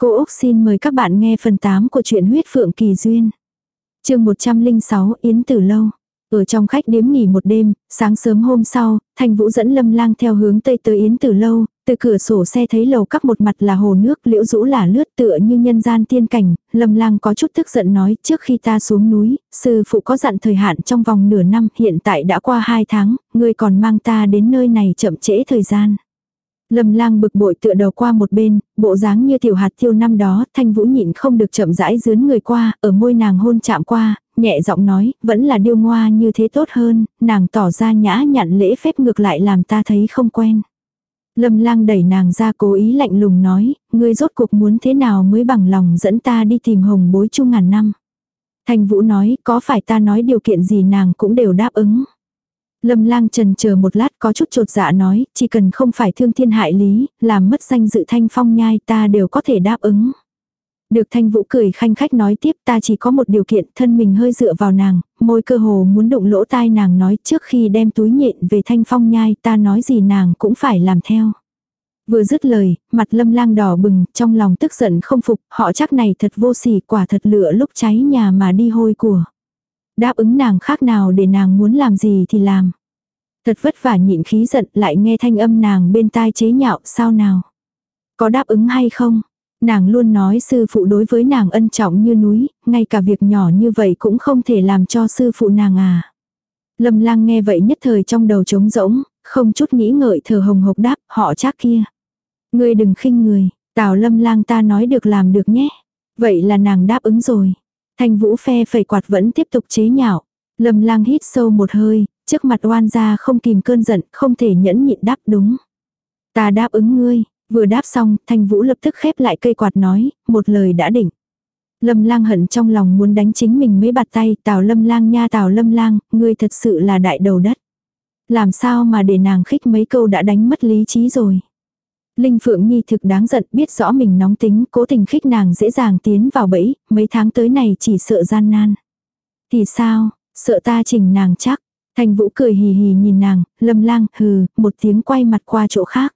Cô Úc xin mời các bạn nghe phần 8 của truyện huyết phượng kỳ duyên. chương 106 Yến Tử Lâu. Ở trong khách điếm nghỉ một đêm, sáng sớm hôm sau, thành Vũ dẫn Lâm Lang theo hướng Tây tới Yến Tử Lâu, từ cửa sổ xe thấy lầu các một mặt là hồ nước liễu rũ là lướt tựa như nhân gian tiên cảnh, Lâm Lang có chút tức giận nói trước khi ta xuống núi, sư phụ có dặn thời hạn trong vòng nửa năm, hiện tại đã qua hai tháng, ngươi còn mang ta đến nơi này chậm trễ thời gian. Lâm lang bực bội tựa đầu qua một bên, bộ dáng như tiểu hạt tiêu năm đó, thanh vũ nhịn không được chậm rãi dướn người qua, ở môi nàng hôn chạm qua, nhẹ giọng nói, vẫn là điêu ngoa như thế tốt hơn, nàng tỏ ra nhã nhặn lễ phép ngược lại làm ta thấy không quen. Lâm lang đẩy nàng ra cố ý lạnh lùng nói, ngươi rốt cuộc muốn thế nào mới bằng lòng dẫn ta đi tìm hồng bối chung ngàn năm. Thanh vũ nói, có phải ta nói điều kiện gì nàng cũng đều đáp ứng. Lâm lang trần chờ một lát có chút trột dạ nói, chỉ cần không phải thương thiên hại lý, làm mất danh dự thanh phong nhai ta đều có thể đáp ứng. Được thanh vũ cười khanh khách nói tiếp ta chỉ có một điều kiện thân mình hơi dựa vào nàng, môi cơ hồ muốn đụng lỗ tai nàng nói trước khi đem túi nhện về thanh phong nhai ta nói gì nàng cũng phải làm theo. Vừa dứt lời, mặt lâm lang đỏ bừng, trong lòng tức giận không phục, họ chắc này thật vô sỉ quả thật lửa lúc cháy nhà mà đi hôi của. Đáp ứng nàng khác nào để nàng muốn làm gì thì làm. Thật vất vả nhịn khí giận lại nghe thanh âm nàng bên tai chế nhạo sao nào. Có đáp ứng hay không? Nàng luôn nói sư phụ đối với nàng ân trọng như núi, ngay cả việc nhỏ như vậy cũng không thể làm cho sư phụ nàng à. Lâm lang nghe vậy nhất thời trong đầu trống rỗng, không chút nghĩ ngợi thở hồng hộc đáp, họ chắc kia. Ngươi đừng khinh người, tào lâm lang ta nói được làm được nhé. Vậy là nàng đáp ứng rồi. Thanh vũ phe phẩy quạt vẫn tiếp tục chế nhạo. Lâm lang hít sâu một hơi, trước mặt oan ra không kìm cơn giận, không thể nhẫn nhịn đáp đúng. Ta đáp ứng ngươi, vừa đáp xong, thanh vũ lập tức khép lại cây quạt nói, một lời đã định. Lâm lang hận trong lòng muốn đánh chính mình mấy bạt tay, tào lâm lang nha tào lâm lang, ngươi thật sự là đại đầu đất. Làm sao mà để nàng khích mấy câu đã đánh mất lý trí rồi. Linh Phượng Nhi thực đáng giận biết rõ mình nóng tính, cố tình khích nàng dễ dàng tiến vào bẫy, mấy tháng tới này chỉ sợ gian nan. Thì sao, sợ ta chỉnh nàng chắc. Thành Vũ cười hì hì nhìn nàng, lâm lang, hừ, một tiếng quay mặt qua chỗ khác.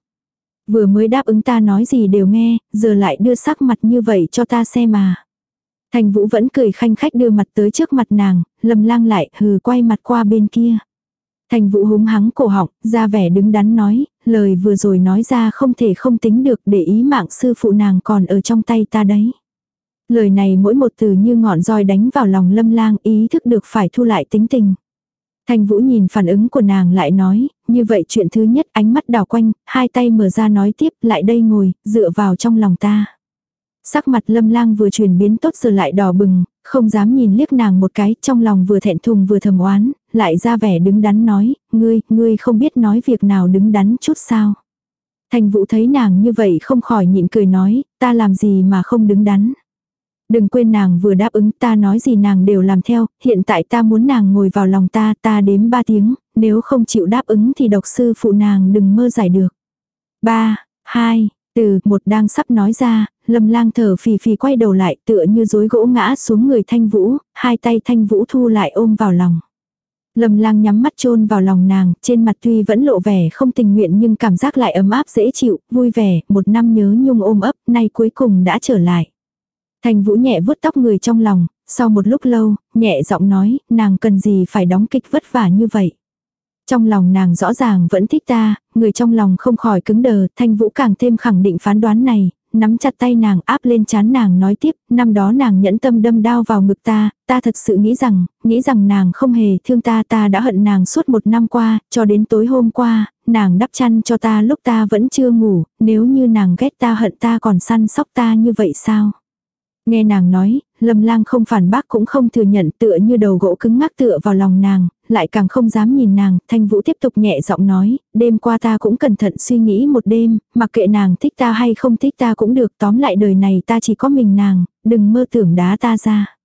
Vừa mới đáp ứng ta nói gì đều nghe, giờ lại đưa sắc mặt như vậy cho ta xem mà. Thành Vũ vẫn cười khanh khách đưa mặt tới trước mặt nàng, lâm lang lại hừ quay mặt qua bên kia. Thành Vũ húng hắng cổ họng, ra vẻ đứng đắn nói, lời vừa rồi nói ra không thể không tính được để ý mạng sư phụ nàng còn ở trong tay ta đấy. Lời này mỗi một từ như ngọn roi đánh vào lòng lâm lang ý thức được phải thu lại tính tình. Thanh Vũ nhìn phản ứng của nàng lại nói, như vậy chuyện thứ nhất ánh mắt đảo quanh, hai tay mở ra nói tiếp lại đây ngồi, dựa vào trong lòng ta. Sắc mặt lâm lang vừa chuyển biến tốt giờ lại đỏ bừng, không dám nhìn liếc nàng một cái, trong lòng vừa thẹn thùng vừa thầm oán, lại ra vẻ đứng đắn nói, ngươi, ngươi không biết nói việc nào đứng đắn chút sao. Thành vũ thấy nàng như vậy không khỏi nhịn cười nói, ta làm gì mà không đứng đắn. Đừng quên nàng vừa đáp ứng ta nói gì nàng đều làm theo, hiện tại ta muốn nàng ngồi vào lòng ta, ta đếm ba tiếng, nếu không chịu đáp ứng thì độc sư phụ nàng đừng mơ giải được. ba hai từ một đang sắp nói ra, lâm lang thở phì phì quay đầu lại tựa như dối gỗ ngã xuống người thanh vũ, hai tay thanh vũ thu lại ôm vào lòng. Lâm lang nhắm mắt chôn vào lòng nàng, trên mặt tuy vẫn lộ vẻ không tình nguyện nhưng cảm giác lại ấm áp dễ chịu, vui vẻ, một năm nhớ nhung ôm ấp, nay cuối cùng đã trở lại. thành vũ nhẹ vuốt tóc người trong lòng, sau một lúc lâu, nhẹ giọng nói, nàng cần gì phải đóng kịch vất vả như vậy. Trong lòng nàng rõ ràng vẫn thích ta, người trong lòng không khỏi cứng đờ, thanh vũ càng thêm khẳng định phán đoán này, nắm chặt tay nàng áp lên chán nàng nói tiếp, năm đó nàng nhẫn tâm đâm đao vào ngực ta, ta thật sự nghĩ rằng, nghĩ rằng nàng không hề thương ta ta đã hận nàng suốt một năm qua, cho đến tối hôm qua, nàng đắp chăn cho ta lúc ta vẫn chưa ngủ, nếu như nàng ghét ta hận ta còn săn sóc ta như vậy sao? Nghe nàng nói, lâm lang không phản bác cũng không thừa nhận tựa như đầu gỗ cứng ngắc tựa vào lòng nàng, lại càng không dám nhìn nàng, thanh vũ tiếp tục nhẹ giọng nói, đêm qua ta cũng cẩn thận suy nghĩ một đêm, mặc kệ nàng thích ta hay không thích ta cũng được, tóm lại đời này ta chỉ có mình nàng, đừng mơ tưởng đá ta ra.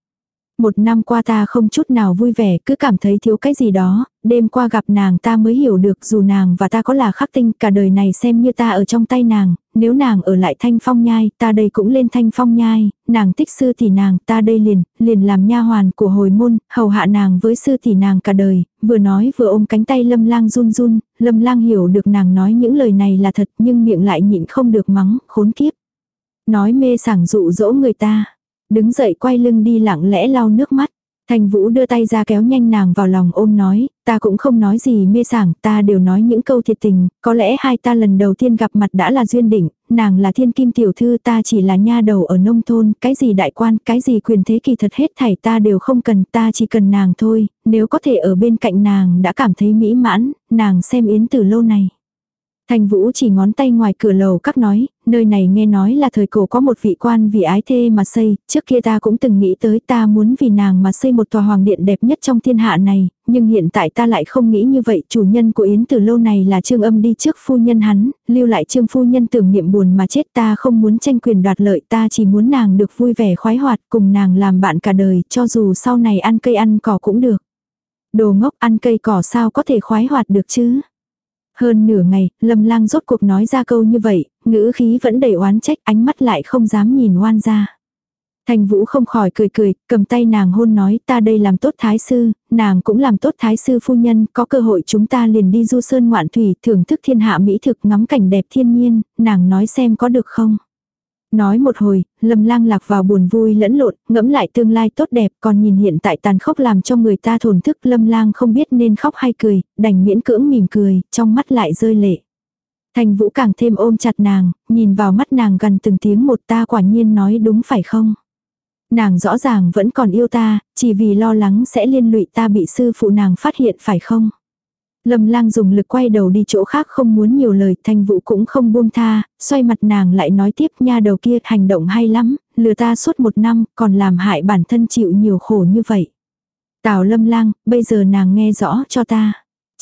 Một năm qua ta không chút nào vui vẻ, cứ cảm thấy thiếu cái gì đó, đêm qua gặp nàng ta mới hiểu được dù nàng và ta có là khắc tinh, cả đời này xem như ta ở trong tay nàng, nếu nàng ở lại thanh phong nhai, ta đây cũng lên thanh phong nhai, nàng thích sư thì nàng, ta đây liền, liền làm nha hoàn của hồi môn, hầu hạ nàng với sư thì nàng cả đời, vừa nói vừa ôm cánh tay lâm lang run run, lâm lang hiểu được nàng nói những lời này là thật nhưng miệng lại nhịn không được mắng, khốn kiếp. Nói mê sảng dụ dỗ người ta. Đứng dậy quay lưng đi lặng lẽ lau nước mắt. Thành Vũ đưa tay ra kéo nhanh nàng vào lòng ôm nói, ta cũng không nói gì mê sảng, ta đều nói những câu thiệt tình, có lẽ hai ta lần đầu tiên gặp mặt đã là duyên định, nàng là thiên kim tiểu thư ta chỉ là nha đầu ở nông thôn, cái gì đại quan, cái gì quyền thế kỳ thật hết thảy ta đều không cần, ta chỉ cần nàng thôi, nếu có thể ở bên cạnh nàng đã cảm thấy mỹ mãn, nàng xem yến từ lâu này. Thành Vũ chỉ ngón tay ngoài cửa lầu các nói, nơi này nghe nói là thời cổ có một vị quan vì ái thê mà xây, trước kia ta cũng từng nghĩ tới ta muốn vì nàng mà xây một tòa hoàng điện đẹp nhất trong thiên hạ này, nhưng hiện tại ta lại không nghĩ như vậy, chủ nhân của Yến từ lâu này là Trương Âm đi trước phu nhân hắn, lưu lại Trương phu nhân tưởng niệm buồn mà chết ta không muốn tranh quyền đoạt lợi, ta chỉ muốn nàng được vui vẻ khoái hoạt, cùng nàng làm bạn cả đời, cho dù sau này ăn cây ăn cỏ cũng được. Đồ ngốc ăn cây cỏ sao có thể khoái hoạt được chứ? Hơn nửa ngày, Lâm Lang rốt cuộc nói ra câu như vậy, ngữ khí vẫn đầy oán trách, ánh mắt lại không dám nhìn oan ra. Thành Vũ không khỏi cười cười, cầm tay nàng hôn nói ta đây làm tốt thái sư, nàng cũng làm tốt thái sư phu nhân, có cơ hội chúng ta liền đi du sơn ngoạn thủy, thưởng thức thiên hạ mỹ thực ngắm cảnh đẹp thiên nhiên, nàng nói xem có được không. Nói một hồi, lâm lang lạc vào buồn vui lẫn lộn, ngẫm lại tương lai tốt đẹp còn nhìn hiện tại tàn khốc làm cho người ta thổn thức lâm lang không biết nên khóc hay cười, đành miễn cưỡng mỉm cười, trong mắt lại rơi lệ. Thành vũ càng thêm ôm chặt nàng, nhìn vào mắt nàng gần từng tiếng một ta quả nhiên nói đúng phải không. Nàng rõ ràng vẫn còn yêu ta, chỉ vì lo lắng sẽ liên lụy ta bị sư phụ nàng phát hiện phải không. Lâm lang dùng lực quay đầu đi chỗ khác không muốn nhiều lời, thanh vũ cũng không buông tha, xoay mặt nàng lại nói tiếp nha đầu kia hành động hay lắm, lừa ta suốt một năm, còn làm hại bản thân chịu nhiều khổ như vậy. Tào lâm lang, bây giờ nàng nghe rõ cho ta.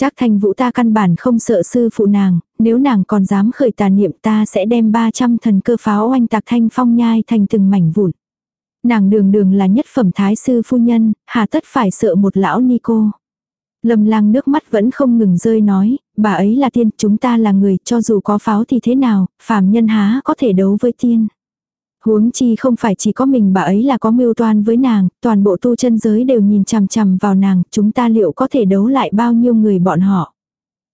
Chắc thanh vũ ta căn bản không sợ sư phụ nàng, nếu nàng còn dám khởi tà niệm ta sẽ đem 300 thần cơ pháo oanh tạc thanh phong nhai thành từng mảnh vụn. Nàng đường đường là nhất phẩm thái sư phu nhân, hà tất phải sợ một lão ni cô. Lâm lang nước mắt vẫn không ngừng rơi nói, bà ấy là tiên, chúng ta là người, cho dù có pháo thì thế nào, phàm nhân há có thể đấu với tiên. Huống chi không phải chỉ có mình bà ấy là có mưu toan với nàng, toàn bộ tu chân giới đều nhìn chằm chằm vào nàng, chúng ta liệu có thể đấu lại bao nhiêu người bọn họ.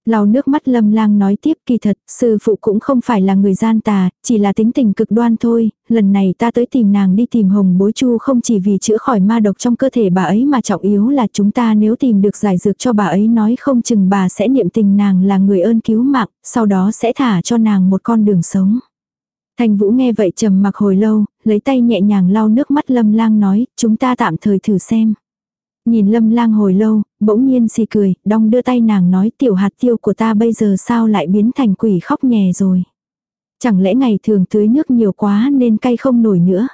Lau nước mắt lâm lang nói tiếp kỳ thật, sư phụ cũng không phải là người gian tà, chỉ là tính tình cực đoan thôi, lần này ta tới tìm nàng đi tìm hồng bối chu không chỉ vì chữa khỏi ma độc trong cơ thể bà ấy mà trọng yếu là chúng ta nếu tìm được giải dược cho bà ấy nói không chừng bà sẽ niệm tình nàng là người ơn cứu mạng, sau đó sẽ thả cho nàng một con đường sống. Thành Vũ nghe vậy trầm mặc hồi lâu, lấy tay nhẹ nhàng lau nước mắt lâm lang nói, chúng ta tạm thời thử xem. Nhìn lâm lang hồi lâu, bỗng nhiên xì cười, đong đưa tay nàng nói tiểu hạt tiêu của ta bây giờ sao lại biến thành quỷ khóc nhè rồi. Chẳng lẽ ngày thường tưới nước nhiều quá nên cay không nổi nữa.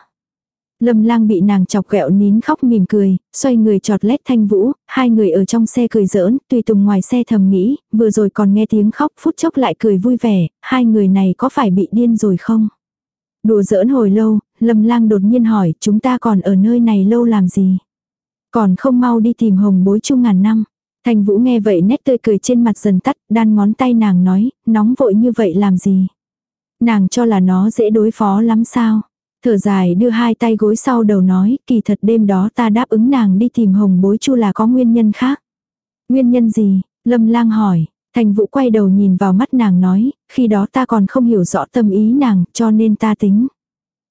Lâm lang bị nàng chọc ghẹo nín khóc mỉm cười, xoay người trọt lét thanh vũ, hai người ở trong xe cười giỡn, tùy tùng ngoài xe thầm nghĩ, vừa rồi còn nghe tiếng khóc phút chốc lại cười vui vẻ, hai người này có phải bị điên rồi không? Đùa giỡn hồi lâu, lâm lang đột nhiên hỏi, chúng ta còn ở nơi này lâu làm gì? Còn không mau đi tìm hồng bối chung ngàn năm. Thành Vũ nghe vậy nét tươi cười trên mặt dần tắt, đan ngón tay nàng nói, nóng vội như vậy làm gì? Nàng cho là nó dễ đối phó lắm sao? Thở dài đưa hai tay gối sau đầu nói, kỳ thật đêm đó ta đáp ứng nàng đi tìm hồng bối chu là có nguyên nhân khác. Nguyên nhân gì? Lâm lang hỏi. Thành Vũ quay đầu nhìn vào mắt nàng nói, khi đó ta còn không hiểu rõ tâm ý nàng, cho nên ta tính.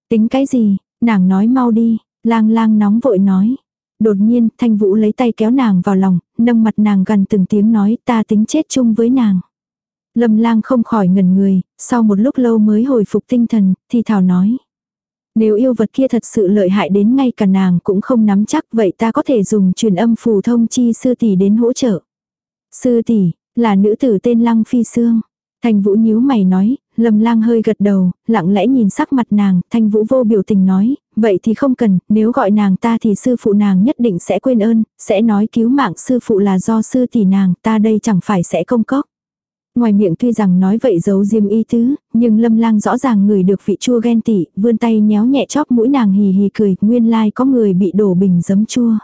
Tính cái gì? Nàng nói mau đi, lang lang nóng vội nói. Đột nhiên, Thanh Vũ lấy tay kéo nàng vào lòng, nâng mặt nàng gần từng tiếng nói ta tính chết chung với nàng. Lâm lang không khỏi ngẩn người, sau một lúc lâu mới hồi phục tinh thần, thì thảo nói. Nếu yêu vật kia thật sự lợi hại đến ngay cả nàng cũng không nắm chắc vậy ta có thể dùng truyền âm phù thông chi sư tỷ đến hỗ trợ. Sư tỷ, là nữ tử tên Lăng Phi Sương. thành Vũ nhíu mày nói, Lâm lang hơi gật đầu, lặng lẽ nhìn sắc mặt nàng, thanh vũ vô biểu tình nói, vậy thì không cần, nếu gọi nàng ta thì sư phụ nàng nhất định sẽ quên ơn, sẽ nói cứu mạng sư phụ là do sư tỷ nàng, ta đây chẳng phải sẽ công cốc. Ngoài miệng tuy rằng nói vậy giấu diêm y tứ, nhưng lâm lang rõ ràng người được vị chua ghen tị, vươn tay nhéo nhẹ chóp mũi nàng hì hì cười, nguyên lai like có người bị đổ bình giấm chua.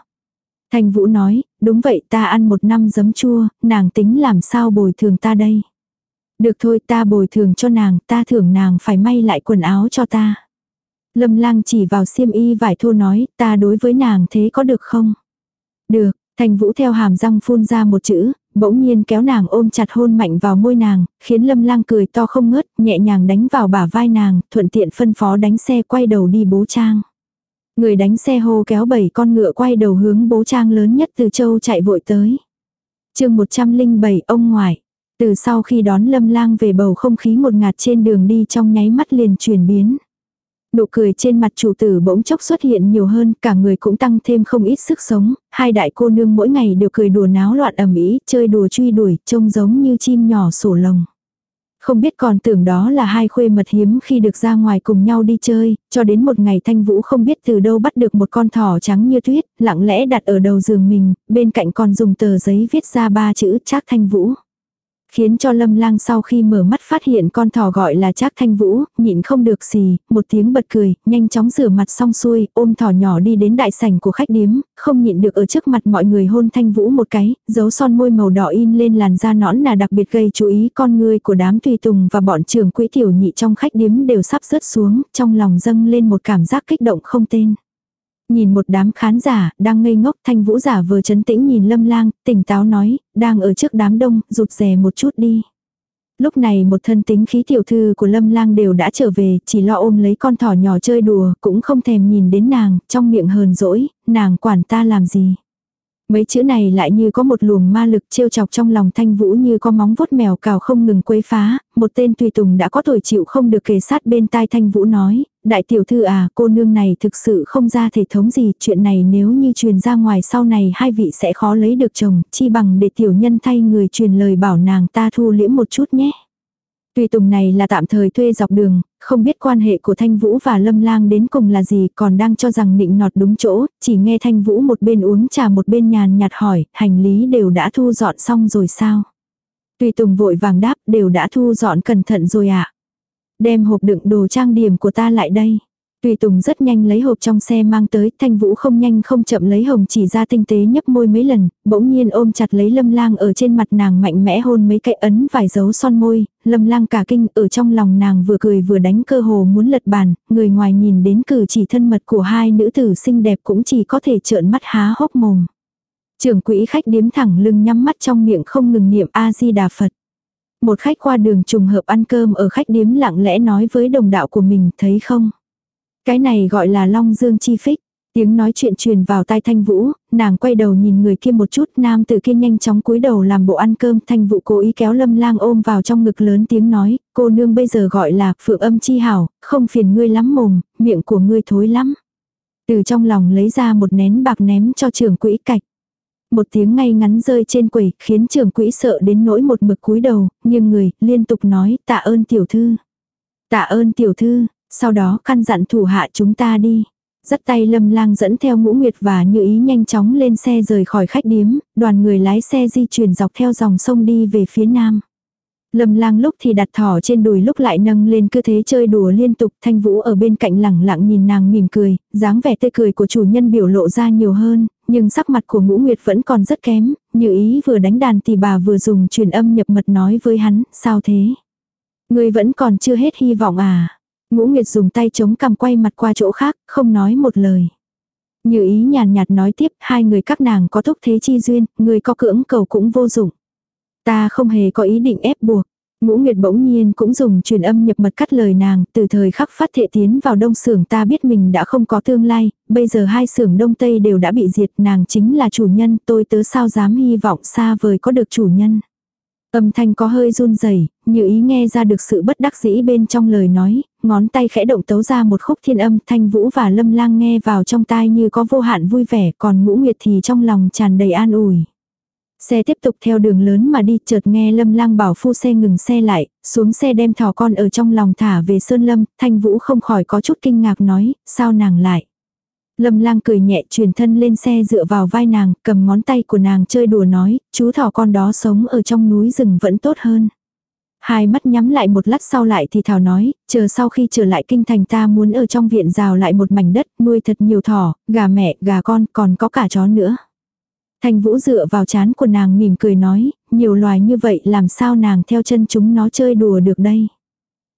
Thanh vũ nói, đúng vậy ta ăn một năm giấm chua, nàng tính làm sao bồi thường ta đây. Được thôi ta bồi thường cho nàng, ta thưởng nàng phải may lại quần áo cho ta. Lâm lang chỉ vào xiêm y vải thô nói, ta đối với nàng thế có được không? Được, thành vũ theo hàm răng phun ra một chữ, bỗng nhiên kéo nàng ôm chặt hôn mạnh vào môi nàng, khiến lâm lang cười to không ngớt, nhẹ nhàng đánh vào bả vai nàng, thuận tiện phân phó đánh xe quay đầu đi bố trang. Người đánh xe hô kéo bảy con ngựa quay đầu hướng bố trang lớn nhất từ châu chạy vội tới. chương 107 ông ngoại. Từ sau khi đón lâm lang về bầu không khí một ngạt trên đường đi trong nháy mắt liền chuyển biến. Nụ cười trên mặt chủ tử bỗng chốc xuất hiện nhiều hơn, cả người cũng tăng thêm không ít sức sống, hai đại cô nương mỗi ngày đều cười đùa náo loạn ầm ĩ, chơi đùa truy đuổi, trông giống như chim nhỏ sổ lồng. Không biết còn tưởng đó là hai khuê mật hiếm khi được ra ngoài cùng nhau đi chơi, cho đến một ngày Thanh Vũ không biết từ đâu bắt được một con thỏ trắng như tuyết, lặng lẽ đặt ở đầu giường mình, bên cạnh còn dùng tờ giấy viết ra ba chữ Trác Thanh Vũ khiến cho lâm lang sau khi mở mắt phát hiện con thỏ gọi là Trác Thanh Vũ, nhịn không được gì, một tiếng bật cười, nhanh chóng rửa mặt xong xuôi, ôm thỏ nhỏ đi đến đại sảnh của khách điếm, không nhịn được ở trước mặt mọi người hôn Thanh Vũ một cái, dấu son môi màu đỏ in lên làn da nõn là đặc biệt gây chú ý con người của đám tùy tùng và bọn trưởng quỹ tiểu nhị trong khách điếm đều sắp rớt xuống, trong lòng dâng lên một cảm giác kích động không tên. Nhìn một đám khán giả, đang ngây ngốc thanh vũ giả vừa chấn tĩnh nhìn lâm lang, tỉnh táo nói, đang ở trước đám đông, rụt rè một chút đi. Lúc này một thân tính khí tiểu thư của lâm lang đều đã trở về, chỉ lo ôm lấy con thỏ nhỏ chơi đùa, cũng không thèm nhìn đến nàng, trong miệng hờn dỗi, nàng quản ta làm gì. Mấy chữ này lại như có một luồng ma lực trêu chọc trong lòng thanh vũ như có móng vuốt mèo cào không ngừng quấy phá, một tên tùy tùng đã có tuổi chịu không được kề sát bên tai thanh vũ nói, đại tiểu thư à, cô nương này thực sự không ra thể thống gì, chuyện này nếu như truyền ra ngoài sau này hai vị sẽ khó lấy được chồng, chi bằng để tiểu nhân thay người truyền lời bảo nàng ta thu liễm một chút nhé. Tùy tùng này là tạm thời thuê dọc đường, không biết quan hệ của Thanh Vũ và Lâm Lang đến cùng là gì còn đang cho rằng nịnh nọt đúng chỗ, chỉ nghe Thanh Vũ một bên uống trà một bên nhàn nhạt hỏi, hành lý đều đã thu dọn xong rồi sao? Tùy tùng vội vàng đáp đều đã thu dọn cẩn thận rồi ạ. À? Đem hộp đựng đồ trang điểm của ta lại đây. Tùy Tùng rất nhanh lấy hộp trong xe mang tới, Thanh Vũ không nhanh không chậm lấy hồng chỉ ra tinh tế nhấp môi mấy lần, bỗng nhiên ôm chặt lấy Lâm Lang ở trên mặt nàng mạnh mẽ hôn mấy cái ấn vài dấu son môi, Lâm Lang cả kinh ở trong lòng nàng vừa cười vừa đánh cơ hồ muốn lật bàn, người ngoài nhìn đến cử chỉ thân mật của hai nữ tử xinh đẹp cũng chỉ có thể trợn mắt há hốc mồm. Trưởng quỹ khách điếm thẳng lưng nhắm mắt trong miệng không ngừng niệm A-di-đà Phật. Một khách qua đường trùng hợp ăn cơm ở khách điếm lặng lẽ nói với đồng đạo của mình thấy không? Cái này gọi là long dương chi phích. Tiếng nói chuyện truyền vào tai Thanh Vũ, nàng quay đầu nhìn người kia một chút, nam tử kia nhanh chóng cúi đầu làm bộ ăn cơm, Thanh Vũ cố ý kéo Lâm Lang ôm vào trong ngực lớn tiếng nói, cô nương bây giờ gọi là phượng âm chi hảo, không phiền ngươi lắm mồm, miệng của ngươi thối lắm. Từ trong lòng lấy ra một nén bạc ném cho trưởng quỹ cạch. Một tiếng ngay ngắn rơi trên quầy, khiến trưởng quỹ sợ đến nỗi một mực cúi đầu, nhưng người liên tục nói tạ ơn tiểu thư. Tạ ơn tiểu thư, sau đó căn dặn thủ hạ chúng ta đi. Dắt tay lâm lang dẫn theo ngũ nguyệt và như ý nhanh chóng lên xe rời khỏi khách điếm, đoàn người lái xe di chuyển dọc theo dòng sông đi về phía nam. Lâm lang lúc thì đặt thỏ trên đùi lúc lại nâng lên cơ thế chơi đùa liên tục thanh vũ ở bên cạnh lẳng lặng nhìn nàng mỉm cười, dáng vẻ tươi cười của chủ nhân biểu lộ ra nhiều hơn, nhưng sắc mặt của ngũ nguyệt vẫn còn rất kém, như ý vừa đánh đàn thì bà vừa dùng truyền âm nhập mật nói với hắn, sao thế? Người vẫn còn chưa hết hy vọng à? Ngũ Nguyệt dùng tay chống cằm quay mặt qua chỗ khác, không nói một lời. Như ý nhàn nhạt nói tiếp, hai người các nàng có thúc thế chi duyên, người có cưỡng cầu cũng vô dụng. Ta không hề có ý định ép buộc. Ngũ Nguyệt bỗng nhiên cũng dùng truyền âm nhập mật cắt lời nàng, từ thời khắc phát thệ tiến vào đông xưởng ta biết mình đã không có tương lai, bây giờ hai xưởng đông tây đều đã bị diệt, nàng chính là chủ nhân, tôi tớ sao dám hy vọng xa vời có được chủ nhân. Âm thanh có hơi run rẩy, như ý nghe ra được sự bất đắc dĩ bên trong lời nói, ngón tay khẽ động tấu ra một khúc thiên âm thanh vũ và lâm lang nghe vào trong tai như có vô hạn vui vẻ còn ngũ nguyệt thì trong lòng tràn đầy an ủi. Xe tiếp tục theo đường lớn mà đi chợt nghe lâm lang bảo phu xe ngừng xe lại, xuống xe đem thỏ con ở trong lòng thả về sơn lâm, thanh vũ không khỏi có chút kinh ngạc nói, sao nàng lại. Lâm lang cười nhẹ truyền thân lên xe dựa vào vai nàng, cầm ngón tay của nàng chơi đùa nói, chú thỏ con đó sống ở trong núi rừng vẫn tốt hơn. Hai mắt nhắm lại một lát sau lại thì Thảo nói, chờ sau khi trở lại kinh thành ta muốn ở trong viện rào lại một mảnh đất, nuôi thật nhiều thỏ, gà mẹ, gà con, còn có cả chó nữa. Thành vũ dựa vào chán của nàng mỉm cười nói, nhiều loài như vậy làm sao nàng theo chân chúng nó chơi đùa được đây.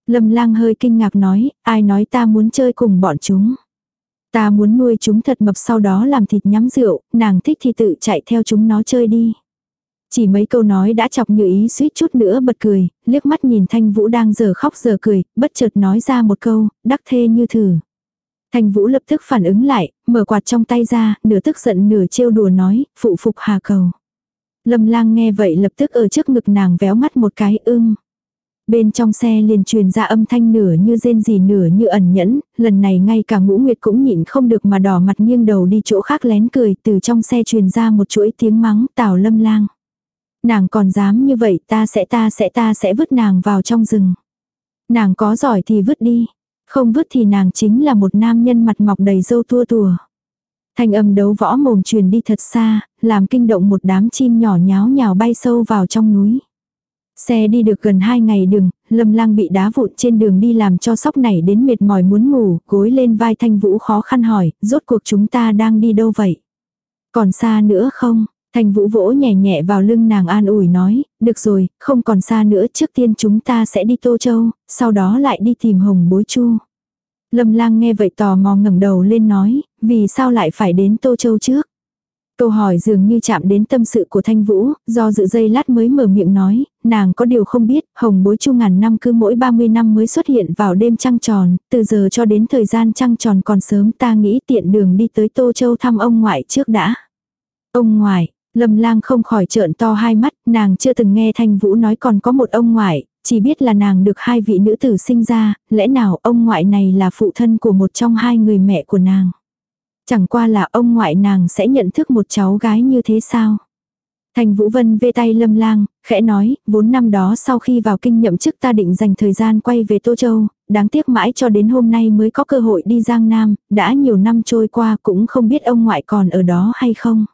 Lâm lang hơi kinh ngạc nói, ai nói ta muốn chơi cùng bọn chúng. Ta muốn nuôi chúng thật mập sau đó làm thịt nhắm rượu, nàng thích thì tự chạy theo chúng nó chơi đi. Chỉ mấy câu nói đã chọc như ý suýt chút nữa bật cười, liếc mắt nhìn Thanh Vũ đang giờ khóc giờ cười, bất chợt nói ra một câu, đắc thê như thử. Thanh Vũ lập tức phản ứng lại, mở quạt trong tay ra, nửa tức giận nửa trêu đùa nói, phụ phục hà cầu. Lâm lang nghe vậy lập tức ở trước ngực nàng véo mắt một cái ưng. Bên trong xe liền truyền ra âm thanh nửa như rên gì nửa như ẩn nhẫn, lần này ngay cả ngũ nguyệt cũng nhịn không được mà đỏ mặt nghiêng đầu đi chỗ khác lén cười, từ trong xe truyền ra một chuỗi tiếng mắng tào lâm lang. Nàng còn dám như vậy ta sẽ ta sẽ ta sẽ vứt nàng vào trong rừng. Nàng có giỏi thì vứt đi, không vứt thì nàng chính là một nam nhân mặt mọc đầy râu tua tùa. Thanh âm đấu võ mồm truyền đi thật xa, làm kinh động một đám chim nhỏ nháo nhào bay sâu vào trong núi. Xe đi được gần hai ngày đường, lâm lang bị đá vụn trên đường đi làm cho sóc này đến mệt mỏi muốn ngủ, gối lên vai thanh vũ khó khăn hỏi, rốt cuộc chúng ta đang đi đâu vậy? Còn xa nữa không? Thanh vũ vỗ nhẹ nhẹ vào lưng nàng an ủi nói, được rồi, không còn xa nữa trước tiên chúng ta sẽ đi Tô Châu, sau đó lại đi tìm hồng bối chu. Lâm lang nghe vậy tò mò ngẩng đầu lên nói, vì sao lại phải đến Tô Châu trước? Câu hỏi dường như chạm đến tâm sự của Thanh Vũ, do dự dây lát mới mở miệng nói, nàng có điều không biết, hồng bối chu ngàn năm cứ mỗi 30 năm mới xuất hiện vào đêm trăng tròn, từ giờ cho đến thời gian trăng tròn còn sớm ta nghĩ tiện đường đi tới Tô Châu thăm ông ngoại trước đã. Ông ngoại, Lâm lang không khỏi trợn to hai mắt, nàng chưa từng nghe Thanh Vũ nói còn có một ông ngoại, chỉ biết là nàng được hai vị nữ tử sinh ra, lẽ nào ông ngoại này là phụ thân của một trong hai người mẹ của nàng. Chẳng qua là ông ngoại nàng sẽ nhận thức một cháu gái như thế sao? Thành Vũ Vân vê tay lâm lang, khẽ nói, vốn năm đó sau khi vào kinh nhậm chức ta định dành thời gian quay về Tô Châu, đáng tiếc mãi cho đến hôm nay mới có cơ hội đi Giang Nam, đã nhiều năm trôi qua cũng không biết ông ngoại còn ở đó hay không.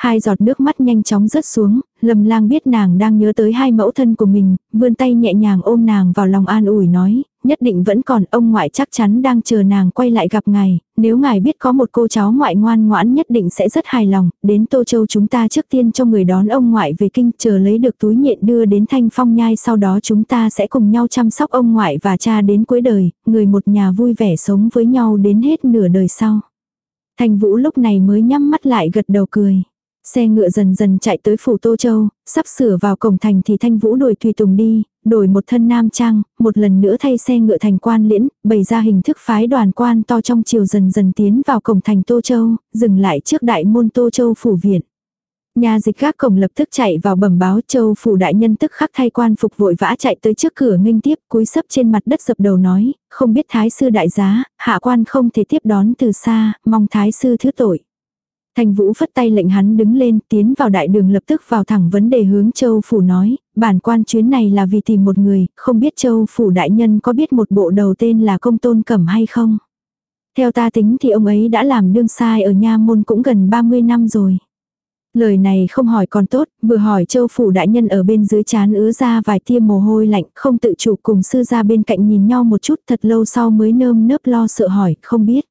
Hai giọt nước mắt nhanh chóng rớt xuống, Lâm lang biết nàng đang nhớ tới hai mẫu thân của mình, vươn tay nhẹ nhàng ôm nàng vào lòng an ủi nói, nhất định vẫn còn ông ngoại chắc chắn đang chờ nàng quay lại gặp ngài, nếu ngài biết có một cô cháu ngoại ngoan ngoãn nhất định sẽ rất hài lòng, đến Tô Châu chúng ta trước tiên cho người đón ông ngoại về kinh chờ lấy được túi nhện đưa đến thanh phong nhai sau đó chúng ta sẽ cùng nhau chăm sóc ông ngoại và cha đến cuối đời, người một nhà vui vẻ sống với nhau đến hết nửa đời sau. thành Vũ lúc này mới nhắm mắt lại gật đầu cười. Xe ngựa dần dần chạy tới phủ Tô Châu, sắp sửa vào cổng thành thì Thanh Vũ đuổi Tùy Tùng đi, đổi một thân nam trang, một lần nữa thay xe ngựa thành quan liễn, bày ra hình thức phái đoàn quan to trong chiều dần dần tiến vào cổng thành Tô Châu, dừng lại trước đại môn Tô Châu phủ viện. Nhà dịch gác cổng lập tức chạy vào bẩm báo châu phủ đại nhân tức khắc thay quan phục vội vã chạy tới trước cửa nghênh tiếp cúi sấp trên mặt đất dập đầu nói, không biết thái sư đại giá, hạ quan không thể tiếp đón từ xa, mong thái sư thứ tội. Thanh Vũ phất tay lệnh hắn đứng lên, tiến vào đại đường lập tức vào thẳng vấn đề hướng Châu Phủ nói, bản quan chuyến này là vì tìm một người, không biết Châu Phủ đại nhân có biết một bộ đầu tên là công tôn cẩm hay không? Theo ta tính thì ông ấy đã làm đương sai ở nha môn cũng gần 30 năm rồi. Lời này không hỏi còn tốt, vừa hỏi châu phủ đại nhân ở bên dưới chán ứa ra vài tia mồ hôi lạnh, không tự chủ cùng sư ra bên cạnh nhìn nhau một chút thật lâu sau mới nơm nớp lo sợ hỏi, không biết.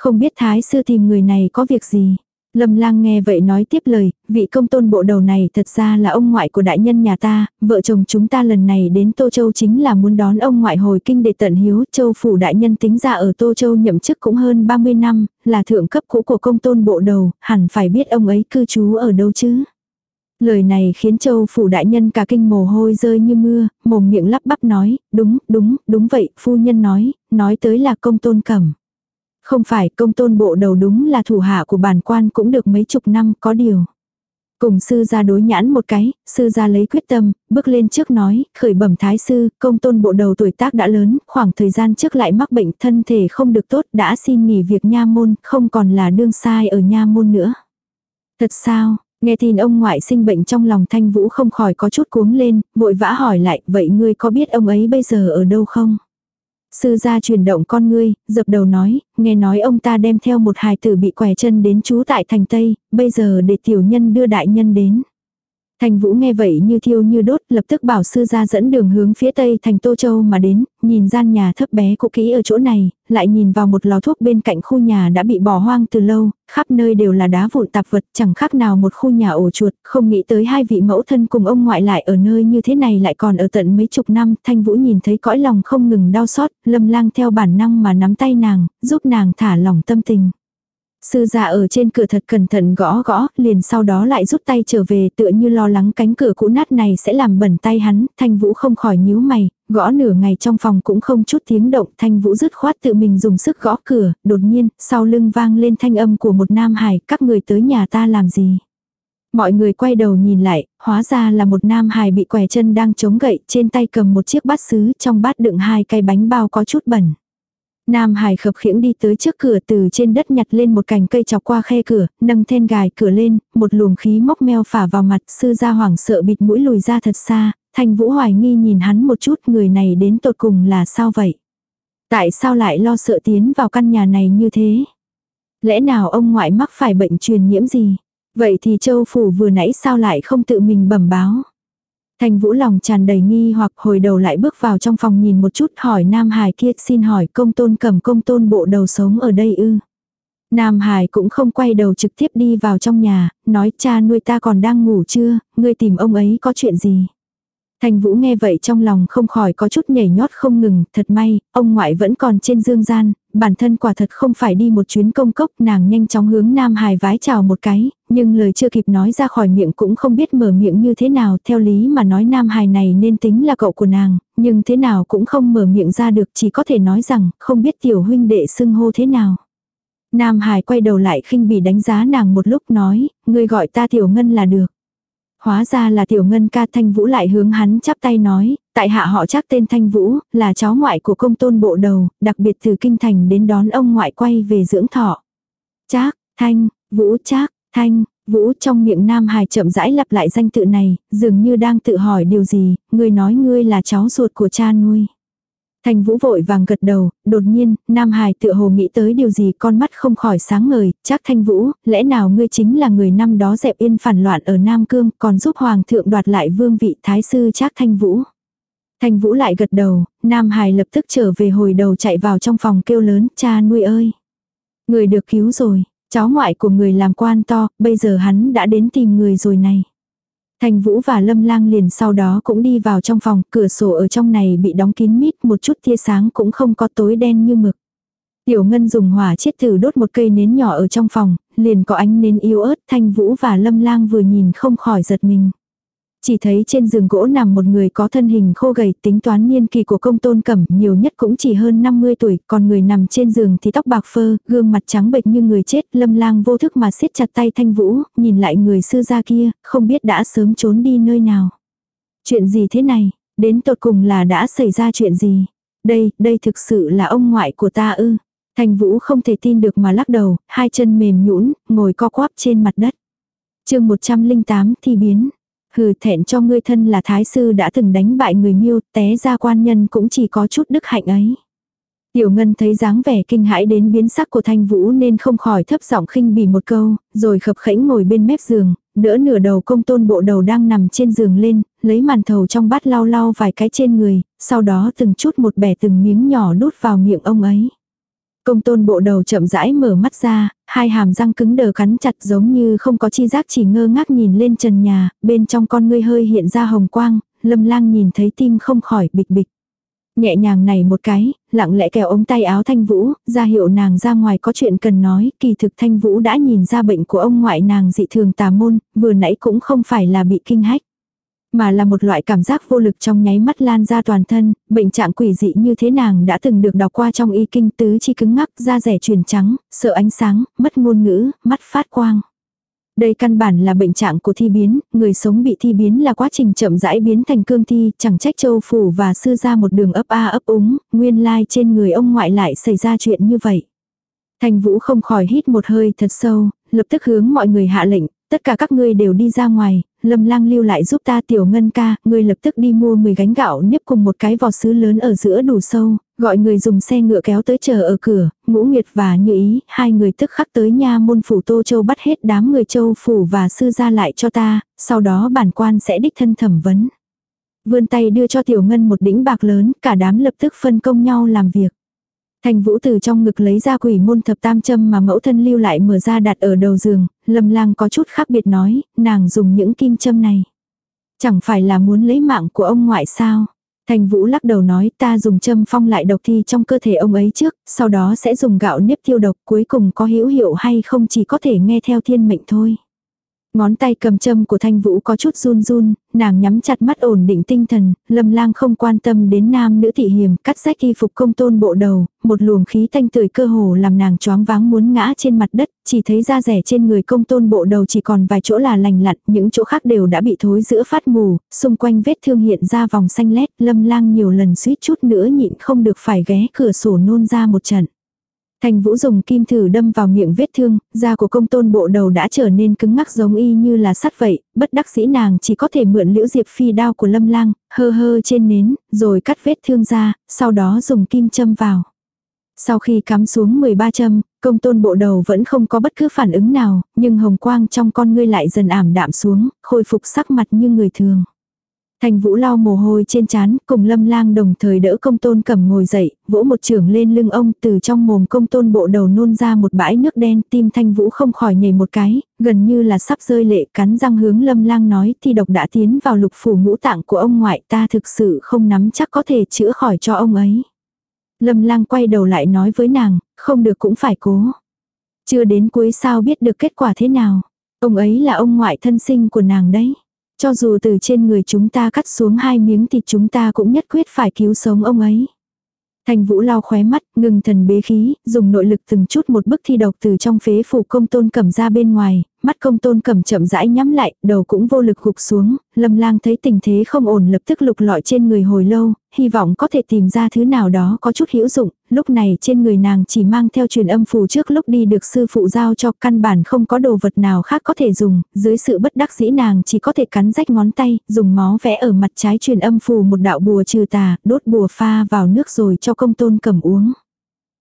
Không biết thái sư tìm người này có việc gì. Lâm lang nghe vậy nói tiếp lời, vị công tôn bộ đầu này thật ra là ông ngoại của đại nhân nhà ta, vợ chồng chúng ta lần này đến Tô Châu chính là muốn đón ông ngoại hồi kinh để tận hiếu, châu phủ đại nhân tính ra ở Tô Châu nhậm chức cũng hơn 30 năm, là thượng cấp cũ của công tôn bộ đầu, hẳn phải biết ông ấy cư trú ở đâu chứ. Lời này khiến châu phủ đại nhân cả kinh mồ hôi rơi như mưa, mồm miệng lắp bắp nói, đúng, đúng, đúng vậy, phu nhân nói, nói tới là công tôn cẩm. Không phải công tôn bộ đầu đúng là thủ hạ của bản quan cũng được mấy chục năm có điều. Cùng sư gia đối nhãn một cái, sư gia lấy quyết tâm, bước lên trước nói, khởi bẩm thái sư, công tôn bộ đầu tuổi tác đã lớn, khoảng thời gian trước lại mắc bệnh thân thể không được tốt, đã xin nghỉ việc nha môn, không còn là đương sai ở nha môn nữa. Thật sao, nghe tin ông ngoại sinh bệnh trong lòng thanh vũ không khỏi có chút cuống lên, vội vã hỏi lại, vậy ngươi có biết ông ấy bây giờ ở đâu không? Sư gia chuyển động con ngươi, dập đầu nói, nghe nói ông ta đem theo một hài tử bị quẻ chân đến trú tại thành Tây, bây giờ để tiểu nhân đưa đại nhân đến. Thành Vũ nghe vậy như thiêu như đốt, lập tức bảo sư ra dẫn đường hướng phía tây thành Tô Châu mà đến, nhìn gian nhà thấp bé cũ kỹ ở chỗ này, lại nhìn vào một lò thuốc bên cạnh khu nhà đã bị bỏ hoang từ lâu, khắp nơi đều là đá vụn tạp vật, chẳng khác nào một khu nhà ổ chuột, không nghĩ tới hai vị mẫu thân cùng ông ngoại lại ở nơi như thế này lại còn ở tận mấy chục năm, Thanh Vũ nhìn thấy cõi lòng không ngừng đau xót, lâm lang theo bản năng mà nắm tay nàng, giúp nàng thả lỏng tâm tình. Sư già ở trên cửa thật cẩn thận gõ gõ, liền sau đó lại rút tay trở về tựa như lo lắng cánh cửa cũ nát này sẽ làm bẩn tay hắn, thanh vũ không khỏi nhíu mày, gõ nửa ngày trong phòng cũng không chút tiếng động, thanh vũ dứt khoát tự mình dùng sức gõ cửa, đột nhiên, sau lưng vang lên thanh âm của một nam hải, các người tới nhà ta làm gì. Mọi người quay đầu nhìn lại, hóa ra là một nam hài bị quẻ chân đang chống gậy, trên tay cầm một chiếc bát sứ, trong bát đựng hai cây bánh bao có chút bẩn. Nam Hải khập khiễng đi tới trước cửa từ trên đất nhặt lên một cành cây chọc qua khe cửa, nâng then gài cửa lên, một luồng khí móc meo phả vào mặt sư gia hoảng sợ bịt mũi lùi ra thật xa, thanh vũ hoài nghi nhìn hắn một chút người này đến tột cùng là sao vậy? Tại sao lại lo sợ tiến vào căn nhà này như thế? Lẽ nào ông ngoại mắc phải bệnh truyền nhiễm gì? Vậy thì châu phủ vừa nãy sao lại không tự mình bẩm báo? Thành vũ lòng tràn đầy nghi hoặc hồi đầu lại bước vào trong phòng nhìn một chút hỏi Nam Hải kia xin hỏi công tôn cầm công tôn bộ đầu sống ở đây ư. Nam Hải cũng không quay đầu trực tiếp đi vào trong nhà, nói cha nuôi ta còn đang ngủ chưa, ngươi tìm ông ấy có chuyện gì. Thành Vũ nghe vậy trong lòng không khỏi có chút nhảy nhót không ngừng, thật may, ông ngoại vẫn còn trên dương gian, bản thân quả thật không phải đi một chuyến công cốc, nàng nhanh chóng hướng Nam Hải vái chào một cái, nhưng lời chưa kịp nói ra khỏi miệng cũng không biết mở miệng như thế nào, theo lý mà nói Nam Hải này nên tính là cậu của nàng, nhưng thế nào cũng không mở miệng ra được, chỉ có thể nói rằng, không biết tiểu huynh đệ xưng hô thế nào. Nam Hải quay đầu lại khinh bỉ đánh giá nàng một lúc nói, ngươi gọi ta tiểu ngân là được. Hóa ra là tiểu ngân ca thanh vũ lại hướng hắn chắp tay nói, tại hạ họ chắc tên thanh vũ, là cháu ngoại của công tôn bộ đầu, đặc biệt từ kinh thành đến đón ông ngoại quay về dưỡng thọ. Chắc thanh, vũ chắc thanh, vũ trong miệng nam hài chậm rãi lặp lại danh tự này, dường như đang tự hỏi điều gì, người nói ngươi là cháu ruột của cha nuôi. Thành Vũ vội vàng gật đầu, đột nhiên, Nam Hải tựa hồ nghĩ tới điều gì con mắt không khỏi sáng ngời, chắc Thanh Vũ, lẽ nào ngươi chính là người năm đó dẹp yên phản loạn ở Nam Cương, còn giúp Hoàng thượng đoạt lại vương vị Thái sư chắc Thanh Vũ. Thanh Vũ lại gật đầu, Nam Hải lập tức trở về hồi đầu chạy vào trong phòng kêu lớn, cha nuôi ơi. Người được cứu rồi, cháu ngoại của người làm quan to, bây giờ hắn đã đến tìm người rồi này. Thành Vũ và Lâm Lang liền sau đó cũng đi vào trong phòng, cửa sổ ở trong này bị đóng kín mít, một chút tia sáng cũng không có tối đen như mực. Tiểu Ngân dùng hỏa chiết thử đốt một cây nến nhỏ ở trong phòng, liền có ánh nến yếu ớt, Thanh Vũ và Lâm Lang vừa nhìn không khỏi giật mình. Chỉ thấy trên giường gỗ nằm một người có thân hình khô gầy tính toán niên kỳ của công tôn cẩm nhiều nhất cũng chỉ hơn 50 tuổi, còn người nằm trên giường thì tóc bạc phơ, gương mặt trắng bệch như người chết, lâm lang vô thức mà siết chặt tay thanh vũ, nhìn lại người sư gia kia, không biết đã sớm trốn đi nơi nào. Chuyện gì thế này, đến tột cùng là đã xảy ra chuyện gì? Đây, đây thực sự là ông ngoại của ta ư. Thanh vũ không thể tin được mà lắc đầu, hai chân mềm nhũn ngồi co quắp trên mặt đất. chương 108 thì biến. Hừ thẹn cho ngươi thân là thái sư đã từng đánh bại người miêu, té ra quan nhân cũng chỉ có chút đức hạnh ấy. Tiểu Ngân thấy dáng vẻ kinh hãi đến biến sắc của Thanh Vũ nên không khỏi thấp giọng khinh bỉ một câu, rồi khập khẽnh ngồi bên mép giường, đỡ nửa đầu công tôn bộ đầu đang nằm trên giường lên, lấy màn thầu trong bát lau lau vài cái trên người, sau đó từng chút một bẻ từng miếng nhỏ đút vào miệng ông ấy. Công tôn bộ đầu chậm rãi mở mắt ra, hai hàm răng cứng đờ cắn chặt giống như không có chi giác chỉ ngơ ngác nhìn lên trần nhà, bên trong con ngươi hơi hiện ra hồng quang, lâm lang nhìn thấy tim không khỏi bịch bịch. Nhẹ nhàng này một cái, lặng lẽ kéo ống tay áo thanh vũ, ra hiệu nàng ra ngoài có chuyện cần nói, kỳ thực thanh vũ đã nhìn ra bệnh của ông ngoại nàng dị thường tà môn, vừa nãy cũng không phải là bị kinh hách mà là một loại cảm giác vô lực trong nháy mắt lan ra toàn thân, bệnh trạng quỷ dị như thế nàng đã từng được đọc qua trong y kinh tứ chi cứng ngắc, da rẻ chuyển trắng, sợ ánh sáng, mất ngôn ngữ, mắt phát quang. Đây căn bản là bệnh trạng của thi biến, người sống bị thi biến là quá trình chậm rãi biến thành cương thi, chẳng trách châu phủ và sư ra một đường ấp a ấp úng, nguyên lai trên người ông ngoại lại xảy ra chuyện như vậy. Thành vũ không khỏi hít một hơi thật sâu, lập tức hướng mọi người hạ lệnh, tất cả các ngươi đều đi ra ngoài, lâm lang lưu lại giúp ta tiểu ngân ca, ngươi lập tức đi mua 10 gánh gạo nếp cùng một cái vò sứ lớn ở giữa đủ sâu, gọi người dùng xe ngựa kéo tới chờ ở cửa, ngũ nguyệt và như ý, hai người tức khắc tới nha môn phủ Tô Châu bắt hết đám người châu phủ và sư ra lại cho ta, sau đó bản quan sẽ đích thân thẩm vấn. Vươn tay đưa cho tiểu ngân một đĩnh bạc lớn, cả đám lập tức phân công nhau làm việc. Thành vũ từ trong ngực lấy ra quỷ môn thập tam châm mà mẫu thân lưu lại mở ra đặt ở đầu giường, lâm lang có chút khác biệt nói, nàng dùng những kim châm này. Chẳng phải là muốn lấy mạng của ông ngoại sao. Thành Vũ lắc đầu nói ta dùng châm phong lại độc thi trong cơ thể ông ấy trước, sau đó sẽ dùng gạo nếp tiêu độc cuối cùng có hữu hiệu hay không chỉ có thể nghe theo thiên mệnh thôi. Ngón tay cầm châm của Thanh Vũ có chút run run, nàng nhắm chặt mắt ổn định tinh thần, lâm lang không quan tâm đến nam nữ thị hiểm, cắt rách y phục công tôn bộ đầu, một luồng khí thanh tươi cơ hồ làm nàng choáng váng muốn ngã trên mặt đất, chỉ thấy da rẻ trên người công tôn bộ đầu chỉ còn vài chỗ là lành lặn, những chỗ khác đều đã bị thối giữa phát mù, xung quanh vết thương hiện ra vòng xanh lét, lâm lang nhiều lần suýt chút nữa nhịn không được phải ghé cửa sổ nôn ra một trận. Thành Vũ dùng kim thử đâm vào miệng vết thương, da của công tôn bộ đầu đã trở nên cứng ngắc giống y như là sắt vậy, bất đắc dĩ nàng chỉ có thể mượn liễu diệp phi đao của lâm lang, hơ hơ trên nến, rồi cắt vết thương ra, sau đó dùng kim châm vào. Sau khi cắm xuống 13 châm, công tôn bộ đầu vẫn không có bất cứ phản ứng nào, nhưng hồng quang trong con ngươi lại dần ảm đạm xuống, khôi phục sắc mặt như người thường. Thành Vũ lau mồ hôi trên trán, cùng Lâm Lang đồng thời đỡ công tôn cẩm ngồi dậy, vỗ một trường lên lưng ông, từ trong mồm công tôn bộ đầu nôn ra một bãi nước đen, tim Thanh Vũ không khỏi nhảy một cái, gần như là sắp rơi lệ, cắn răng hướng Lâm Lang nói, thì độc đã tiến vào lục phủ ngũ tạng của ông ngoại, ta thực sự không nắm chắc có thể chữa khỏi cho ông ấy. Lâm Lang quay đầu lại nói với nàng, không được cũng phải cố. Chưa đến cuối sao biết được kết quả thế nào. Ông ấy là ông ngoại thân sinh của nàng đấy. Cho dù từ trên người chúng ta cắt xuống hai miếng thịt chúng ta cũng nhất quyết phải cứu sống ông ấy. Thành vũ lao khóe mắt, ngừng thần bế khí, dùng nội lực từng chút một bức thi độc từ trong phế phủ công tôn cầm ra bên ngoài, mắt công tôn cầm chậm rãi nhắm lại, đầu cũng vô lực gục xuống, lâm lang thấy tình thế không ổn lập tức lục lọi trên người hồi lâu, hy vọng có thể tìm ra thứ nào đó có chút hữu dụng, lúc này trên người nàng chỉ mang theo truyền âm phù trước lúc đi được sư phụ giao cho căn bản không có đồ vật nào khác có thể dùng, dưới sự bất đắc dĩ nàng chỉ có thể cắn rách ngón tay, dùng máu vẽ ở mặt trái truyền âm phù một đạo bùa trừ tà, đốt bùa pha vào nước rồi cho công tôn cầm uống.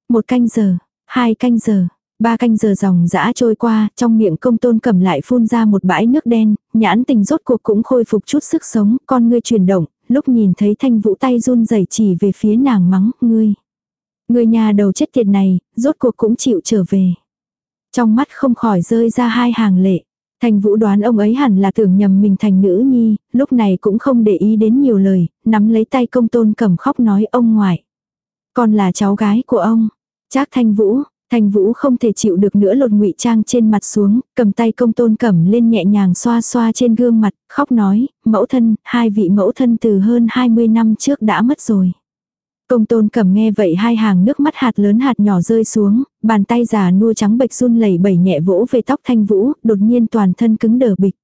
Một canh giờ, hai canh giờ, Ba canh giờ dòng dã trôi qua, trong miệng công tôn cầm lại phun ra một bãi nước đen, nhãn tình rốt cuộc cũng khôi phục chút sức sống, con ngươi chuyển động, lúc nhìn thấy thanh vũ tay run rẩy chỉ về phía nàng mắng, ngươi. Người nhà đầu chết tiệt này, rốt cuộc cũng chịu trở về. Trong mắt không khỏi rơi ra hai hàng lệ. Thành vũ đoán ông ấy hẳn là tưởng nhầm mình thành nữ nhi, lúc này cũng không để ý đến nhiều lời, nắm lấy tay công tôn cầm khóc nói ông ngoại. Con là cháu gái của ông. Trác thanh vũ, Thanh Vũ không thể chịu được nữa lột ngụy trang trên mặt xuống, cầm tay công tôn cẩm lên nhẹ nhàng xoa xoa trên gương mặt, khóc nói, mẫu thân, hai vị mẫu thân từ hơn 20 năm trước đã mất rồi. Công tôn cầm nghe vậy hai hàng nước mắt hạt lớn hạt nhỏ rơi xuống, bàn tay già nua trắng bệch run lẩy bẩy nhẹ vỗ về tóc thanh vũ, đột nhiên toàn thân cứng đờ bịch.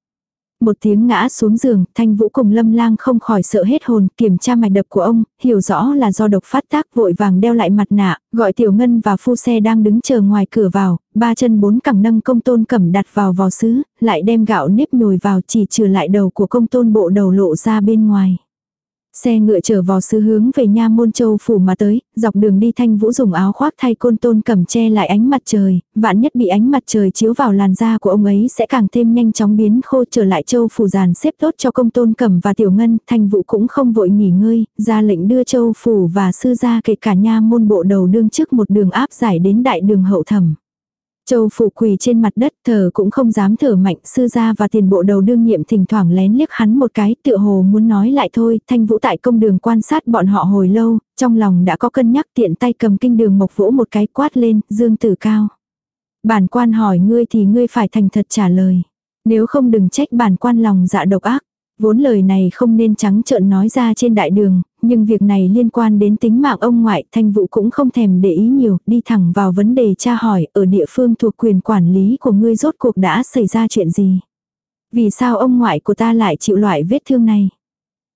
Một tiếng ngã xuống giường, thanh vũ cùng lâm lang không khỏi sợ hết hồn, kiểm tra mạch đập của ông, hiểu rõ là do độc phát tác vội vàng đeo lại mặt nạ, gọi tiểu ngân và phu xe đang đứng chờ ngoài cửa vào, ba chân bốn cẳng nâng công tôn cẩm đặt vào vò sứ, lại đem gạo nếp nhồi vào chỉ trừ lại đầu của công tôn bộ đầu lộ ra bên ngoài. Xe ngựa chở vào sư hướng về nha môn châu phủ mà tới, dọc đường đi thanh vũ dùng áo khoác thay côn tôn cầm che lại ánh mặt trời, vạn nhất bị ánh mặt trời chiếu vào làn da của ông ấy sẽ càng thêm nhanh chóng biến khô trở lại châu phủ giàn xếp tốt cho công tôn cầm và tiểu ngân, thanh vũ cũng không vội nghỉ ngơi, ra lệnh đưa châu phủ và sư gia kể cả nha môn bộ đầu đương trước một đường áp giải đến đại đường hậu thẩm. Châu phụ quỳ trên mặt đất thở cũng không dám thở mạnh sư gia và tiền bộ đầu đương nhiệm thỉnh thoảng lén liếc hắn một cái tựa hồ muốn nói lại thôi thanh vũ tại công đường quan sát bọn họ hồi lâu trong lòng đã có cân nhắc tiện tay cầm kinh đường mộc vỗ một cái quát lên dương tử cao. Bản quan hỏi ngươi thì ngươi phải thành thật trả lời. Nếu không đừng trách bản quan lòng dạ độc ác. Vốn lời này không nên trắng trợn nói ra trên đại đường, nhưng việc này liên quan đến tính mạng ông ngoại, thanh vũ cũng không thèm để ý nhiều, đi thẳng vào vấn đề tra hỏi, ở địa phương thuộc quyền quản lý của ngươi rốt cuộc đã xảy ra chuyện gì. Vì sao ông ngoại của ta lại chịu loại vết thương này?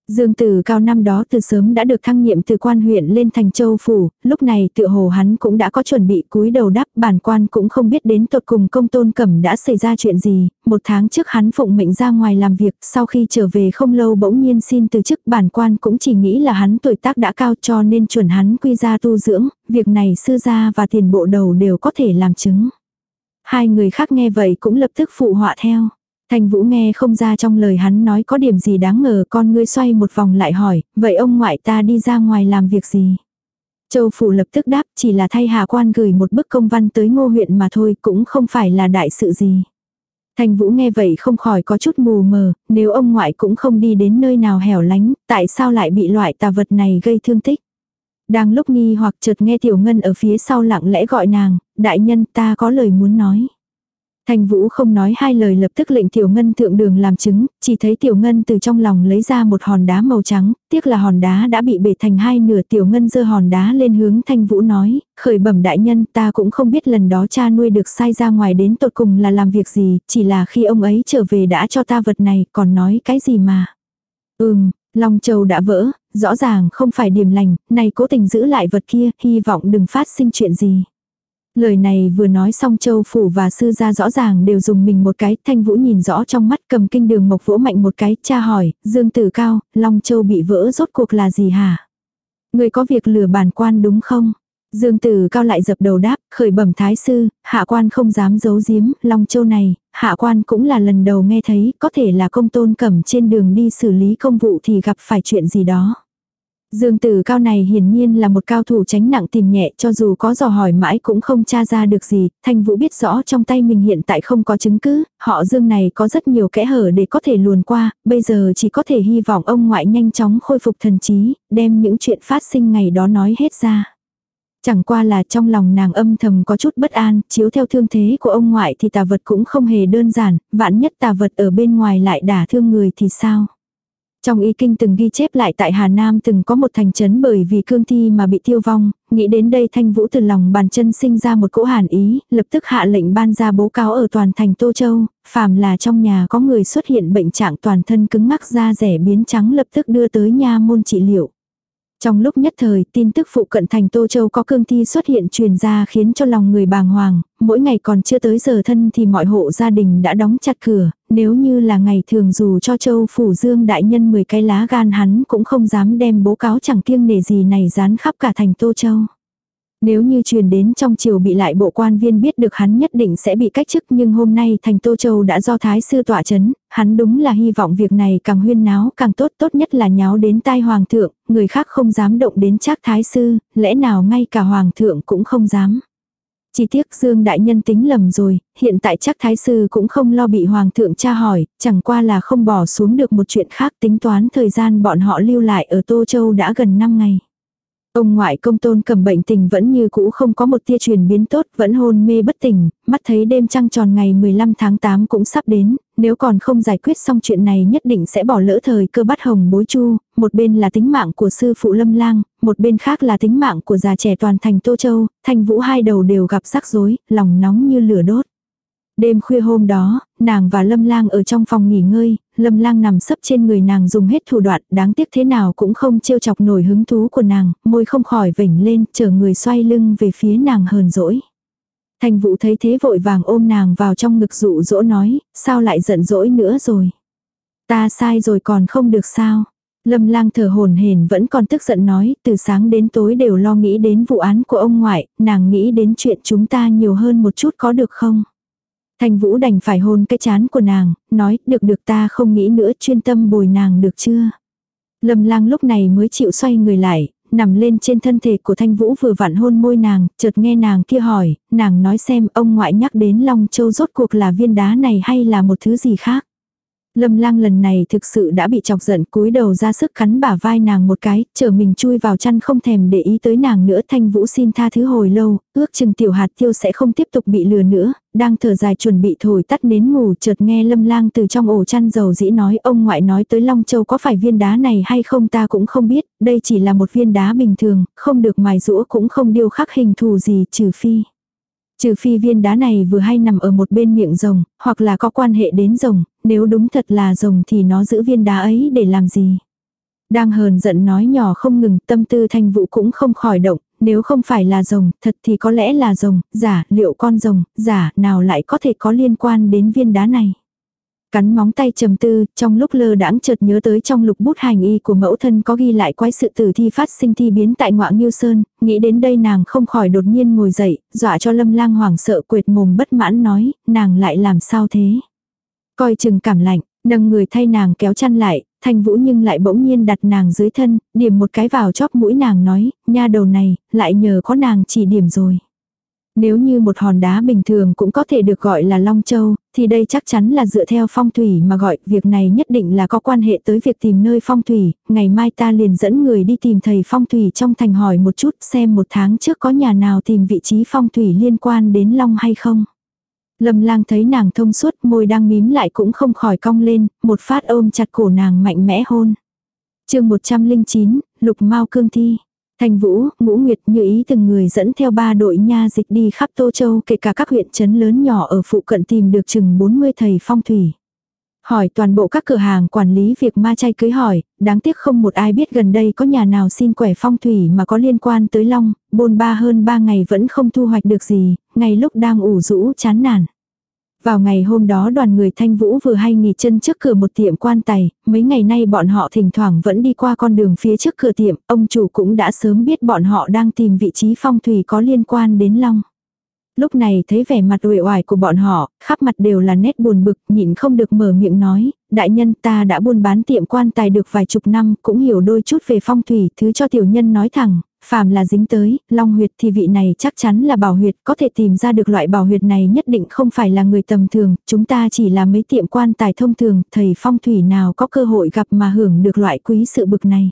Dương Tử cao năm đó từ sớm đã được thăng nhiệm từ quan huyện lên thành châu phủ, lúc này tựa hồ hắn cũng đã có chuẩn bị cúi đầu đáp bản quan cũng không biết đến tột cùng công tôn cẩm đã xảy ra chuyện gì, một tháng trước hắn phụng mệnh ra ngoài làm việc, sau khi trở về không lâu bỗng nhiên xin từ chức bản quan cũng chỉ nghĩ là hắn tuổi tác đã cao cho nên chuẩn hắn quy ra tu dưỡng, việc này sư gia và tiền bộ đầu đều có thể làm chứng. Hai người khác nghe vậy cũng lập tức phụ họa theo. Thành Vũ nghe không ra trong lời hắn nói có điểm gì đáng ngờ con ngươi xoay một vòng lại hỏi, vậy ông ngoại ta đi ra ngoài làm việc gì? Châu Phủ lập tức đáp chỉ là thay hạ quan gửi một bức công văn tới ngô huyện mà thôi cũng không phải là đại sự gì. Thanh Vũ nghe vậy không khỏi có chút mù mờ, nếu ông ngoại cũng không đi đến nơi nào hẻo lánh, tại sao lại bị loại tà vật này gây thương tích. Đang lúc nghi hoặc chợt nghe Tiểu Ngân ở phía sau lặng lẽ gọi nàng, đại nhân ta có lời muốn nói. Thanh Vũ không nói hai lời lập tức lệnh Tiểu Ngân thượng đường làm chứng, chỉ thấy Tiểu Ngân từ trong lòng lấy ra một hòn đá màu trắng, tiếc là hòn đá đã bị bể thành hai nửa Tiểu Ngân giơ hòn đá lên hướng Thanh Vũ nói, khởi bẩm đại nhân ta cũng không biết lần đó cha nuôi được sai ra ngoài đến tột cùng là làm việc gì, chỉ là khi ông ấy trở về đã cho ta vật này, còn nói cái gì mà. Ừm, Long Châu đã vỡ, rõ ràng không phải điểm lành, này cố tình giữ lại vật kia, hy vọng đừng phát sinh chuyện gì. Lời này vừa nói xong châu phủ và sư gia rõ ràng đều dùng mình một cái, thanh vũ nhìn rõ trong mắt cầm kinh đường mộc vỗ mạnh một cái, cha hỏi, dương tử cao, long châu bị vỡ rốt cuộc là gì hả? Người có việc lừa bản quan đúng không? Dương tử cao lại dập đầu đáp, khởi bẩm thái sư, hạ quan không dám giấu giếm, long châu này, hạ quan cũng là lần đầu nghe thấy, có thể là công tôn cẩm trên đường đi xử lý công vụ thì gặp phải chuyện gì đó. Dương tử cao này hiển nhiên là một cao thủ tránh nặng tìm nhẹ cho dù có dò hỏi mãi cũng không tra ra được gì, thanh vũ biết rõ trong tay mình hiện tại không có chứng cứ, họ dương này có rất nhiều kẽ hở để có thể luồn qua, bây giờ chỉ có thể hy vọng ông ngoại nhanh chóng khôi phục thần trí, đem những chuyện phát sinh ngày đó nói hết ra. Chẳng qua là trong lòng nàng âm thầm có chút bất an, chiếu theo thương thế của ông ngoại thì tà vật cũng không hề đơn giản, vạn nhất tà vật ở bên ngoài lại đả thương người thì sao? Trong y kinh từng ghi chép lại tại Hà Nam từng có một thành trấn bởi vì cương thi mà bị tiêu vong, nghĩ đến đây thanh vũ từ lòng bàn chân sinh ra một cỗ hàn ý, lập tức hạ lệnh ban ra bố cáo ở toàn thành Tô Châu, phàm là trong nhà có người xuất hiện bệnh trạng toàn thân cứng ngắc da rẻ biến trắng lập tức đưa tới nha môn trị liệu. Trong lúc nhất thời, tin tức phụ cận thành Tô Châu có cương thi xuất hiện truyền ra khiến cho lòng người bàng hoàng, mỗi ngày còn chưa tới giờ thân thì mọi hộ gia đình đã đóng chặt cửa, nếu như là ngày thường dù cho Châu Phủ Dương đại nhân 10 cái lá gan hắn cũng không dám đem bố cáo chẳng kiêng nể gì này dán khắp cả thành Tô Châu. Nếu như truyền đến trong triều bị lại bộ quan viên biết được hắn nhất định sẽ bị cách chức nhưng hôm nay thành Tô Châu đã do Thái sư tỏa chấn, hắn đúng là hy vọng việc này càng huyên náo càng tốt tốt nhất là nháo đến tai hoàng thượng, người khác không dám động đến chắc Thái sư, lẽ nào ngay cả hoàng thượng cũng không dám. Chỉ tiếc Dương Đại Nhân tính lầm rồi, hiện tại chắc Thái Sư cũng không lo bị Hoàng thượng tra hỏi, chẳng qua là không bỏ xuống được một chuyện khác tính toán thời gian bọn họ lưu lại ở Tô Châu đã gần 5 ngày. Ông ngoại công tôn cầm bệnh tình vẫn như cũ không có một tia truyền biến tốt, vẫn hôn mê bất tỉnh, mắt thấy đêm trăng tròn ngày 15 tháng 8 cũng sắp đến, nếu còn không giải quyết xong chuyện này nhất định sẽ bỏ lỡ thời cơ bắt hồng bối chu, một bên là tính mạng của sư phụ lâm lang, một bên khác là tính mạng của già trẻ toàn thành Tô Châu, thành vũ hai đầu đều gặp rắc rối, lòng nóng như lửa đốt. Đêm khuya hôm đó, nàng và Lâm Lang ở trong phòng nghỉ ngơi, Lâm Lang nằm sấp trên người nàng dùng hết thủ đoạn, đáng tiếc thế nào cũng không trêu chọc nổi hứng thú của nàng, môi không khỏi vểnh lên, chờ người xoay lưng về phía nàng hờn dỗi. Thành Vũ thấy thế vội vàng ôm nàng vào trong ngực dụ dỗ nói, sao lại giận dỗi nữa rồi? Ta sai rồi còn không được sao? Lâm lang thở hồn hển vẫn còn tức giận nói, từ sáng đến tối đều lo nghĩ đến vụ án của ông ngoại, nàng nghĩ đến chuyện chúng ta nhiều hơn một chút có được không? Thanh Vũ đành phải hôn cái chán của nàng, nói, được được ta không nghĩ nữa chuyên tâm bồi nàng được chưa. Lâm lang lúc này mới chịu xoay người lại, nằm lên trên thân thể của Thanh Vũ vừa vặn hôn môi nàng, chợt nghe nàng kia hỏi, nàng nói xem ông ngoại nhắc đến Long Châu rốt cuộc là viên đá này hay là một thứ gì khác. Lâm lang lần này thực sự đã bị chọc giận cúi đầu ra sức khắn bả vai nàng một cái, chờ mình chui vào chăn không thèm để ý tới nàng nữa thanh vũ xin tha thứ hồi lâu, ước chừng tiểu hạt tiêu sẽ không tiếp tục bị lừa nữa, đang thở dài chuẩn bị thổi tắt nến ngủ chợt nghe lâm lang từ trong ổ chăn dầu dĩ nói ông ngoại nói tới Long Châu có phải viên đá này hay không ta cũng không biết, đây chỉ là một viên đá bình thường, không được mài rũa cũng không điêu khắc hình thù gì trừ phi. Trừ phi viên đá này vừa hay nằm ở một bên miệng rồng, hoặc là có quan hệ đến rồng, nếu đúng thật là rồng thì nó giữ viên đá ấy để làm gì. Đang hờn giận nói nhỏ không ngừng, tâm tư thanh vũ cũng không khỏi động, nếu không phải là rồng, thật thì có lẽ là rồng, giả, liệu con rồng, giả, nào lại có thể có liên quan đến viên đá này. Cắn móng tay trầm tư, trong lúc lơ đãng chợt nhớ tới trong lục bút hành y của mẫu thân có ghi lại quái sự tử thi phát sinh thi biến tại ngoại Nghiêu Sơn, nghĩ đến đây nàng không khỏi đột nhiên ngồi dậy, dọa cho lâm lang hoảng sợ quệt mồm bất mãn nói, nàng lại làm sao thế. Coi chừng cảm lạnh, nâng người thay nàng kéo chăn lại, thanh vũ nhưng lại bỗng nhiên đặt nàng dưới thân, điểm một cái vào chóp mũi nàng nói, nha đầu này, lại nhờ có nàng chỉ điểm rồi. Nếu như một hòn đá bình thường cũng có thể được gọi là Long Châu, thì đây chắc chắn là dựa theo phong thủy mà gọi, việc này nhất định là có quan hệ tới việc tìm nơi phong thủy, ngày mai ta liền dẫn người đi tìm thầy phong thủy trong thành hỏi một chút xem một tháng trước có nhà nào tìm vị trí phong thủy liên quan đến Long hay không. Lâm lang thấy nàng thông suốt môi đang mím lại cũng không khỏi cong lên, một phát ôm chặt cổ nàng mạnh mẽ hôn. chương 109, Lục Mao Cương Thi. Thành Vũ, Ngũ Nguyệt như ý từng người dẫn theo ba đội nha dịch đi khắp Tô Châu kể cả các huyện trấn lớn nhỏ ở phụ cận tìm được chừng 40 thầy phong thủy. Hỏi toàn bộ các cửa hàng quản lý việc ma chay cưới hỏi, đáng tiếc không một ai biết gần đây có nhà nào xin quẻ phong thủy mà có liên quan tới long, bôn ba hơn ba ngày vẫn không thu hoạch được gì, ngày lúc đang ủ rũ chán nản. Vào ngày hôm đó đoàn người Thanh Vũ vừa hay nghỉ chân trước cửa một tiệm quan tài, mấy ngày nay bọn họ thỉnh thoảng vẫn đi qua con đường phía trước cửa tiệm, ông chủ cũng đã sớm biết bọn họ đang tìm vị trí phong thủy có liên quan đến long. Lúc này thấy vẻ mặt uể oải của bọn họ, khắp mặt đều là nét buồn bực, nhịn không được mở miệng nói, đại nhân ta đã buôn bán tiệm quan tài được vài chục năm, cũng hiểu đôi chút về phong thủy, thứ cho tiểu nhân nói thẳng, phàm là dính tới, long huyệt thì vị này chắc chắn là bảo huyệt, có thể tìm ra được loại bảo huyệt này nhất định không phải là người tầm thường, chúng ta chỉ là mấy tiệm quan tài thông thường, thầy phong thủy nào có cơ hội gặp mà hưởng được loại quý sự bực này.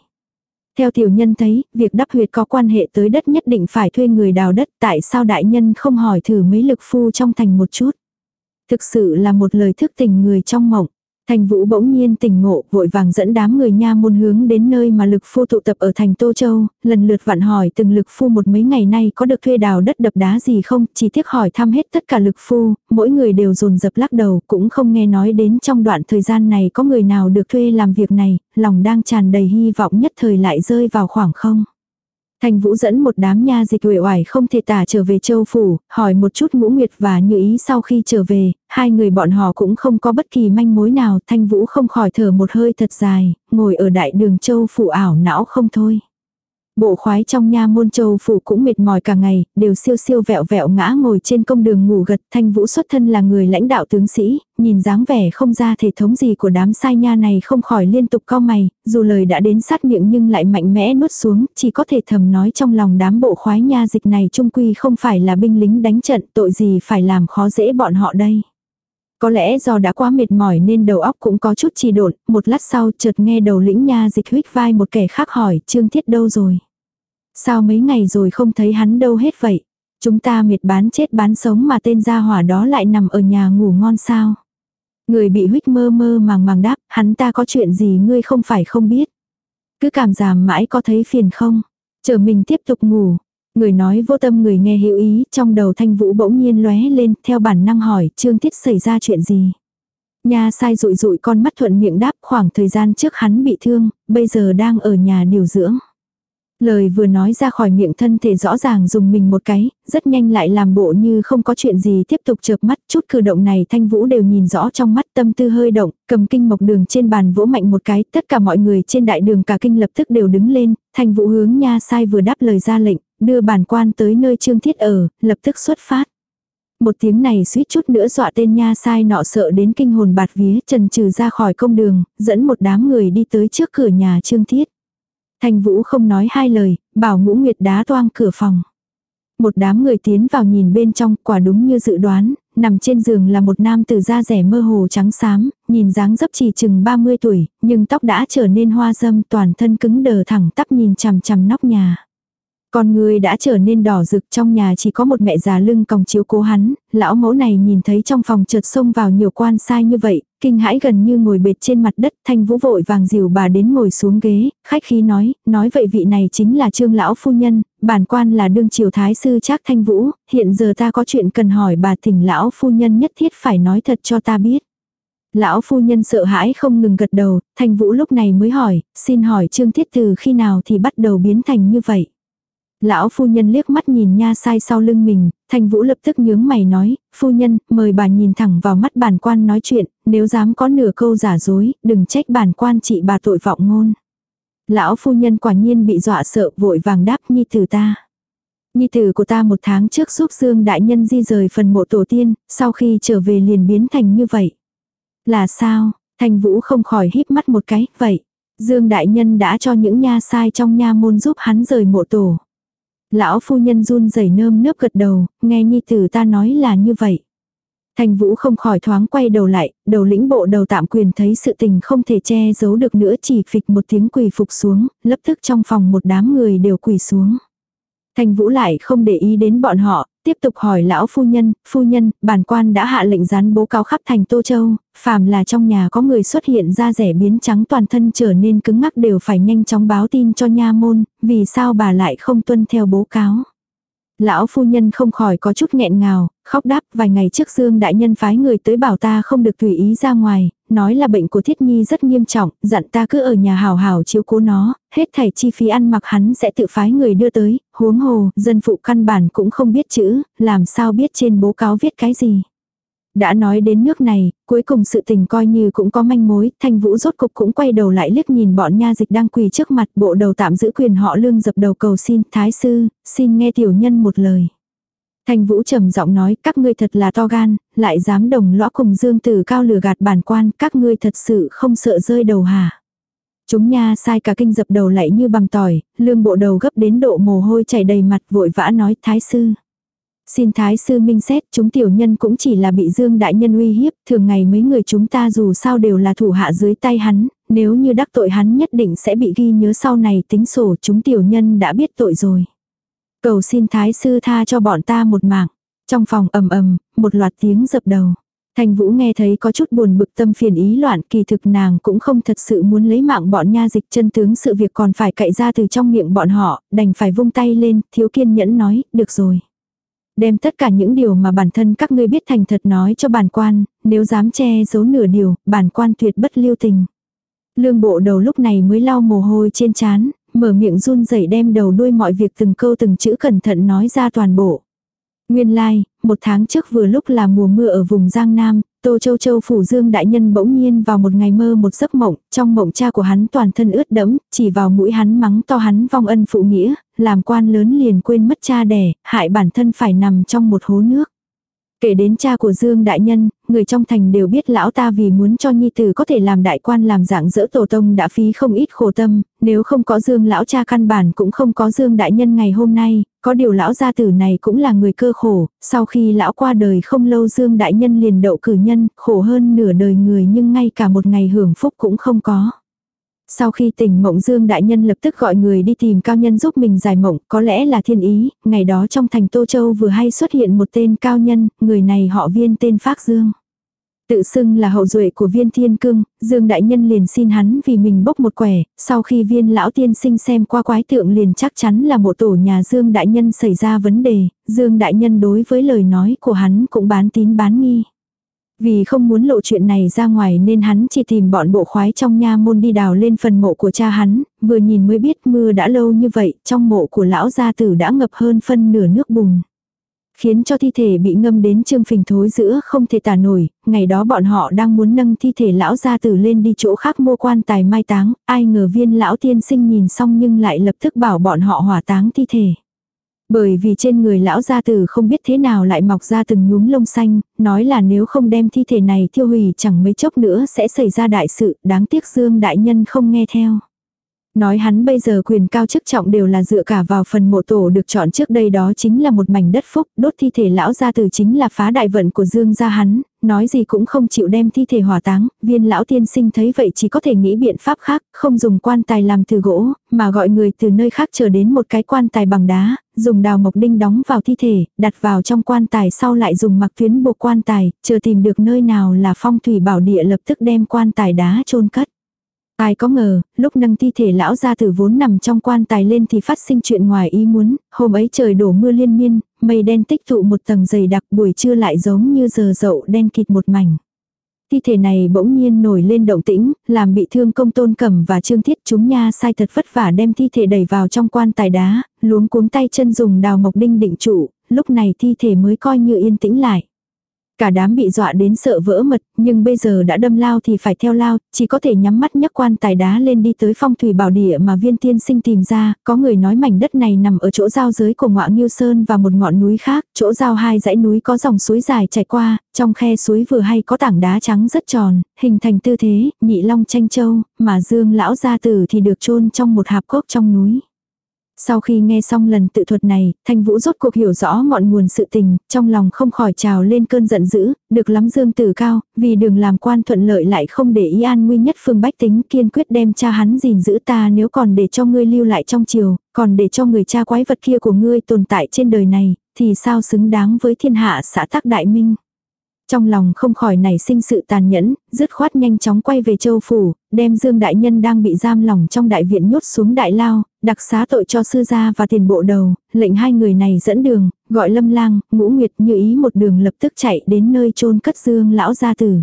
Theo tiểu nhân thấy, việc đắp huyệt có quan hệ tới đất nhất định phải thuê người đào đất, tại sao đại nhân không hỏi thử mấy lực phu trong thành một chút. Thực sự là một lời thức tình người trong mộng. Thành Vũ bỗng nhiên tỉnh ngộ, vội vàng dẫn đám người nha môn hướng đến nơi mà lực phu tụ tập ở thành Tô Châu, lần lượt vặn hỏi từng lực phu một mấy ngày nay có được thuê đào đất đập đá gì không, chỉ tiếc hỏi thăm hết tất cả lực phu, mỗi người đều dồn dập lắc đầu, cũng không nghe nói đến trong đoạn thời gian này có người nào được thuê làm việc này, lòng đang tràn đầy hy vọng nhất thời lại rơi vào khoảng không. Thành Vũ dẫn một đám nha dịch uể oải không thể tả trở về châu phủ, hỏi một chút Ngũ Nguyệt và Như Ý sau khi trở về, hai người bọn họ cũng không có bất kỳ manh mối nào, Thanh Vũ không khỏi thở một hơi thật dài, ngồi ở đại đường châu phủ ảo não không thôi. Bộ khoái trong nha môn châu phủ cũng mệt mỏi cả ngày, đều siêu siêu vẹo vẹo ngã ngồi trên công đường ngủ gật. Thanh Vũ xuất thân là người lãnh đạo tướng sĩ, nhìn dáng vẻ không ra thể thống gì của đám sai nha này không khỏi liên tục cau mày, dù lời đã đến sát miệng nhưng lại mạnh mẽ nuốt xuống, chỉ có thể thầm nói trong lòng đám bộ khoái nha dịch này trung quy không phải là binh lính đánh trận, tội gì phải làm khó dễ bọn họ đây. Có lẽ do đã quá mệt mỏi nên đầu óc cũng có chút trì độn, một lát sau chợt nghe đầu lĩnh nha dịch huyết vai một kẻ khác hỏi, Trương Thiết đâu rồi? Sao mấy ngày rồi không thấy hắn đâu hết vậy? Chúng ta miệt bán chết bán sống mà tên gia hỏa đó lại nằm ở nhà ngủ ngon sao? Người bị huyết mơ mơ màng màng đáp, hắn ta có chuyện gì ngươi không phải không biết. Cứ cảm giảm mãi có thấy phiền không? Chờ mình tiếp tục ngủ. Người nói vô tâm người nghe hiểu ý, trong đầu thanh vũ bỗng nhiên lóe lên, theo bản năng hỏi, trương tiết xảy ra chuyện gì? Nha sai rụi rụi con mắt thuận miệng đáp khoảng thời gian trước hắn bị thương, bây giờ đang ở nhà điều dưỡng. Lời vừa nói ra khỏi miệng thân thể rõ ràng dùng mình một cái, rất nhanh lại làm bộ như không có chuyện gì tiếp tục chợp mắt, chút cử động này thanh vũ đều nhìn rõ trong mắt tâm tư hơi động, cầm kinh mộc đường trên bàn vỗ mạnh một cái, tất cả mọi người trên đại đường cả kinh lập tức đều đứng lên, thanh vũ hướng nha sai vừa đáp lời ra lệnh, đưa bản quan tới nơi trương thiết ở, lập tức xuất phát. Một tiếng này suýt chút nữa dọa tên nha sai nọ sợ đến kinh hồn bạt vía trần trừ ra khỏi công đường, dẫn một đám người đi tới trước cửa nhà trương thiết. Thanh Vũ không nói hai lời, bảo ngũ nguyệt đá toang cửa phòng. Một đám người tiến vào nhìn bên trong, quả đúng như dự đoán, nằm trên giường là một nam tử da rẻ mơ hồ trắng xám, nhìn dáng dấp chỉ chừng 30 tuổi, nhưng tóc đã trở nên hoa dâm toàn thân cứng đờ thẳng tắp nhìn chằm chằm nóc nhà. Con người đã trở nên đỏ rực trong nhà chỉ có một mẹ già lưng còng chiếu cố hắn, lão mẫu này nhìn thấy trong phòng chợt xông vào nhiều quan sai như vậy, kinh hãi gần như ngồi bệt trên mặt đất, thanh vũ vội vàng dìu bà đến ngồi xuống ghế, khách khí nói, nói vậy vị này chính là trương lão phu nhân, bản quan là đương triều thái sư trác thanh vũ, hiện giờ ta có chuyện cần hỏi bà thỉnh lão phu nhân nhất thiết phải nói thật cho ta biết. Lão phu nhân sợ hãi không ngừng gật đầu, thanh vũ lúc này mới hỏi, xin hỏi trương thiết từ khi nào thì bắt đầu biến thành như vậy. Lão phu nhân liếc mắt nhìn nha sai sau lưng mình, thanh vũ lập tức nhướng mày nói, phu nhân, mời bà nhìn thẳng vào mắt bản quan nói chuyện, nếu dám có nửa câu giả dối, đừng trách bản quan trị bà tội vọng ngôn. Lão phu nhân quả nhiên bị dọa sợ vội vàng đáp nhi tử ta. Nhi tử của ta một tháng trước giúp Dương đại nhân di rời phần mộ tổ tiên, sau khi trở về liền biến thành như vậy. Là sao? Thanh Vũ không khỏi híp mắt một cái, vậy. Dương đại nhân đã cho những nha sai trong nha môn giúp hắn rời mộ tổ. Lão phu nhân run rẩy nơm nớp gật đầu, nghe nhi tử ta nói là như vậy. Thành Vũ không khỏi thoáng quay đầu lại, đầu lĩnh bộ đầu tạm quyền thấy sự tình không thể che giấu được nữa chỉ phịch một tiếng quỳ phục xuống, lập tức trong phòng một đám người đều quỳ xuống. Thành Vũ lại không để ý đến bọn họ, tiếp tục hỏi lão phu nhân, phu nhân, bản quan đã hạ lệnh rán bố cáo khắp thành Tô Châu, phàm là trong nhà có người xuất hiện da rẻ biến trắng toàn thân trở nên cứng ngắc đều phải nhanh chóng báo tin cho nha môn, vì sao bà lại không tuân theo bố cáo. Lão phu nhân không khỏi có chút nghẹn ngào, khóc đáp vài ngày trước Dương Đại Nhân phái người tới bảo ta không được tùy ý ra ngoài, nói là bệnh của Thiết Nhi rất nghiêm trọng, dặn ta cứ ở nhà hào hào chiếu cố nó, hết thảy chi phí ăn mặc hắn sẽ tự phái người đưa tới, huống hồ, dân phụ căn bản cũng không biết chữ, làm sao biết trên bố cáo viết cái gì. Đã nói đến nước này, cuối cùng sự tình coi như cũng có manh mối, thanh vũ rốt cục cũng quay đầu lại liếc nhìn bọn nha dịch đang quỳ trước mặt bộ đầu tạm giữ quyền họ lương dập đầu cầu xin, thái sư, xin nghe tiểu nhân một lời. Thanh vũ trầm giọng nói, các ngươi thật là to gan, lại dám đồng lõa cùng dương tử cao lừa gạt bản quan, các ngươi thật sự không sợ rơi đầu hả. Chúng nha sai cả kinh dập đầu lại như bằng tỏi, lương bộ đầu gấp đến độ mồ hôi chảy đầy mặt vội vã nói thái sư. Xin Thái sư minh xét, chúng tiểu nhân cũng chỉ là bị Dương Đại Nhân uy hiếp, thường ngày mấy người chúng ta dù sao đều là thủ hạ dưới tay hắn, nếu như đắc tội hắn nhất định sẽ bị ghi nhớ sau này tính sổ chúng tiểu nhân đã biết tội rồi. Cầu xin Thái sư tha cho bọn ta một mạng. Trong phòng ầm ầm, một loạt tiếng dập đầu. Thành Vũ nghe thấy có chút buồn bực tâm phiền ý loạn kỳ thực nàng cũng không thật sự muốn lấy mạng bọn nha dịch chân tướng sự việc còn phải cậy ra từ trong miệng bọn họ, đành phải vung tay lên, thiếu kiên nhẫn nói, được rồi. Đem tất cả những điều mà bản thân các ngươi biết thành thật nói cho bản quan, nếu dám che giấu nửa điều, bản quan tuyệt bất lưu tình. Lương bộ đầu lúc này mới lau mồ hôi trên trán, mở miệng run rẩy đem đầu đuôi mọi việc từng câu từng chữ cẩn thận nói ra toàn bộ. Nguyên lai, like, một tháng trước vừa lúc là mùa mưa ở vùng Giang Nam, Tô Châu Châu phủ Dương đại nhân bỗng nhiên vào một ngày mơ một giấc mộng, trong mộng cha của hắn toàn thân ướt đẫm, chỉ vào mũi hắn mắng to hắn vong ân phụ nghĩa, làm quan lớn liền quên mất cha đẻ, hại bản thân phải nằm trong một hố nước. Kể đến cha của Dương Đại Nhân, người trong thành đều biết lão ta vì muốn cho Nhi Tử có thể làm đại quan làm dạng dỡ tổ tông đã phí không ít khổ tâm, nếu không có Dương lão cha căn bản cũng không có Dương Đại Nhân ngày hôm nay, có điều lão gia tử này cũng là người cơ khổ, sau khi lão qua đời không lâu Dương Đại Nhân liền đậu cử nhân, khổ hơn nửa đời người nhưng ngay cả một ngày hưởng phúc cũng không có. Sau khi tỉnh mộng Dương Đại Nhân lập tức gọi người đi tìm cao nhân giúp mình giải mộng, có lẽ là thiên ý, ngày đó trong thành Tô Châu vừa hay xuất hiện một tên cao nhân, người này họ viên tên Phác Dương. Tự xưng là hậu duệ của viên thiên cương, Dương Đại Nhân liền xin hắn vì mình bốc một quẻ, sau khi viên lão tiên sinh xem qua quái tượng liền chắc chắn là mộ tổ nhà Dương Đại Nhân xảy ra vấn đề, Dương Đại Nhân đối với lời nói của hắn cũng bán tín bán nghi. Vì không muốn lộ chuyện này ra ngoài nên hắn chỉ tìm bọn bộ khoái trong nha môn đi đào lên phần mộ của cha hắn, vừa nhìn mới biết mưa đã lâu như vậy, trong mộ của lão gia tử đã ngập hơn phân nửa nước bùn. Khiến cho thi thể bị ngâm đến trương phình thối giữa không thể tả nổi, ngày đó bọn họ đang muốn nâng thi thể lão gia tử lên đi chỗ khác mua quan tài mai táng, ai ngờ viên lão tiên sinh nhìn xong nhưng lại lập tức bảo bọn họ hỏa táng thi thể. Bởi vì trên người lão gia tử không biết thế nào lại mọc ra từng nhúm lông xanh, nói là nếu không đem thi thể này thiêu hủy chẳng mấy chốc nữa sẽ xảy ra đại sự, đáng tiếc Dương đại nhân không nghe theo. Nói hắn bây giờ quyền cao chức trọng đều là dựa cả vào phần mộ tổ được chọn trước đây đó chính là một mảnh đất phúc, đốt thi thể lão gia tử chính là phá đại vận của Dương gia hắn, nói gì cũng không chịu đem thi thể hỏa táng, viên lão tiên sinh thấy vậy chỉ có thể nghĩ biện pháp khác, không dùng quan tài làm từ gỗ, mà gọi người từ nơi khác chờ đến một cái quan tài bằng đá, dùng đào mộc đinh đóng vào thi thể, đặt vào trong quan tài sau lại dùng mặc tuyến buộc quan tài, chờ tìm được nơi nào là phong thủy bảo địa lập tức đem quan tài đá chôn cất. Ai có ngờ, lúc nâng thi thể lão gia tử vốn nằm trong quan tài lên thì phát sinh chuyện ngoài ý muốn, hôm ấy trời đổ mưa liên miên, mây đen tích tụ một tầng dày đặc buổi trưa lại giống như giờ dậu đen kịt một mảnh. Thi thể này bỗng nhiên nổi lên động tĩnh, làm bị thương công tôn cẩm và trương thiết chúng nha sai thật vất vả đem thi thể đẩy vào trong quan tài đá, luống cuống tay chân dùng đào mộc đinh định trụ, lúc này thi thể mới coi như yên tĩnh lại. Cả đám bị dọa đến sợ vỡ mật, nhưng bây giờ đã đâm lao thì phải theo lao, chỉ có thể nhắm mắt nhấc quan tài đá lên đi tới phong thủy bảo địa mà viên tiên sinh tìm ra, có người nói mảnh đất này nằm ở chỗ giao giới của ngọa Nghiêu Sơn và một ngọn núi khác, chỗ giao hai dãy núi có dòng suối dài chảy qua, trong khe suối vừa hay có tảng đá trắng rất tròn, hình thành tư thế, nhị long tranh châu, mà dương lão gia tử thì được chôn trong một hạp cốc trong núi. Sau khi nghe xong lần tự thuật này, Thanh Vũ rốt cuộc hiểu rõ ngọn nguồn sự tình, trong lòng không khỏi trào lên cơn giận dữ, được lắm dương tử cao, vì đường làm quan thuận lợi lại không để ý an nguy nhất phương bách tính kiên quyết đem cha hắn gìn giữ ta nếu còn để cho ngươi lưu lại trong triều, còn để cho người cha quái vật kia của ngươi tồn tại trên đời này, thì sao xứng đáng với thiên hạ xã tắc đại minh. Trong lòng không khỏi nảy sinh sự tàn nhẫn, dứt khoát nhanh chóng quay về châu phủ, đem Dương Đại Nhân đang bị giam lỏng trong đại viện nhốt xuống đại lao, đặc xá tội cho sư gia và tiền bộ đầu, lệnh hai người này dẫn đường, gọi lâm lang, ngũ nguyệt như ý một đường lập tức chạy đến nơi chôn cất Dương lão gia tử.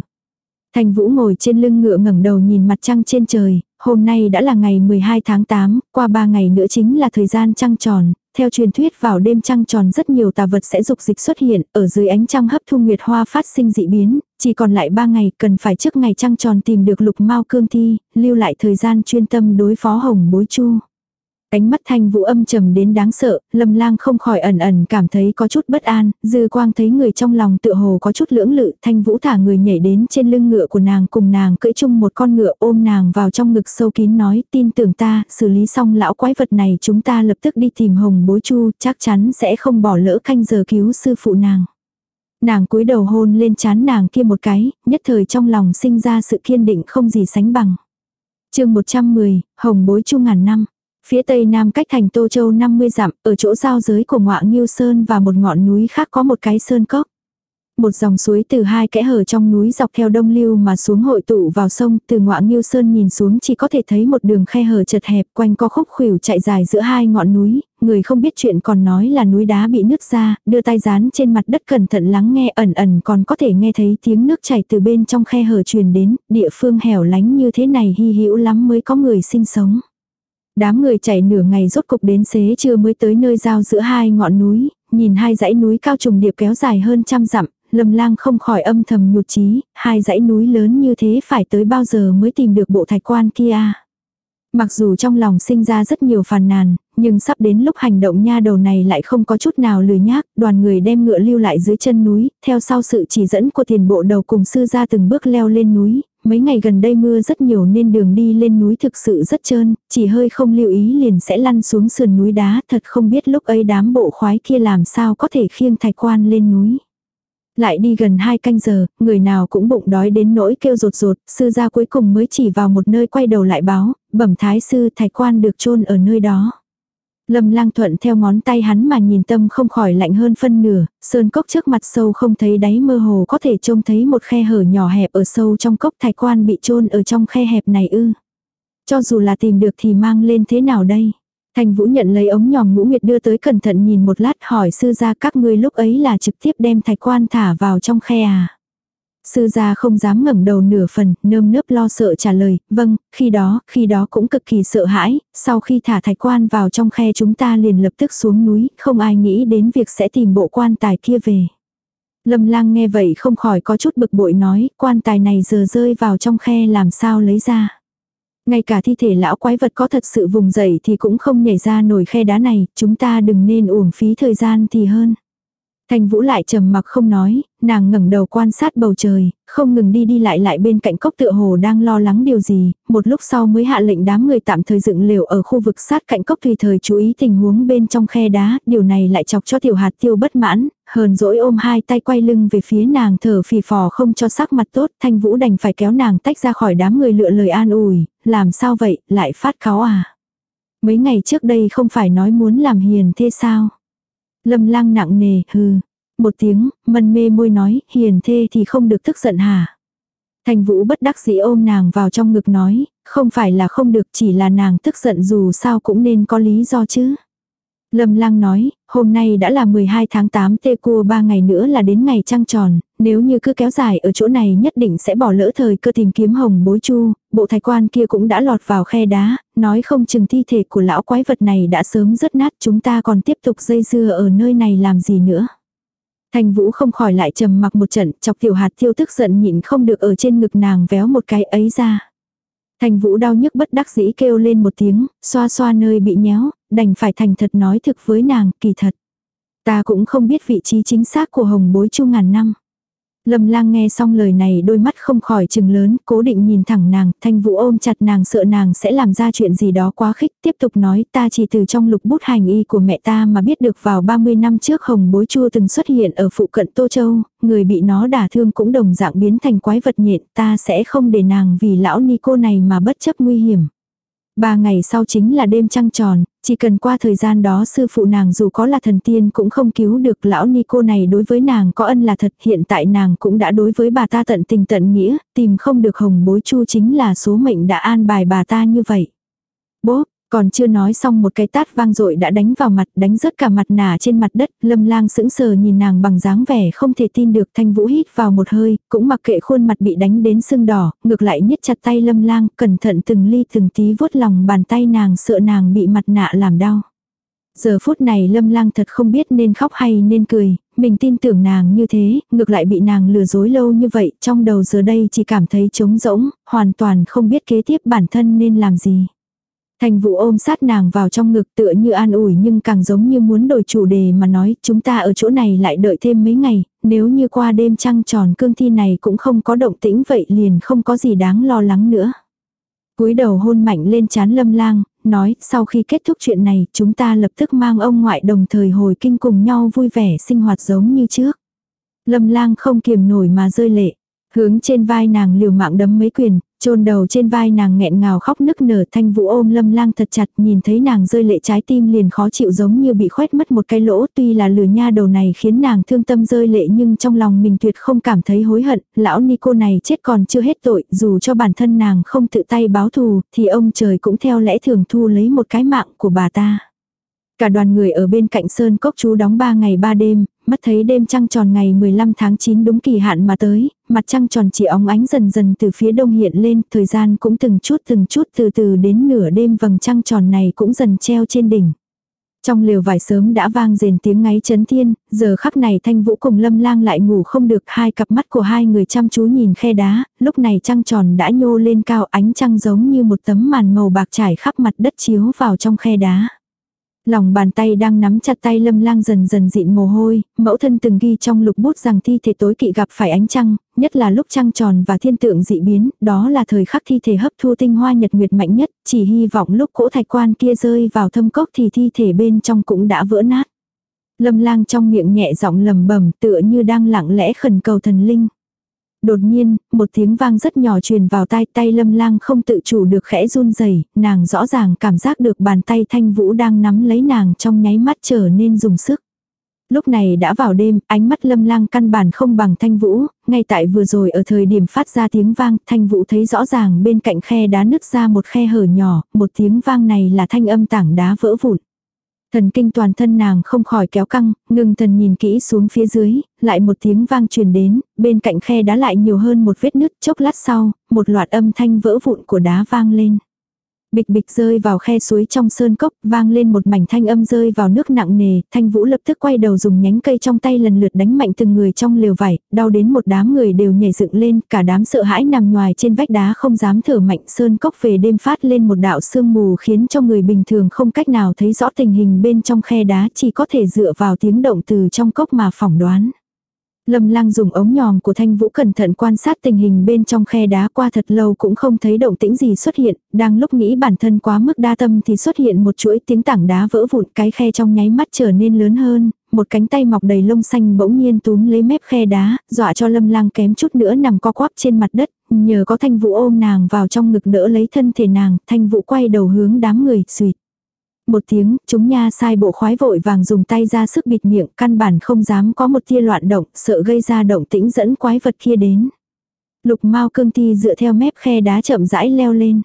Thành Vũ ngồi trên lưng ngựa ngẩng đầu nhìn mặt trăng trên trời, hôm nay đã là ngày 12 tháng 8, qua 3 ngày nữa chính là thời gian trăng tròn, theo truyền thuyết vào đêm trăng tròn rất nhiều tà vật sẽ dục dịch xuất hiện, ở dưới ánh trăng hấp thu nguyệt hoa phát sinh dị biến, chỉ còn lại 3 ngày, cần phải trước ngày trăng tròn tìm được lục mau cương thi, lưu lại thời gian chuyên tâm đối phó hồng bối chu. Ánh mắt thanh vũ âm trầm đến đáng sợ, lâm lang không khỏi ẩn ẩn cảm thấy có chút bất an, dư quang thấy người trong lòng tựa hồ có chút lưỡng lự, thanh vũ thả người nhảy đến trên lưng ngựa của nàng cùng nàng cưỡi chung một con ngựa ôm nàng vào trong ngực sâu kín nói tin tưởng ta, xử lý xong lão quái vật này chúng ta lập tức đi tìm hồng bối chu, chắc chắn sẽ không bỏ lỡ canh giờ cứu sư phụ nàng. Nàng cúi đầu hôn lên chán nàng kia một cái, nhất thời trong lòng sinh ra sự kiên định không gì sánh bằng. chương 110, Hồng bối chu ngàn năm. Phía tây nam cách thành Tô Châu 50 dặm, ở chỗ giao giới của ngọa Nghiêu Sơn và một ngọn núi khác có một cái sơn cốc. Một dòng suối từ hai kẽ hở trong núi dọc theo đông lưu mà xuống hội tụ vào sông, từ ngọa Nghiêu Sơn nhìn xuống chỉ có thể thấy một đường khe hở chật hẹp quanh co khúc khuỷu chạy dài giữa hai ngọn núi, người không biết chuyện còn nói là núi đá bị nứt ra, đưa tay dán trên mặt đất cẩn thận lắng nghe ẩn ẩn còn có thể nghe thấy tiếng nước chảy từ bên trong khe hở truyền đến, địa phương hẻo lánh như thế này hy hữu lắm mới có người sinh sống. Đám người chạy nửa ngày rốt cục đến xế trưa mới tới nơi giao giữa hai ngọn núi, nhìn hai dãy núi cao trùng điệp kéo dài hơn trăm dặm, lâm lang không khỏi âm thầm nhụt chí hai dãy núi lớn như thế phải tới bao giờ mới tìm được bộ thạch quan kia. Mặc dù trong lòng sinh ra rất nhiều phàn nàn, nhưng sắp đến lúc hành động nha đầu này lại không có chút nào lười nhác, đoàn người đem ngựa lưu lại dưới chân núi, theo sau sự chỉ dẫn của tiền bộ đầu cùng sư ra từng bước leo lên núi, mấy ngày gần đây mưa rất nhiều nên đường đi lên núi thực sự rất trơn, chỉ hơi không lưu ý liền sẽ lăn xuống sườn núi đá, thật không biết lúc ấy đám bộ khoái kia làm sao có thể khiêng thạch quan lên núi. Lại đi gần hai canh giờ, người nào cũng bụng đói đến nỗi kêu rột rột, sư gia cuối cùng mới chỉ vào một nơi quay đầu lại báo, bẩm thái sư thạch quan được chôn ở nơi đó. Lâm lang thuận theo ngón tay hắn mà nhìn tâm không khỏi lạnh hơn phân nửa, sơn cốc trước mặt sâu không thấy đáy mơ hồ có thể trông thấy một khe hở nhỏ hẹp ở sâu trong cốc thạch quan bị chôn ở trong khe hẹp này ư. Cho dù là tìm được thì mang lên thế nào đây? Thành Vũ nhận lấy ống nhòm ngũ nguyệt đưa tới cẩn thận nhìn một lát hỏi sư gia các ngươi lúc ấy là trực tiếp đem thạch quan thả vào trong khe à. Sư gia không dám ngẩng đầu nửa phần, nơm nớp lo sợ trả lời, vâng, khi đó, khi đó cũng cực kỳ sợ hãi, sau khi thả thạch quan vào trong khe chúng ta liền lập tức xuống núi, không ai nghĩ đến việc sẽ tìm bộ quan tài kia về. Lâm lang nghe vậy không khỏi có chút bực bội nói, quan tài này giờ rơi vào trong khe làm sao lấy ra. Ngay cả thi thể lão quái vật có thật sự vùng dậy thì cũng không nhảy ra nổi khe đá này, chúng ta đừng nên uổng phí thời gian thì hơn. Thanh Vũ lại trầm mặc không nói, nàng ngẩng đầu quan sát bầu trời, không ngừng đi đi lại lại bên cạnh cốc tựa hồ đang lo lắng điều gì, một lúc sau mới hạ lệnh đám người tạm thời dựng lều ở khu vực sát cạnh cốc tùy thời chú ý tình huống bên trong khe đá, điều này lại chọc cho tiểu hạt tiêu bất mãn, hờn dỗi ôm hai tay quay lưng về phía nàng thở phì phò không cho sắc mặt tốt, Thanh Vũ đành phải kéo nàng tách ra khỏi đám người lựa lời an ủi, làm sao vậy, lại phát cáo à. Mấy ngày trước đây không phải nói muốn làm hiền thế sao? Lâm lang nặng nề, hừ. Một tiếng, mân mê môi nói, hiền thê thì không được tức giận hả? Thành vũ bất đắc dĩ ôm nàng vào trong ngực nói, không phải là không được chỉ là nàng tức giận dù sao cũng nên có lý do chứ. Lâm lang nói, hôm nay đã là 12 tháng 8 tê cua 3 ngày nữa là đến ngày trăng tròn, nếu như cứ kéo dài ở chỗ này nhất định sẽ bỏ lỡ thời cơ tìm kiếm hồng bối chu, bộ thái quan kia cũng đã lọt vào khe đá, nói không chừng thi thể của lão quái vật này đã sớm rớt nát chúng ta còn tiếp tục dây dưa ở nơi này làm gì nữa. Thành Vũ không khỏi lại trầm mặc một trận, chọc tiểu hạt tiêu tức giận nhịn không được ở trên ngực nàng véo một cái ấy ra. Thành Vũ đau nhức bất đắc dĩ kêu lên một tiếng, xoa xoa nơi bị nhéo, đành phải thành thật nói thực với nàng, kỳ thật. Ta cũng không biết vị trí chính xác của hồng bối chu ngàn năm. Lâm lang nghe xong lời này đôi mắt không khỏi chừng lớn, cố định nhìn thẳng nàng, thanh vũ ôm chặt nàng sợ nàng sẽ làm ra chuyện gì đó quá khích, tiếp tục nói ta chỉ từ trong lục bút hành y của mẹ ta mà biết được vào 30 năm trước hồng bối chua từng xuất hiện ở phụ cận Tô Châu, người bị nó đả thương cũng đồng dạng biến thành quái vật nhện, ta sẽ không để nàng vì lão ni cô này mà bất chấp nguy hiểm. Ba ngày sau chính là đêm trăng tròn, chỉ cần qua thời gian đó sư phụ nàng dù có là thần tiên cũng không cứu được lão ni cô này đối với nàng có ân là thật hiện tại nàng cũng đã đối với bà ta tận tình tận nghĩa, tìm không được hồng bối chu chính là số mệnh đã an bài bà ta như vậy. Bố, còn chưa nói xong một cái tát vang dội đã đánh vào mặt, đánh rớt cả mặt nả trên mặt đất, lâm lang sững sờ nhìn nàng bằng dáng vẻ không thể tin được thanh vũ hít vào một hơi, cũng mặc kệ khuôn mặt bị đánh đến sưng đỏ, ngược lại nhét chặt tay lâm lang, cẩn thận từng ly từng tí vuốt lòng bàn tay nàng sợ nàng bị mặt nạ làm đau. Giờ phút này lâm lang thật không biết nên khóc hay nên cười, mình tin tưởng nàng như thế, ngược lại bị nàng lừa dối lâu như vậy, trong đầu giờ đây chỉ cảm thấy trống rỗng, hoàn toàn không biết kế tiếp bản thân nên làm gì. Thành vụ ôm sát nàng vào trong ngực tựa như an ủi nhưng càng giống như muốn đổi chủ đề mà nói chúng ta ở chỗ này lại đợi thêm mấy ngày, nếu như qua đêm trăng tròn cương thi này cũng không có động tĩnh vậy liền không có gì đáng lo lắng nữa. cúi đầu hôn mạnh lên chán lâm lang, nói sau khi kết thúc chuyện này chúng ta lập tức mang ông ngoại đồng thời hồi kinh cùng nhau vui vẻ sinh hoạt giống như trước. Lâm lang không kiềm nổi mà rơi lệ. Hướng trên vai nàng liều mạng đấm mấy quyền, chôn đầu trên vai nàng nghẹn ngào khóc nức nở thanh vũ ôm lâm lang thật chặt nhìn thấy nàng rơi lệ trái tim liền khó chịu giống như bị khoét mất một cái lỗ tuy là lừa nha đầu này khiến nàng thương tâm rơi lệ nhưng trong lòng mình tuyệt không cảm thấy hối hận, lão ni cô này chết còn chưa hết tội dù cho bản thân nàng không tự tay báo thù thì ông trời cũng theo lẽ thường thu lấy một cái mạng của bà ta. Cả đoàn người ở bên cạnh Sơn Cốc chú đóng 3 ngày 3 đêm, mắt thấy đêm trăng tròn ngày 15 tháng 9 đúng kỳ hạn mà tới, mặt trăng tròn chỉ óng ánh dần dần từ phía đông hiện lên, thời gian cũng từng chút từng chút từ từ đến nửa đêm vầng trăng tròn này cũng dần treo trên đỉnh. Trong liều vải sớm đã vang rền tiếng ngáy chấn thiên, giờ khắc này thanh vũ cùng lâm lang lại ngủ không được hai cặp mắt của hai người chăm chú nhìn khe đá, lúc này trăng tròn đã nhô lên cao ánh trăng giống như một tấm màn màu bạc trải khắp mặt đất chiếu vào trong khe đá. Lòng bàn tay đang nắm chặt tay lâm lang dần dần dịn mồ hôi, mẫu thân từng ghi trong lục bút rằng thi thể tối kỵ gặp phải ánh trăng, nhất là lúc trăng tròn và thiên tượng dị biến, đó là thời khắc thi thể hấp thu tinh hoa nhật nguyệt mạnh nhất, chỉ hy vọng lúc cỗ thạch quan kia rơi vào thâm cốc thì thi thể bên trong cũng đã vỡ nát. Lâm lang trong miệng nhẹ giọng lầm bầm, tựa như đang lặng lẽ khẩn cầu thần linh. Đột nhiên, một tiếng vang rất nhỏ truyền vào tai tay lâm lang không tự chủ được khẽ run rẩy nàng rõ ràng cảm giác được bàn tay thanh vũ đang nắm lấy nàng trong nháy mắt trở nên dùng sức. Lúc này đã vào đêm, ánh mắt lâm lang căn bản không bằng thanh vũ, ngay tại vừa rồi ở thời điểm phát ra tiếng vang, thanh vũ thấy rõ ràng bên cạnh khe đá nứt ra một khe hở nhỏ, một tiếng vang này là thanh âm tảng đá vỡ vụn. Thần kinh toàn thân nàng không khỏi kéo căng, ngừng thần nhìn kỹ xuống phía dưới, lại một tiếng vang truyền đến, bên cạnh khe đá lại nhiều hơn một vết nứt chốc lát sau, một loạt âm thanh vỡ vụn của đá vang lên. Bịch bịch rơi vào khe suối trong sơn cốc, vang lên một mảnh thanh âm rơi vào nước nặng nề, thanh vũ lập tức quay đầu dùng nhánh cây trong tay lần lượt đánh mạnh từng người trong lều vải, đau đến một đám người đều nhảy dựng lên, cả đám sợ hãi nằm ngoài trên vách đá không dám thở mạnh sơn cốc về đêm phát lên một đạo sương mù khiến cho người bình thường không cách nào thấy rõ tình hình bên trong khe đá chỉ có thể dựa vào tiếng động từ trong cốc mà phỏng đoán. Lâm lang dùng ống nhòm của thanh vũ cẩn thận quan sát tình hình bên trong khe đá qua thật lâu cũng không thấy động tĩnh gì xuất hiện, đang lúc nghĩ bản thân quá mức đa tâm thì xuất hiện một chuỗi tiếng tảng đá vỡ vụn cái khe trong nháy mắt trở nên lớn hơn, một cánh tay mọc đầy lông xanh bỗng nhiên túm lấy mép khe đá, dọa cho lâm lang kém chút nữa nằm co quắp trên mặt đất, nhờ có thanh vũ ôm nàng vào trong ngực đỡ lấy thân thể nàng, thanh vũ quay đầu hướng đám người, suyệt một tiếng, chúng nha sai bộ khoái vội vàng dùng tay ra sức bịt miệng, căn bản không dám có một tia loạn động, sợ gây ra động tĩnh dẫn quái vật kia đến. Lục mau cương ti dựa theo mép khe đá chậm rãi leo lên.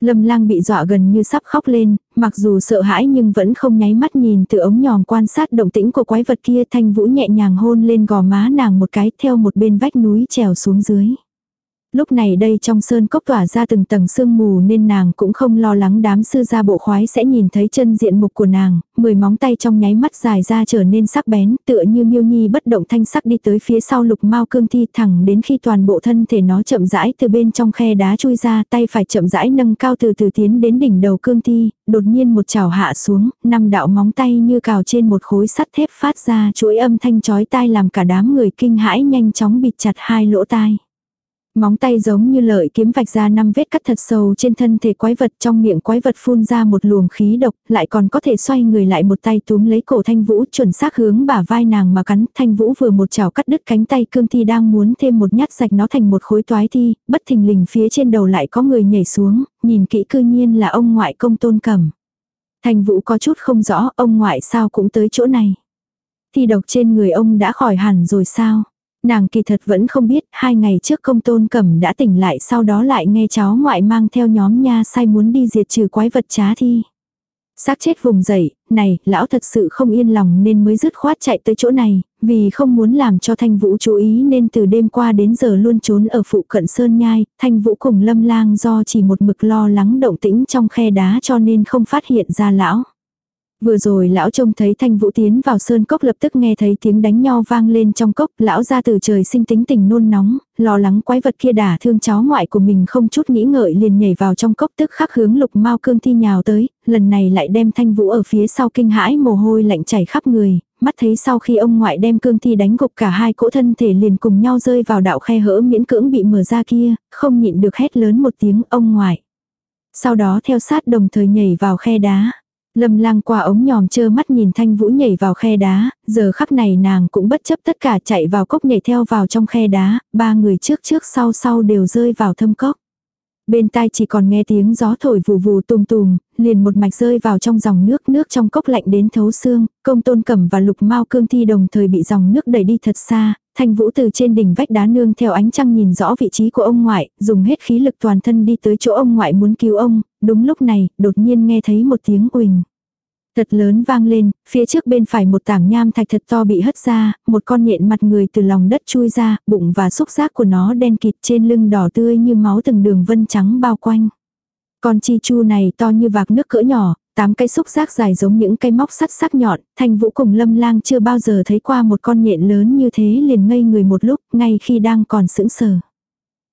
Lâm lang bị dọa gần như sắp khóc lên, mặc dù sợ hãi nhưng vẫn không nháy mắt nhìn từ ống nhòm quan sát động tĩnh của quái vật kia thanh vũ nhẹ nhàng hôn lên gò má nàng một cái theo một bên vách núi trèo xuống dưới. Lúc này đây trong sơn cốc tỏa ra từng tầng sương mù nên nàng cũng không lo lắng đám sư gia bộ khoái sẽ nhìn thấy chân diện mục của nàng, mười móng tay trong nháy mắt dài ra trở nên sắc bén, tựa như miêu nhi bất động thanh sắc đi tới phía sau lục mau cương thi thẳng đến khi toàn bộ thân thể nó chậm rãi từ bên trong khe đá chui ra, tay phải chậm rãi nâng cao từ từ tiến đến đỉnh đầu cương thi, đột nhiên một chảo hạ xuống, năm đạo móng tay như cào trên một khối sắt thép phát ra chuỗi âm thanh chói tai làm cả đám người kinh hãi nhanh chóng bịt chặt hai lỗ tai. Móng tay giống như lợi kiếm vạch ra năm vết cắt thật sâu trên thân thể quái vật trong miệng quái vật phun ra một luồng khí độc, lại còn có thể xoay người lại một tay túm lấy cổ thanh vũ chuẩn xác hướng bả vai nàng mà cắn. Thanh vũ vừa một chảo cắt đứt cánh tay cương thi đang muốn thêm một nhát sạch nó thành một khối toái thi, bất thình lình phía trên đầu lại có người nhảy xuống, nhìn kỹ cư nhiên là ông ngoại công tôn cầm. Thanh vũ có chút không rõ ông ngoại sao cũng tới chỗ này. Thi độc trên người ông đã khỏi hẳn rồi sao? Nàng kỳ thật vẫn không biết, hai ngày trước công tôn cẩm đã tỉnh lại sau đó lại nghe cháu ngoại mang theo nhóm nha sai muốn đi diệt trừ quái vật trá thi. Xác chết vùng dậy, này, lão thật sự không yên lòng nên mới dứt khoát chạy tới chỗ này, vì không muốn làm cho Thanh Vũ chú ý nên từ đêm qua đến giờ luôn trốn ở phụ cận Sơn Nhai, Thanh Vũ cùng Lâm Lang do chỉ một mực lo lắng động tĩnh trong khe đá cho nên không phát hiện ra lão. Vừa rồi lão trông thấy thanh vũ tiến vào sơn cốc lập tức nghe thấy tiếng đánh nhau vang lên trong cốc, lão ra từ trời sinh tính tình nôn nóng, lo lắng quái vật kia đả thương cháu ngoại của mình không chút nghĩ ngợi liền nhảy vào trong cốc tức khắc hướng lục mau cương thi nhào tới, lần này lại đem thanh vũ ở phía sau kinh hãi mồ hôi lạnh chảy khắp người, mắt thấy sau khi ông ngoại đem cương thi đánh gục cả hai cỗ thân thể liền cùng nhau rơi vào đạo khe hỡ miễn cưỡng bị mở ra kia, không nhịn được hét lớn một tiếng ông ngoại. Sau đó theo sát đồng thời nhảy vào khe đá. Lâm lang qua ống nhòm chơ mắt nhìn thanh vũ nhảy vào khe đá, giờ khắc này nàng cũng bất chấp tất cả chạy vào cốc nhảy theo vào trong khe đá, ba người trước trước sau sau đều rơi vào thâm cốc. Bên tai chỉ còn nghe tiếng gió thổi vù vù tùm tùm, liền một mạch rơi vào trong dòng nước, nước trong cốc lạnh đến thấu xương, công tôn cẩm và lục mau cương thi đồng thời bị dòng nước đẩy đi thật xa, thanh vũ từ trên đỉnh vách đá nương theo ánh trăng nhìn rõ vị trí của ông ngoại, dùng hết khí lực toàn thân đi tới chỗ ông ngoại muốn cứu ông, đúng lúc này, đột nhiên nghe thấy một tiếng uỳnh. Thật lớn vang lên, phía trước bên phải một tảng nham thạch thật to bị hất ra, một con nhện mặt người từ lòng đất chui ra, bụng và xúc giác của nó đen kịt trên lưng đỏ tươi như máu từng đường vân trắng bao quanh. Con chi chu này to như vạc nước cỡ nhỏ, tám cái xúc giác dài giống những cây móc sắt sắc nhọn, thanh vũ cùng lâm lang chưa bao giờ thấy qua một con nhện lớn như thế liền ngây người một lúc, ngay khi đang còn sững sờ.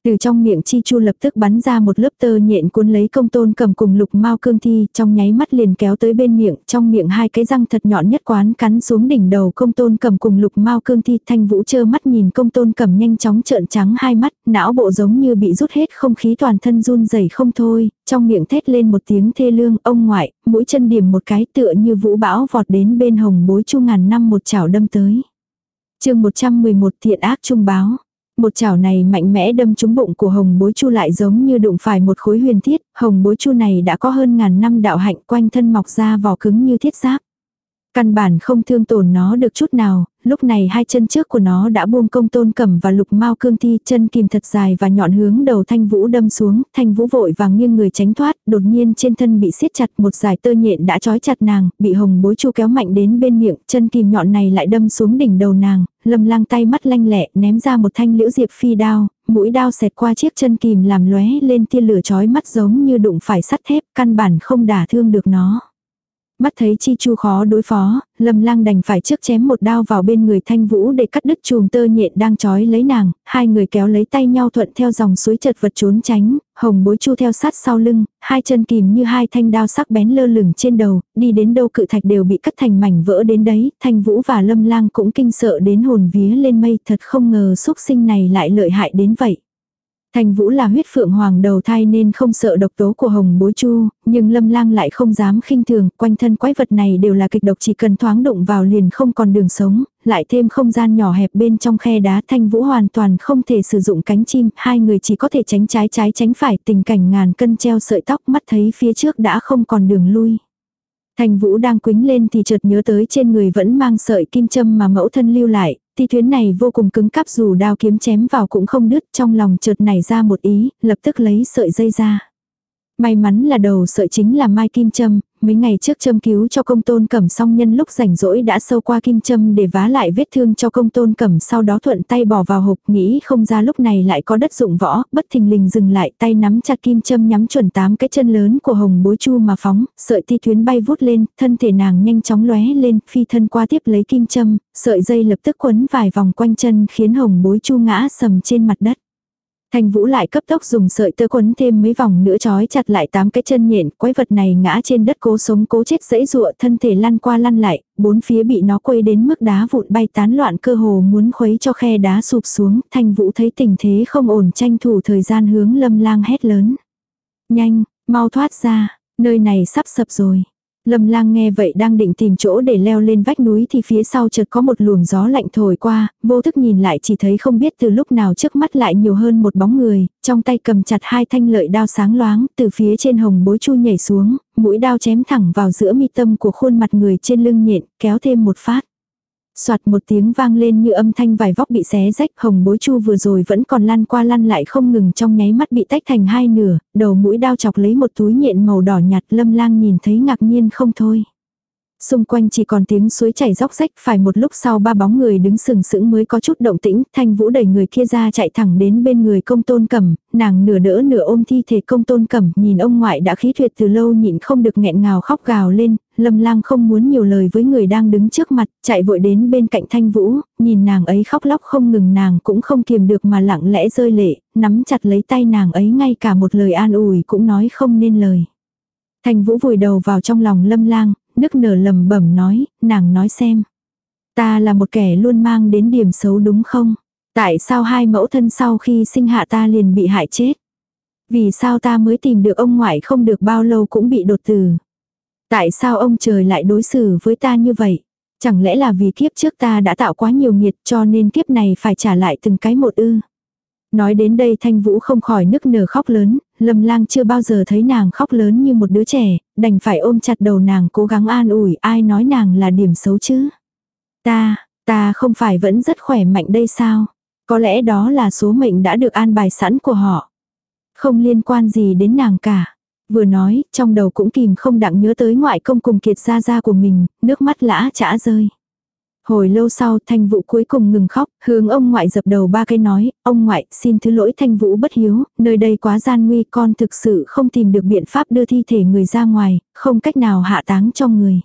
Từ trong miệng chi chu lập tức bắn ra một lớp tơ nhện cuốn lấy công tôn cầm cùng lục mau cương thi, trong nháy mắt liền kéo tới bên miệng, trong miệng hai cái răng thật nhọn nhất quán cắn xuống đỉnh đầu công tôn cầm cùng lục mau cương thi, thanh vũ chơ mắt nhìn công tôn cầm nhanh chóng trợn trắng hai mắt, não bộ giống như bị rút hết không khí toàn thân run rẩy không thôi, trong miệng thét lên một tiếng thê lương, ông ngoại, mũi chân điểm một cái tựa như vũ bão vọt đến bên hồng bối chu ngàn năm một chảo đâm tới. chương 111 thiện ác trung báo. Một chảo này mạnh mẽ đâm trúng bụng của hồng bối chu lại giống như đụng phải một khối huyền thiết, hồng bối chu này đã có hơn ngàn năm đạo hạnh quanh thân mọc ra vỏ cứng như thiết giáp. Căn bản không thương tổn nó được chút nào, lúc này hai chân trước của nó đã buông công tôn cẩm và lục mau cương thi chân kìm thật dài và nhọn hướng đầu thanh vũ đâm xuống, thanh vũ vội vàng nghiêng người tránh thoát, đột nhiên trên thân bị siết chặt một dài tơ nhện đã trói chặt nàng, bị hồng bối chu kéo mạnh đến bên miệng, chân kìm nhọn này lại đâm xuống đỉnh đầu nàng, lâm lang tay mắt lanh lẹ ném ra một thanh liễu diệp phi đao, mũi đao xẹt qua chiếc chân kìm làm lóe lên tia lửa chói mắt giống như đụng phải sắt thép, căn bản không đả thương được nó. Mắt thấy chi chu khó đối phó, lâm lang đành phải trước chém một đao vào bên người thanh vũ để cắt đứt chùm tơ nhện đang trói lấy nàng, hai người kéo lấy tay nhau thuận theo dòng suối chật vật trốn tránh, hồng bối chu theo sát sau lưng, hai chân kìm như hai thanh đao sắc bén lơ lửng trên đầu, đi đến đâu cự thạch đều bị cắt thành mảnh vỡ đến đấy, thanh vũ và lâm lang cũng kinh sợ đến hồn vía lên mây thật không ngờ xúc sinh này lại lợi hại đến vậy. Thành Vũ là huyết phượng hoàng đầu thai nên không sợ độc tố của hồng bối chu, nhưng lâm lang lại không dám khinh thường, quanh thân quái vật này đều là kịch độc chỉ cần thoáng đụng vào liền không còn đường sống, lại thêm không gian nhỏ hẹp bên trong khe đá Thanh Vũ hoàn toàn không thể sử dụng cánh chim, hai người chỉ có thể tránh trái trái tránh phải tình cảnh ngàn cân treo sợi tóc mắt thấy phía trước đã không còn đường lui. Thành Vũ đang quính lên thì chợt nhớ tới trên người vẫn mang sợi kim châm mà mẫu thân lưu lại, ti tuyến này vô cùng cứng cáp dù đao kiếm chém vào cũng không đứt trong lòng chợt nảy ra một ý, lập tức lấy sợi dây ra. May mắn là đầu sợi chính là mai kim châm, mấy ngày trước châm cứu cho công tôn cẩm xong nhân lúc rảnh rỗi đã sâu qua kim châm để vá lại vết thương cho công tôn cẩm sau đó thuận tay bỏ vào hộp nghĩ không ra lúc này lại có đất dụng võ, bất thình lình dừng lại tay nắm chặt kim châm nhắm chuẩn tám cái chân lớn của hồng bối chu mà phóng, sợi ti tuyến bay vút lên, thân thể nàng nhanh chóng lóe lên, phi thân qua tiếp lấy kim châm, sợi dây lập tức quấn vài vòng quanh chân khiến hồng bối chu ngã sầm trên mặt đất. Thanh Vũ lại cấp tốc dùng sợi tơ quấn thêm mấy vòng nữa trói chặt lại tám cái chân nhện, quái vật này ngã trên đất cố sống cố chết dãy dụa thân thể lăn qua lăn lại, bốn phía bị nó quây đến mức đá vụn bay tán loạn cơ hồ muốn khuấy cho khe đá sụp xuống, Thanh Vũ thấy tình thế không ổn tranh thủ thời gian hướng lâm lang hét lớn. Nhanh, mau thoát ra, nơi này sắp sập rồi. Lâm lang nghe vậy đang định tìm chỗ để leo lên vách núi thì phía sau chợt có một luồng gió lạnh thổi qua, vô thức nhìn lại chỉ thấy không biết từ lúc nào trước mắt lại nhiều hơn một bóng người, trong tay cầm chặt hai thanh lợi đao sáng loáng, từ phía trên hồng bối chu nhảy xuống, mũi đao chém thẳng vào giữa mi tâm của khuôn mặt người trên lưng nhện, kéo thêm một phát. Soạt một tiếng vang lên như âm thanh vài vóc bị xé rách, hồng bối chu vừa rồi vẫn còn lăn qua lăn lại không ngừng trong nháy mắt bị tách thành hai nửa, đầu mũi đao chọc lấy một túi nhện màu đỏ nhạt lâm lang nhìn thấy ngạc nhiên không thôi. Xung quanh chỉ còn tiếng suối chảy róc rách, phải một lúc sau ba bóng người đứng sừng sững mới có chút động tĩnh, thanh vũ đẩy người kia ra chạy thẳng đến bên người công tôn cẩm, nàng nửa đỡ nửa ôm thi thể công tôn cẩm, nhìn ông ngoại đã khí tuyệt từ lâu nhịn không được nghẹn ngào khóc gào lên, lâm lang không muốn nhiều lời với người đang đứng trước mặt, chạy vội đến bên cạnh thanh vũ, nhìn nàng ấy khóc lóc không ngừng nàng cũng không kiềm được mà lặng lẽ rơi lệ, nắm chặt lấy tay nàng ấy ngay cả một lời an ủi cũng nói không nên lời. Thanh Vũ vùi đầu vào trong lòng Lâm Lang, nức nở lầm bẩm nói, nàng nói xem. Ta là một kẻ luôn mang đến điểm xấu đúng không? Tại sao hai mẫu thân sau khi sinh hạ ta liền bị hại chết? Vì sao ta mới tìm được ông ngoại không được bao lâu cũng bị đột tử? Tại sao ông trời lại đối xử với ta như vậy? Chẳng lẽ là vì kiếp trước ta đã tạo quá nhiều nghiệt cho nên kiếp này phải trả lại từng cái một ư? Nói đến đây Thanh Vũ không khỏi nức nở khóc lớn, Lâm Lang chưa bao giờ thấy nàng khóc lớn như một đứa trẻ, đành phải ôm chặt đầu nàng cố gắng an ủi ai nói nàng là điểm xấu chứ. Ta, ta không phải vẫn rất khỏe mạnh đây sao? Có lẽ đó là số mệnh đã được an bài sẵn của họ. Không liên quan gì đến nàng cả. Vừa nói, trong đầu cũng kìm không đặng nhớ tới ngoại công cùng kiệt gia gia của mình, nước mắt lã chả rơi. Hồi lâu sau thanh vũ cuối cùng ngừng khóc, hướng ông ngoại dập đầu ba cái nói, ông ngoại xin thứ lỗi thanh vũ bất hiếu, nơi đây quá gian nguy con thực sự không tìm được biện pháp đưa thi thể người ra ngoài, không cách nào hạ táng cho người.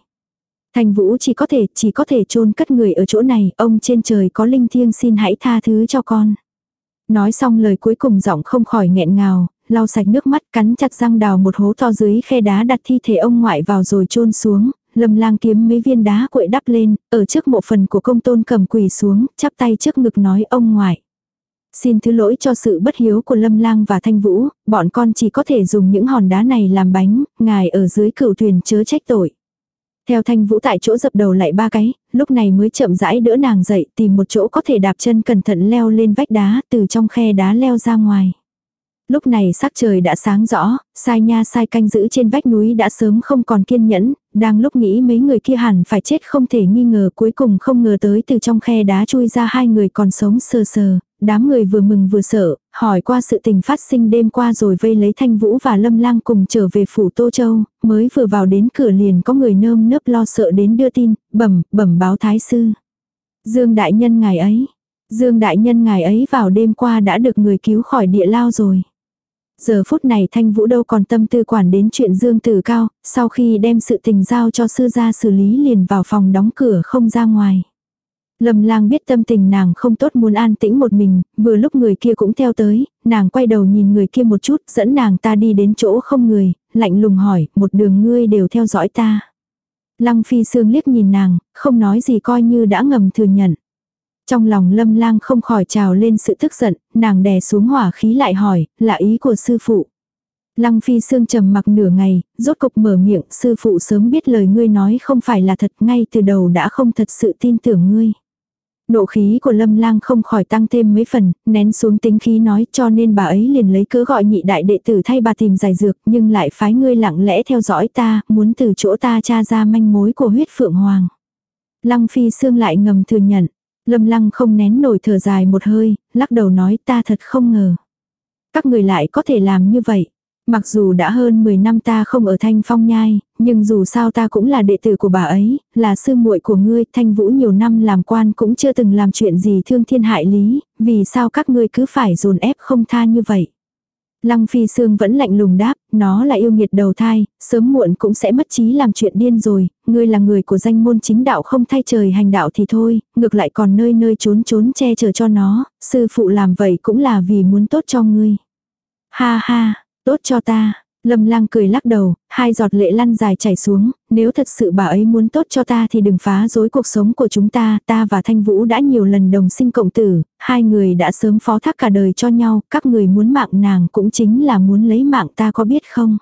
Thanh vũ chỉ có thể, chỉ có thể chôn cất người ở chỗ này, ông trên trời có linh thiêng xin hãy tha thứ cho con. Nói xong lời cuối cùng giọng không khỏi nghẹn ngào, lau sạch nước mắt cắn chặt răng đào một hố to dưới khe đá đặt thi thể ông ngoại vào rồi chôn xuống, lâm lang kiếm mấy viên đá quậy đắp lên, ở trước mộ phần của công tôn cầm quỳ xuống, chắp tay trước ngực nói ông ngoại. Xin thứ lỗi cho sự bất hiếu của Lâm Lang và Thanh Vũ, bọn con chỉ có thể dùng những hòn đá này làm bánh, ngài ở dưới cửu thuyền chớ trách tội. Theo Thanh Vũ tại chỗ dập đầu lại ba cái, lúc này mới chậm rãi đỡ nàng dậy tìm một chỗ có thể đạp chân cẩn thận leo lên vách đá từ trong khe đá leo ra ngoài. Lúc này sắc trời đã sáng rõ, sai nha sai canh giữ trên vách núi đã sớm không còn kiên nhẫn, đang lúc nghĩ mấy người kia hẳn phải chết không thể nghi ngờ cuối cùng không ngờ tới từ trong khe đá chui ra hai người còn sống sờ sờ, đám người vừa mừng vừa sợ, hỏi qua sự tình phát sinh đêm qua rồi vây lấy Thanh Vũ và Lâm Lang cùng trở về phủ Tô Châu, mới vừa vào đến cửa liền có người nơm nớp lo sợ đến đưa tin, bẩm, bẩm báo thái sư. Dương đại nhân ngài ấy, Dương đại nhân ngài ấy vào đêm qua đã được người cứu khỏi địa lao rồi. Giờ phút này Thanh Vũ đâu còn tâm tư quản đến chuyện Dương Tử Cao, sau khi đem sự tình giao cho sư gia xử lý liền vào phòng đóng cửa không ra ngoài. Lâm lang biết tâm tình nàng không tốt muốn an tĩnh một mình, vừa lúc người kia cũng theo tới, nàng quay đầu nhìn người kia một chút, dẫn nàng ta đi đến chỗ không người, lạnh lùng hỏi, một đường ngươi đều theo dõi ta. Lăng phi sương liếc nhìn nàng, không nói gì coi như đã ngầm thừa nhận. Trong lòng lâm lang không khỏi trào lên sự tức giận, nàng đè xuống hỏa khí lại hỏi, là ý của sư phụ. Lăng phi sương trầm mặc nửa ngày, rốt cục mở miệng, sư phụ sớm biết lời ngươi nói không phải là thật ngay từ đầu đã không thật sự tin tưởng ngươi. Nộ khí của lâm lang không khỏi tăng thêm mấy phần, nén xuống tính khí nói cho nên bà ấy liền lấy cớ gọi nhị đại đệ tử thay bà tìm giải dược nhưng lại phái ngươi lặng lẽ theo dõi ta, muốn từ chỗ ta tra ra manh mối của huyết phượng hoàng. Lăng phi xương lại ngầm thừa nhận, Lâm lăng không nén nổi thở dài một hơi, lắc đầu nói ta thật không ngờ. Các người lại có thể làm như vậy. Mặc dù đã hơn 10 năm ta không ở Thanh Phong Nhai, nhưng dù sao ta cũng là đệ tử của bà ấy, là sư muội của ngươi, Thanh Vũ nhiều năm làm quan cũng chưa từng làm chuyện gì thương thiên hại lý, vì sao các ngươi cứ phải dồn ép không tha như vậy. Lăng Phi Sương vẫn lạnh lùng đáp, nó là yêu nghiệt đầu thai, sớm muộn cũng sẽ mất trí làm chuyện điên rồi, ngươi là người của danh môn chính đạo không thay trời hành đạo thì thôi, ngược lại còn nơi nơi trốn trốn che chở cho nó, sư phụ làm vậy cũng là vì muốn tốt cho ngươi. Ha ha, tốt cho ta. Lâm lang cười lắc đầu, hai giọt lệ lăn dài chảy xuống, nếu thật sự bà ấy muốn tốt cho ta thì đừng phá rối cuộc sống của chúng ta, ta và Thanh Vũ đã nhiều lần đồng sinh cộng tử, hai người đã sớm phó thác cả đời cho nhau, các người muốn mạng nàng cũng chính là muốn lấy mạng ta có biết không?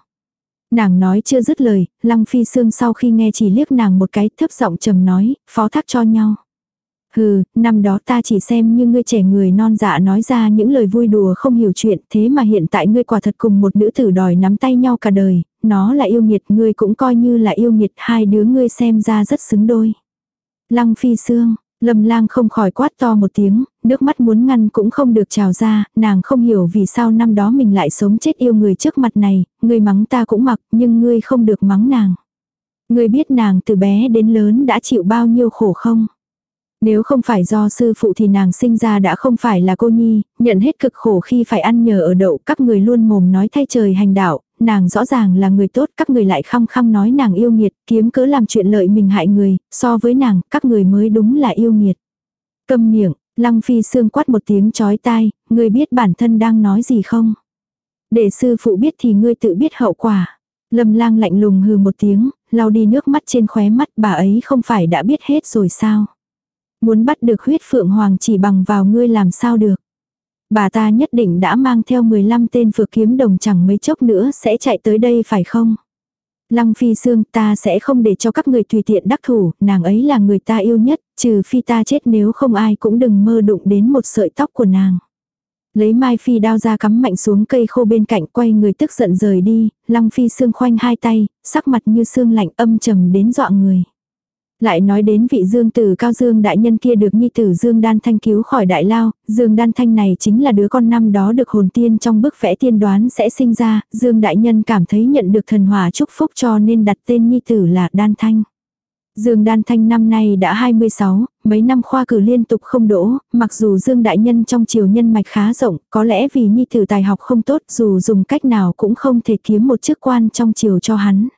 Nàng nói chưa dứt lời, Lăng Phi Sương sau khi nghe chỉ liếc nàng một cái thấp giọng trầm nói, phó thác cho nhau. Hừ, năm đó ta chỉ xem như ngươi trẻ người non dạ nói ra những lời vui đùa không hiểu chuyện, thế mà hiện tại ngươi quả thật cùng một nữ tử đòi nắm tay nhau cả đời, nó là yêu nghiệt, ngươi cũng coi như là yêu nghiệt, hai đứa ngươi xem ra rất xứng đôi. Lăng phi xương, Lâm lang không khỏi quát to một tiếng, nước mắt muốn ngăn cũng không được trào ra, nàng không hiểu vì sao năm đó mình lại sống chết yêu người trước mặt này, ngươi mắng ta cũng mặc, nhưng ngươi không được mắng nàng. Ngươi biết nàng từ bé đến lớn đã chịu bao nhiêu khổ không? Nếu không phải do sư phụ thì nàng sinh ra đã không phải là cô nhi, nhận hết cực khổ khi phải ăn nhờ ở đậu các người luôn mồm nói thay trời hành đạo, nàng rõ ràng là người tốt các người lại khăng khăng nói nàng yêu nghiệt, kiếm cớ làm chuyện lợi mình hại người, so với nàng, các người mới đúng là yêu nghiệt. Câm miệng, lăng phi xương quát một tiếng chói tai, người biết bản thân đang nói gì không? Để sư phụ biết thì ngươi tự biết hậu quả. Lâm lang lạnh lùng hừ một tiếng, lau đi nước mắt trên khóe mắt bà ấy không phải đã biết hết rồi sao? Muốn bắt được huyết phượng hoàng chỉ bằng vào ngươi làm sao được. Bà ta nhất định đã mang theo 15 tên phược kiếm đồng chẳng mấy chốc nữa sẽ chạy tới đây phải không? Lăng phi xương ta sẽ không để cho các người tùy tiện đắc thủ, nàng ấy là người ta yêu nhất, trừ phi ta chết nếu không ai cũng đừng mơ đụng đến một sợi tóc của nàng. Lấy mai phi đao ra cắm mạnh xuống cây khô bên cạnh quay người tức giận rời đi, lăng phi xương khoanh hai tay, sắc mặt như xương lạnh âm trầm đến dọa người. Lại nói đến vị dương tử cao dương đại nhân kia được nhi tử dương đan thanh cứu khỏi đại lao, dương đan thanh này chính là đứa con năm đó được hồn tiên trong bức vẽ tiên đoán sẽ sinh ra, dương đại nhân cảm thấy nhận được thần hòa chúc phúc cho nên đặt tên nhi tử là đan thanh. Dương Đan Thanh năm nay đã 26, mấy năm khoa cử liên tục không đỗ, mặc dù Dương Đại Nhân trong triều nhân mạch khá rộng, có lẽ vì nhi tử tài học không tốt dù dùng cách nào cũng không thể kiếm một chức quan trong triều cho hắn.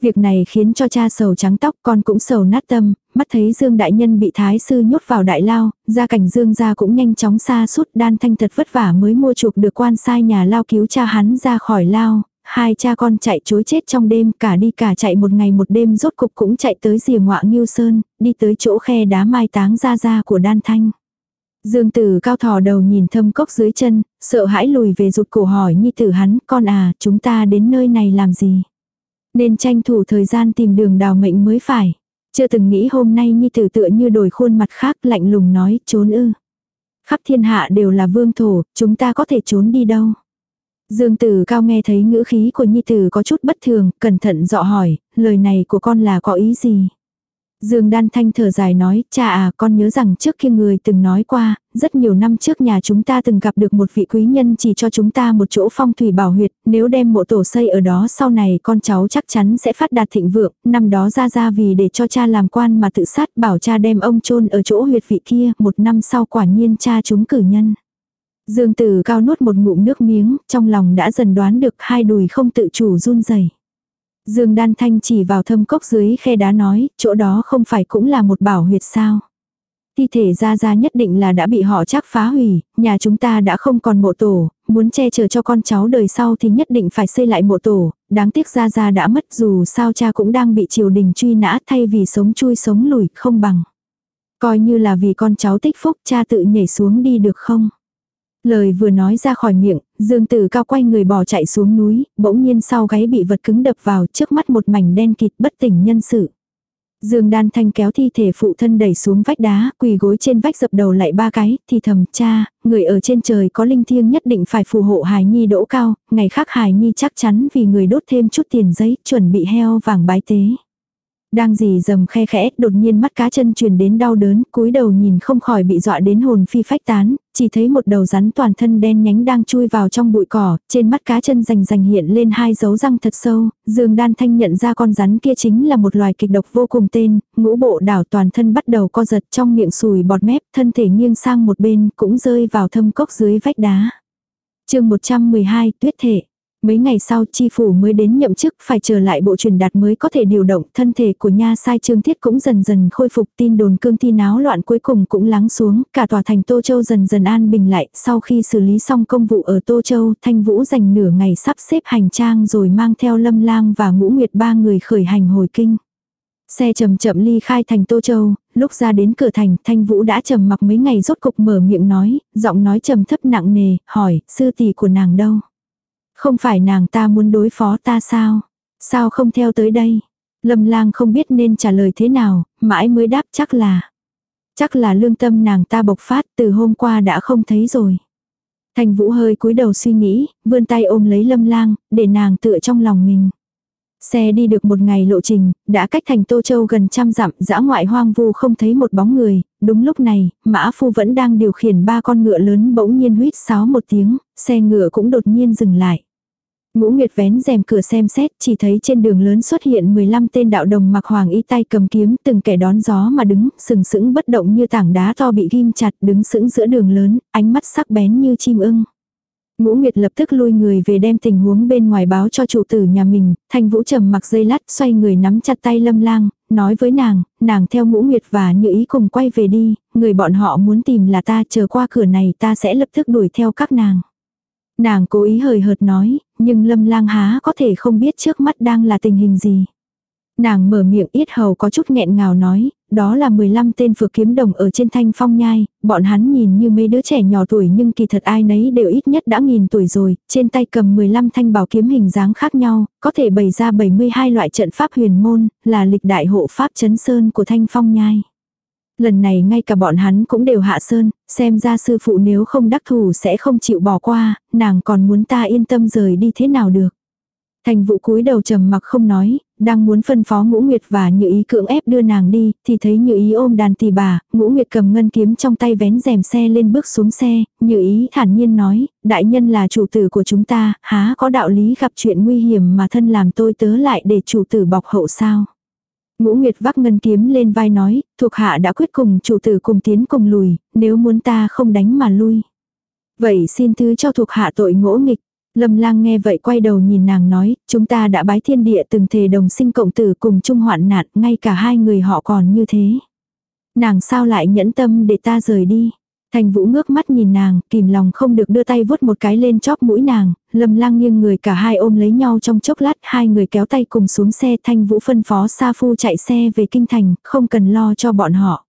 Việc này khiến cho cha sầu trắng tóc con cũng sầu nát tâm, mắt thấy Dương Đại Nhân bị Thái Sư nhốt vào đại lao, gia cảnh Dương gia cũng nhanh chóng xa suốt đan thanh thật vất vả mới mua chuộc được quan sai nhà lao cứu cha hắn ra khỏi lao. Hai cha con chạy chối chết trong đêm cả đi cả chạy một ngày một đêm rốt cục cũng chạy tới rìa ngọa Nghiêu Sơn, đi tới chỗ khe đá mai táng ra ra của đan thanh. Dương tử cao thò đầu nhìn thâm cốc dưới chân, sợ hãi lùi về rụt cổ hỏi nhi tử hắn, con à, chúng ta đến nơi này làm gì? Nên tranh thủ thời gian tìm đường đào mệnh mới phải. Chưa từng nghĩ hôm nay Nhi tử tựa như đổi khuôn mặt khác lạnh lùng nói trốn ư. Khắp thiên hạ đều là vương thổ, chúng ta có thể trốn đi đâu. Dương tử cao nghe thấy ngữ khí của Nhi tử có chút bất thường, cẩn thận dọ hỏi, lời này của con là có ý gì. Dương Đan Thanh thở dài nói, cha à, con nhớ rằng trước kia người từng nói qua, rất nhiều năm trước nhà chúng ta từng gặp được một vị quý nhân chỉ cho chúng ta một chỗ phong thủy bảo huyệt, nếu đem mộ tổ xây ở đó sau này con cháu chắc chắn sẽ phát đạt thịnh vượng, năm đó ra ra vì để cho cha làm quan mà tự sát bảo cha đem ông chôn ở chỗ huyệt vị kia, một năm sau quả nhiên cha chúng cử nhân. Dương Tử cao nuốt một ngụm nước miếng, trong lòng đã dần đoán được hai đùi không tự chủ run rẩy. Dương Đan Thanh chỉ vào thâm cốc dưới khe đá nói, chỗ đó không phải cũng là một bảo huyệt sao. Thi thể ra ra nhất định là đã bị họ chắc phá hủy, nhà chúng ta đã không còn mộ tổ, muốn che chở cho con cháu đời sau thì nhất định phải xây lại mộ tổ, đáng tiếc ra ra đã mất dù sao cha cũng đang bị triều đình truy nã thay vì sống chui sống lùi không bằng. Coi như là vì con cháu tích phúc cha tự nhảy xuống đi được không? Lời vừa nói ra khỏi miệng, Dương Tử Cao quay người bỏ chạy xuống núi, bỗng nhiên sau gáy bị vật cứng đập vào trước mắt một mảnh đen kịt bất tỉnh nhân sự. Dương Đan Thanh kéo thi thể phụ thân đẩy xuống vách đá, quỳ gối trên vách dập đầu lại ba cái, thì thầm cha, người ở trên trời có linh thiêng nhất định phải phù hộ Hải Nhi đỗ cao, ngày khác Hải Nhi chắc chắn vì người đốt thêm chút tiền giấy, chuẩn bị heo vàng bái tế. Đang dì dầm khe khẽ, đột nhiên mắt cá chân truyền đến đau đớn, cúi đầu nhìn không khỏi bị dọa đến hồn phi phách tán, chỉ thấy một đầu rắn toàn thân đen nhánh đang chui vào trong bụi cỏ, trên mắt cá chân rành rành hiện lên hai dấu răng thật sâu, Dương Đan Thanh nhận ra con rắn kia chính là một loài kịch độc vô cùng tên, ngũ bộ đảo toàn thân bắt đầu co giật trong miệng sùi bọt mép, thân thể nghiêng sang một bên cũng rơi vào thâm cốc dưới vách đá. chương 112 Tuyết Thể Mấy ngày sau chi phủ mới đến nhậm chức phải trở lại bộ truyền đạt mới có thể điều động thân thể của nha sai trương thiết cũng dần dần khôi phục tin đồn cương thi náo loạn cuối cùng cũng lắng xuống, cả tòa thành Tô Châu dần dần an bình lại, sau khi xử lý xong công vụ ở Tô Châu, Thanh Vũ dành nửa ngày sắp xếp hành trang rồi mang theo Lâm Lang và Ngũ Nguyệt ba người khởi hành hồi kinh. Xe chậm chậm ly khai thành Tô Châu, lúc ra đến cửa thành, Thanh Vũ đã trầm mặc mấy ngày rốt cục mở miệng nói, giọng nói trầm thấp nặng nề, hỏi, sư tỷ của nàng đâu? Không phải nàng ta muốn đối phó ta sao? Sao không theo tới đây? Lâm lang không biết nên trả lời thế nào, mãi mới đáp chắc là. Chắc là lương tâm nàng ta bộc phát từ hôm qua đã không thấy rồi. Thành vũ hơi cúi đầu suy nghĩ, vươn tay ôm lấy lâm lang, để nàng tựa trong lòng mình. Xe đi được một ngày lộ trình, đã cách thành Tô Châu gần trăm dặm, dã ngoại hoang vu không thấy một bóng người, đúng lúc này, Mã Phu vẫn đang điều khiển ba con ngựa lớn bỗng nhiên huýt sáo một tiếng, xe ngựa cũng đột nhiên dừng lại. Ngũ Nguyệt vén rèm cửa xem xét, chỉ thấy trên đường lớn xuất hiện 15 tên đạo đồng mặc hoàng y tay cầm kiếm, từng kẻ đón gió mà đứng, sừng sững bất động như tảng đá to bị ghim chặt, đứng sững giữa đường lớn, ánh mắt sắc bén như chim ưng. Ngũ Nguyệt lập tức lui người về đem tình huống bên ngoài báo cho chủ tử nhà mình, Thanh Vũ trầm mặc dây lát, xoay người nắm chặt tay Lâm Lang, nói với nàng, nàng theo Ngũ Nguyệt và Như ý cùng quay về đi, người bọn họ muốn tìm là ta chờ qua cửa này ta sẽ lập tức đuổi theo các nàng. Nàng cố ý hời hợt nói, nhưng lâm lang há có thể không biết trước mắt đang là tình hình gì. Nàng mở miệng yết hầu có chút nghẹn ngào nói, đó là 15 tên phược kiếm đồng ở trên thanh phong nhai, bọn hắn nhìn như mấy đứa trẻ nhỏ tuổi nhưng kỳ thật ai nấy đều ít nhất đã nghìn tuổi rồi, trên tay cầm 15 thanh bảo kiếm hình dáng khác nhau, có thể bày ra 72 loại trận pháp huyền môn, là lịch đại hộ pháp chấn sơn của thanh phong nhai. Lần này ngay cả bọn hắn cũng đều hạ sơn, xem ra sư phụ nếu không đắc thủ sẽ không chịu bỏ qua, nàng còn muốn ta yên tâm rời đi thế nào được. Thành vụ cúi đầu trầm mặc không nói, đang muốn phân phó ngũ nguyệt và như ý cưỡng ép đưa nàng đi, thì thấy như ý ôm đàn tỳ bà, ngũ nguyệt cầm ngân kiếm trong tay vén rèm xe lên bước xuống xe, như ý thản nhiên nói, đại nhân là chủ tử của chúng ta, há có đạo lý gặp chuyện nguy hiểm mà thân làm tôi tớ lại để chủ tử bọc hậu sao. Ngũ Nguyệt vác ngân kiếm lên vai nói, thuộc hạ đã quyết cùng chủ tử cùng tiến cùng lùi, nếu muốn ta không đánh mà lui. Vậy xin thứ cho thuộc hạ tội ngỗ nghịch. Lâm lang nghe vậy quay đầu nhìn nàng nói, chúng ta đã bái thiên địa từng thề đồng sinh cộng tử cùng chung hoạn nạn, ngay cả hai người họ còn như thế. Nàng sao lại nhẫn tâm để ta rời đi. Thành Vũ ngước mắt nhìn nàng, kìm lòng không được đưa tay vuốt một cái lên chóp mũi nàng, Lâm Lang nghiêng người cả hai ôm lấy nhau trong chốc lát, hai người kéo tay cùng xuống xe, Thanh Vũ phân phó Sa Phu chạy xe về kinh thành, không cần lo cho bọn họ.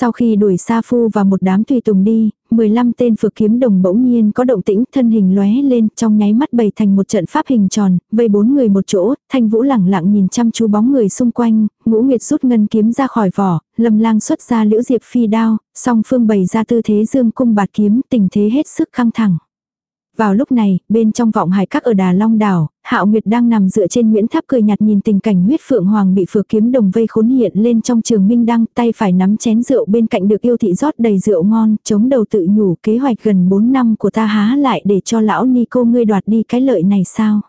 Sau khi đuổi Sa Phu và một đám tùy tùng đi, 15 tên phược kiếm đồng bỗng nhiên có động tĩnh, thân hình lóe lên, trong nháy mắt bày thành một trận pháp hình tròn, vây bốn người một chỗ, Thanh Vũ lẳng lặng nhìn chăm chú bóng người xung quanh, Ngũ Nguyệt rút ngân kiếm ra khỏi vỏ, Lâm Lang xuất ra liễu diệp phi đao, song phương bày ra tư thế dương cung bạt kiếm, tình thế hết sức căng thẳng. Vào lúc này, bên trong vọng hải các ở Đà Long đảo, Hạo Nguyệt đang nằm dựa trên Nguyễn Tháp cười nhạt nhìn tình cảnh huyết phượng hoàng bị phượng kiếm đồng vây khốn hiện lên trong trường minh đăng, tay phải nắm chén rượu bên cạnh được yêu thị rót đầy rượu ngon, chống đầu tự nhủ kế hoạch gần 4 năm của ta há lại để cho lão ni cô ngươi đoạt đi cái lợi này sao.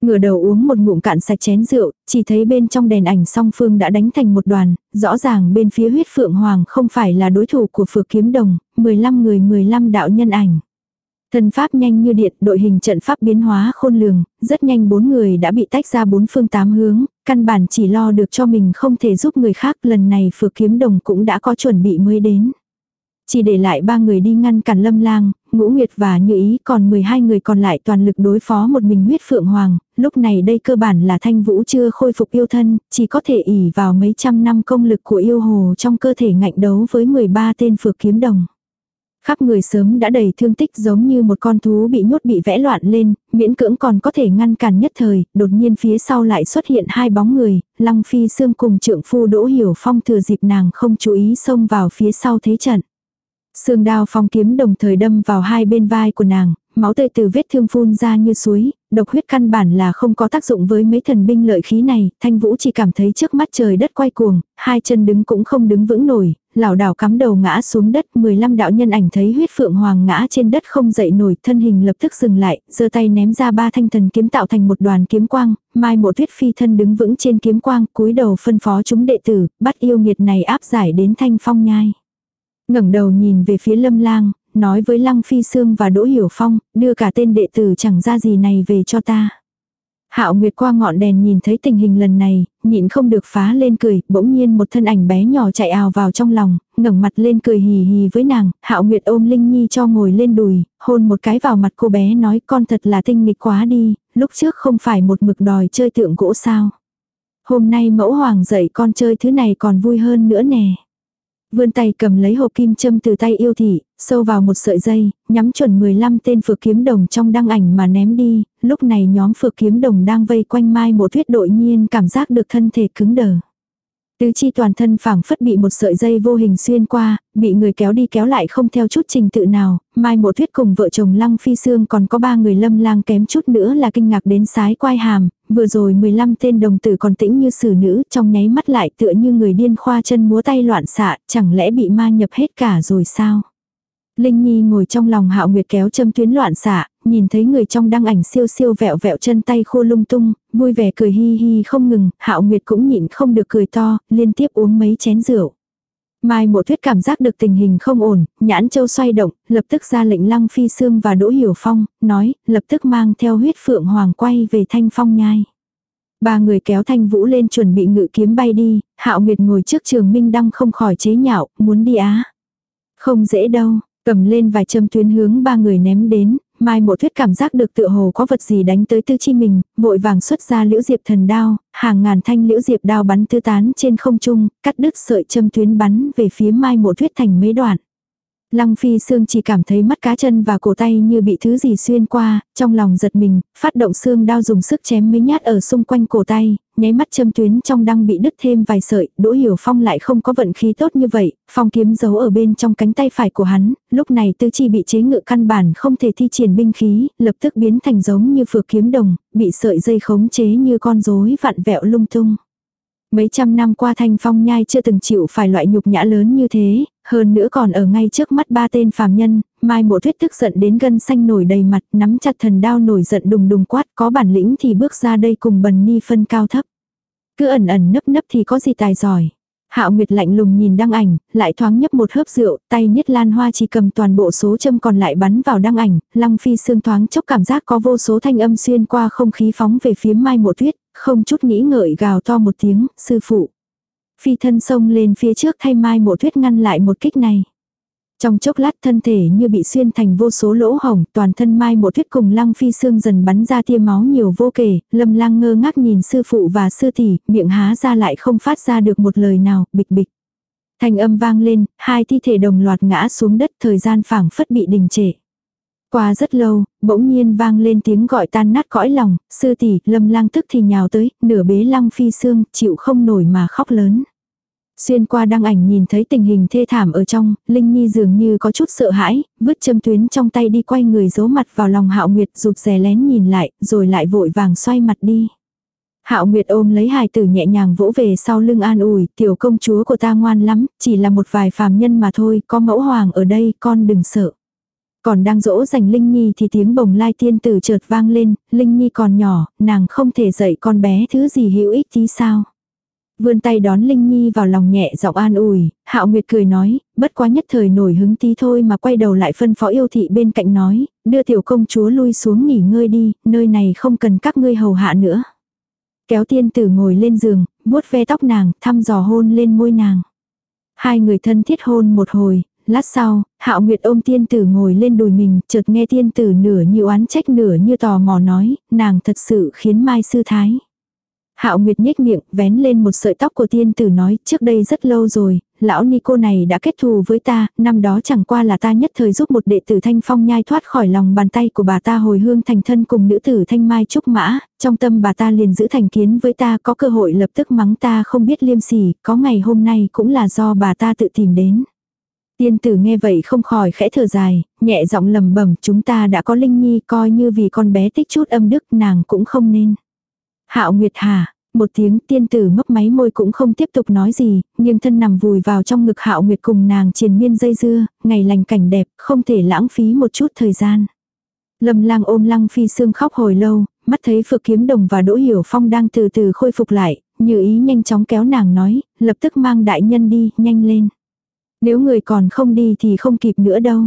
Ngửa đầu uống một ngụm cạn sạch chén rượu, chỉ thấy bên trong đèn ảnh song phương đã đánh thành một đoàn, rõ ràng bên phía huyết phượng hoàng không phải là đối thủ của phượng kiếm đồng, 15 người 15 đạo nhân ảnh. Thần pháp nhanh như điện, đội hình trận pháp biến hóa khôn lường, rất nhanh bốn người đã bị tách ra bốn phương tám hướng, căn bản chỉ lo được cho mình không thể giúp người khác, lần này Phược Kiếm Đồng cũng đã có chuẩn bị mới đến. Chỉ để lại ba người đi ngăn cản Lâm Lang, Ngũ Nguyệt và Như Ý, còn 12 người còn lại toàn lực đối phó một mình huyết phượng hoàng, lúc này đây cơ bản là Thanh Vũ chưa khôi phục yêu thân, chỉ có thể ỉ vào mấy trăm năm công lực của yêu hồ trong cơ thể ngạnh đấu với 13 tên Phược Kiếm Đồng. Khắp người sớm đã đầy thương tích giống như một con thú bị nhốt bị vẽ loạn lên, miễn cưỡng còn có thể ngăn cản nhất thời, đột nhiên phía sau lại xuất hiện hai bóng người, Lăng Phi Sương cùng trượng phu Đỗ Hiểu Phong thừa dịp nàng không chú ý xông vào phía sau thế trận. Sương đao phong kiếm đồng thời đâm vào hai bên vai của nàng, máu tươi từ vết thương phun ra như suối, độc huyết căn bản là không có tác dụng với mấy thần binh lợi khí này, thanh vũ chỉ cảm thấy trước mắt trời đất quay cuồng, hai chân đứng cũng không đứng vững nổi, lảo đảo cắm đầu ngã xuống đất, 15 đạo nhân ảnh thấy huyết phượng hoàng ngã trên đất không dậy nổi, thân hình lập tức dừng lại, giơ tay ném ra ba thanh thần kiếm tạo thành một đoàn kiếm quang, mai mộ tuyết phi thân đứng vững trên kiếm quang, cúi đầu phân phó chúng đệ tử, bắt yêu nghiệt này áp giải đến thanh phong nhai. ngẩng đầu nhìn về phía lâm lang, nói với Lăng Phi Sương và Đỗ Hiểu Phong, đưa cả tên đệ tử chẳng ra gì này về cho ta. Hạo Nguyệt qua ngọn đèn nhìn thấy tình hình lần này, nhịn không được phá lên cười, bỗng nhiên một thân ảnh bé nhỏ chạy ào vào trong lòng, ngẩng mặt lên cười hì hì với nàng, Hạo Nguyệt ôm Linh Nhi cho ngồi lên đùi, hôn một cái vào mặt cô bé nói con thật là tinh nghịch quá đi, lúc trước không phải một mực đòi chơi tượng gỗ sao. Hôm nay mẫu hoàng dạy con chơi thứ này còn vui hơn nữa nè. Vươn tay cầm lấy hộp kim châm từ tay yêu thị, sâu vào một sợi dây, nhắm chuẩn 15 tên phược kiếm đồng trong đăng ảnh mà ném đi, lúc này nhóm phược kiếm đồng đang vây quanh mai một tuyết đội nhiên cảm giác được thân thể cứng đờ. Tứ chi toàn thân phảng phất bị một sợi dây vô hình xuyên qua, bị người kéo đi kéo lại không theo chút trình tự nào, Mai Mộ Thuyết cùng vợ chồng Lăng Phi Sương còn có ba người lâm lang kém chút nữa là kinh ngạc đến sái quai hàm, vừa rồi 15 tên đồng tử còn tĩnh như xử nữ, trong nháy mắt lại tựa như người điên khoa chân múa tay loạn xạ, chẳng lẽ bị ma nhập hết cả rồi sao? Linh Nhi ngồi trong lòng Hạo Nguyệt kéo châm tuyến loạn xạ, nhìn thấy người trong đăng ảnh siêu siêu vẹo vẹo chân tay khô lung tung, vui vẻ cười hi hi không ngừng, Hạo Nguyệt cũng nhịn không được cười to, liên tiếp uống mấy chén rượu. Mai Mộ Thuyết cảm giác được tình hình không ổn, nhãn châu xoay động, lập tức ra lệnh Lăng Phi xương và Đỗ Hiểu Phong, nói, lập tức mang theo huyết phượng hoàng quay về Thanh Phong nhai. Ba người kéo Thanh Vũ lên chuẩn bị ngự kiếm bay đi, Hạo Nguyệt ngồi trước trường Minh Đăng không khỏi chế nhạo, muốn đi á. Không dễ đâu, cầm lên vài châm tuyến hướng ba người ném đến, Mai Mộ Thuyết cảm giác được tựa hồ có vật gì đánh tới tư chi mình, vội vàng xuất ra liễu diệp thần đao, hàng ngàn thanh liễu diệp đao bắn tứ tán trên không trung, cắt đứt sợi châm tuyến bắn về phía Mai Mộ Thuyết thành mấy đoạn. Lăng Phi Sương chỉ cảm thấy mắt cá chân và cổ tay như bị thứ gì xuyên qua, trong lòng giật mình, phát động xương đao dùng sức chém mấy nhát ở xung quanh cổ tay, nháy mắt châm tuyến trong đang bị đứt thêm vài sợi, Đỗ Hiểu Phong lại không có vận khí tốt như vậy, phong kiếm giấu ở bên trong cánh tay phải của hắn, lúc này tư chi bị chế ngự căn bản không thể thi triển binh khí, lập tức biến thành giống như phược kiếm đồng, bị sợi dây khống chế như con rối vặn vẹo lung tung. Mấy trăm năm qua thanh phong nhai chưa từng chịu phải loại nhục nhã lớn như thế, hơn nữa còn ở ngay trước mắt ba tên phàm nhân, mai mộ thuyết tức giận đến gân xanh nổi đầy mặt, nắm chặt thần đao nổi giận đùng đùng quát, có bản lĩnh thì bước ra đây cùng bần ni phân cao thấp. Cứ ẩn ẩn nấp nấp thì có gì tài giỏi. Hạo Nguyệt lạnh lùng nhìn đăng ảnh, lại thoáng nhấp một hớp rượu, tay niết lan hoa chỉ cầm toàn bộ số châm còn lại bắn vào đăng ảnh, lăng phi xương thoáng chốc cảm giác có vô số thanh âm xuyên qua không khí phóng về phía mai mộ tuyết, không chút nghĩ ngợi gào to một tiếng, sư phụ. Phi thân sông lên phía trước thay mai mộ tuyết ngăn lại một kích này. Trong chốc lát thân thể như bị xuyên thành vô số lỗ hổng, toàn thân mai một thuyết cùng lăng phi xương dần bắn ra tia máu nhiều vô kể, lâm lang ngơ ngác nhìn sư phụ và sư tỷ, miệng há ra lại không phát ra được một lời nào, bịch bịch. Thành âm vang lên, hai thi thể đồng loạt ngã xuống đất thời gian phảng phất bị đình trệ. Qua rất lâu, bỗng nhiên vang lên tiếng gọi tan nát cõi lòng, sư tỷ, lâm lang tức thì nhào tới, nửa bế lăng phi xương, chịu không nổi mà khóc lớn. Xuyên qua đăng ảnh nhìn thấy tình hình thê thảm ở trong, Linh Nhi dường như có chút sợ hãi, vứt châm tuyến trong tay đi quay người giấu mặt vào lòng Hạo Nguyệt rụt rè lén nhìn lại, rồi lại vội vàng xoay mặt đi. Hạo Nguyệt ôm lấy hài tử nhẹ nhàng vỗ về sau lưng an ủi, tiểu công chúa của ta ngoan lắm, chỉ là một vài phàm nhân mà thôi, có mẫu hoàng ở đây, con đừng sợ. Còn đang dỗ dành Linh Nhi thì tiếng bồng lai tiên tử chợt vang lên, Linh Nhi còn nhỏ, nàng không thể dạy con bé thứ gì hữu ích tí sao. Vươn tay đón Linh Nhi vào lòng nhẹ giọng an ủi, Hạo Nguyệt cười nói, bất quá nhất thời nổi hứng tí thôi mà quay đầu lại phân phó yêu thị bên cạnh nói, đưa tiểu công chúa lui xuống nghỉ ngơi đi, nơi này không cần các ngươi hầu hạ nữa. Kéo tiên tử ngồi lên giường, vuốt ve tóc nàng, thăm dò hôn lên môi nàng. Hai người thân thiết hôn một hồi, lát sau, Hạo Nguyệt ôm tiên tử ngồi lên đùi mình, chợt nghe tiên tử nửa như oán trách nửa như tò mò nói, nàng thật sự khiến Mai sư thái. Hạo Nguyệt nhếch miệng, vén lên một sợi tóc của tiên tử nói, trước đây rất lâu rồi, lão ni cô này đã kết thù với ta, năm đó chẳng qua là ta nhất thời giúp một đệ tử thanh phong nhai thoát khỏi lòng bàn tay của bà ta hồi hương thành thân cùng nữ tử thanh mai trúc mã, trong tâm bà ta liền giữ thành kiến với ta có cơ hội lập tức mắng ta không biết liêm sỉ, có ngày hôm nay cũng là do bà ta tự tìm đến. Tiên tử nghe vậy không khỏi khẽ thở dài, nhẹ giọng lầm bẩm chúng ta đã có linh nhi coi như vì con bé tích chút âm đức nàng cũng không nên. Hạo Nguyệt Hà, một tiếng tiên tử mấp máy môi cũng không tiếp tục nói gì, nhưng thân nằm vùi vào trong ngực Hạo Nguyệt cùng nàng triền miên dây dưa, ngày lành cảnh đẹp, không thể lãng phí một chút thời gian. Lâm lang ôm lăng phi sương khóc hồi lâu, mắt thấy phượng kiếm đồng và đỗ hiểu phong đang từ từ khôi phục lại, như ý nhanh chóng kéo nàng nói, lập tức mang đại nhân đi, nhanh lên. Nếu người còn không đi thì không kịp nữa đâu.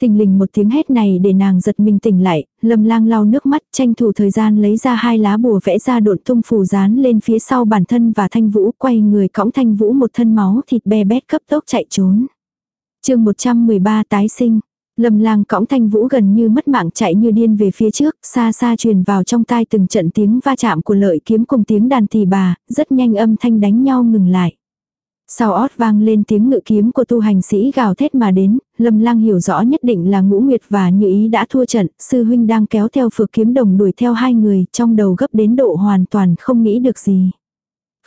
Tình lình một tiếng hét này để nàng giật mình tỉnh lại, lâm lang lau nước mắt tranh thủ thời gian lấy ra hai lá bùa vẽ ra độn tung phù dán lên phía sau bản thân và thanh vũ quay người cõng thanh vũ một thân máu thịt bè bét cấp tốc chạy trốn. chương 113 tái sinh. Lâm lang cõng thanh vũ gần như mất mạng chạy như điên về phía trước, xa xa truyền vào trong tai từng trận tiếng va chạm của lợi kiếm cùng tiếng đàn tỳ bà, rất nhanh âm thanh đánh nhau ngừng lại. Sau ót vang lên tiếng ngự kiếm của tu hành sĩ gào thét mà đến, Lâm Lang hiểu rõ nhất định là Ngũ Nguyệt và Như Ý đã thua trận, sư huynh đang kéo theo phược kiếm đồng đuổi theo hai người, trong đầu gấp đến độ hoàn toàn không nghĩ được gì.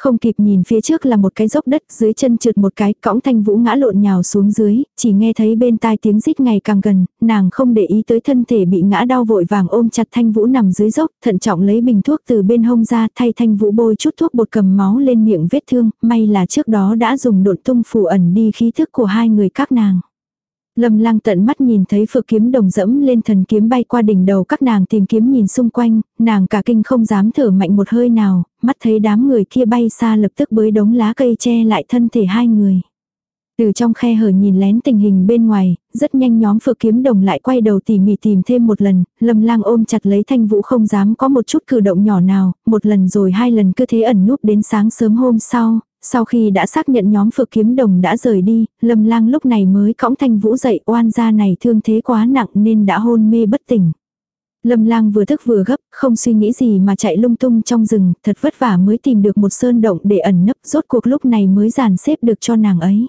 Không kịp nhìn phía trước là một cái dốc đất dưới chân trượt một cái, cõng thanh vũ ngã lộn nhào xuống dưới, chỉ nghe thấy bên tai tiếng rít ngày càng gần, nàng không để ý tới thân thể bị ngã đau vội vàng ôm chặt thanh vũ nằm dưới dốc, thận trọng lấy bình thuốc từ bên hông ra thay thanh vũ bôi chút thuốc bột cầm máu lên miệng vết thương, may là trước đó đã dùng độn tung phù ẩn đi khí thức của hai người các nàng. Lâm lang tận mắt nhìn thấy phượng kiếm đồng dẫm lên thần kiếm bay qua đỉnh đầu các nàng tìm kiếm nhìn xung quanh, nàng cả kinh không dám thở mạnh một hơi nào, mắt thấy đám người kia bay xa lập tức bới đống lá cây che lại thân thể hai người. Từ trong khe hở nhìn lén tình hình bên ngoài, rất nhanh nhóm phượng kiếm đồng lại quay đầu tỉ mỉ tìm thêm một lần, lâm lang ôm chặt lấy thanh vũ không dám có một chút cử động nhỏ nào, một lần rồi hai lần cứ thế ẩn núp đến sáng sớm hôm sau, sau khi đã xác nhận nhóm phượng kiếm đồng đã rời đi, lâm lang lúc này mới cõng thanh vũ dậy oan gia này thương thế quá nặng nên đã hôn mê bất tỉnh. Lâm lang vừa thức vừa gấp, không suy nghĩ gì mà chạy lung tung trong rừng, thật vất vả mới tìm được một sơn động để ẩn nấp, rốt cuộc lúc này mới dàn xếp được cho nàng ấy.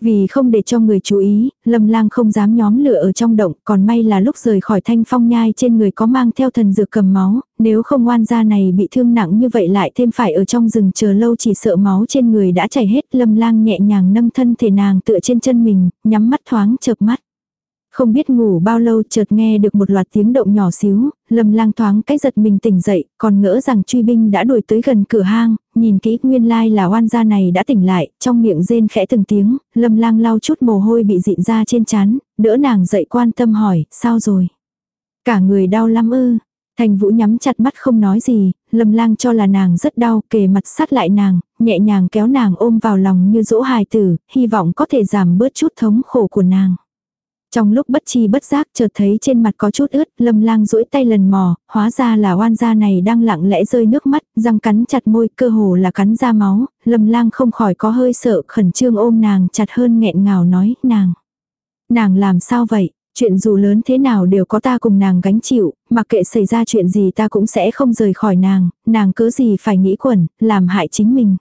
Vì không để cho người chú ý, lâm lang không dám nhóm lửa ở trong động, còn may là lúc rời khỏi thanh phong nhai trên người có mang theo thần dược cầm máu, nếu không oan gia này bị thương nặng như vậy lại thêm phải ở trong rừng chờ lâu chỉ sợ máu trên người đã chảy hết, lâm lang nhẹ nhàng nâng thân thể nàng tựa trên chân mình, nhắm mắt thoáng chợp mắt. Không biết ngủ bao lâu chợt nghe được một loạt tiếng động nhỏ xíu, lâm lang thoáng cái giật mình tỉnh dậy, còn ngỡ rằng truy binh đã đuổi tới gần cửa hang, nhìn kỹ nguyên lai là oan gia này đã tỉnh lại, trong miệng rên khẽ từng tiếng, lâm lang lau chút mồ hôi bị dịn ra trên chán, đỡ nàng dậy quan tâm hỏi, sao rồi? Cả người đau lắm ư, Thành Vũ nhắm chặt mắt không nói gì, Lâm Lang cho là nàng rất đau, kề mặt sát lại nàng, nhẹ nhàng kéo nàng ôm vào lòng như dỗ hài tử, hy vọng có thể giảm bớt chút thống khổ của nàng. Trong lúc bất chi bất giác chợt thấy trên mặt có chút ướt, lâm lang duỗi tay lần mò, hóa ra là oan gia này đang lặng lẽ rơi nước mắt, răng cắn chặt môi, cơ hồ là cắn ra máu, lâm lang không khỏi có hơi sợ, khẩn trương ôm nàng chặt hơn nghẹn ngào nói, nàng. Nàng làm sao vậy? Chuyện dù lớn thế nào đều có ta cùng nàng gánh chịu, mặc kệ xảy ra chuyện gì ta cũng sẽ không rời khỏi nàng, nàng cớ gì phải nghĩ quẩn, làm hại chính mình.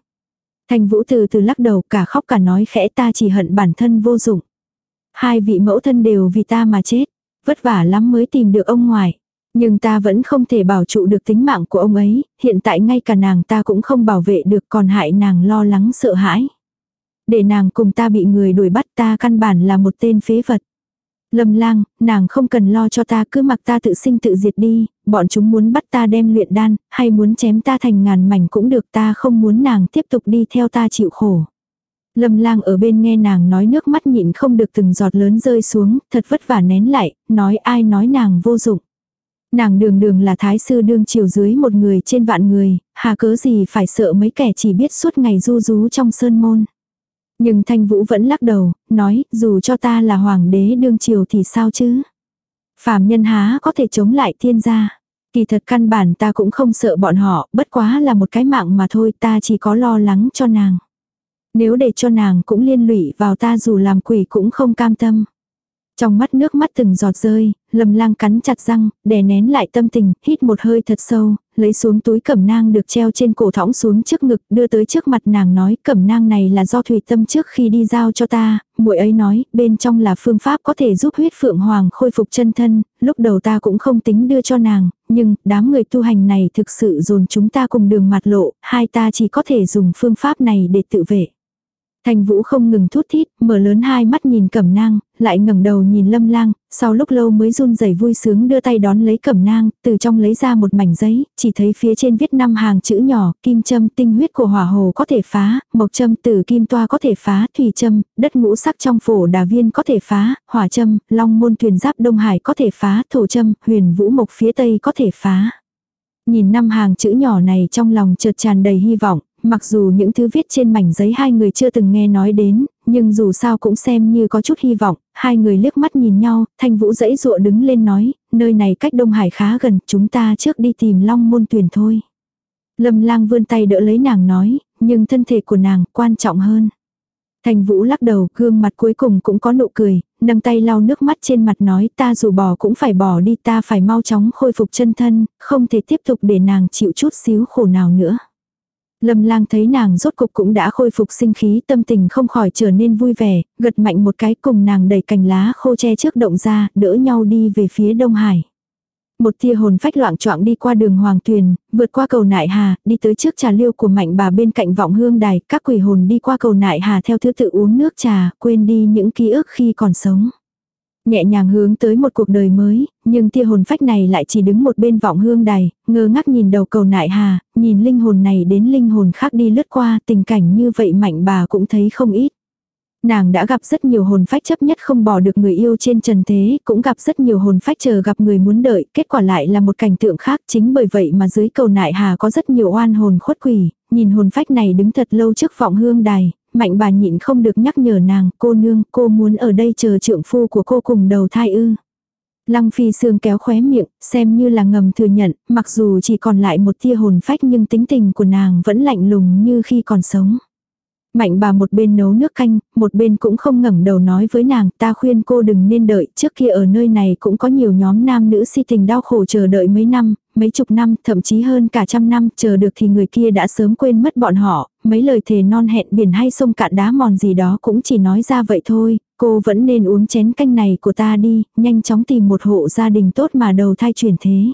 Thanh vũ từ từ lắc đầu cả khóc cả nói khẽ ta chỉ hận bản thân vô dụng. Hai vị mẫu thân đều vì ta mà chết. Vất vả lắm mới tìm được ông ngoại. Nhưng ta vẫn không thể bảo trụ được tính mạng của ông ấy, hiện tại ngay cả nàng ta cũng không bảo vệ được còn hại nàng lo lắng sợ hãi. Để nàng cùng ta bị người đuổi bắt ta căn bản là một tên phế vật. Lâm lang, nàng không cần lo cho ta cứ mặc ta tự sinh tự diệt đi, bọn chúng muốn bắt ta đem luyện đan, hay muốn chém ta thành ngàn mảnh cũng được ta không muốn nàng tiếp tục đi theo ta chịu khổ. Lâm lang ở bên nghe nàng nói nước mắt nhịn không được từng giọt lớn rơi xuống, thật vất vả nén lại, nói ai nói nàng vô dụng. Nàng đường đường là thái sư đương chiều dưới một người trên vạn người, hà cớ gì phải sợ mấy kẻ chỉ biết suốt ngày du rú trong sơn môn. Nhưng thanh vũ vẫn lắc đầu, nói dù cho ta là hoàng đế đương triều thì sao chứ. Phàm nhân há có thể chống lại thiên gia. Kỳ thật căn bản ta cũng không sợ bọn họ, bất quá là một cái mạng mà thôi ta chỉ có lo lắng cho nàng. Nếu để cho nàng cũng liên lụy vào ta dù làm quỷ cũng không cam tâm. Trong mắt nước mắt từng giọt rơi, lầm lang cắn chặt răng, đè nén lại tâm tình, hít một hơi thật sâu, lấy xuống túi cẩm nang được treo trên cổ thõng xuống trước ngực, đưa tới trước mặt nàng nói cẩm nang này là do thủy tâm trước khi đi giao cho ta, muội ấy nói, bên trong là phương pháp có thể giúp huyết phượng hoàng khôi phục chân thân, lúc đầu ta cũng không tính đưa cho nàng, nhưng đám người tu hành này thực sự dồn chúng ta cùng đường mặt lộ, hai ta chỉ có thể dùng phương pháp này để tự vệ. Thành Vũ không ngừng thút thít, mở lớn hai mắt nhìn Cẩm Nang, lại ngẩng đầu nhìn Lâm Lang, sau lúc lâu mới run rẩy vui sướng đưa tay đón lấy Cẩm Nang, từ trong lấy ra một mảnh giấy, chỉ thấy phía trên viết năm hàng chữ nhỏ, kim châm tinh huyết của hỏa hồ có thể phá, mộc châm tử kim toa có thể phá, thủy châm, đất ngũ sắc trong phổ đà viên có thể phá, hỏa châm, long môn thuyền giáp Đông Hải có thể phá, thổ châm, huyền vũ mộc phía tây có thể phá. Nhìn năm hàng chữ nhỏ này trong lòng chợt tràn đầy hy vọng, Mặc dù những thứ viết trên mảnh giấy hai người chưa từng nghe nói đến, nhưng dù sao cũng xem như có chút hy vọng, hai người liếc mắt nhìn nhau, thanh vũ dãy dụa đứng lên nói, nơi này cách Đông Hải khá gần, chúng ta trước đi tìm long môn tuyển thôi. Lâm lang vươn tay đỡ lấy nàng nói, nhưng thân thể của nàng quan trọng hơn. Thành Vũ lắc đầu, gương mặt cuối cùng cũng có nụ cười, nâng tay lau nước mắt trên mặt nói ta dù bỏ cũng phải bỏ đi ta phải mau chóng khôi phục chân thân, không thể tiếp tục để nàng chịu chút xíu khổ nào nữa. Lâm lang thấy nàng rốt cục cũng đã khôi phục sinh khí tâm tình không khỏi trở nên vui vẻ, gật mạnh một cái cùng nàng đẩy cành lá khô che trước động ra, đỡ nhau đi về phía Đông Hải. Một tia hồn phách loạn choạng đi qua đường Hoàng Tuyền, vượt qua cầu nại hà, đi tới trước trà liêu của mạnh bà bên cạnh vọng hương đài, các quỷ hồn đi qua cầu nại hà theo thứ tự uống nước trà, quên đi những ký ức khi còn sống nhẹ nhàng hướng tới một cuộc đời mới, nhưng tia hồn phách này lại chỉ đứng một bên vọng hương đài, ngơ ngác nhìn đầu cầu nại hà, nhìn linh hồn này đến linh hồn khác đi lướt qua, tình cảnh như vậy mạnh bà cũng thấy không ít. Nàng đã gặp rất nhiều hồn phách chấp nhất không bỏ được người yêu trên trần thế, cũng gặp rất nhiều hồn phách chờ gặp người muốn đợi, kết quả lại là một cảnh tượng khác, chính bởi vậy mà dưới cầu nại hà có rất nhiều oan hồn khuất quỷ, nhìn hồn phách này đứng thật lâu trước vọng hương đài, mạnh bà nhịn không được nhắc nhở nàng, cô nương, cô muốn ở đây chờ trượng phu của cô cùng đầu thai ư. Lăng phi sương kéo khóe miệng, xem như là ngầm thừa nhận, mặc dù chỉ còn lại một tia hồn phách nhưng tính tình của nàng vẫn lạnh lùng như khi còn sống. Mạnh bà một bên nấu nước canh, một bên cũng không ngẩng đầu nói với nàng, ta khuyên cô đừng nên đợi, trước kia ở nơi này cũng có nhiều nhóm nam nữ si tình đau khổ chờ đợi mấy năm, mấy chục năm, thậm chí hơn cả trăm năm, chờ được thì người kia đã sớm quên mất bọn họ, mấy lời thề non hẹn biển hay sông cạn đá mòn gì đó cũng chỉ nói ra vậy thôi, cô vẫn nên uống chén canh này của ta đi, nhanh chóng tìm một hộ gia đình tốt mà đầu thai chuyển thế.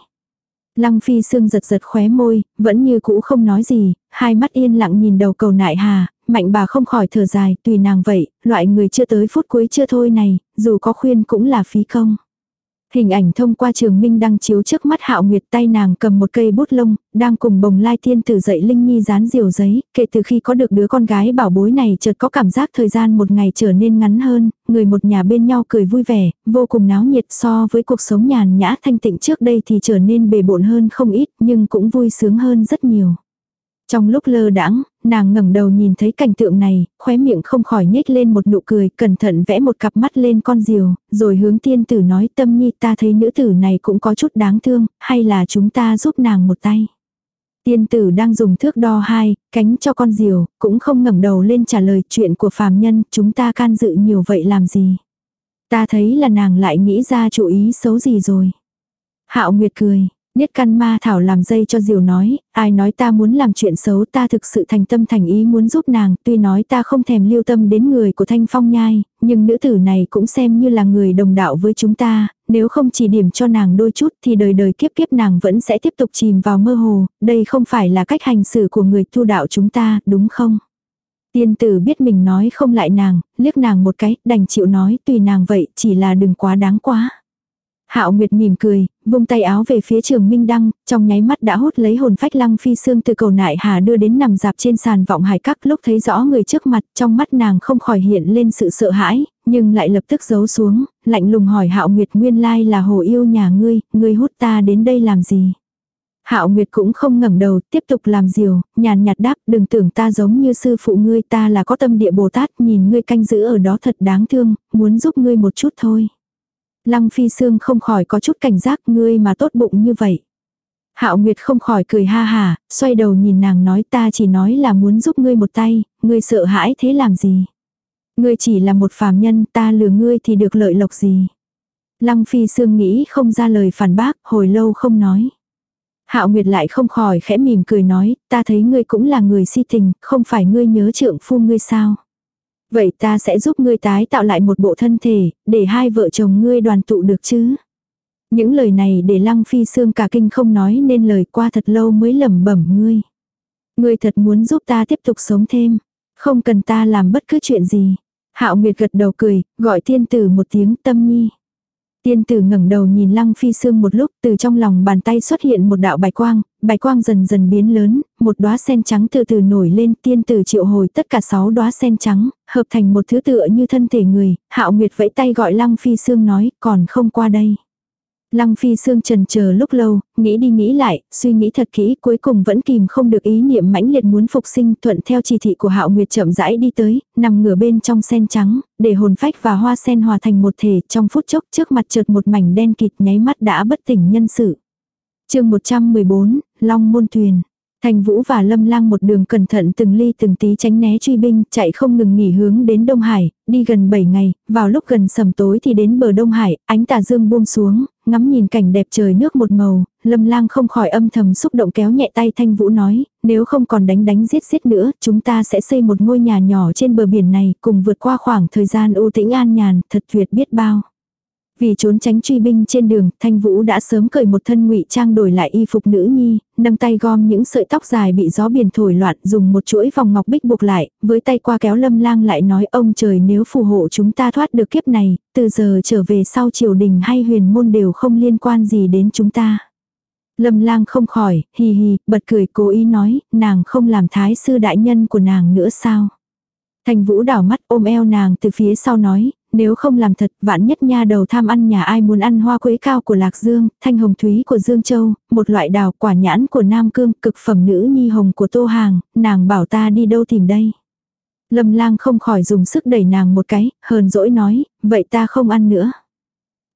Lăng phi sương giật giật khóe môi, vẫn như cũ không nói gì, hai mắt yên lặng nhìn đầu cầu nại hà, mạnh bà không khỏi thở dài, tùy nàng vậy, loại người chưa tới phút cuối chưa thôi này, dù có khuyên cũng là phí công. Hình ảnh thông qua trường minh đang chiếu trước mắt hạo nguyệt tay nàng cầm một cây bút lông, đang cùng bồng lai tiên tử dậy linh nhi dán diều giấy, kể từ khi có được đứa con gái bảo bối này chợt có cảm giác thời gian một ngày trở nên ngắn hơn, người một nhà bên nhau cười vui vẻ, vô cùng náo nhiệt so với cuộc sống nhàn nhã thanh tịnh trước đây thì trở nên bề bộn hơn không ít nhưng cũng vui sướng hơn rất nhiều. Trong lúc lơ đãng, nàng ngẩng đầu nhìn thấy cảnh tượng này, khóe miệng không khỏi nhếch lên một nụ cười, cẩn thận vẽ một cặp mắt lên con diều, rồi hướng tiên tử nói tâm nhi ta thấy nữ tử này cũng có chút đáng thương, hay là chúng ta giúp nàng một tay. Tiên tử đang dùng thước đo hai, cánh cho con diều, cũng không ngẩng đầu lên trả lời chuyện của phàm nhân, chúng ta can dự nhiều vậy làm gì. Ta thấy là nàng lại nghĩ ra chủ ý xấu gì rồi. Hạo Nguyệt cười, Niết căn ma thảo làm dây cho diều nói, ai nói ta muốn làm chuyện xấu ta thực sự thành tâm thành ý muốn giúp nàng, tuy nói ta không thèm lưu tâm đến người của thanh phong nhai, nhưng nữ tử này cũng xem như là người đồng đạo với chúng ta, nếu không chỉ điểm cho nàng đôi chút thì đời đời kiếp kiếp nàng vẫn sẽ tiếp tục chìm vào mơ hồ, đây không phải là cách hành xử của người tu đạo chúng ta, đúng không? Tiên tử biết mình nói không lại nàng, liếc nàng một cái, đành chịu nói tùy nàng vậy, chỉ là đừng quá đáng quá. Hạo Nguyệt mỉm cười, vung tay áo về phía trường Minh Đăng, trong nháy mắt đã hút lấy hồn phách lăng phi xương từ cầu nại hà đưa đến nằm dạp trên sàn vọng hải các lúc thấy rõ người trước mặt, trong mắt nàng không khỏi hiện lên sự sợ hãi, nhưng lại lập tức giấu xuống, lạnh lùng hỏi Hạo Nguyệt nguyên lai là hồ yêu nhà ngươi, ngươi hút ta đến đây làm gì? Hạo Nguyệt cũng không ngẩng đầu, tiếp tục làm diều, nhàn nhạt đáp, đừng tưởng ta giống như sư phụ ngươi, ta là có tâm địa Bồ Tát, nhìn ngươi canh giữ ở đó thật đáng thương, muốn giúp ngươi một chút thôi. Lăng phi sương không khỏi có chút cảnh giác ngươi mà tốt bụng như vậy. Hạo Nguyệt không khỏi cười ha hà, xoay đầu nhìn nàng nói ta chỉ nói là muốn giúp ngươi một tay, ngươi sợ hãi thế làm gì. Ngươi chỉ là một phàm nhân ta lừa ngươi thì được lợi lộc gì. Lăng phi sương nghĩ không ra lời phản bác, hồi lâu không nói. Hạo Nguyệt lại không khỏi khẽ mỉm cười nói, ta thấy ngươi cũng là người si tình, không phải ngươi nhớ trượng phu ngươi sao. Vậy ta sẽ giúp ngươi tái tạo lại một bộ thân thể, để hai vợ chồng ngươi đoàn tụ được chứ. Những lời này để lăng phi xương cả kinh không nói nên lời qua thật lâu mới lẩm bẩm ngươi. Ngươi thật muốn giúp ta tiếp tục sống thêm. Không cần ta làm bất cứ chuyện gì. Hạo Nguyệt gật đầu cười, gọi tiên tử một tiếng tâm nhi. Tiên tử ngẩng đầu nhìn Lăng Phi Sương một lúc, từ trong lòng bàn tay xuất hiện một đạo bạch quang, bạch quang dần dần biến lớn, một đóa sen trắng từ từ nổi lên, tiên tử triệu hồi tất cả sáu đóa sen trắng, hợp thành một thứ tựa như thân thể người, Hạo Nguyệt vẫy tay gọi Lăng Phi Sương nói, còn không qua đây. Lăng Phi Sương trần chờ lúc lâu, nghĩ đi nghĩ lại, suy nghĩ thật kỹ, cuối cùng vẫn kìm không được ý niệm mãnh liệt muốn phục sinh, thuận theo chỉ thị của Hạo Nguyệt chậm rãi đi tới, nằm ngửa bên trong sen trắng, để hồn phách và hoa sen hòa thành một thể, trong phút chốc trước mặt chợt một mảnh đen kịt nháy mắt đã bất tỉnh nhân sự. Chương 114, Long môn thuyền. Thành Vũ và Lâm Lang một đường cẩn thận từng ly từng tí tránh né truy binh, chạy không ngừng nghỉ hướng đến Đông Hải, đi gần 7 ngày, vào lúc gần sầm tối thì đến bờ Đông Hải, ánh tà dương buông xuống, ngắm nhìn cảnh đẹp trời nước một màu, Lâm Lang không khỏi âm thầm xúc động kéo nhẹ tay Thanh Vũ nói, nếu không còn đánh đánh giết giết nữa, chúng ta sẽ xây một ngôi nhà nhỏ trên bờ biển này, cùng vượt qua khoảng thời gian ưu tĩnh an nhàn, thật tuyệt biết bao. Vì trốn tránh truy binh trên đường, Thanh Vũ đã sớm cởi một thân ngụy trang đổi lại y phục nữ nhi, nâng tay gom những sợi tóc dài bị gió biển thổi loạn, dùng một chuỗi vòng ngọc bích buộc lại, với tay qua kéo Lâm Lang lại nói ông trời nếu phù hộ chúng ta thoát được kiếp này, từ giờ trở về sau triều đình hay huyền môn đều không liên quan gì đến chúng ta. Lâm Lang không khỏi, hì hì, bật cười cố ý nói, nàng không làm thái sư đại nhân của nàng nữa sao? Thành Vũ đảo mắt ôm eo nàng từ phía sau nói, nếu không làm thật, vạn nhất nha đầu tham ăn nhà ai muốn ăn hoa quế cao của Lạc Dương, thanh hồng thúy của Dương Châu, một loại đào quả nhãn của Nam Cương, cực phẩm nữ nhi hồng của Tô Hàng, nàng bảo ta đi đâu tìm đây. Lâm lang không khỏi dùng sức đẩy nàng một cái, hờn dỗi nói, vậy ta không ăn nữa.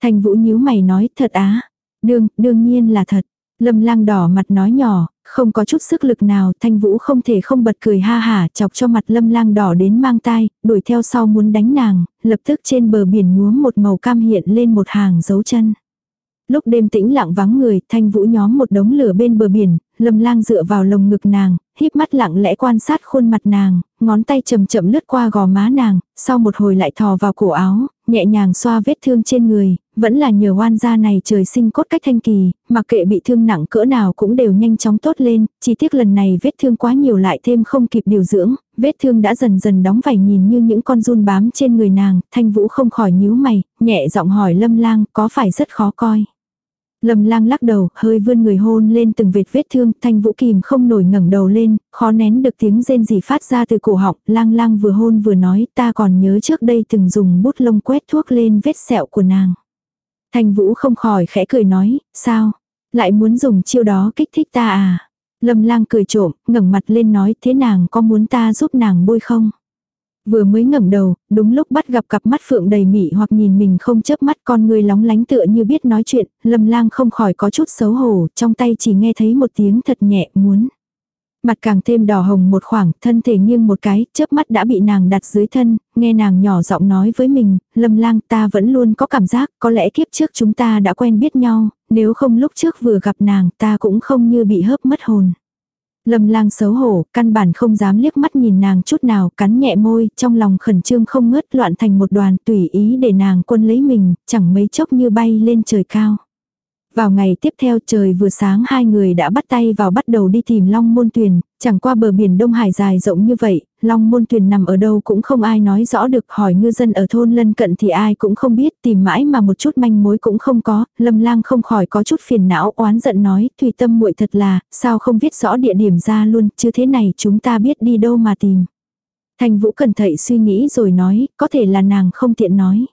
Thanh vũ nhíu mày nói, thật á. Đương, đương nhiên là thật. Lâm lang đỏ mặt nói nhỏ, không có chút sức lực nào, thanh vũ không thể không bật cười ha hả, chọc cho mặt lâm lang đỏ đến mang tai, đuổi theo sau muốn đánh nàng, lập tức trên bờ biển nhuốm một màu cam hiện lên một hàng dấu chân. Lúc đêm tĩnh lặng vắng người, thanh vũ nhóm một đống lửa bên bờ biển, lâm lang dựa vào lồng ngực nàng, híp mắt lặng lẽ quan sát khuôn mặt nàng, ngón tay chậm chậm lướt qua gò má nàng, sau một hồi lại thò vào cổ áo, nhẹ nhàng xoa vết thương trên người, vẫn là nhờ oan gia này trời sinh cốt cách thanh kỳ, mặc kệ bị thương nặng cỡ nào cũng đều nhanh chóng tốt lên, chỉ tiếc lần này vết thương quá nhiều lại thêm không kịp điều dưỡng, vết thương đã dần dần đóng vảy nhìn như những con run bám trên người nàng, thanh vũ không khỏi nhíu mày, nhẹ giọng hỏi lâm lang có phải rất khó coi. Lâm lang lắc đầu, hơi vươn người hôn lên từng vệt vết thương, thanh vũ kìm không nổi ngẩng đầu lên, khó nén được tiếng rên rỉ phát ra từ cổ họng, lang lang vừa hôn vừa nói, ta còn nhớ trước đây từng dùng bút lông quét thuốc lên vết sẹo của nàng. Thanh vũ không khỏi khẽ cười nói, sao, lại muốn dùng chiêu đó kích thích ta à. Lâm lang cười trộm, ngẩng mặt lên nói thế nàng có muốn ta giúp nàng bôi không? Vừa mới ngẩng đầu, đúng lúc bắt gặp cặp mắt phượng đầy mị hoặc nhìn mình không chớp mắt con người lóng lánh tựa như biết nói chuyện, lâm lang không khỏi có chút xấu hổ, trong tay chỉ nghe thấy một tiếng thật nhẹ muốn. Mặt càng thêm đỏ hồng một khoảng, thân thể nghiêng một cái, chớp mắt đã bị nàng đặt dưới thân, nghe nàng nhỏ giọng nói với mình, lâm lang ta vẫn luôn có cảm giác, có lẽ kiếp trước chúng ta đã quen biết nhau, nếu không lúc trước vừa gặp nàng ta cũng không như bị hớp mất hồn. Lâm lang xấu hổ, căn bản không dám liếc mắt nhìn nàng chút nào, cắn nhẹ môi, trong lòng khẩn trương không ngớt loạn thành một đoàn tùy ý để nàng quân lấy mình, chẳng mấy chốc như bay lên trời cao. Vào ngày tiếp theo trời vừa sáng hai người đã bắt tay vào bắt đầu đi tìm Long Môn Tuyền, chẳng qua bờ biển Đông Hải dài rộng như vậy, Long Môn Tuyền nằm ở đâu cũng không ai nói rõ được. Hỏi ngư dân ở thôn lân cận thì ai cũng không biết. Tìm mãi mà một chút manh mối cũng không có, Lâm Lang không khỏi có chút phiền não oán giận nói Thùy Tâm muội thật là, sao không viết rõ địa điểm ra luôn, chứ thế này chúng ta biết đi đâu mà tìm. Thành Vũ cẩn thận suy nghĩ rồi nói, có thể là nàng không tiện nói.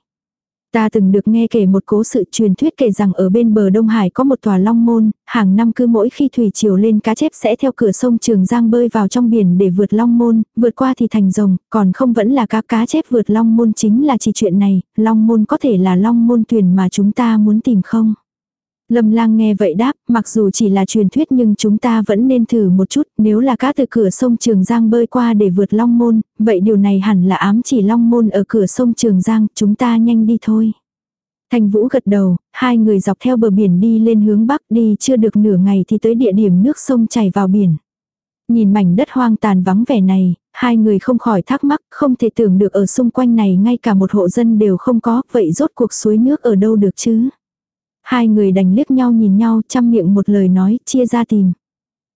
Ta từng được nghe kể một cố sự truyền thuyết kể rằng ở bên bờ Đông Hải có một tòa long môn, hàng năm cứ mỗi khi thủy triều lên cá chép sẽ theo cửa sông Trường Giang bơi vào trong biển để vượt long môn, vượt qua thì thành rồng, còn không vẫn là cá cá chép vượt long môn chính là chỉ chuyện này, long môn có thể là long môn tuyển mà chúng ta muốn tìm không? Lâm lang nghe vậy đáp, mặc dù chỉ là truyền thuyết nhưng chúng ta vẫn nên thử một chút, nếu là cá từ cửa sông Trường Giang bơi qua để vượt Long Môn, vậy điều này hẳn là ám chỉ Long Môn ở cửa sông Trường Giang, chúng ta nhanh đi thôi. Thành Vũ gật đầu, hai người dọc theo bờ biển đi lên hướng bắc đi chưa được nửa ngày thì tới địa điểm nước sông chảy vào biển. Nhìn mảnh đất hoang tàn vắng vẻ này, hai người không khỏi thắc mắc, không thể tưởng được ở xung quanh này ngay cả một hộ dân đều không có, vậy rốt cuộc suối nước ở đâu được chứ? Hai người đành liếc nhau nhìn nhau, chăm miệng một lời nói, chia ra tìm.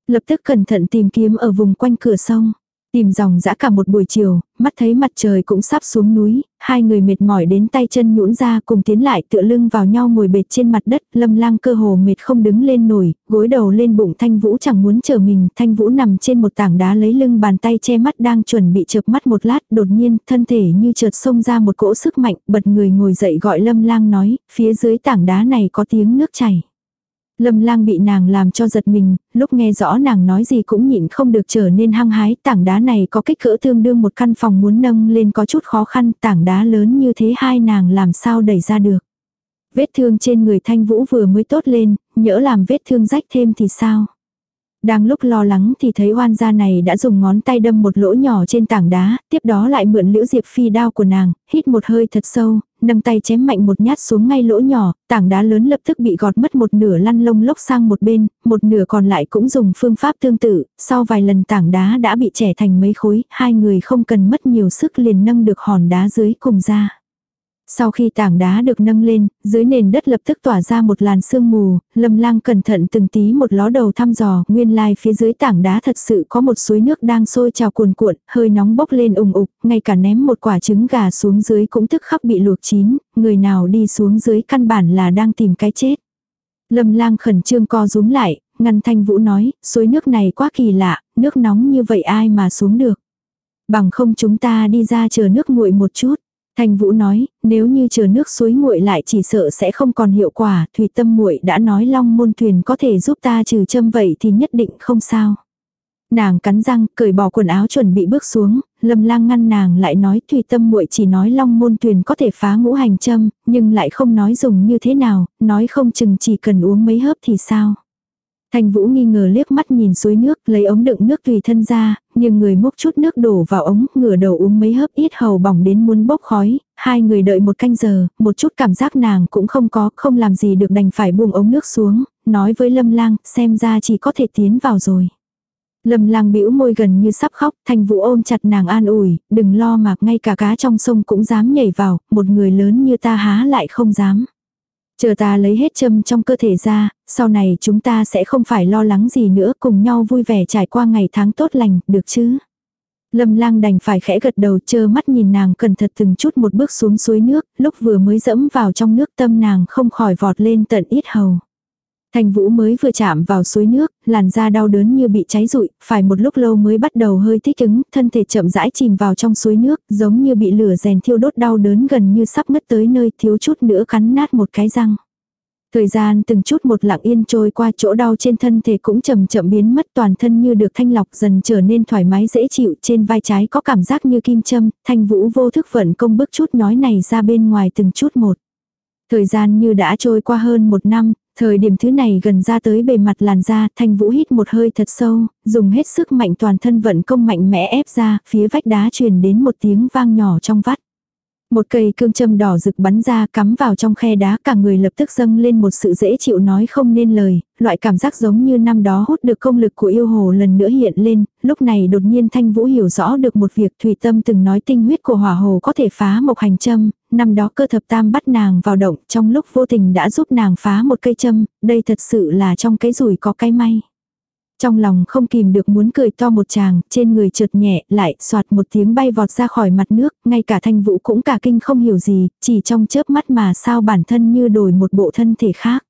Lập tức cẩn thận tìm kiếm ở vùng quanh cửa sông. Tìm dòng dã cả một buổi chiều, mắt thấy mặt trời cũng sắp xuống núi, hai người mệt mỏi đến tay chân nhũn ra cùng tiến lại tựa lưng vào nhau ngồi bệt trên mặt đất, lâm lang cơ hồ mệt không đứng lên nổi, gối đầu lên bụng thanh vũ chẳng muốn chờ mình, thanh vũ nằm trên một tảng đá lấy lưng bàn tay che mắt đang chuẩn bị chợp mắt một lát, đột nhiên, thân thể như chợt xông ra một cỗ sức mạnh, bật người ngồi dậy gọi lâm lang nói, phía dưới tảng đá này có tiếng nước chảy. Lâm lang bị nàng làm cho giật mình, lúc nghe rõ nàng nói gì cũng nhịn không được trở nên hăng hái, tảng đá này có kích cỡ tương đương một căn phòng muốn nâng lên có chút khó khăn, tảng đá lớn như thế hai nàng làm sao đẩy ra được. Vết thương trên người thanh vũ vừa mới tốt lên, nhỡ làm vết thương rách thêm thì sao. Đang lúc lo lắng thì thấy oan gia này đã dùng ngón tay đâm một lỗ nhỏ trên tảng đá, tiếp đó lại mượn liễu diệp phi đao của nàng, hít một hơi thật sâu, nâng tay chém mạnh một nhát xuống ngay lỗ nhỏ, tảng đá lớn lập tức bị gọt mất một nửa lăn lông lốc sang một bên, một nửa còn lại cũng dùng phương pháp tương tự, sau vài lần tảng đá đã bị trẻ thành mấy khối, hai người không cần mất nhiều sức liền nâng được hòn đá dưới cùng ra. Sau khi tảng đá được nâng lên, dưới nền đất lập tức tỏa ra một làn sương mù, lâm lang cẩn thận từng tí một ló đầu thăm dò, nguyên lai phía dưới tảng đá thật sự có một suối nước đang sôi trào cuồn cuộn, hơi nóng bốc lên ủng ục, ngay cả ném một quả trứng gà xuống dưới cũng tức khắc bị luộc chín, người nào đi xuống dưới căn bản là đang tìm cái chết. Lâm lang khẩn trương co rúm lại, ngăn thanh vũ nói, suối nước này quá kỳ lạ, nước nóng như vậy ai mà xuống được. Bằng không chúng ta đi ra chờ nước nguội một chút. Thanh Vũ nói, nếu như chờ nước suối nguội lại chỉ sợ sẽ không còn hiệu quả, Thủy Tâm muội đã nói Long Môn Thuyền có thể giúp ta trừ châm vậy thì nhất định không sao. Nàng cắn răng, cởi bỏ quần áo chuẩn bị bước xuống, Lâm Lang ngăn nàng lại nói Thủy Tâm muội chỉ nói Long Môn Thuyền có thể phá ngũ hành châm, nhưng lại không nói dùng như thế nào, nói không chừng chỉ cần uống mấy hớp thì sao. Thanh Vũ nghi ngờ liếc mắt nhìn suối nước, lấy ống đựng nước tùy thân ra, nhưng người múc chút nước đổ vào ống, ngửa đầu uống mấy hớp ít hầu bỏng đến muốn bốc khói, hai người đợi một canh giờ, một chút cảm giác nàng cũng không có, không làm gì được đành phải buông ống nước xuống, nói với Lâm Lang, xem ra chỉ có thể tiến vào rồi. Lâm lang bĩu môi gần như sắp khóc, thanh vũ ôm chặt nàng an ủi, đừng lo mà ngay cả cá trong sông cũng dám nhảy vào, một người lớn như ta há lại không dám. Chờ ta lấy hết châm trong cơ thể ra, sau này chúng ta sẽ không phải lo lắng gì nữa cùng nhau vui vẻ trải qua ngày tháng tốt lành, được chứ? Lâm lang đành phải khẽ gật đầu chơ mắt nhìn nàng cẩn thận từng chút một bước xuống suối nước, lúc vừa mới dẫm vào trong nước tâm nàng không khỏi vọt lên tận ít hầu. Thành Vũ mới vừa chạm vào suối nước, làn da đau đớn như bị cháy rụi, phải một lúc lâu mới bắt đầu hơi thích ứng, thân thể chậm rãi chìm vào trong suối nước, giống như bị lửa rèn thiêu đốt đau đớn gần như sắp ngất tới nơi thiếu chút nữa cắn nát một cái răng. Thời gian từng chút một lặng yên trôi qua chỗ đau trên thân thể cũng chậm chậm biến mất toàn thân như được thanh lọc dần trở nên thoải mái dễ chịu trên vai trái có cảm giác như kim châm, thanh vũ vô thức vận công bước chút nhói này ra bên ngoài từng chút một. Thời gian như đã trôi qua hơn một năm, Thời điểm thứ này gần ra tới bề mặt làn da, thanh vũ hít một hơi thật sâu, dùng hết sức mạnh toàn thân vận công mạnh mẽ ép ra, phía vách đá truyền đến một tiếng vang nhỏ trong vắt. Một cây cương châm đỏ rực bắn ra cắm vào trong khe đá cả người lập tức dâng lên một sự dễ chịu nói không nên lời, loại cảm giác giống như năm đó hút được công lực của yêu hồ lần nữa hiện lên, lúc này đột nhiên Thanh Vũ hiểu rõ được một việc Thủy Tâm từng nói tinh huyết của hỏa hồ có thể phá một hành châm, năm đó cơ thập tam bắt nàng vào động trong lúc vô tình đã giúp nàng phá một cây châm, đây thật sự là trong cái rủi có cái may. Trong lòng không kìm được muốn cười to một chàng, trên người trượt nhẹ, lại soạt một tiếng bay vọt ra khỏi mặt nước, ngay cả thanh vũ cũng cả kinh không hiểu gì, chỉ trong chớp mắt mà sao bản thân như đổi một bộ thân thể khác.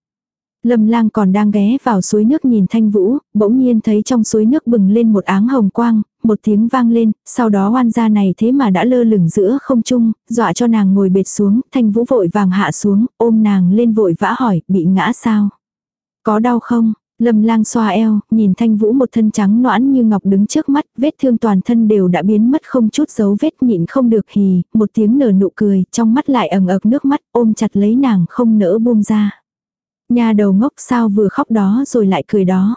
Lâm lang còn đang ghé vào suối nước nhìn thanh vũ, bỗng nhiên thấy trong suối nước bừng lên một áng hồng quang, một tiếng vang lên, sau đó hoan gia này thế mà đã lơ lửng giữa không trung, dọa cho nàng ngồi bệt xuống, thanh vũ vội vàng hạ xuống, ôm nàng lên vội vã hỏi, bị ngã sao? Có đau không? Lâm lang xoa eo, nhìn thanh vũ một thân trắng noãn như ngọc đứng trước mắt, vết thương toàn thân đều đã biến mất không chút dấu vết nhịn không được hì, một tiếng nở nụ cười, trong mắt lại ẩn ực nước mắt, ôm chặt lấy nàng không nỡ buông ra. Nhà đầu ngốc sao vừa khóc đó rồi lại cười đó.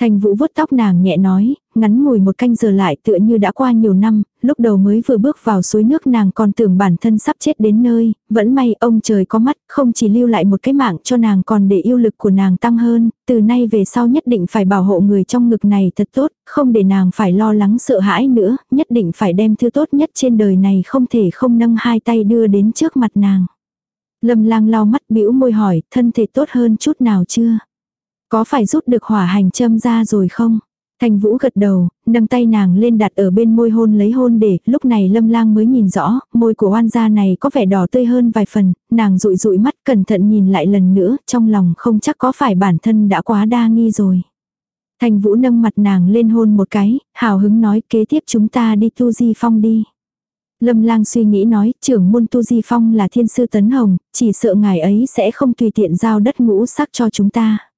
thanh vũ vuốt tóc nàng nhẹ nói, ngắn ngủi một canh giờ lại tựa như đã qua nhiều năm, lúc đầu mới vừa bước vào suối nước nàng còn tưởng bản thân sắp chết đến nơi, vẫn may ông trời có mắt, không chỉ lưu lại một cái mạng cho nàng còn để yêu lực của nàng tăng hơn, từ nay về sau nhất định phải bảo hộ người trong ngực này thật tốt, không để nàng phải lo lắng sợ hãi nữa, nhất định phải đem thứ tốt nhất trên đời này không thể không nâng hai tay đưa đến trước mặt nàng. Lâm lang lau mắt bĩu môi hỏi, thân thể tốt hơn chút nào chưa? Có phải rút được hỏa hành châm ra rồi không? Thanh Vũ gật đầu, nâng tay nàng lên đặt ở bên môi hôn lấy hôn để, lúc này Lâm Lang mới nhìn rõ, môi của oan gia này có vẻ đỏ tươi hơn vài phần, nàng dụi dụi mắt cẩn thận nhìn lại lần nữa, trong lòng không chắc có phải bản thân đã quá đa nghi rồi. Thanh Vũ nâng mặt nàng lên hôn một cái, hào hứng nói kế tiếp chúng ta đi tu di phong đi. Lâm lang suy nghĩ nói, trưởng môn tu di phong là thiên sư tấn hồng, chỉ sợ ngài ấy sẽ không tùy tiện giao đất ngũ sắc cho chúng ta.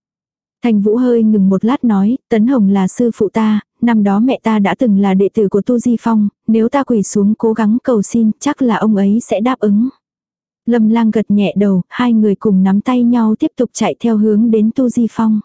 Thành Vũ hơi ngừng một lát nói, Tấn Hồng là sư phụ ta, năm đó mẹ ta đã từng là đệ tử của Tu Di Phong, nếu ta quỳ xuống cố gắng cầu xin, chắc là ông ấy sẽ đáp ứng. Lâm lang gật nhẹ đầu, hai người cùng nắm tay nhau tiếp tục chạy theo hướng đến Tu Di Phong.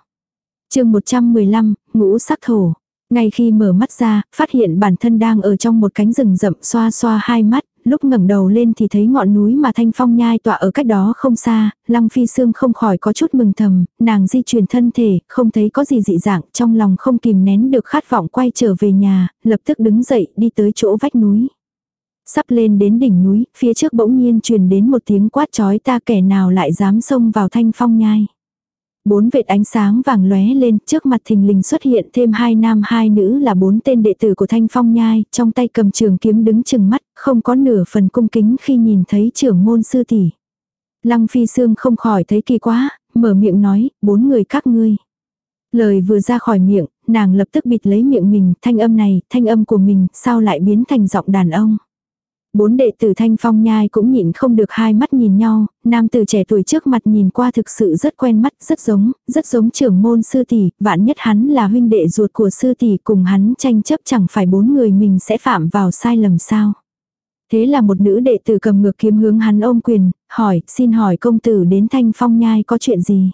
chương 115, ngũ sắc thổ. Ngay khi mở mắt ra, phát hiện bản thân đang ở trong một cánh rừng rậm xoa xoa hai mắt, lúc ngẩng đầu lên thì thấy ngọn núi mà thanh phong nhai tọa ở cách đó không xa, lăng phi xương không khỏi có chút mừng thầm, nàng di chuyển thân thể, không thấy có gì dị dạng, trong lòng không kìm nén được khát vọng quay trở về nhà, lập tức đứng dậy đi tới chỗ vách núi. Sắp lên đến đỉnh núi, phía trước bỗng nhiên truyền đến một tiếng quát chói ta kẻ nào lại dám xông vào thanh phong nhai. Bốn vệt ánh sáng vàng lóe lên, trước mặt thình lình xuất hiện thêm hai nam hai nữ là bốn tên đệ tử của Thanh Phong Nhai, trong tay cầm trường kiếm đứng chừng mắt, không có nửa phần cung kính khi nhìn thấy trưởng môn sư tỷ. Lăng Phi Sương không khỏi thấy kỳ quá, mở miệng nói, bốn người các ngươi. Lời vừa ra khỏi miệng, nàng lập tức bịt lấy miệng mình, thanh âm này, thanh âm của mình, sao lại biến thành giọng đàn ông. Bốn đệ tử thanh phong nhai cũng nhịn không được hai mắt nhìn nhau, nam tử trẻ tuổi trước mặt nhìn qua thực sự rất quen mắt, rất giống, rất giống trưởng môn sư tỷ, vạn nhất hắn là huynh đệ ruột của sư tỷ cùng hắn tranh chấp chẳng phải bốn người mình sẽ phạm vào sai lầm sao. Thế là một nữ đệ tử cầm ngược kiếm hướng hắn ôm quyền, hỏi, xin hỏi công tử đến thanh phong nhai có chuyện gì.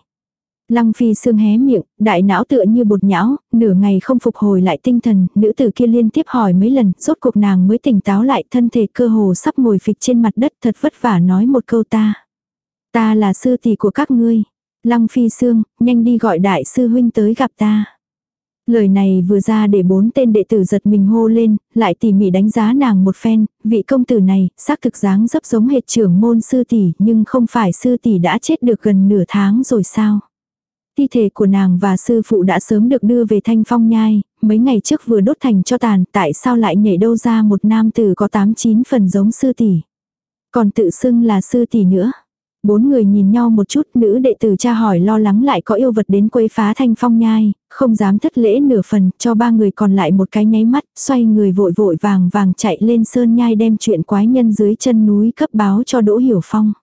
Lăng phi sương hé miệng, đại não tựa như bột nhão, nửa ngày không phục hồi lại tinh thần, nữ tử kia liên tiếp hỏi mấy lần, rốt cuộc nàng mới tỉnh táo lại thân thể cơ hồ sắp ngồi phịch trên mặt đất thật vất vả nói một câu ta. Ta là sư tỷ của các ngươi. Lăng phi sương, nhanh đi gọi đại sư huynh tới gặp ta. Lời này vừa ra để bốn tên đệ tử giật mình hô lên, lại tỉ mỉ đánh giá nàng một phen, vị công tử này, xác thực dáng dấp giống hệt trưởng môn sư tỷ nhưng không phải sư tỷ đã chết được gần nửa tháng rồi sao. Thi thể của nàng và sư phụ đã sớm được đưa về thanh phong nhai, mấy ngày trước vừa đốt thành cho tàn, tại sao lại nhảy đâu ra một nam tử có 8-9 phần giống sư tỷ. Còn tự xưng là sư tỷ nữa. Bốn người nhìn nhau một chút, nữ đệ tử cha hỏi lo lắng lại có yêu vật đến quấy phá thanh phong nhai, không dám thất lễ nửa phần, cho ba người còn lại một cái nháy mắt, xoay người vội vội vàng vàng chạy lên sơn nhai đem chuyện quái nhân dưới chân núi cấp báo cho Đỗ Hiểu Phong.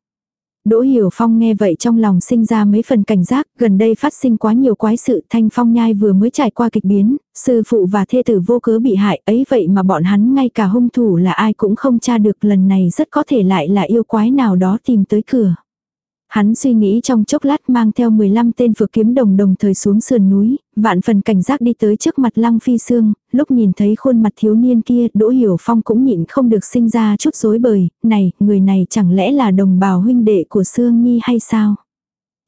Đỗ Hiểu Phong nghe vậy trong lòng sinh ra mấy phần cảnh giác, gần đây phát sinh quá nhiều quái sự, Thanh Phong nhai vừa mới trải qua kịch biến, sư phụ và thê tử vô cớ bị hại, ấy vậy mà bọn hắn ngay cả hung thủ là ai cũng không tra được lần này rất có thể lại là yêu quái nào đó tìm tới cửa. Hắn suy nghĩ trong chốc lát mang theo 15 tên phược kiếm đồng đồng thời xuống sườn núi, vạn phần cảnh giác đi tới trước mặt lăng phi xương, lúc nhìn thấy khuôn mặt thiếu niên kia, Đỗ Hiểu Phong cũng nhịn không được sinh ra chút rối bời, này, người này chẳng lẽ là đồng bào huynh đệ của Sương Nhi hay sao?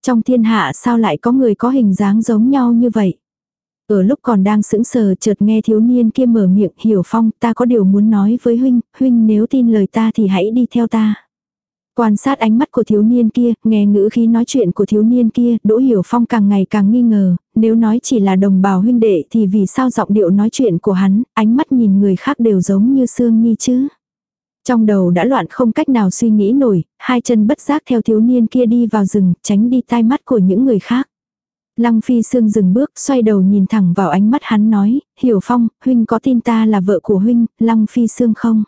Trong thiên hạ sao lại có người có hình dáng giống nhau như vậy? Ở lúc còn đang sững sờ chợt nghe thiếu niên kia mở miệng, Hiểu Phong, ta có điều muốn nói với huynh, huynh nếu tin lời ta thì hãy đi theo ta. Quan sát ánh mắt của thiếu niên kia, nghe ngữ khí nói chuyện của thiếu niên kia, Đỗ Hiểu Phong càng ngày càng nghi ngờ, nếu nói chỉ là đồng bào huynh đệ thì vì sao giọng điệu nói chuyện của hắn, ánh mắt nhìn người khác đều giống như Sương Nhi chứ. Trong đầu đã loạn không cách nào suy nghĩ nổi, hai chân bất giác theo thiếu niên kia đi vào rừng, tránh đi tai mắt của những người khác. Lăng Phi Sương dừng bước, xoay đầu nhìn thẳng vào ánh mắt hắn nói, Hiểu Phong, huynh có tin ta là vợ của huynh, Lăng Phi Sương không?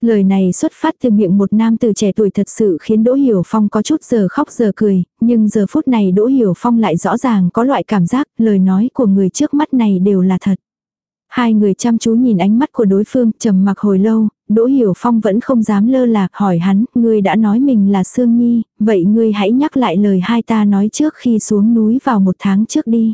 Lời này xuất phát từ miệng một nam từ trẻ tuổi thật sự khiến Đỗ Hiểu Phong có chút giờ khóc giờ cười, nhưng giờ phút này Đỗ Hiểu Phong lại rõ ràng có loại cảm giác lời nói của người trước mắt này đều là thật. Hai người chăm chú nhìn ánh mắt của đối phương trầm mặc hồi lâu, Đỗ Hiểu Phong vẫn không dám lơ là hỏi hắn, ngươi đã nói mình là Sương Nhi, vậy ngươi hãy nhắc lại lời hai ta nói trước khi xuống núi vào một tháng trước đi.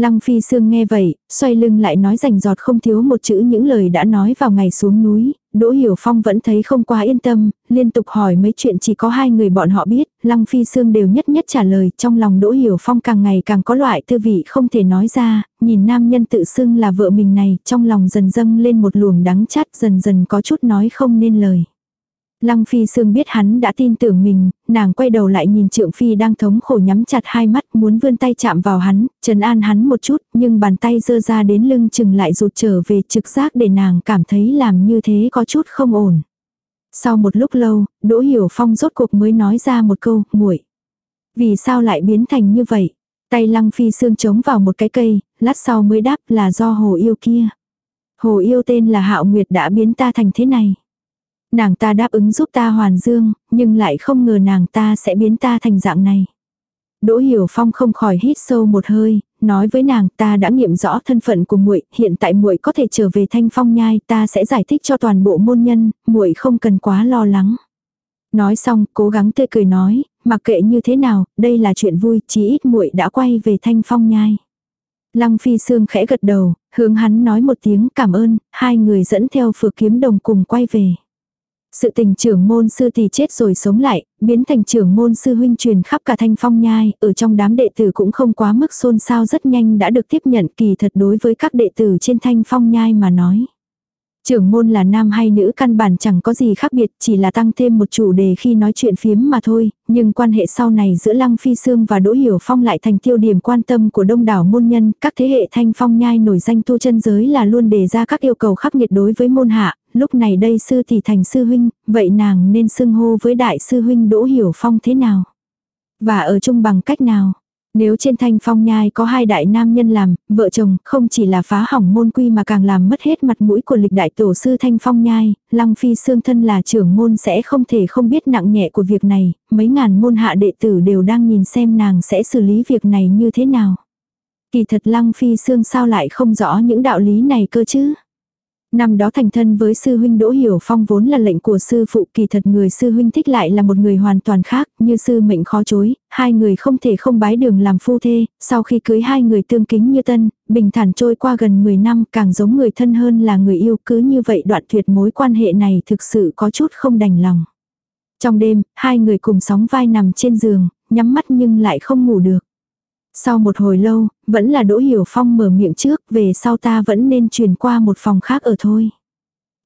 Lăng Phi Sương nghe vậy, xoay lưng lại nói rành giọt không thiếu một chữ những lời đã nói vào ngày xuống núi, Đỗ Hiểu Phong vẫn thấy không quá yên tâm, liên tục hỏi mấy chuyện chỉ có hai người bọn họ biết, Lăng Phi Sương đều nhất nhất trả lời, trong lòng Đỗ Hiểu Phong càng ngày càng có loại tư vị không thể nói ra, nhìn nam nhân tự xưng là vợ mình này, trong lòng dần dâng lên một luồng đắng chát dần dần có chút nói không nên lời. Lăng Phi Sương biết hắn đã tin tưởng mình, nàng quay đầu lại nhìn Trượng Phi đang thống khổ nhắm chặt hai mắt muốn vươn tay chạm vào hắn, trấn an hắn một chút, nhưng bàn tay dơ ra đến lưng chừng lại rụt trở về trực giác để nàng cảm thấy làm như thế có chút không ổn. Sau một lúc lâu, Đỗ Hiểu Phong rốt cuộc mới nói ra một câu, muội Vì sao lại biến thành như vậy? Tay Lăng Phi Sương chống vào một cái cây, lát sau mới đáp là do hồ yêu kia. Hồ yêu tên là Hạo Nguyệt đã biến ta thành thế này. Nàng ta đáp ứng giúp ta hoàn dương, nhưng lại không ngờ nàng ta sẽ biến ta thành dạng này. Đỗ Hiểu Phong không khỏi hít sâu một hơi, nói với nàng ta đã nghiệm rõ thân phận của muội, hiện tại muội có thể trở về Thanh Phong nhai, ta sẽ giải thích cho toàn bộ môn nhân, muội không cần quá lo lắng. Nói xong, cố gắng tươi cười nói, mặc kệ như thế nào, đây là chuyện vui, chí ít muội đã quay về Thanh Phong nhai. Lăng Phi Sương khẽ gật đầu, hướng hắn nói một tiếng cảm ơn, hai người dẫn theo phược kiếm đồng cùng quay về. Sự tình trưởng môn sư thì chết rồi sống lại, biến thành trưởng môn sư huynh truyền khắp cả thanh phong nhai, ở trong đám đệ tử cũng không quá mức xôn xao rất nhanh đã được tiếp nhận kỳ thật đối với các đệ tử trên thanh phong nhai mà nói. Trưởng môn là nam hay nữ căn bản chẳng có gì khác biệt, chỉ là tăng thêm một chủ đề khi nói chuyện phiếm mà thôi, nhưng quan hệ sau này giữa Lăng Phi Sương và Đỗ Hiểu Phong lại thành tiêu điểm quan tâm của đông đảo môn nhân, các thế hệ thanh phong nhai nổi danh tu chân giới là luôn đề ra các yêu cầu khắc nghiệt đối với môn hạ, lúc này đây sư thì thành sư huynh, vậy nàng nên xưng hô với đại sư huynh Đỗ Hiểu Phong thế nào? Và ở chung bằng cách nào? Nếu trên thanh phong nhai có hai đại nam nhân làm, vợ chồng, không chỉ là phá hỏng môn quy mà càng làm mất hết mặt mũi của lịch đại tổ sư thanh phong nhai, lăng phi xương thân là trưởng môn sẽ không thể không biết nặng nhẹ của việc này, mấy ngàn môn hạ đệ tử đều đang nhìn xem nàng sẽ xử lý việc này như thế nào. Kỳ thật lăng phi xương sao lại không rõ những đạo lý này cơ chứ. Năm đó thành thân với sư huynh Đỗ Hiểu Phong vốn là lệnh của sư phụ kỳ thật người sư huynh thích lại là một người hoàn toàn khác, như sư mệnh khó chối, hai người không thể không bái đường làm phu thê, sau khi cưới hai người tương kính như tân, bình thản trôi qua gần 10 năm càng giống người thân hơn là người yêu cứ như vậy đoạn tuyệt mối quan hệ này thực sự có chút không đành lòng. Trong đêm, hai người cùng sóng vai nằm trên giường, nhắm mắt nhưng lại không ngủ được. Sau một hồi lâu, vẫn là Đỗ Hiểu Phong mở miệng trước, về sau ta vẫn nên chuyển qua một phòng khác ở thôi.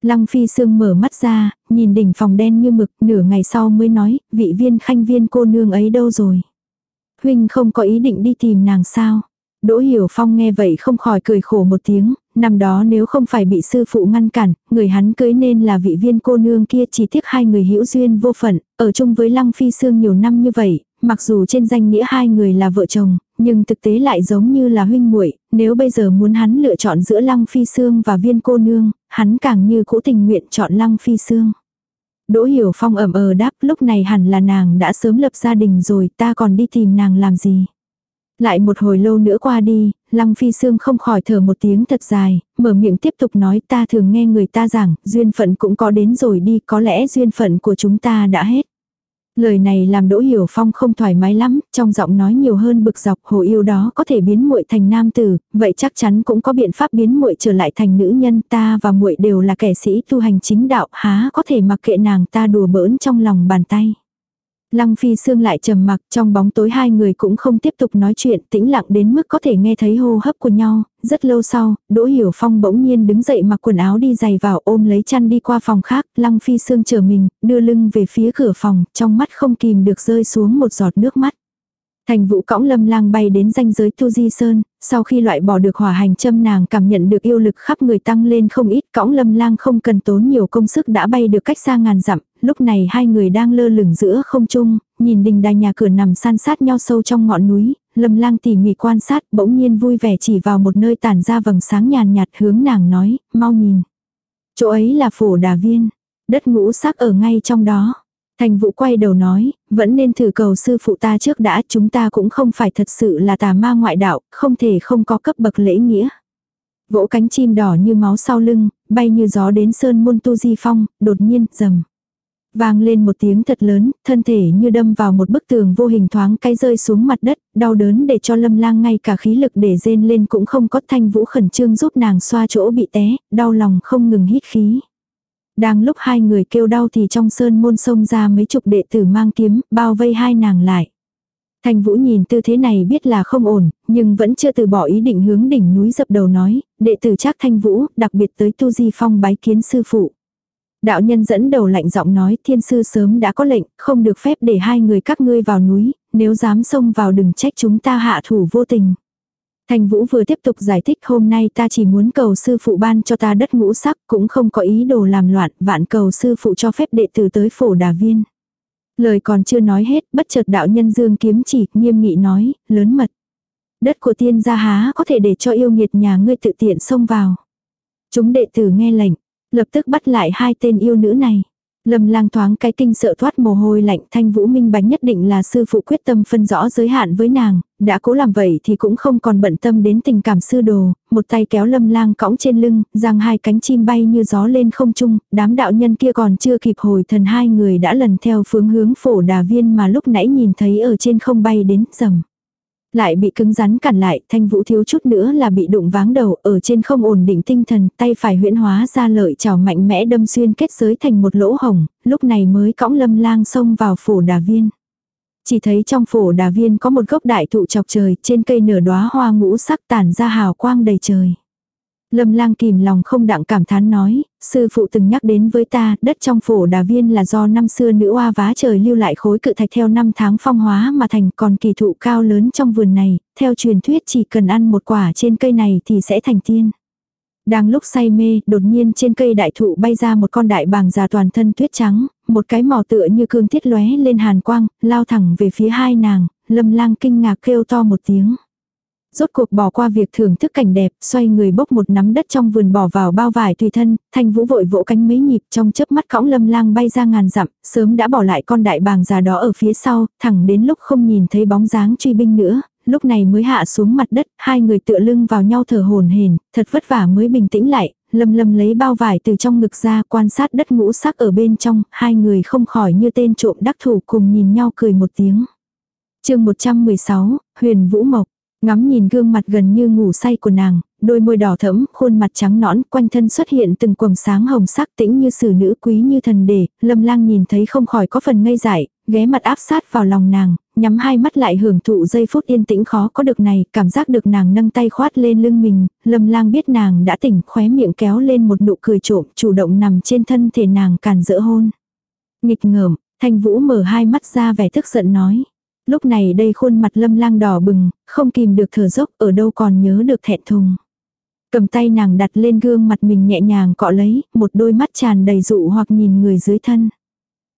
Lăng Phi Sương mở mắt ra, nhìn đỉnh phòng đen như mực, nửa ngày sau mới nói, vị viên khanh viên cô nương ấy đâu rồi. Huynh không có ý định đi tìm nàng sao. Đỗ Hiểu Phong nghe vậy không khỏi cười khổ một tiếng, năm đó nếu không phải bị sư phụ ngăn cản, người hắn cưới nên là vị viên cô nương kia chỉ tiếc hai người hữu duyên vô phận, ở chung với Lăng Phi Sương nhiều năm như vậy, mặc dù trên danh nghĩa hai người là vợ chồng, nhưng thực tế lại giống như là huynh muội, nếu bây giờ muốn hắn lựa chọn giữa Lăng Phi Sương và viên cô nương, hắn càng như cũ tình nguyện chọn Lăng Phi Sương. Đỗ Hiểu Phong ẩm ờ đáp lúc này hẳn là nàng đã sớm lập gia đình rồi ta còn đi tìm nàng làm gì. Lại một hồi lâu nữa qua đi, Lăng Phi Sương không khỏi thở một tiếng thật dài, mở miệng tiếp tục nói ta thường nghe người ta giảng, duyên phận cũng có đến rồi đi, có lẽ duyên phận của chúng ta đã hết. Lời này làm Đỗ Hiểu Phong không thoải mái lắm, trong giọng nói nhiều hơn bực dọc hồ yêu đó có thể biến muội thành nam tử, vậy chắc chắn cũng có biện pháp biến muội trở lại thành nữ nhân ta và muội đều là kẻ sĩ tu hành chính đạo há có thể mặc kệ nàng ta đùa bỡn trong lòng bàn tay. Lăng Phi Sương lại trầm mặc trong bóng tối hai người cũng không tiếp tục nói chuyện tĩnh lặng đến mức có thể nghe thấy hô hấp của nhau. Rất lâu sau, Đỗ Hiểu Phong bỗng nhiên đứng dậy mặc quần áo đi giày vào ôm lấy chăn đi qua phòng khác. Lăng Phi Sương chờ mình, đưa lưng về phía cửa phòng, trong mắt không kìm được rơi xuống một giọt nước mắt. Thành vũ cõng lâm lang bay đến danh giới Tu Di Sơn, sau khi loại bỏ được hỏa hành châm nàng cảm nhận được yêu lực khắp người tăng lên không ít cõng lâm lang không cần tốn nhiều công sức đã bay được cách xa ngàn dặm, lúc này hai người đang lơ lửng giữa không trung, nhìn đình đài nhà cửa nằm san sát nhau sâu trong ngọn núi, lâm lang tỉ mỉ quan sát bỗng nhiên vui vẻ chỉ vào một nơi tản ra vầng sáng nhàn nhạt hướng nàng nói, mau nhìn. Chỗ ấy là phổ đà viên, đất ngũ sắc ở ngay trong đó. Thành vũ quay đầu nói, vẫn nên thử cầu sư phụ ta trước đã, chúng ta cũng không phải thật sự là tà ma ngoại đạo, không thể không có cấp bậc lễ nghĩa. Vỗ cánh chim đỏ như máu sau lưng, bay như gió đến sơn môn tu di phong, đột nhiên, rầm. Vang lên một tiếng thật lớn, thân thể như đâm vào một bức tường vô hình thoáng cái rơi xuống mặt đất, đau đớn để cho lâm lang ngay cả khí lực để rên lên cũng không có thanh vũ khẩn trương giúp nàng xoa chỗ bị té, đau lòng không ngừng hít khí. Đang lúc hai người kêu đau thì trong sơn môn sông ra mấy chục đệ tử mang kiếm, bao vây hai nàng lại. Thanh Vũ nhìn tư thế này biết là không ổn, nhưng vẫn chưa từ bỏ ý định hướng đỉnh núi dập đầu nói, đệ tử chắc Thanh Vũ, đặc biệt tới Tu Di Phong bái kiến sư phụ. Đạo nhân dẫn đầu lạnh giọng nói thiên sư sớm đã có lệnh, không được phép để hai người các ngươi vào núi, nếu dám xông vào đừng trách chúng ta hạ thủ vô tình. Thành Vũ vừa tiếp tục giải thích hôm nay ta chỉ muốn cầu sư phụ ban cho ta đất ngũ sắc cũng không có ý đồ làm loạn, vạn cầu sư phụ cho phép đệ tử tới phổ đà viên. Lời còn chưa nói hết, bất chợt đạo nhân dương kiếm chỉ, nghiêm nghị nói, lớn mật. Đất của tiên gia há có thể để cho yêu nghiệt nhà ngươi tự tiện xông vào. Chúng đệ tử nghe lệnh, lập tức bắt lại hai tên yêu nữ này. Lâm lang thoáng cái kinh sợ thoát mồ hôi lạnh thanh vũ minh bánh nhất định là sư phụ quyết tâm phân rõ giới hạn với nàng, đã cố làm vậy thì cũng không còn bận tâm đến tình cảm sư đồ, một tay kéo lâm lang cõng trên lưng, giang hai cánh chim bay như gió lên không trung, đám đạo nhân kia còn chưa kịp hồi thần hai người đã lần theo phương hướng phổ đà viên mà lúc nãy nhìn thấy ở trên không bay đến rầm lại bị cứng rắn cản lại, thanh vũ thiếu chút nữa là bị đụng váng đầu, ở trên không ổn định tinh thần, tay phải huyễn hóa ra lợi chảo mạnh mẽ đâm xuyên kết giới thành một lỗ hồng, lúc này mới cõng lâm lang xông vào phổ đà viên. Chỉ thấy trong phổ đà viên có một gốc đại thụ chọc trời, trên cây nở đóa hoa ngũ sắc tản ra hào quang đầy trời. Lâm lang kìm lòng không đặng cảm thán nói, sư phụ từng nhắc đến với ta, đất trong phổ đà viên là do năm xưa nữ oa vá trời lưu lại khối cự thạch theo năm tháng phong hóa mà thành còn kỳ thụ cao lớn trong vườn này, theo truyền thuyết chỉ cần ăn một quả trên cây này thì sẽ thành tiên. Đang lúc say mê, đột nhiên trên cây đại thụ bay ra một con đại bàng già toàn thân tuyết trắng, một cái mỏ tựa như cương thiết lóe lên hàn quang, lao thẳng về phía hai nàng, lâm lang kinh ngạc kêu to một tiếng rốt cuộc bỏ qua việc thưởng thức cảnh đẹp, xoay người bốc một nắm đất trong vườn bỏ vào bao vải tùy thân, thanh vũ vội vỗ cánh mấy nhịp trong chớp mắt cõng lâm lang bay ra ngàn dặm, sớm đã bỏ lại con đại bàng già đó ở phía sau, thẳng đến lúc không nhìn thấy bóng dáng truy binh nữa, lúc này mới hạ xuống mặt đất, hai người tựa lưng vào nhau thở hồn hển, thật vất vả mới bình tĩnh lại, lâm lâm lấy bao vải từ trong ngực ra quan sát đất ngũ sắc ở bên trong, hai người không khỏi như tên trộm đắc thủ cùng nhìn nhau cười một tiếng. chương 116, Huyền Vũ Mộc Ngắm nhìn gương mặt gần như ngủ say của nàng, đôi môi đỏ thẫm, khuôn mặt trắng nõn, quanh thân xuất hiện từng quầng sáng hồng sắc tĩnh như sử nữ quý như thần đề, lâm lang nhìn thấy không khỏi có phần ngây dại, ghé mặt áp sát vào lòng nàng, nhắm hai mắt lại hưởng thụ giây phút yên tĩnh khó có được này, cảm giác được nàng nâng tay khoát lên lưng mình, lâm lang biết nàng đã tỉnh khóe miệng kéo lên một nụ cười trộm, chủ động nằm trên thân thể nàng càn dỡ hôn. Nghịch ngợm, thanh vũ mở hai mắt ra vẻ tức giận nói. Lúc này đây khuôn mặt lâm lang đỏ bừng, không kìm được thở dốc ở đâu còn nhớ được thẹn thùng. Cầm tay nàng đặt lên gương mặt mình nhẹ nhàng cọ lấy, một đôi mắt tràn đầy dụ hoặc nhìn người dưới thân.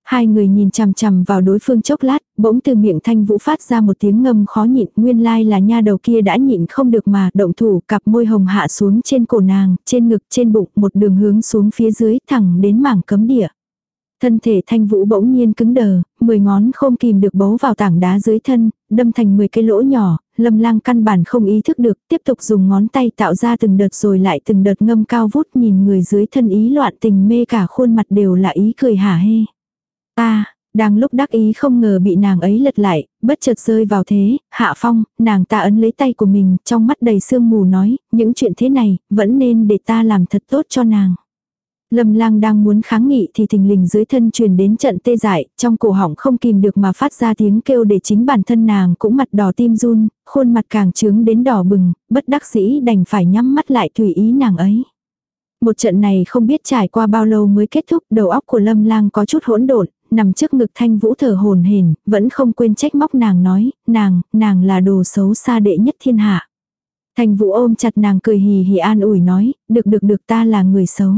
Hai người nhìn chằm chằm vào đối phương chốc lát, bỗng từ miệng thanh vũ phát ra một tiếng ngâm khó nhịn, nguyên lai là nha đầu kia đã nhịn không được mà, động thủ, cặp môi hồng hạ xuống trên cổ nàng, trên ngực, trên bụng, một đường hướng xuống phía dưới, thẳng đến mảng cấm địa. Thân thể thanh vũ bỗng nhiên cứng đờ, mười ngón không kìm được bấu vào tảng đá dưới thân, đâm thành mười cái lỗ nhỏ, lâm lang căn bản không ý thức được, tiếp tục dùng ngón tay tạo ra từng đợt rồi lại từng đợt ngâm cao vút nhìn người dưới thân ý loạn tình mê cả khuôn mặt đều là ý cười hả hê. Ta, đang lúc đắc ý không ngờ bị nàng ấy lật lại, bất chợt rơi vào thế, hạ phong, nàng ta ấn lấy tay của mình, trong mắt đầy sương mù nói, những chuyện thế này, vẫn nên để ta làm thật tốt cho nàng. Lâm lang đang muốn kháng nghị thì thình lình dưới thân truyền đến trận tê dại, trong cổ họng không kìm được mà phát ra tiếng kêu để chính bản thân nàng cũng mặt đỏ tim run, khuôn mặt càng trướng đến đỏ bừng, bất đắc dĩ đành phải nhắm mắt lại tùy ý nàng ấy. Một trận này không biết trải qua bao lâu mới kết thúc, đầu óc của lâm lang có chút hỗn độn, nằm trước ngực thanh vũ thở hồn hển, vẫn không quên trách móc nàng nói, nàng, nàng là đồ xấu xa đệ nhất thiên hạ. Thanh vũ ôm chặt nàng cười hì hì an ủi nói, được được được ta là người xấu.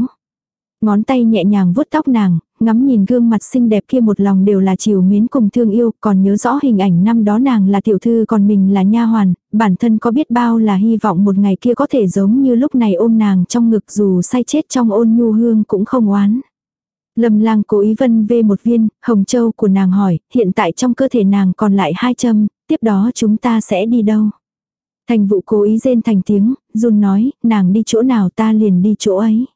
Ngón tay nhẹ nhàng vuốt tóc nàng, ngắm nhìn gương mặt xinh đẹp kia một lòng đều là chiều mến cùng thương yêu, còn nhớ rõ hình ảnh năm đó nàng là tiểu thư còn mình là nha hoàn, bản thân có biết bao là hy vọng một ngày kia có thể giống như lúc này ôm nàng trong ngực dù say chết trong ôn nhu hương cũng không oán. Lâm lang cố ý vân về một viên, hồng châu của nàng hỏi, hiện tại trong cơ thể nàng còn lại hai châm, tiếp đó chúng ta sẽ đi đâu? Thành vụ cố ý rên thành tiếng, run nói, nàng đi chỗ nào ta liền đi chỗ ấy.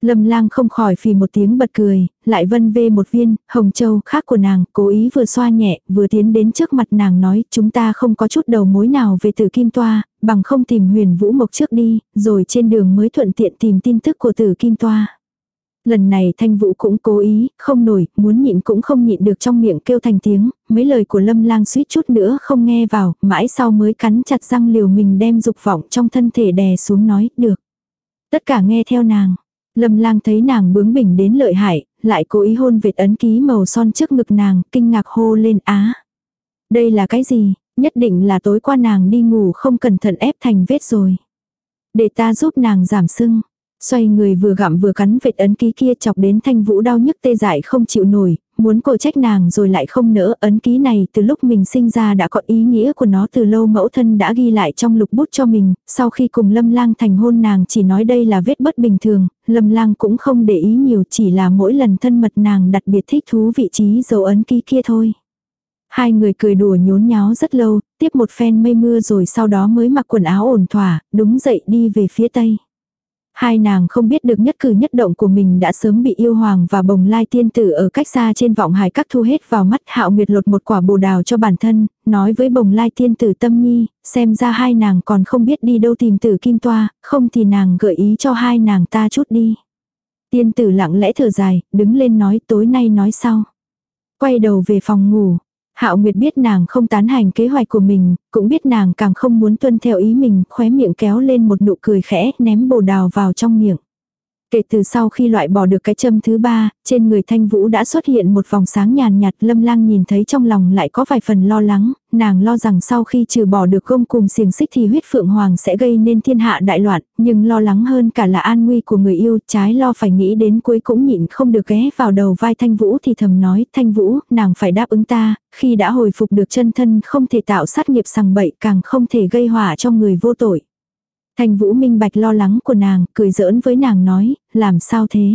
Lâm lang không khỏi phì một tiếng bật cười, lại vân vê một viên, hồng châu khác của nàng, cố ý vừa xoa nhẹ, vừa tiến đến trước mặt nàng nói, chúng ta không có chút đầu mối nào về tử kim toa, bằng không tìm huyền vũ mộc trước đi, rồi trên đường mới thuận tiện tìm tin tức của tử kim toa. Lần này thanh vũ cũng cố ý, không nổi, muốn nhịn cũng không nhịn được trong miệng kêu thành tiếng, mấy lời của lâm lang suýt chút nữa không nghe vào, mãi sau mới cắn chặt răng liều mình đem dục vọng trong thân thể đè xuống nói, được. Tất cả nghe theo nàng. Lâm lang thấy nàng bướng bỉnh đến lợi hại, lại cố ý hôn vệt ấn ký màu son trước ngực nàng, kinh ngạc hô lên á. Đây là cái gì, nhất định là tối qua nàng đi ngủ không cẩn thận ép thành vết rồi. Để ta giúp nàng giảm sưng. Xoay người vừa gặm vừa cắn vệt ấn ký kia chọc đến thanh vũ đau nhức tê dại không chịu nổi, muốn cô trách nàng rồi lại không nỡ ấn ký này từ lúc mình sinh ra đã có ý nghĩa của nó từ lâu mẫu thân đã ghi lại trong lục bút cho mình, sau khi cùng lâm lang thành hôn nàng chỉ nói đây là vết bất bình thường, lâm lang cũng không để ý nhiều chỉ là mỗi lần thân mật nàng đặc biệt thích thú vị trí dấu ấn ký kia thôi. Hai người cười đùa nhốn nháo rất lâu, tiếp một phen mây mưa rồi sau đó mới mặc quần áo ổn thỏa, đúng dậy đi về phía tây. Hai nàng không biết được nhất cử nhất động của mình đã sớm bị yêu hoàng và bồng lai tiên tử ở cách xa trên vọng hải các thu hết vào mắt hạo nguyệt lột một quả bồ đào cho bản thân, nói với bồng lai tiên tử tâm nhi, xem ra hai nàng còn không biết đi đâu tìm tử kim toa, không thì nàng gợi ý cho hai nàng ta chút đi. Tiên tử lặng lẽ thở dài, đứng lên nói tối nay nói sau. Quay đầu về phòng ngủ, Hạo Nguyệt biết nàng không tán hành kế hoạch của mình, cũng biết nàng càng không muốn tuân theo ý mình, khóe miệng kéo lên một nụ cười khẽ, ném bồ đào vào trong miệng. Kể từ sau khi loại bỏ được cái châm thứ ba, trên người thanh vũ đã xuất hiện một vòng sáng nhàn nhạt lâm lang nhìn thấy trong lòng lại có vài phần lo lắng, nàng lo rằng sau khi trừ bỏ được gông cùng xiềng xích thì huyết phượng hoàng sẽ gây nên thiên hạ đại loạn, nhưng lo lắng hơn cả là an nguy của người yêu, trái lo phải nghĩ đến cuối cũng nhịn không được ghé vào đầu vai thanh vũ thì thầm nói, thanh vũ, nàng phải đáp ứng ta, khi đã hồi phục được chân thân không thể tạo sát nghiệp sằng bậy càng không thể gây hỏa cho người vô tội. Thành Vũ minh bạch lo lắng của nàng, cười giỡn với nàng nói, làm sao thế?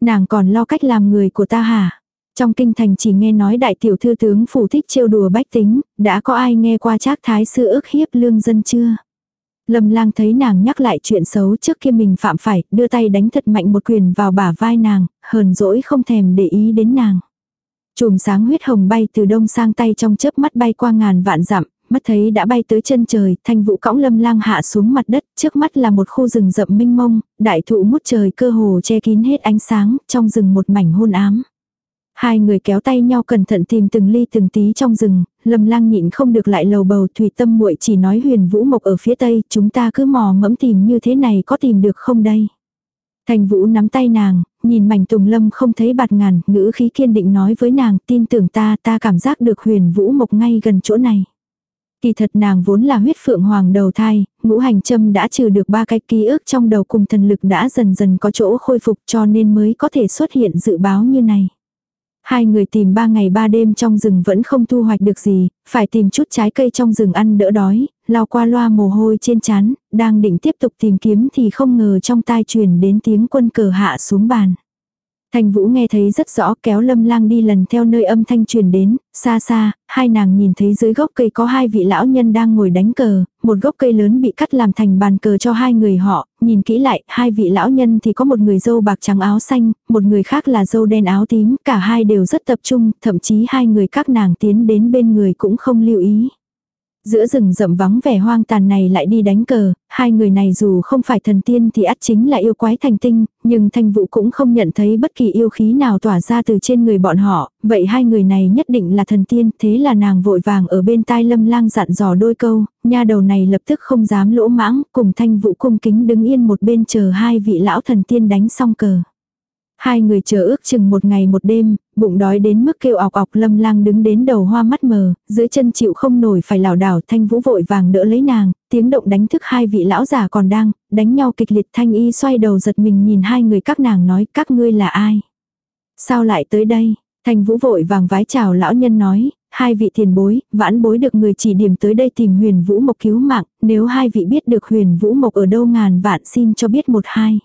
Nàng còn lo cách làm người của ta hả? Trong kinh thành chỉ nghe nói đại tiểu thư tướng phủ thích trêu đùa bách tính, đã có ai nghe qua trác thái sư ức hiếp lương dân chưa? Lâm lang thấy nàng nhắc lại chuyện xấu trước kia mình phạm phải, đưa tay đánh thật mạnh một quyền vào bả vai nàng, hờn dỗi không thèm để ý đến nàng. Chùm sáng huyết hồng bay từ đông sang tay trong chớp mắt bay qua ngàn vạn dặm, mắt thấy đã bay tới chân trời, thanh vũ cõng lâm lang hạ xuống mặt đất, trước mắt là một khu rừng rậm minh mông, đại thụ mút trời cơ hồ che kín hết ánh sáng, trong rừng một mảnh hôn ám. Hai người kéo tay nhau cẩn thận tìm từng ly từng tí trong rừng, lâm lang nhịn không được lại lầu bầu thủy tâm muội chỉ nói huyền vũ mộc ở phía tây, chúng ta cứ mò mẫm tìm như thế này có tìm được không đây. Thành vũ nắm tay nàng, nhìn mảnh tùng lâm không thấy bạt ngàn, ngữ khí kiên định nói với nàng tin tưởng ta ta cảm giác được huyền vũ mộc ngay gần chỗ này. Kỳ thật nàng vốn là huyết phượng hoàng đầu thai, ngũ hành châm đã trừ được ba cái ký ức trong đầu cùng thần lực đã dần dần có chỗ khôi phục cho nên mới có thể xuất hiện dự báo như này. Hai người tìm ba ngày ba đêm trong rừng vẫn không thu hoạch được gì, phải tìm chút trái cây trong rừng ăn đỡ đói, lao qua loa mồ hôi trên chán, đang định tiếp tục tìm kiếm thì không ngờ trong tai truyền đến tiếng quân cờ hạ xuống bàn. Thành Vũ nghe thấy rất rõ kéo lâm lang đi lần theo nơi âm thanh truyền đến, xa xa, hai nàng nhìn thấy dưới gốc cây có hai vị lão nhân đang ngồi đánh cờ, một gốc cây lớn bị cắt làm thành bàn cờ cho hai người họ, nhìn kỹ lại, hai vị lão nhân thì có một người dâu bạc trắng áo xanh, một người khác là dâu đen áo tím, cả hai đều rất tập trung, thậm chí hai người các nàng tiến đến bên người cũng không lưu ý. Giữa rừng rậm vắng vẻ hoang tàn này lại đi đánh cờ, hai người này dù không phải thần tiên thì ắt chính là yêu quái thành tinh, nhưng thanh vũ cũng không nhận thấy bất kỳ yêu khí nào tỏa ra từ trên người bọn họ, vậy hai người này nhất định là thần tiên, thế là nàng vội vàng ở bên tai lâm lang dặn dò đôi câu, nha đầu này lập tức không dám lỗ mãng, cùng thanh vũ cung kính đứng yên một bên chờ hai vị lão thần tiên đánh xong cờ. Hai người chờ ước chừng một ngày một đêm, bụng đói đến mức kêu ọc ọc lâm lang đứng đến đầu hoa mắt mờ, dưới chân chịu không nổi phải lảo đảo thanh vũ vội vàng đỡ lấy nàng, tiếng động đánh thức hai vị lão già còn đang, đánh nhau kịch liệt thanh y xoay đầu giật mình nhìn hai người các nàng nói các ngươi là ai. Sao lại tới đây? Thanh vũ vội vàng vái chào lão nhân nói, hai vị tiền bối, vãn bối được người chỉ điểm tới đây tìm huyền vũ mộc cứu mạng, nếu hai vị biết được huyền vũ mộc ở đâu ngàn vạn xin cho biết một hai.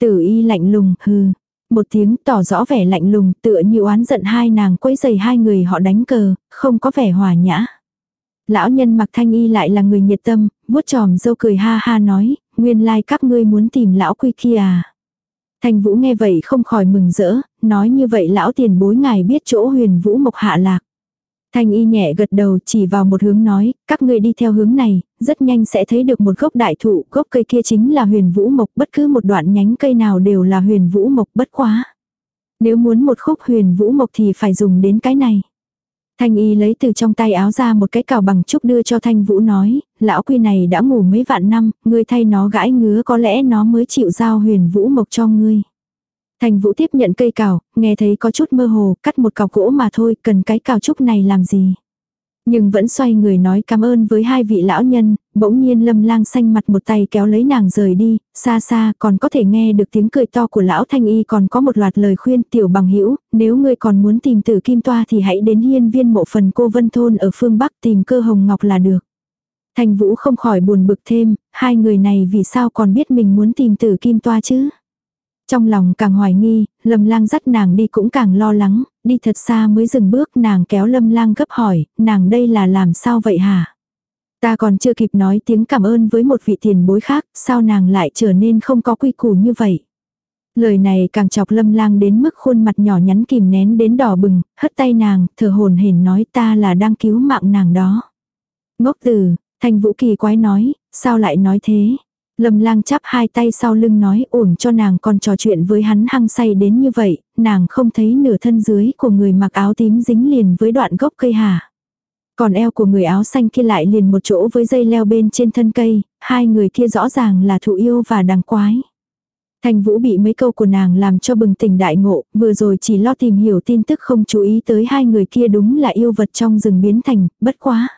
Tử y lạnh lùng, hừ, một tiếng tỏ rõ vẻ lạnh lùng tựa như oán giận hai nàng quấy giày hai người họ đánh cờ, không có vẻ hòa nhã. Lão nhân mặc thanh y lại là người nhiệt tâm, vuốt tròm dâu cười ha ha nói, nguyên lai like các ngươi muốn tìm lão quy kia à. Thanh vũ nghe vậy không khỏi mừng rỡ, nói như vậy lão tiền bối ngài biết chỗ huyền vũ mộc hạ lạc. Thanh y nhẹ gật đầu chỉ vào một hướng nói, các ngươi đi theo hướng này, rất nhanh sẽ thấy được một gốc đại thụ, gốc cây kia chính là huyền vũ mộc, bất cứ một đoạn nhánh cây nào đều là huyền vũ mộc bất quá. Nếu muốn một khúc huyền vũ mộc thì phải dùng đến cái này. Thanh y lấy từ trong tay áo ra một cái cào bằng trúc đưa cho thanh vũ nói, lão quy này đã ngủ mấy vạn năm, ngươi thay nó gãi ngứa có lẽ nó mới chịu giao huyền vũ mộc cho ngươi. Thanh vũ tiếp nhận cây cào, nghe thấy có chút mơ hồ, cắt một cào gỗ mà thôi, cần cái cào trúc này làm gì. Nhưng vẫn xoay người nói cảm ơn với hai vị lão nhân, bỗng nhiên lâm lang xanh mặt một tay kéo lấy nàng rời đi, xa xa còn có thể nghe được tiếng cười to của lão thanh y còn có một loạt lời khuyên tiểu bằng hữu nếu ngươi còn muốn tìm tử kim toa thì hãy đến hiên viên mộ phần cô vân thôn ở phương Bắc tìm cơ hồng ngọc là được. Thanh vũ không khỏi buồn bực thêm, hai người này vì sao còn biết mình muốn tìm tử kim toa chứ? Trong lòng càng hoài nghi, lâm lang dắt nàng đi cũng càng lo lắng, đi thật xa mới dừng bước nàng kéo lâm lang gấp hỏi, nàng đây là làm sao vậy hả? Ta còn chưa kịp nói tiếng cảm ơn với một vị tiền bối khác, sao nàng lại trở nên không có quy củ như vậy? Lời này càng chọc lâm lang đến mức khuôn mặt nhỏ nhắn kìm nén đến đỏ bừng, hất tay nàng, thở hồn hển nói ta là đang cứu mạng nàng đó. Ngốc tử, thanh vũ kỳ quái nói, sao lại nói thế? Lâm lang chắp hai tay sau lưng nói uổng cho nàng còn trò chuyện với hắn hăng say đến như vậy, nàng không thấy nửa thân dưới của người mặc áo tím dính liền với đoạn gốc cây hà. Còn eo của người áo xanh kia lại liền một chỗ với dây leo bên trên thân cây, hai người kia rõ ràng là thụ yêu và đằng quái. Thành Vũ bị mấy câu của nàng làm cho bừng tỉnh đại ngộ, vừa rồi chỉ lo tìm hiểu tin tức không chú ý tới hai người kia đúng là yêu vật trong rừng biến thành, bất quá.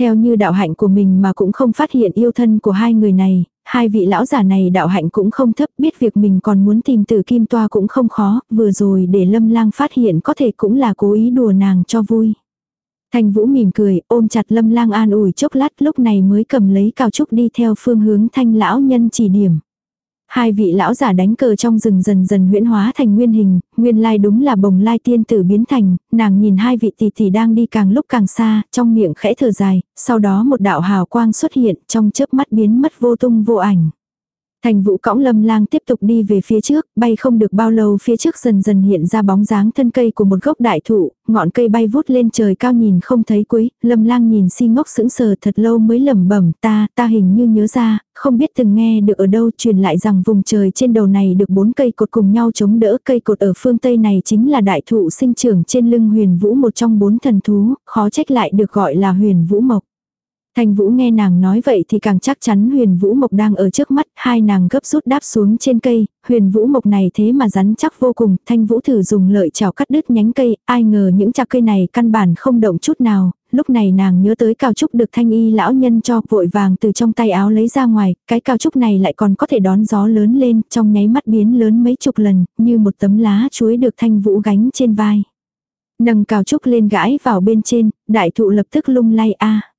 Theo như đạo hạnh của mình mà cũng không phát hiện yêu thân của hai người này, hai vị lão giả này đạo hạnh cũng không thấp, biết việc mình còn muốn tìm tử kim toa cũng không khó, vừa rồi để lâm lang phát hiện có thể cũng là cố ý đùa nàng cho vui. Thành Vũ mỉm cười, ôm chặt Lâm Lang an ủi chốc lát, lúc này mới cầm lấy cao trúc đi theo phương hướng Thanh lão nhân chỉ điểm. Hai vị lão giả đánh cờ trong rừng dần dần huyễn hóa thành nguyên hình, nguyên lai đúng là bồng lai tiên tử biến thành, nàng nhìn hai vị tỷ tỷ đang đi càng lúc càng xa, trong miệng khẽ thở dài, sau đó một đạo hào quang xuất hiện, trong chớp mắt biến mất vô tung vô ảnh. Thành vũ cõng lâm lang tiếp tục đi về phía trước, bay không được bao lâu phía trước dần dần hiện ra bóng dáng thân cây của một gốc đại thụ, ngọn cây bay vút lên trời cao nhìn không thấy cuối, lâm lang nhìn si ngốc sững sờ thật lâu mới lẩm bẩm ta, ta hình như nhớ ra, không biết từng nghe được ở đâu truyền lại rằng vùng trời trên đầu này được bốn cây cột cùng nhau chống đỡ cây cột ở phương Tây này chính là đại thụ sinh trưởng trên lưng huyền vũ một trong bốn thần thú, khó trách lại được gọi là huyền vũ mộc. Thanh Vũ nghe nàng nói vậy thì càng chắc chắn huyền Vũ Mộc đang ở trước mắt, hai nàng gấp rút đáp xuống trên cây, huyền Vũ Mộc này thế mà rắn chắc vô cùng, Thanh Vũ thử dùng lợi chảo cắt đứt nhánh cây, ai ngờ những chạc cây này căn bản không động chút nào, lúc này nàng nhớ tới cao trúc được Thanh Y lão nhân cho vội vàng từ trong tay áo lấy ra ngoài, cái cao trúc này lại còn có thể đón gió lớn lên, trong nháy mắt biến lớn mấy chục lần, như một tấm lá chuối được Thanh Vũ gánh trên vai. Nâng cao trúc lên gãi vào bên trên, đại thụ lập tức lung lay a.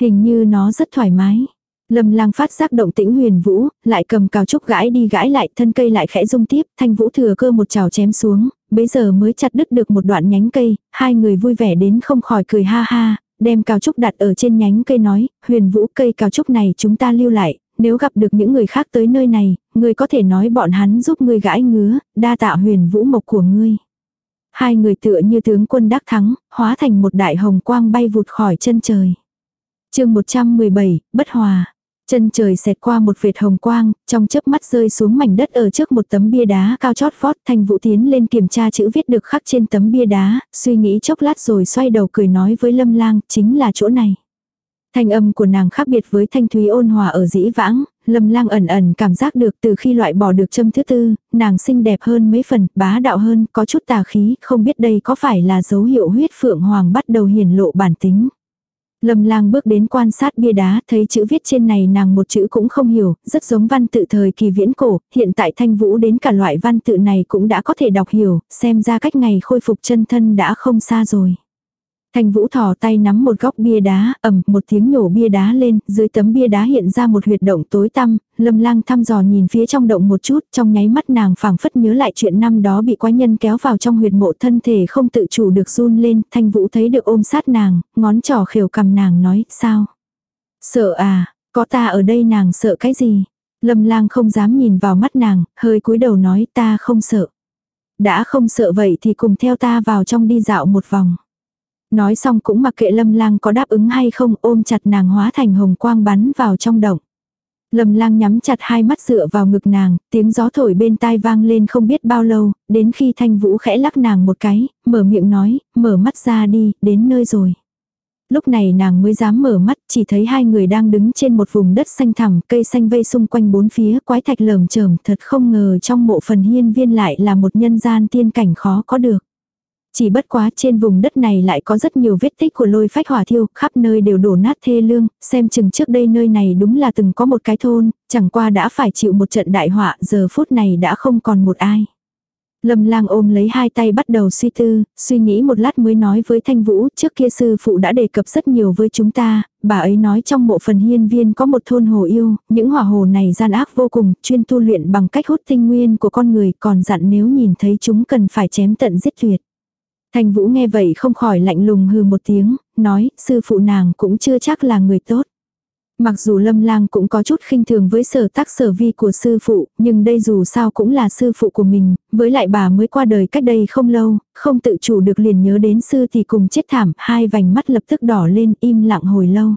Hình như nó rất thoải mái. Lâm lang phát giác động tĩnh huyền vũ, lại cầm cào trúc gãi đi gãi lại thân cây lại khẽ rung tiếp, thanh vũ thừa cơ một chảo chém xuống, bấy giờ mới chặt đứt được một đoạn nhánh cây, hai người vui vẻ đến không khỏi cười ha ha, đem cào trúc đặt ở trên nhánh cây nói, huyền vũ cây cào trúc này chúng ta lưu lại, nếu gặp được những người khác tới nơi này, người có thể nói bọn hắn giúp người gãi ngứa, đa tạ huyền vũ mộc của ngươi. Hai người tựa như tướng quân đắc thắng, hóa thành một đại hồng quang bay vụt khỏi chân trời chương 117, bất hòa. Chân trời xẹt qua một vệt hồng quang, trong chớp mắt rơi xuống mảnh đất ở trước một tấm bia đá cao chót vót. Thanh Vũ tiến lên kiểm tra chữ viết được khắc trên tấm bia đá, suy nghĩ chốc lát rồi xoay đầu cười nói với Lâm Lang, chính là chỗ này. Thanh âm của nàng khác biệt với thanh thúy ôn hòa ở dĩ vãng, Lâm Lang ẩn ẩn cảm giác được từ khi loại bỏ được châm thứ tư, nàng xinh đẹp hơn mấy phần, bá đạo hơn, có chút tà khí, không biết đây có phải là dấu hiệu huyết phượng hoàng bắt đầu hiển lộ bản tính. Lâm lang bước đến quan sát bia đá, thấy chữ viết trên này nàng một chữ cũng không hiểu, rất giống văn tự thời kỳ viễn cổ, hiện tại thanh vũ đến cả loại văn tự này cũng đã có thể đọc hiểu, xem ra cách ngày khôi phục chân thân đã không xa rồi. Thanh Vũ thò tay nắm một góc bia đá, ầm, một tiếng nhổ bia đá lên, dưới tấm bia đá hiện ra một huyệt động tối tăm, Lâm Lang thăm dò nhìn phía trong động một chút, trong nháy mắt nàng phảng phất nhớ lại chuyện năm đó bị quái nhân kéo vào trong huyệt mộ thân thể không tự chủ được run lên, Thanh Vũ thấy được ôm sát nàng, ngón trỏ khều cầm nàng nói, sao? Sợ à, có ta ở đây nàng sợ cái gì? Lâm Lang không dám nhìn vào mắt nàng, hơi cúi đầu nói ta không sợ. Đã không sợ vậy thì cùng theo ta vào trong đi dạo một vòng. Nói xong cũng mặc kệ lâm lang có đáp ứng hay không ôm chặt nàng hóa thành hồng quang bắn vào trong động. Lâm lang nhắm chặt hai mắt dựa vào ngực nàng, tiếng gió thổi bên tai vang lên không biết bao lâu, đến khi thanh vũ khẽ lắc nàng một cái, mở miệng nói, mở mắt ra đi, đến nơi rồi. Lúc này nàng mới dám mở mắt, chỉ thấy hai người đang đứng trên một vùng đất xanh thẳm, cây xanh vây xung quanh bốn phía, quái thạch lởm chởm, thật không ngờ trong mộ phần hiên viên lại là một nhân gian tiên cảnh khó có được. Chỉ bất quá trên vùng đất này lại có rất nhiều vết tích của lôi phách hỏa thiêu, khắp nơi đều đổ nát thê lương, xem chừng trước đây nơi này đúng là từng có một cái thôn, chẳng qua đã phải chịu một trận đại họa, giờ phút này đã không còn một ai. Lâm lang ôm lấy hai tay bắt đầu suy tư, suy nghĩ một lát mới nói với Thanh Vũ, trước kia sư phụ đã đề cập rất nhiều với chúng ta, bà ấy nói trong mộ phần hiên viên có một thôn hồ yêu, những hỏa hồ này gian ác vô cùng, chuyên tu luyện bằng cách hút tinh nguyên của con người, còn dặn nếu nhìn thấy chúng cần phải chém tận giết tuyệt. Thanh Vũ nghe vậy không khỏi lạnh lùng hừ một tiếng, nói, sư phụ nàng cũng chưa chắc là người tốt. Mặc dù Lâm Lang cũng có chút khinh thường với sở tác sở vi của sư phụ, nhưng đây dù sao cũng là sư phụ của mình, với lại bà mới qua đời cách đây không lâu, không tự chủ được liền nhớ đến sư thì cùng chết thảm, hai vành mắt lập tức đỏ lên im lặng hồi lâu.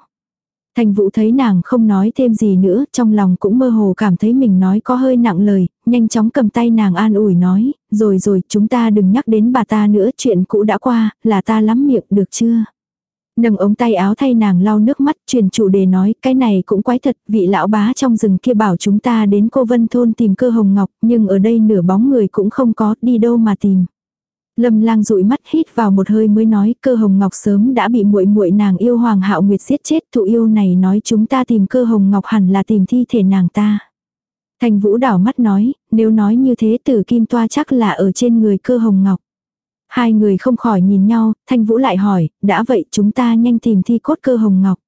Thành Vũ thấy nàng không nói thêm gì nữa, trong lòng cũng mơ hồ cảm thấy mình nói có hơi nặng lời, nhanh chóng cầm tay nàng an ủi nói, rồi rồi chúng ta đừng nhắc đến bà ta nữa, chuyện cũ đã qua, là ta lắm miệng được chưa? Nâng ống tay áo thay nàng lau nước mắt, truyền chủ đề nói, cái này cũng quái thật, vị lão bá trong rừng kia bảo chúng ta đến cô Vân Thôn tìm cơ hồng ngọc, nhưng ở đây nửa bóng người cũng không có, đi đâu mà tìm. Lâm lang dụi mắt hít vào một hơi mới nói cơ hồng ngọc sớm đã bị muội muội nàng yêu hoàng hạo nguyệt giết chết thụ yêu này nói chúng ta tìm cơ hồng ngọc hẳn là tìm thi thể nàng ta. Thành vũ đảo mắt nói, nếu nói như thế tử kim toa chắc là ở trên người cơ hồng ngọc. Hai người không khỏi nhìn nhau, thanh vũ lại hỏi, đã vậy chúng ta nhanh tìm thi cốt cơ hồng ngọc.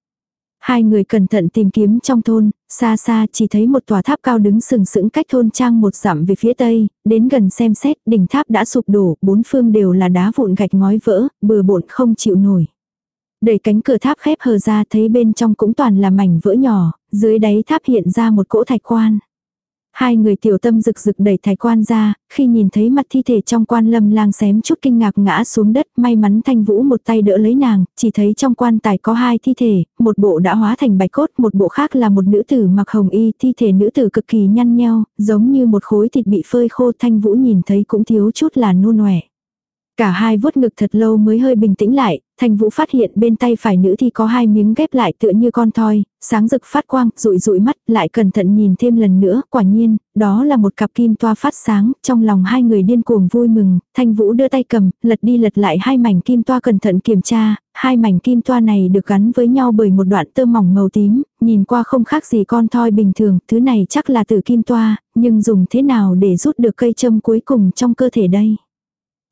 Hai người cẩn thận tìm kiếm trong thôn, xa xa chỉ thấy một tòa tháp cao đứng sừng sững cách thôn trang một dặm về phía tây, đến gần xem xét, đỉnh tháp đã sụp đổ, bốn phương đều là đá vụn gạch ngói vỡ, bừa bộn không chịu nổi. Đẩy cánh cửa tháp khép hờ ra thấy bên trong cũng toàn là mảnh vỡ nhỏ, dưới đáy tháp hiện ra một cỗ thạch quan. Hai người tiểu tâm rực rực đẩy thái quan ra, khi nhìn thấy mặt thi thể trong quan lâm lang xém chút kinh ngạc ngã xuống đất, may mắn thanh vũ một tay đỡ lấy nàng, chỉ thấy trong quan tài có hai thi thể, một bộ đã hóa thành bạch cốt, một bộ khác là một nữ tử mặc hồng y, thi thể nữ tử cực kỳ nhăn nheo, giống như một khối thịt bị phơi khô thanh vũ nhìn thấy cũng thiếu chút là nôn nòe. Cả hai vuốt ngực thật lâu mới hơi bình tĩnh lại, Thanh Vũ phát hiện bên tay phải nữ thì có hai miếng ghép lại tựa như con thoi, sáng rực phát quang, rụi rụi mắt, lại cẩn thận nhìn thêm lần nữa, quả nhiên, đó là một cặp kim toa phát sáng, trong lòng hai người điên cuồng vui mừng, Thanh Vũ đưa tay cầm, lật đi lật lại hai mảnh kim toa cẩn thận kiểm tra, hai mảnh kim toa này được gắn với nhau bởi một đoạn tơ mỏng màu tím, nhìn qua không khác gì con thoi bình thường, thứ này chắc là từ kim toa, nhưng dùng thế nào để rút được cây châm cuối cùng trong cơ thể đây?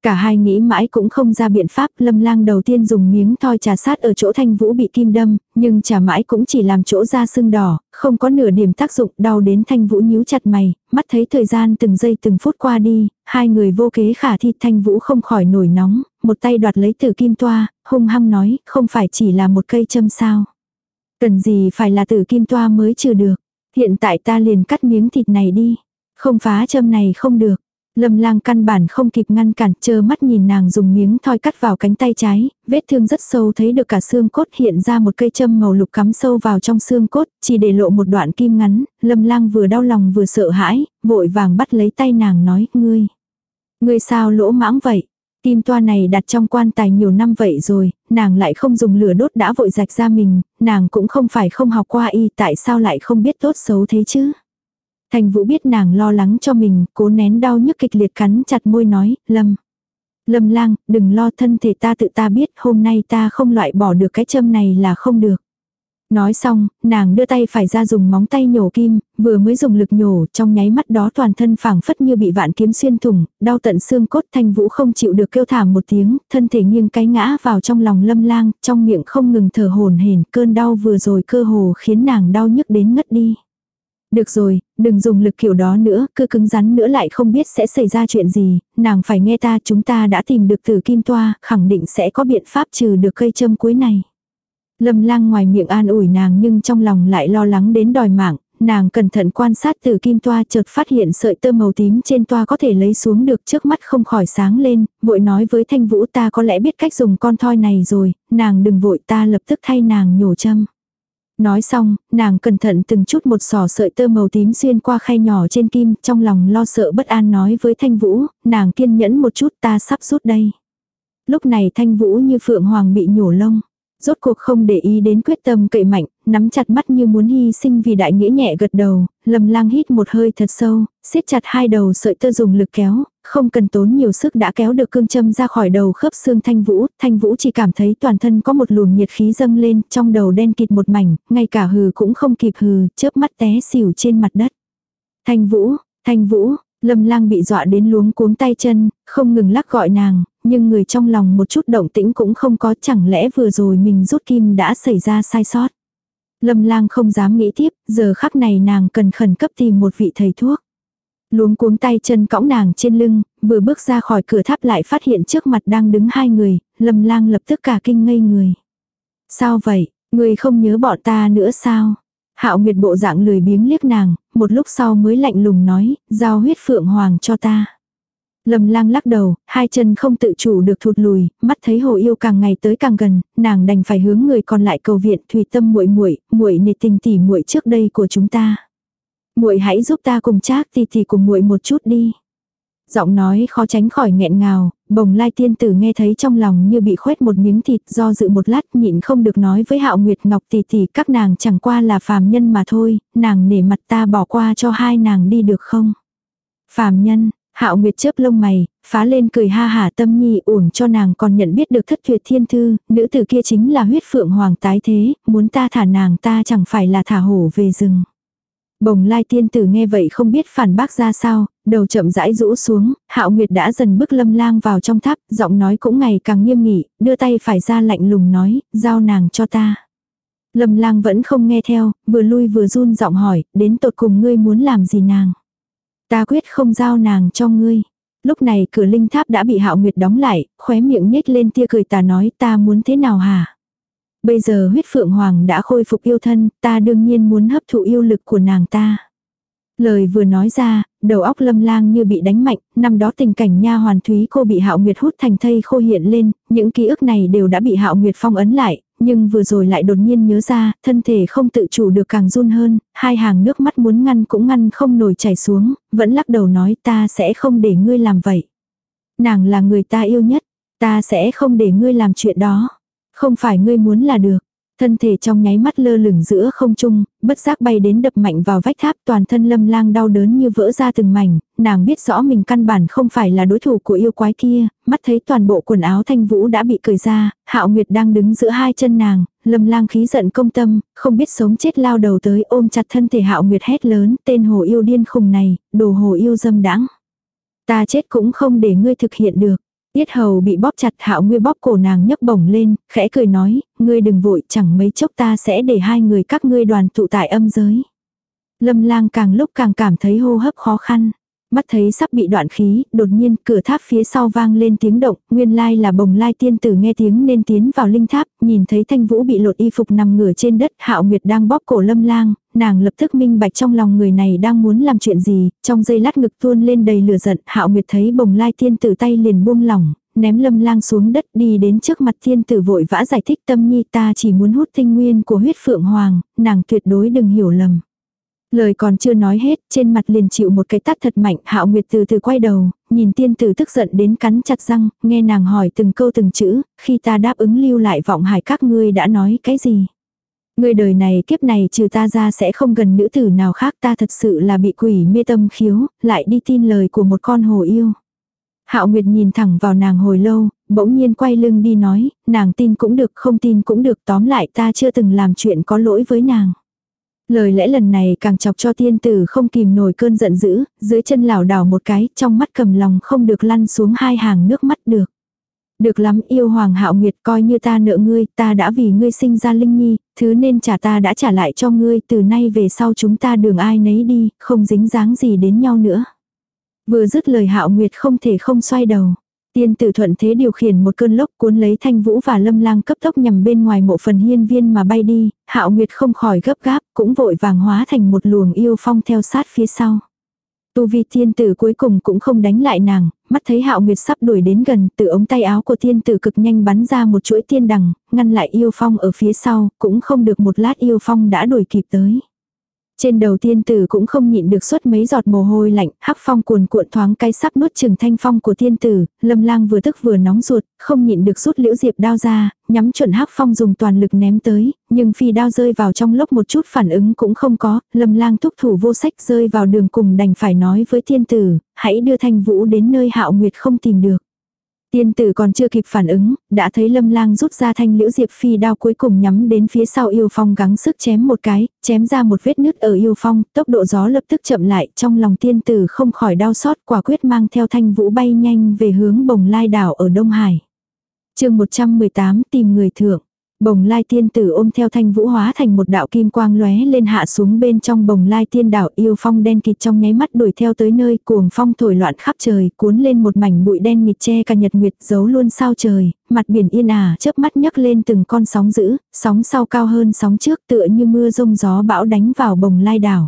Cả hai nghĩ mãi cũng không ra biện pháp, lâm lang đầu tiên dùng miếng thoi trà sát ở chỗ thanh vũ bị kim đâm, nhưng trà mãi cũng chỉ làm chỗ da sưng đỏ, không có nửa điểm tác dụng, đau đến thanh vũ nhíu chặt mày, mắt thấy thời gian từng giây từng phút qua đi, hai người vô kế khả thi thanh vũ không khỏi nổi nóng, một tay đoạt lấy tử kim toa, hung hăng nói, không phải chỉ là một cây châm sao. Cần gì phải là tử kim toa mới trừ được, hiện tại ta liền cắt miếng thịt này đi, không phá châm này không được. Lâm lang căn bản không kịp ngăn cản, chờ mắt nhìn nàng dùng miếng thoi cắt vào cánh tay trái, vết thương rất sâu thấy được cả xương cốt hiện ra một cây châm màu lục cắm sâu vào trong xương cốt, chỉ để lộ một đoạn kim ngắn, lâm lang vừa đau lòng vừa sợ hãi, vội vàng bắt lấy tay nàng nói, ngươi. Ngươi sao lỗ mãng vậy? Kim toa này đặt trong quan tài nhiều năm vậy rồi, nàng lại không dùng lửa đốt đã vội rạch ra mình, nàng cũng không phải không học qua y tại sao lại không biết tốt xấu thế chứ? Thành Vũ biết nàng lo lắng cho mình, cố nén đau nhức kịch liệt cắn chặt môi nói, Lâm. Lâm lang, đừng lo thân thể ta tự ta biết, hôm nay ta không loại bỏ được cái châm này là không được. Nói xong, nàng đưa tay phải ra dùng móng tay nhổ kim, vừa mới dùng lực nhổ, trong nháy mắt đó toàn thân phảng phất như bị vạn kiếm xuyên thủng, đau tận xương cốt thanh vũ không chịu được kêu thảm một tiếng, thân thể nghiêng cái ngã vào trong lòng lâm lang, trong miệng không ngừng thở hồn hển cơn đau vừa rồi cơ hồ khiến nàng đau nhức đến ngất đi. Được rồi, đừng dùng lực kiểu đó nữa, cứ cứng rắn nữa lại không biết sẽ xảy ra chuyện gì, nàng phải nghe ta chúng ta đã tìm được từ kim toa, khẳng định sẽ có biện pháp trừ được cây châm cuối này. Lâm lang ngoài miệng an ủi nàng nhưng trong lòng lại lo lắng đến đòi mạng, nàng cẩn thận quan sát từ kim toa chợt phát hiện sợi tơ màu tím trên toa có thể lấy xuống được trước mắt không khỏi sáng lên, vội nói với thanh vũ ta có lẽ biết cách dùng con thoi này rồi, nàng đừng vội ta lập tức thay nàng nhổ châm. Nói xong, nàng cẩn thận từng chút một sò sợi tơ màu tím xuyên qua khay nhỏ trên kim, trong lòng lo sợ bất an nói với Thanh Vũ, nàng kiên nhẫn một chút ta sắp rút đây. Lúc này Thanh Vũ như Phượng Hoàng bị nhổ lông. Rốt cuộc không để ý đến quyết tâm cậy mạnh, nắm chặt mắt như muốn hy sinh vì đại nghĩa nhẹ gật đầu, lầm lang hít một hơi thật sâu, siết chặt hai đầu sợi tơ dùng lực kéo, không cần tốn nhiều sức đã kéo được cương châm ra khỏi đầu khớp xương thanh vũ, thanh vũ chỉ cảm thấy toàn thân có một luồng nhiệt khí dâng lên, trong đầu đen kịt một mảnh, ngay cả hừ cũng không kịp hừ, chớp mắt té xỉu trên mặt đất. Thanh vũ, thanh vũ, lâm lang bị dọa đến luống cuống tay chân, không ngừng lắc gọi nàng, nhưng người trong lòng một chút động tĩnh cũng không có chẳng lẽ vừa rồi mình rút kim đã xảy ra sai sót. Lâm lang không dám nghĩ tiếp, giờ khắc này nàng cần khẩn cấp tìm một vị thầy thuốc. Luống cuống tay chân cõng nàng trên lưng, vừa bước ra khỏi cửa tháp lại phát hiện trước mặt đang đứng hai người, lâm lang lập tức cả kinh ngây người. Sao vậy, người không nhớ bọn ta nữa sao? Hạo Nguyệt bộ dạng lười biếng liếc nàng, một lúc sau mới lạnh lùng nói, giao huyết phượng hoàng cho ta. Lâm lang lắc đầu, hai chân không tự chủ được thụt lùi, mắt thấy hồ yêu càng ngày tới càng gần, nàng đành phải hướng người còn lại cầu viện thủy tâm muội muội muội nề tình tỉ muội trước đây của chúng ta. muội hãy giúp ta cùng trác tì tì cùng muội một chút đi. Giọng nói khó tránh khỏi nghẹn ngào, bồng lai tiên tử nghe thấy trong lòng như bị khoét một miếng thịt do dự một lát nhịn không được nói với hạo nguyệt ngọc tỷ tỷ các nàng chẳng qua là phàm nhân mà thôi, nàng nể mặt ta bỏ qua cho hai nàng đi được không? Phàm nhân, Hạo Nguyệt chớp lông mày, phá lên cười ha hả tâm nhi uổng cho nàng còn nhận biết được thất tuyệt thiên thư, nữ tử kia chính là huyết phượng hoàng tái thế, muốn ta thả nàng ta chẳng phải là thả hổ về rừng. Bồng lai tiên tử nghe vậy không biết phản bác ra sao, đầu chậm rãi rũ xuống, hạo nguyệt đã dần bước lâm lang vào trong tháp, giọng nói cũng ngày càng nghiêm nghị, đưa tay phải ra lạnh lùng nói, giao nàng cho ta. Lâm lang vẫn không nghe theo, vừa lui vừa run giọng hỏi, đến tột cùng ngươi muốn làm gì nàng. Ta quyết không giao nàng cho ngươi. Lúc này cửa linh tháp đã bị hạo nguyệt đóng lại, khóe miệng nhếch lên tia cười ta nói ta muốn thế nào hả? Bây giờ huyết phượng hoàng đã khôi phục yêu thân, ta đương nhiên muốn hấp thụ yêu lực của nàng ta. Lời vừa nói ra, đầu óc lâm lang như bị đánh mạnh, năm đó tình cảnh nha hoàn thúy cô bị hạo nguyệt hút thành thây khô hiện lên, những ký ức này đều đã bị hạo nguyệt phong ấn lại, nhưng vừa rồi lại đột nhiên nhớ ra, thân thể không tự chủ được càng run hơn, hai hàng nước mắt muốn ngăn cũng ngăn không nổi chảy xuống, vẫn lắc đầu nói ta sẽ không để ngươi làm vậy. Nàng là người ta yêu nhất, ta sẽ không để ngươi làm chuyện đó. Không phải ngươi muốn là được. Thân thể trong nháy mắt lơ lửng giữa không trung, bất giác bay đến đập mạnh vào vách tháp toàn thân lâm lang đau đớn như vỡ ra từng mảnh, nàng biết rõ mình căn bản không phải là đối thủ của yêu quái kia, mắt thấy toàn bộ quần áo thanh vũ đã bị cởi ra, hạo nguyệt đang đứng giữa hai chân nàng, lâm lang khí giận công tâm, không biết sống chết lao đầu tới ôm chặt thân thể hạo nguyệt hét lớn, tên hồ yêu điên khùng này, đồ hồ yêu dâm đãng Ta chết cũng không để ngươi thực hiện được. Tiết hầu bị bóp chặt hạo nguyên bóp cổ nàng nhấc bổng lên, khẽ cười nói, ngươi đừng vội chẳng mấy chốc ta sẽ để hai người các ngươi đoàn tụ tại âm giới. Lâm lang càng lúc càng cảm thấy hô hấp khó khăn. Mắt thấy sắp bị đoạn khí, đột nhiên cửa tháp phía sau vang lên tiếng động, nguyên lai là bồng lai tiên tử nghe tiếng nên tiến vào linh tháp, nhìn thấy thanh vũ bị lột y phục nằm ngửa trên đất, hạo nguyệt đang bóp cổ lâm lang, nàng lập tức minh bạch trong lòng người này đang muốn làm chuyện gì, trong giây lát ngực tuôn lên đầy lửa giận, hạo nguyệt thấy bồng lai tiên tử tay liền buông lỏng, ném lâm lang xuống đất đi đến trước mặt tiên tử vội vã giải thích tâm nhi ta chỉ muốn hút tinh nguyên của huyết phượng hoàng, nàng tuyệt đối đừng hiểu lầm. Lời còn chưa nói hết, trên mặt liền chịu một cái tát thật mạnh, Hạo Nguyệt từ từ quay đầu, nhìn tiên tử tức giận đến cắn chặt răng, nghe nàng hỏi từng câu từng chữ, khi ta đáp ứng lưu lại vọng hải các ngươi đã nói cái gì. Người đời này kiếp này trừ ta ra sẽ không gần nữ tử nào khác ta thật sự là bị quỷ mê tâm khiếu, lại đi tin lời của một con hồ yêu. Hạo Nguyệt nhìn thẳng vào nàng hồi lâu, bỗng nhiên quay lưng đi nói, nàng tin cũng được không tin cũng được tóm lại ta chưa từng làm chuyện có lỗi với nàng. Lời lẽ lần này càng chọc cho tiên tử không kìm nổi cơn giận dữ, dưới chân lảo đảo một cái, trong mắt cầm lòng không được lăn xuống hai hàng nước mắt được. Được lắm yêu hoàng hạo nguyệt coi như ta nợ ngươi, ta đã vì ngươi sinh ra linh nhi, thứ nên trả ta đã trả lại cho ngươi, từ nay về sau chúng ta đường ai nấy đi, không dính dáng gì đến nhau nữa. Vừa dứt lời hạo nguyệt không thể không xoay đầu. Tiên tử thuận thế điều khiển một cơn lốc cuốn lấy thanh vũ và lâm lang cấp tốc nhằm bên ngoài mộ phần hiên viên mà bay đi, hạo nguyệt không khỏi gấp gáp, cũng vội vàng hóa thành một luồng yêu phong theo sát phía sau. Tu vi Thiên tử cuối cùng cũng không đánh lại nàng, mắt thấy hạo nguyệt sắp đuổi đến gần, từ ống tay áo của Thiên tử cực nhanh bắn ra một chuỗi tiên đằng, ngăn lại yêu phong ở phía sau, cũng không được một lát yêu phong đã đuổi kịp tới. Trên đầu tiên tử cũng không nhịn được suốt mấy giọt mồ hôi lạnh, hắc phong cuồn cuộn thoáng cái sắp nuốt chừng thanh phong của tiên tử, lâm lang vừa tức vừa nóng ruột, không nhịn được rút liễu diệp đao ra, nhắm chuẩn hắc phong dùng toàn lực ném tới, nhưng phi đao rơi vào trong lốc một chút phản ứng cũng không có, lâm lang thúc thủ vô sách rơi vào đường cùng đành phải nói với tiên tử, hãy đưa thanh vũ đến nơi hạo nguyệt không tìm được. Tiên tử còn chưa kịp phản ứng, đã thấy lâm lang rút ra thanh liễu diệp phi đao cuối cùng nhắm đến phía sau yêu phong gắng sức chém một cái, chém ra một vết nứt ở yêu phong, tốc độ gió lập tức chậm lại, trong lòng tiên tử không khỏi đau xót quả quyết mang theo thanh vũ bay nhanh về hướng bồng lai đảo ở Đông Hải. chương 118 tìm người thượng. Bồng lai tiên tử ôm theo thanh vũ hóa thành một đạo kim quang lóe lên hạ xuống bên trong bồng lai tiên đảo yêu phong đen kịt trong nháy mắt đuổi theo tới nơi cuồng phong thổi loạn khắp trời cuốn lên một mảnh bụi đen nghịt che cả nhật nguyệt giấu luôn sao trời, mặt biển yên ả chớp mắt nhấc lên từng con sóng dữ, sóng sau cao hơn sóng trước tựa như mưa rông gió bão đánh vào bồng lai đảo.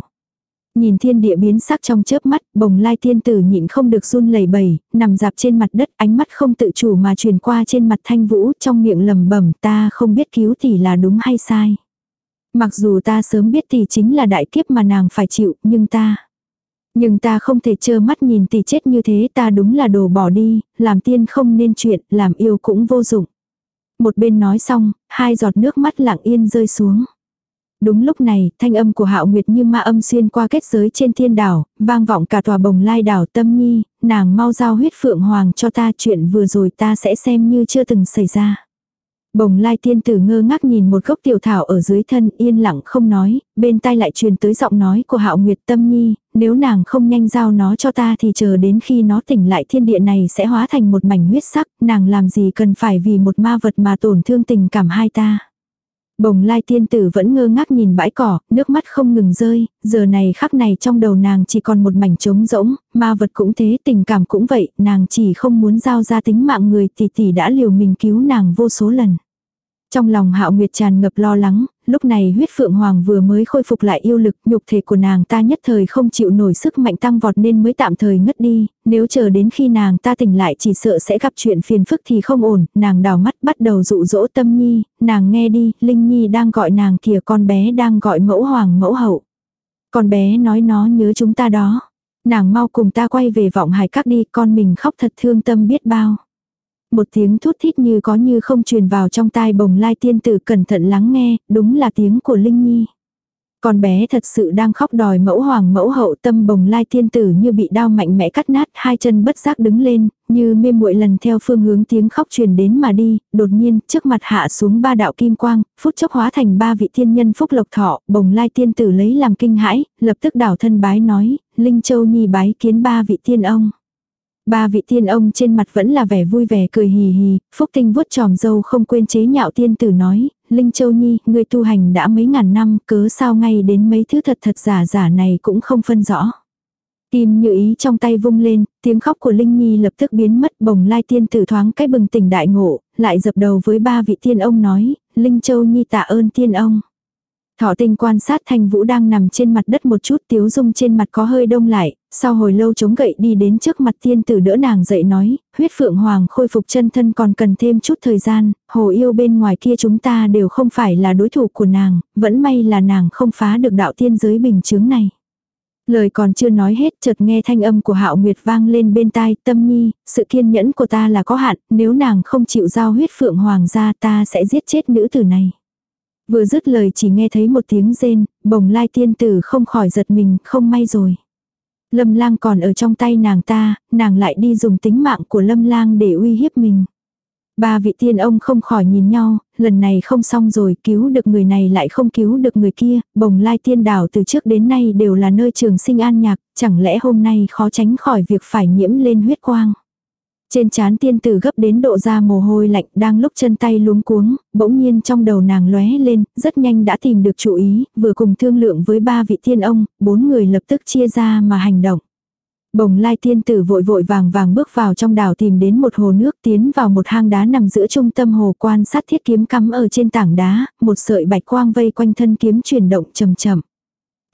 Nhìn thiên địa biến sắc trong chớp mắt, bồng lai tiên tử nhịn không được run lẩy bẩy, nằm dạp trên mặt đất, ánh mắt không tự chủ mà truyền qua trên mặt thanh vũ, trong miệng lầm bẩm ta không biết cứu tỷ là đúng hay sai. Mặc dù ta sớm biết tỷ chính là đại kiếp mà nàng phải chịu, nhưng ta... Nhưng ta không thể trơ mắt nhìn tỷ chết như thế ta đúng là đồ bỏ đi, làm tiên không nên chuyện, làm yêu cũng vô dụng. Một bên nói xong, hai giọt nước mắt lặng yên rơi xuống. Đúng lúc này, thanh âm của Hạo Nguyệt như ma âm xuyên qua kết giới trên thiên đảo, vang vọng cả tòa bồng lai đảo tâm nhi, nàng mau giao huyết phượng hoàng cho ta chuyện vừa rồi ta sẽ xem như chưa từng xảy ra. Bồng lai tiên tử ngơ ngác nhìn một gốc tiểu thảo ở dưới thân yên lặng không nói, bên tai lại truyền tới giọng nói của hạo nguyệt tâm nhi, nếu nàng không nhanh giao nó cho ta thì chờ đến khi nó tỉnh lại thiên địa này sẽ hóa thành một mảnh huyết sắc, nàng làm gì cần phải vì một ma vật mà tổn thương tình cảm hai ta. Bồng lai tiên tử vẫn ngơ ngác nhìn bãi cỏ, nước mắt không ngừng rơi, giờ này khắc này trong đầu nàng chỉ còn một mảnh trống rỗng, ma vật cũng thế, tình cảm cũng vậy, nàng chỉ không muốn giao ra tính mạng người tỷ tỷ đã liều mình cứu nàng vô số lần. Trong lòng hạo nguyệt tràn ngập lo lắng, lúc này huyết phượng hoàng vừa mới khôi phục lại yêu lực, nhục thể của nàng ta nhất thời không chịu nổi sức mạnh tăng vọt nên mới tạm thời ngất đi, nếu chờ đến khi nàng ta tỉnh lại chỉ sợ sẽ gặp chuyện phiền phức thì không ổn, nàng đào mắt bắt đầu dụ dỗ tâm nhi, nàng nghe đi, Linh Nhi đang gọi nàng kìa con bé đang gọi mẫu hoàng mẫu hậu. Con bé nói nó nhớ chúng ta đó. Nàng mau cùng ta quay về vọng hải các đi, con mình khóc thật thương tâm biết bao. Một tiếng thút thít như có như không truyền vào trong tai bồng lai tiên tử cẩn thận lắng nghe, đúng là tiếng của Linh Nhi. Con bé thật sự đang khóc đòi mẫu hoàng mẫu hậu tâm bồng lai tiên tử như bị đau mạnh mẽ cắt nát, hai chân bất giác đứng lên, như mê muội lần theo phương hướng tiếng khóc truyền đến mà đi, đột nhiên, trước mặt hạ xuống ba đạo kim quang, phút chốc hóa thành ba vị thiên nhân phúc lộc thọ, bồng lai tiên tử lấy làm kinh hãi, lập tức đảo thân bái nói, Linh Châu Nhi bái kiến ba vị tiên ông. Ba vị tiên ông trên mặt vẫn là vẻ vui vẻ cười hì hì, Phúc Tinh vuốt tròm dâu không quên chế nhạo tiên tử nói, Linh Châu Nhi, người tu hành đã mấy ngàn năm, cớ sao ngay đến mấy thứ thật thật giả giả này cũng không phân rõ. Tim như ý trong tay vung lên, tiếng khóc của Linh Nhi lập tức biến mất bồng lai tiên tử thoáng cái bừng tỉnh đại ngộ, lại dập đầu với ba vị tiên ông nói, Linh Châu Nhi tạ ơn tiên ông. Thọ tinh quan sát thanh vũ đang nằm trên mặt đất một chút tiếu dung trên mặt có hơi đông lại, sau hồi lâu chống gậy đi đến trước mặt tiên tử đỡ nàng dậy nói, huyết phượng hoàng khôi phục chân thân còn cần thêm chút thời gian, hồ yêu bên ngoài kia chúng ta đều không phải là đối thủ của nàng, vẫn may là nàng không phá được đạo tiên giới bình chướng này. Lời còn chưa nói hết chợt nghe thanh âm của hạo nguyệt vang lên bên tai tâm nhi, sự kiên nhẫn của ta là có hạn, nếu nàng không chịu giao huyết phượng hoàng ra ta sẽ giết chết nữ tử này. Vừa dứt lời chỉ nghe thấy một tiếng rên, bồng lai tiên tử không khỏi giật mình, không may rồi. Lâm lang còn ở trong tay nàng ta, nàng lại đi dùng tính mạng của lâm lang để uy hiếp mình. Ba vị tiên ông không khỏi nhìn nhau, lần này không xong rồi, cứu được người này lại không cứu được người kia, bồng lai tiên đảo từ trước đến nay đều là nơi trường sinh an nhạc, chẳng lẽ hôm nay khó tránh khỏi việc phải nhiễm lên huyết quang. Trên chán tiên tử gấp đến độ ra mồ hôi lạnh đang lúc chân tay luống cuống, bỗng nhiên trong đầu nàng lóe lên, rất nhanh đã tìm được chủ ý, vừa cùng thương lượng với ba vị tiên ông, bốn người lập tức chia ra mà hành động. Bồng lai tiên tử vội vội vàng vàng bước vào trong đảo tìm đến một hồ nước tiến vào một hang đá nằm giữa trung tâm hồ quan sát thiết kiếm cắm ở trên tảng đá, một sợi bạch quang vây quanh thân kiếm chuyển động chậm chậm.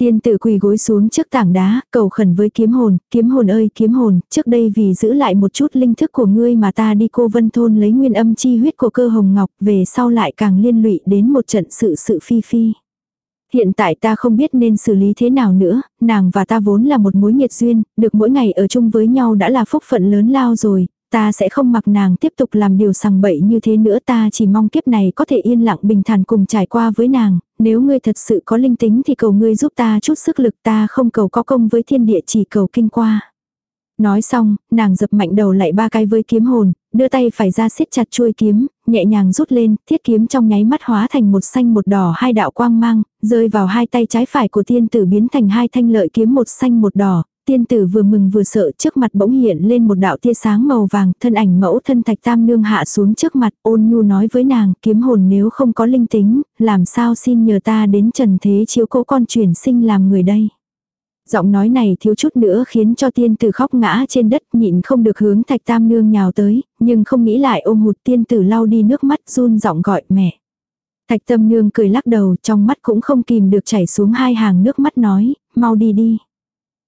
Tiên tử quỳ gối xuống trước tảng đá, cầu khẩn với kiếm hồn, kiếm hồn ơi kiếm hồn, trước đây vì giữ lại một chút linh thức của ngươi mà ta đi cô vân thôn lấy nguyên âm chi huyết của cơ hồng ngọc về sau lại càng liên lụy đến một trận sự sự phi phi. Hiện tại ta không biết nên xử lý thế nào nữa, nàng và ta vốn là một mối nhiệt duyên, được mỗi ngày ở chung với nhau đã là phúc phận lớn lao rồi, ta sẽ không mặc nàng tiếp tục làm điều sằng bậy như thế nữa ta chỉ mong kiếp này có thể yên lặng bình thản cùng trải qua với nàng, nếu ngươi thật sự có linh tính thì cầu ngươi giúp ta chút sức lực ta không cầu có công với thiên địa chỉ cầu kinh qua. Nói xong, nàng dập mạnh đầu lại ba cái với kiếm hồn, đưa tay phải ra siết chặt chuôi kiếm, nhẹ nhàng rút lên, thiết kiếm trong nháy mắt hóa thành một xanh một đỏ hai đạo quang mang, rơi vào hai tay trái phải của tiên tử biến thành hai thanh lợi kiếm một xanh một đỏ, tiên tử vừa mừng vừa sợ trước mặt bỗng hiện lên một đạo tia sáng màu vàng, thân ảnh mẫu thân thạch tam nương hạ xuống trước mặt, ôn nhu nói với nàng, kiếm hồn nếu không có linh tính, làm sao xin nhờ ta đến trần thế chiếu cố con chuyển sinh làm người đây. Giọng nói này thiếu chút nữa khiến cho tiên tử khóc ngã trên đất nhịn không được hướng thạch tam nương nhào tới, nhưng không nghĩ lại ôm hụt tiên tử lau đi nước mắt run giọng gọi mẹ. Thạch tâm nương cười lắc đầu trong mắt cũng không kìm được chảy xuống hai hàng nước mắt nói, mau đi đi.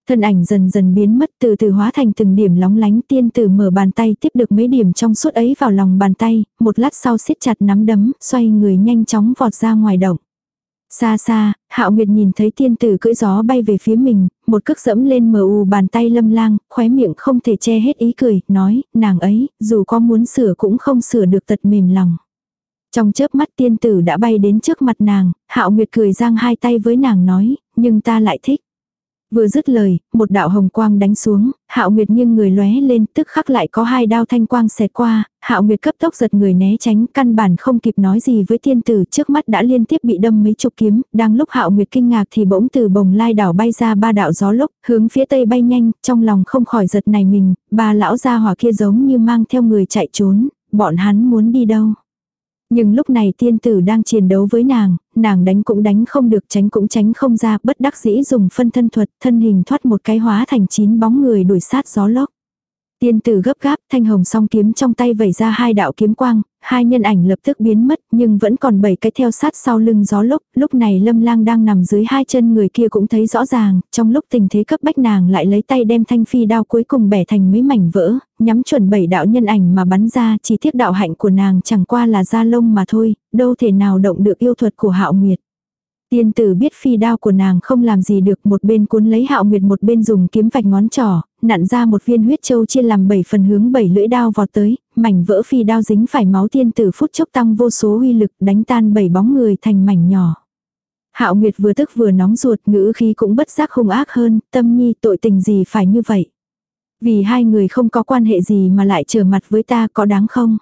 Thân ảnh dần dần biến mất từ từ hóa thành từng điểm lóng lánh tiên tử mở bàn tay tiếp được mấy điểm trong suốt ấy vào lòng bàn tay, một lát sau siết chặt nắm đấm, xoay người nhanh chóng vọt ra ngoài động. Xa xa, Hạo Nguyệt nhìn thấy tiên tử cưỡi gió bay về phía mình, một cước dẫm lên mờ u bàn tay lâm lang, khóe miệng không thể che hết ý cười, nói, nàng ấy, dù có muốn sửa cũng không sửa được tật mềm lòng. Trong chớp mắt tiên tử đã bay đến trước mặt nàng, Hạo Nguyệt cười giang hai tay với nàng nói, nhưng ta lại thích. Vừa dứt lời, một đạo hồng quang đánh xuống, Hạo Nguyệt nghiêng người lóe lên, tức khắc lại có hai đao thanh quang xẹt qua, Hạo Nguyệt cấp tốc giật người né tránh, căn bản không kịp nói gì với tiên tử, trước mắt đã liên tiếp bị đâm mấy chục kiếm, đang lúc Hạo Nguyệt kinh ngạc thì bỗng từ bồng lai đảo bay ra ba đạo gió lốc, hướng phía tây bay nhanh, trong lòng không khỏi giật này mình, ba lão gia hỏa kia giống như mang theo người chạy trốn, bọn hắn muốn đi đâu? Nhưng lúc này tiên tử đang chiến đấu với nàng, nàng đánh cũng đánh không được tránh cũng tránh không ra, bất đắc dĩ dùng phân thân thuật, thân hình thoát một cái hóa thành chín bóng người đuổi sát gió lốc. Tiên tử gấp gáp, thanh hồng song kiếm trong tay vẩy ra hai đạo kiếm quang, hai nhân ảnh lập tức biến mất, nhưng vẫn còn bảy cái theo sát sau lưng gió lốc, lúc này lâm lang đang nằm dưới hai chân người kia cũng thấy rõ ràng, trong lúc tình thế cấp bách nàng lại lấy tay đem thanh phi đao cuối cùng bẻ thành mấy mảnh vỡ, nhắm chuẩn bảy đạo nhân ảnh mà bắn ra, chỉ tiếc đạo hạnh của nàng chẳng qua là da lông mà thôi, đâu thể nào động được yêu thuật của hạo nguyệt. Tiên tử biết phi đao của nàng không làm gì được một bên cuốn lấy hạo nguyệt một bên dùng kiếm vạch ngón trỏ, nặn ra một viên huyết châu chia làm bảy phần hướng bảy lưỡi đao vọt tới, mảnh vỡ phi đao dính phải máu tiên tử phút chốc tăng vô số uy lực đánh tan bảy bóng người thành mảnh nhỏ. Hạo Nguyệt vừa tức vừa nóng ruột ngữ khí cũng bất giác hung ác hơn, tâm nhi tội tình gì phải như vậy. Vì hai người không có quan hệ gì mà lại trở mặt với ta có đáng không?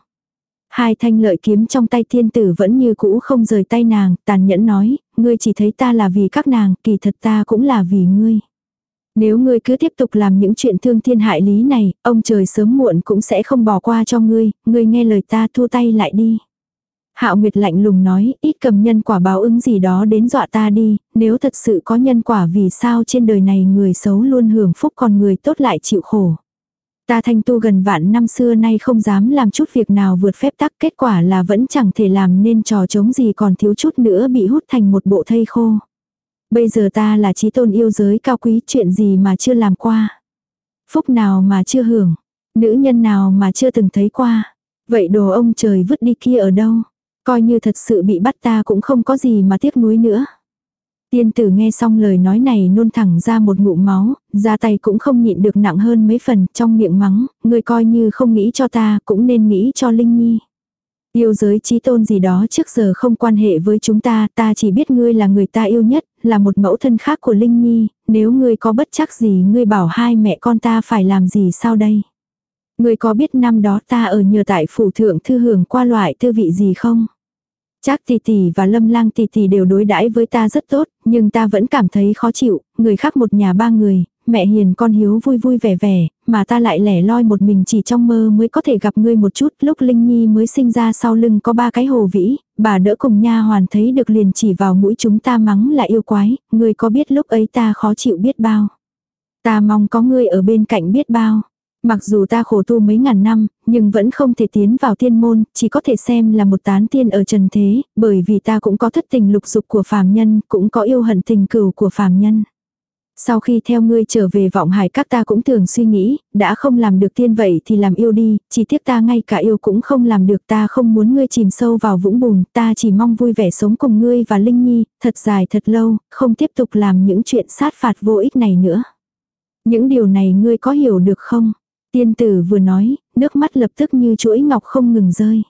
Hai thanh lợi kiếm trong tay thiên tử vẫn như cũ không rời tay nàng, tàn nhẫn nói, ngươi chỉ thấy ta là vì các nàng, kỳ thật ta cũng là vì ngươi. Nếu ngươi cứ tiếp tục làm những chuyện thương thiên hại lý này, ông trời sớm muộn cũng sẽ không bỏ qua cho ngươi, ngươi nghe lời ta thu tay lại đi. Hạo Nguyệt lạnh lùng nói, ít cầm nhân quả báo ứng gì đó đến dọa ta đi, nếu thật sự có nhân quả vì sao trên đời này người xấu luôn hưởng phúc còn người tốt lại chịu khổ. Ta thanh tu gần vạn năm xưa nay không dám làm chút việc nào vượt phép tắc kết quả là vẫn chẳng thể làm nên trò chống gì còn thiếu chút nữa bị hút thành một bộ thây khô. Bây giờ ta là trí tôn yêu giới cao quý chuyện gì mà chưa làm qua. Phúc nào mà chưa hưởng. Nữ nhân nào mà chưa từng thấy qua. Vậy đồ ông trời vứt đi kia ở đâu. Coi như thật sự bị bắt ta cũng không có gì mà tiếc nuối nữa. Tiên tử nghe xong lời nói này nôn thẳng ra một ngụm máu, ra tay cũng không nhịn được nặng hơn mấy phần, trong miệng mắng, người coi như không nghĩ cho ta, cũng nên nghĩ cho Linh Nhi. Yêu giới trí tôn gì đó trước giờ không quan hệ với chúng ta, ta chỉ biết ngươi là người ta yêu nhất, là một mẫu thân khác của Linh Nhi, nếu ngươi có bất chắc gì ngươi bảo hai mẹ con ta phải làm gì sau đây. Ngươi có biết năm đó ta ở nhờ tại phủ thượng thư hưởng qua loại thư vị gì không? Chắc tỷ tỷ và lâm lang tỷ tỷ đều đối đãi với ta rất tốt, nhưng ta vẫn cảm thấy khó chịu, người khác một nhà ba người, mẹ hiền con hiếu vui vui vẻ vẻ, mà ta lại lẻ loi một mình chỉ trong mơ mới có thể gặp ngươi một chút, lúc Linh Nhi mới sinh ra sau lưng có ba cái hồ vĩ, bà đỡ cùng nha hoàn thấy được liền chỉ vào mũi chúng ta mắng là yêu quái, ngươi có biết lúc ấy ta khó chịu biết bao. Ta mong có ngươi ở bên cạnh biết bao. Mặc dù ta khổ tu mấy ngàn năm, nhưng vẫn không thể tiến vào tiên môn, chỉ có thể xem là một tán tiên ở trần thế, bởi vì ta cũng có thất tình lục dục của phàm nhân, cũng có yêu hận tình cừu của phàm nhân. Sau khi theo ngươi trở về vọng hải các ta cũng thường suy nghĩ, đã không làm được tiên vậy thì làm yêu đi, chỉ tiếc ta ngay cả yêu cũng không làm được ta không muốn ngươi chìm sâu vào vũng bùn, ta chỉ mong vui vẻ sống cùng ngươi và Linh Nhi, thật dài thật lâu, không tiếp tục làm những chuyện sát phạt vô ích này nữa. Những điều này ngươi có hiểu được không? Tiên tử vừa nói, nước mắt lập tức như chuỗi ngọc không ngừng rơi.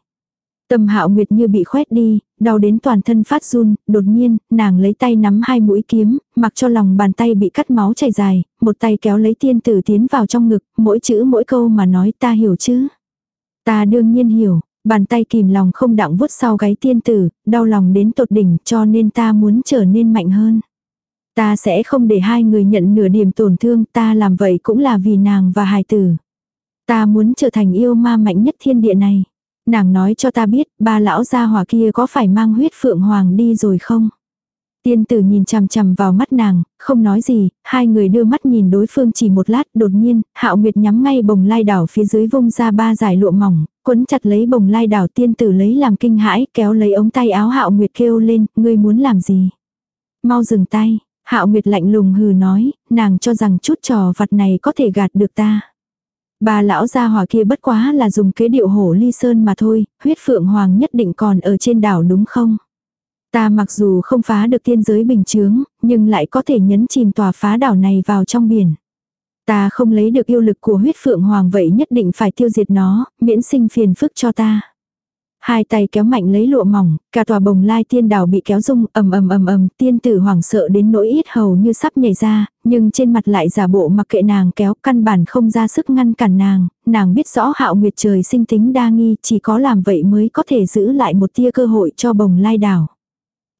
Tâm hạo nguyệt như bị khoét đi, đau đến toàn thân phát run, đột nhiên, nàng lấy tay nắm hai mũi kiếm, mặc cho lòng bàn tay bị cắt máu chảy dài, một tay kéo lấy tiên tử tiến vào trong ngực, mỗi chữ mỗi câu mà nói ta hiểu chứ. Ta đương nhiên hiểu, bàn tay kìm lòng không đặng vuốt sau gáy tiên tử, đau lòng đến tột đỉnh cho nên ta muốn trở nên mạnh hơn. Ta sẽ không để hai người nhận nửa điểm tổn thương, ta làm vậy cũng là vì nàng và hài tử. Ta muốn trở thành yêu ma mạnh nhất thiên địa này. Nàng nói cho ta biết, ba lão gia hỏa kia có phải mang huyết phượng hoàng đi rồi không? Tiên tử nhìn chằm chằm vào mắt nàng, không nói gì, hai người đưa mắt nhìn đối phương chỉ một lát, đột nhiên, hạo nguyệt nhắm ngay bồng lai đảo phía dưới vung ra ba giải lụa mỏng, quấn chặt lấy bồng lai đảo tiên tử lấy làm kinh hãi, kéo lấy ống tay áo hạo nguyệt kêu lên, ngươi muốn làm gì? Mau dừng tay, hạo nguyệt lạnh lùng hừ nói, nàng cho rằng chút trò vặt này có thể gạt được ta bà lão gia hỏa kia bất quá là dùng kế điệu hổ ly sơn mà thôi, huyết phượng hoàng nhất định còn ở trên đảo đúng không? Ta mặc dù không phá được tiên giới bình chướng, nhưng lại có thể nhấn chìm tòa phá đảo này vào trong biển. Ta không lấy được yêu lực của huyết phượng hoàng vậy nhất định phải tiêu diệt nó, miễn sinh phiền phức cho ta. Hai tay kéo mạnh lấy lụa mỏng, cả tòa bồng lai tiên đảo bị kéo rung ầm ầm ầm ầm, tiên tử hoảng sợ đến nỗi ít hầu như sắp nhảy ra, nhưng trên mặt lại giả bộ mặc kệ nàng kéo căn bản không ra sức ngăn cản nàng, nàng biết rõ hạo nguyệt trời sinh tính đa nghi, chỉ có làm vậy mới có thể giữ lại một tia cơ hội cho bồng lai đảo.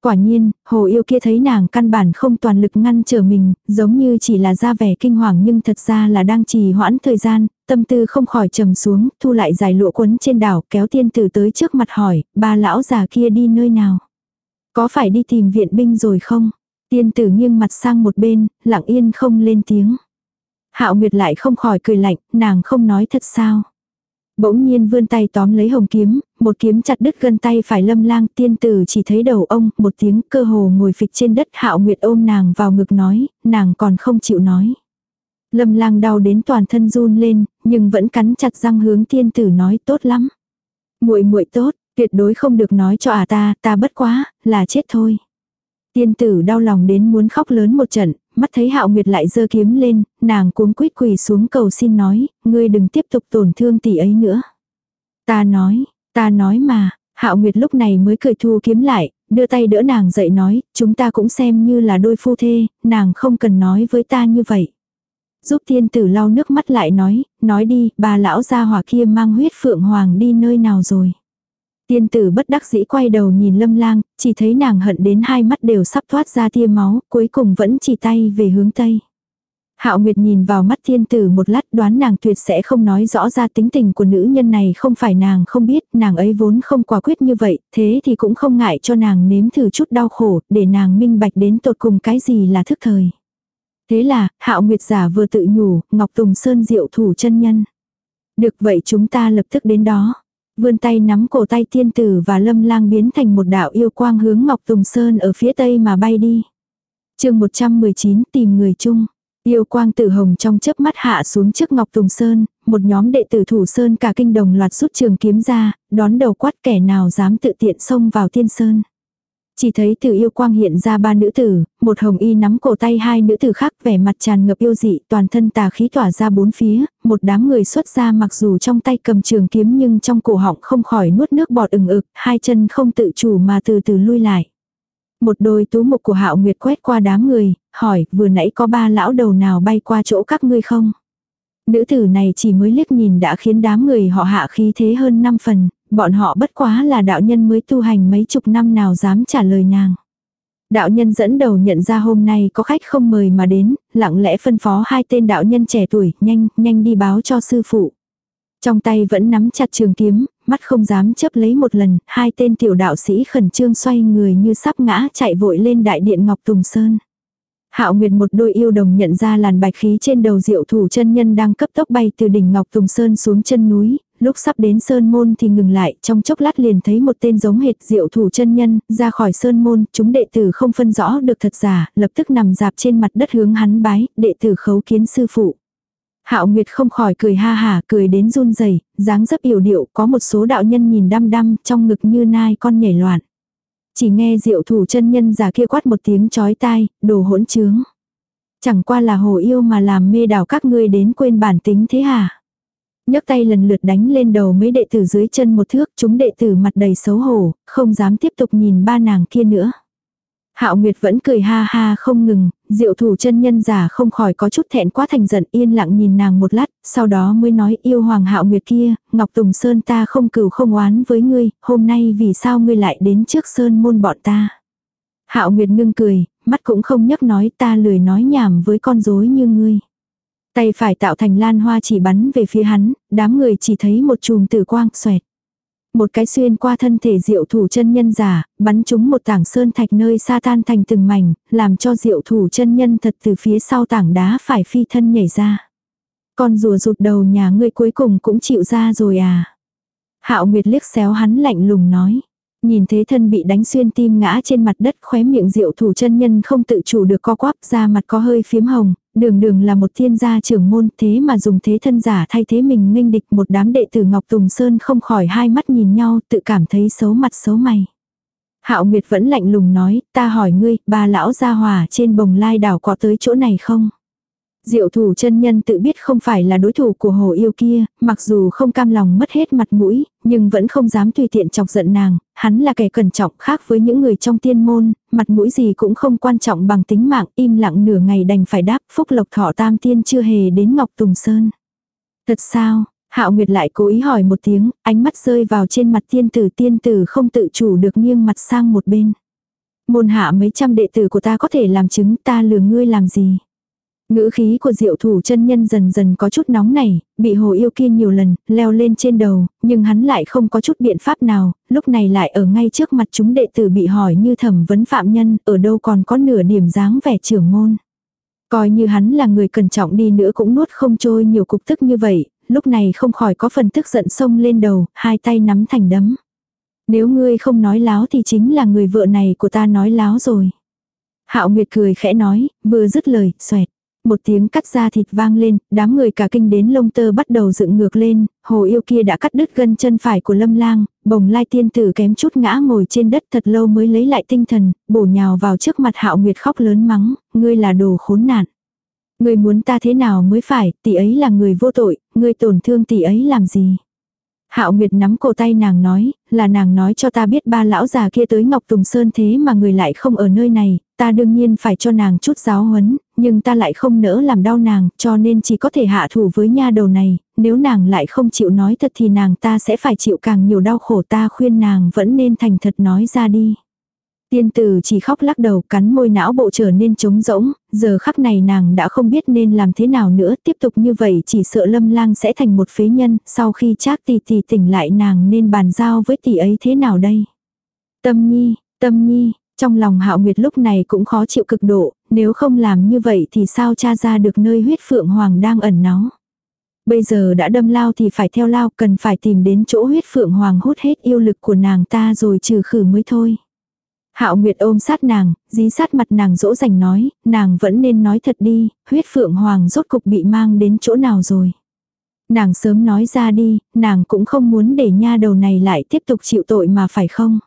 Quả nhiên, hồ yêu kia thấy nàng căn bản không toàn lực ngăn trở mình, giống như chỉ là ra vẻ kinh hoàng nhưng thật ra là đang trì hoãn thời gian, tâm tư không khỏi trầm xuống, thu lại giải lụa quấn trên đảo, kéo tiên tử tới trước mặt hỏi, ba lão già kia đi nơi nào? Có phải đi tìm viện binh rồi không? Tiên tử nghiêng mặt sang một bên, lặng yên không lên tiếng. Hạo Nguyệt lại không khỏi cười lạnh, nàng không nói thật sao? Bỗng nhiên vươn tay tóm lấy hồng kiếm, một kiếm chặt đứt gân tay phải lâm lang tiên tử chỉ thấy đầu ông, một tiếng cơ hồ ngồi phịch trên đất hạo nguyệt ôm nàng vào ngực nói, nàng còn không chịu nói. Lâm lang đau đến toàn thân run lên, nhưng vẫn cắn chặt răng hướng tiên tử nói tốt lắm. muội muội tốt, tuyệt đối không được nói cho à ta, ta bất quá, là chết thôi. Tiên tử đau lòng đến muốn khóc lớn một trận, mắt thấy hạo nguyệt lại giơ kiếm lên, nàng cuống quýt quỳ xuống cầu xin nói, ngươi đừng tiếp tục tổn thương tỷ ấy nữa. Ta nói, ta nói mà, hạo nguyệt lúc này mới cười thu kiếm lại, đưa tay đỡ nàng dậy nói, chúng ta cũng xem như là đôi phu thê, nàng không cần nói với ta như vậy. Giúp Thiên tử lau nước mắt lại nói, nói đi, bà lão gia hỏa kia mang huyết phượng hoàng đi nơi nào rồi. Tiên tử bất đắc dĩ quay đầu nhìn lâm lang, chỉ thấy nàng hận đến hai mắt đều sắp thoát ra tia máu, cuối cùng vẫn chỉ tay về hướng tây. Hạo Nguyệt nhìn vào mắt thiên tử một lát đoán nàng tuyệt sẽ không nói rõ ra tính tình của nữ nhân này không phải nàng không biết, nàng ấy vốn không quả quyết như vậy, thế thì cũng không ngại cho nàng nếm thử chút đau khổ, để nàng minh bạch đến tột cùng cái gì là thức thời. Thế là, Hạo Nguyệt giả vừa tự nhủ, Ngọc Tùng Sơn diệu thủ chân nhân. Được vậy chúng ta lập tức đến đó vươn tay nắm cổ tay tiên tử và lâm lang biến thành một đạo yêu quang hướng Ngọc Tùng Sơn ở phía tây mà bay đi. chương 119 tìm người chung. Yêu quang tử hồng trong chớp mắt hạ xuống trước Ngọc Tùng Sơn, một nhóm đệ tử thủ Sơn cả kinh đồng loạt rút trường kiếm ra, đón đầu quát kẻ nào dám tự tiện xông vào tiên Sơn. Chỉ thấy từ yêu quang hiện ra ba nữ tử, một hồng y nắm cổ tay hai nữ tử khác vẻ mặt tràn ngập yêu dị, toàn thân tà khí tỏa ra bốn phía, một đám người xuất ra mặc dù trong tay cầm trường kiếm nhưng trong cổ họng không khỏi nuốt nước bọt ừng ực, hai chân không tự chủ mà từ từ lui lại. Một đôi tú mục của hạo nguyệt quét qua đám người, hỏi vừa nãy có ba lão đầu nào bay qua chỗ các ngươi không? Nữ tử này chỉ mới liếc nhìn đã khiến đám người họ hạ khí thế hơn năm phần, bọn họ bất quá là đạo nhân mới tu hành mấy chục năm nào dám trả lời nàng. Đạo nhân dẫn đầu nhận ra hôm nay có khách không mời mà đến, lặng lẽ phân phó hai tên đạo nhân trẻ tuổi, nhanh, nhanh đi báo cho sư phụ. Trong tay vẫn nắm chặt trường kiếm, mắt không dám chấp lấy một lần, hai tên tiểu đạo sĩ khẩn trương xoay người như sắp ngã chạy vội lên đại điện Ngọc Tùng Sơn. Hạo Nguyệt một đôi yêu đồng nhận ra làn bạch khí trên đầu diệu thủ chân nhân đang cấp tốc bay từ đỉnh Ngọc Tùng Sơn xuống chân núi, lúc sắp đến sơn môn thì ngừng lại, trong chốc lát liền thấy một tên giống hệt diệu thủ chân nhân, ra khỏi sơn môn, chúng đệ tử không phân rõ được thật giả, lập tức nằm dạp trên mặt đất hướng hắn bái, đệ tử khấu kiến sư phụ. Hạo Nguyệt không khỏi cười ha hả, cười đến run rẩy, dáng dấp yểu điệu, có một số đạo nhân nhìn đăm đăm, trong ngực như nai con nhảy loạn. Chỉ nghe diệu thủ chân nhân giả kia quát một tiếng chói tai, đồ hỗn trướng. Chẳng qua là hồ yêu mà làm mê đảo các ngươi đến quên bản tính thế hả? Nhấc tay lần lượt đánh lên đầu mấy đệ tử dưới chân một thước, chúng đệ tử mặt đầy xấu hổ, không dám tiếp tục nhìn ba nàng kia nữa. Hạo Nguyệt vẫn cười ha ha không ngừng, diệu thủ chân nhân giả không khỏi có chút thẹn quá thành giận yên lặng nhìn nàng một lát, sau đó mới nói yêu hoàng Hạo Nguyệt kia, Ngọc Tùng Sơn ta không cừu không oán với ngươi, hôm nay vì sao ngươi lại đến trước Sơn môn bọn ta. Hạo Nguyệt ngưng cười, mắt cũng không nhấc nói ta lười nói nhảm với con rối như ngươi. Tay phải tạo thành lan hoa chỉ bắn về phía hắn, đám người chỉ thấy một chùm tử quang xoẹt. Một cái xuyên qua thân thể diệu thủ chân nhân giả, bắn trúng một tảng sơn thạch nơi xa tan thành từng mảnh, làm cho diệu thủ chân nhân thật từ phía sau tảng đá phải phi thân nhảy ra. Con rùa rụt đầu nhà ngươi cuối cùng cũng chịu ra rồi à. Hạo Nguyệt liếc xéo hắn lạnh lùng nói. Nhìn thế thân bị đánh xuyên tim ngã trên mặt đất khóe miệng diệu thủ chân nhân không tự chủ được co quắp ra mặt có hơi phiếm hồng, đường đường là một thiên gia trưởng môn thế mà dùng thế thân giả thay thế mình nghênh địch một đám đệ tử Ngọc Tùng Sơn không khỏi hai mắt nhìn nhau tự cảm thấy xấu mặt xấu mày. Hạo Nguyệt vẫn lạnh lùng nói, ta hỏi ngươi, bà lão gia hòa trên bồng lai đảo có tới chỗ này không? Diệu thủ chân nhân tự biết không phải là đối thủ của hồ yêu kia, mặc dù không cam lòng mất hết mặt mũi, nhưng vẫn không dám tùy tiện chọc giận nàng, hắn là kẻ cẩn trọng khác với những người trong tiên môn, mặt mũi gì cũng không quan trọng bằng tính mạng, im lặng nửa ngày đành phải đáp phúc lộc thọ tam tiên chưa hề đến Ngọc Tùng Sơn. Thật sao, Hạo Nguyệt lại cố ý hỏi một tiếng, ánh mắt rơi vào trên mặt tiên tử tiên tử không tự chủ được nghiêng mặt sang một bên. Môn hạ mấy trăm đệ tử của ta có thể làm chứng ta lừa ngươi làm gì. Ngữ khí của diệu thủ chân nhân dần dần có chút nóng này, bị hồ yêu kia nhiều lần, leo lên trên đầu, nhưng hắn lại không có chút biện pháp nào, lúc này lại ở ngay trước mặt chúng đệ tử bị hỏi như thẩm vấn phạm nhân, ở đâu còn có nửa điểm dáng vẻ trưởng môn. Coi như hắn là người cẩn trọng đi nữa cũng nuốt không trôi nhiều cục tức như vậy, lúc này không khỏi có phần tức giận sông lên đầu, hai tay nắm thành đấm. Nếu ngươi không nói láo thì chính là người vợ này của ta nói láo rồi. Hạo Nguyệt cười khẽ nói, vừa dứt lời, xoẹt. Một tiếng cắt ra thịt vang lên, đám người cả kinh đến lông tơ bắt đầu dựng ngược lên, hồ yêu kia đã cắt đứt gân chân phải của lâm lang, bồng lai tiên tử kém chút ngã ngồi trên đất thật lâu mới lấy lại tinh thần, bổ nhào vào trước mặt hạo nguyệt khóc lớn mắng, ngươi là đồ khốn nạn. Ngươi muốn ta thế nào mới phải, tỷ ấy là người vô tội, ngươi tổn thương tỷ ấy làm gì. Hạo Nguyệt nắm cổ tay nàng nói, là nàng nói cho ta biết ba lão già kia tới Ngọc Tùng Sơn thế mà người lại không ở nơi này, ta đương nhiên phải cho nàng chút giáo huấn, nhưng ta lại không nỡ làm đau nàng, cho nên chỉ có thể hạ thủ với nha đầu này, nếu nàng lại không chịu nói thật thì nàng ta sẽ phải chịu càng nhiều đau khổ ta khuyên nàng vẫn nên thành thật nói ra đi. Tiên tử chỉ khóc lắc đầu cắn môi não bộ trở nên trống rỗng, giờ khắc này nàng đã không biết nên làm thế nào nữa, tiếp tục như vậy chỉ sợ lâm lang sẽ thành một phế nhân, sau khi trác tỷ tỷ tỉnh lại nàng nên bàn giao với tỷ ấy thế nào đây. Tâm nhi, tâm nhi, trong lòng hạo nguyệt lúc này cũng khó chịu cực độ, nếu không làm như vậy thì sao cha ra được nơi huyết phượng hoàng đang ẩn náu. Bây giờ đã đâm lao thì phải theo lao, cần phải tìm đến chỗ huyết phượng hoàng hút hết yêu lực của nàng ta rồi trừ khử mới thôi. Hạo Nguyệt ôm sát nàng, dí sát mặt nàng dỗ dành nói, nàng vẫn nên nói thật đi, huyết phượng hoàng rốt cục bị mang đến chỗ nào rồi. Nàng sớm nói ra đi, nàng cũng không muốn để nha đầu này lại tiếp tục chịu tội mà phải không.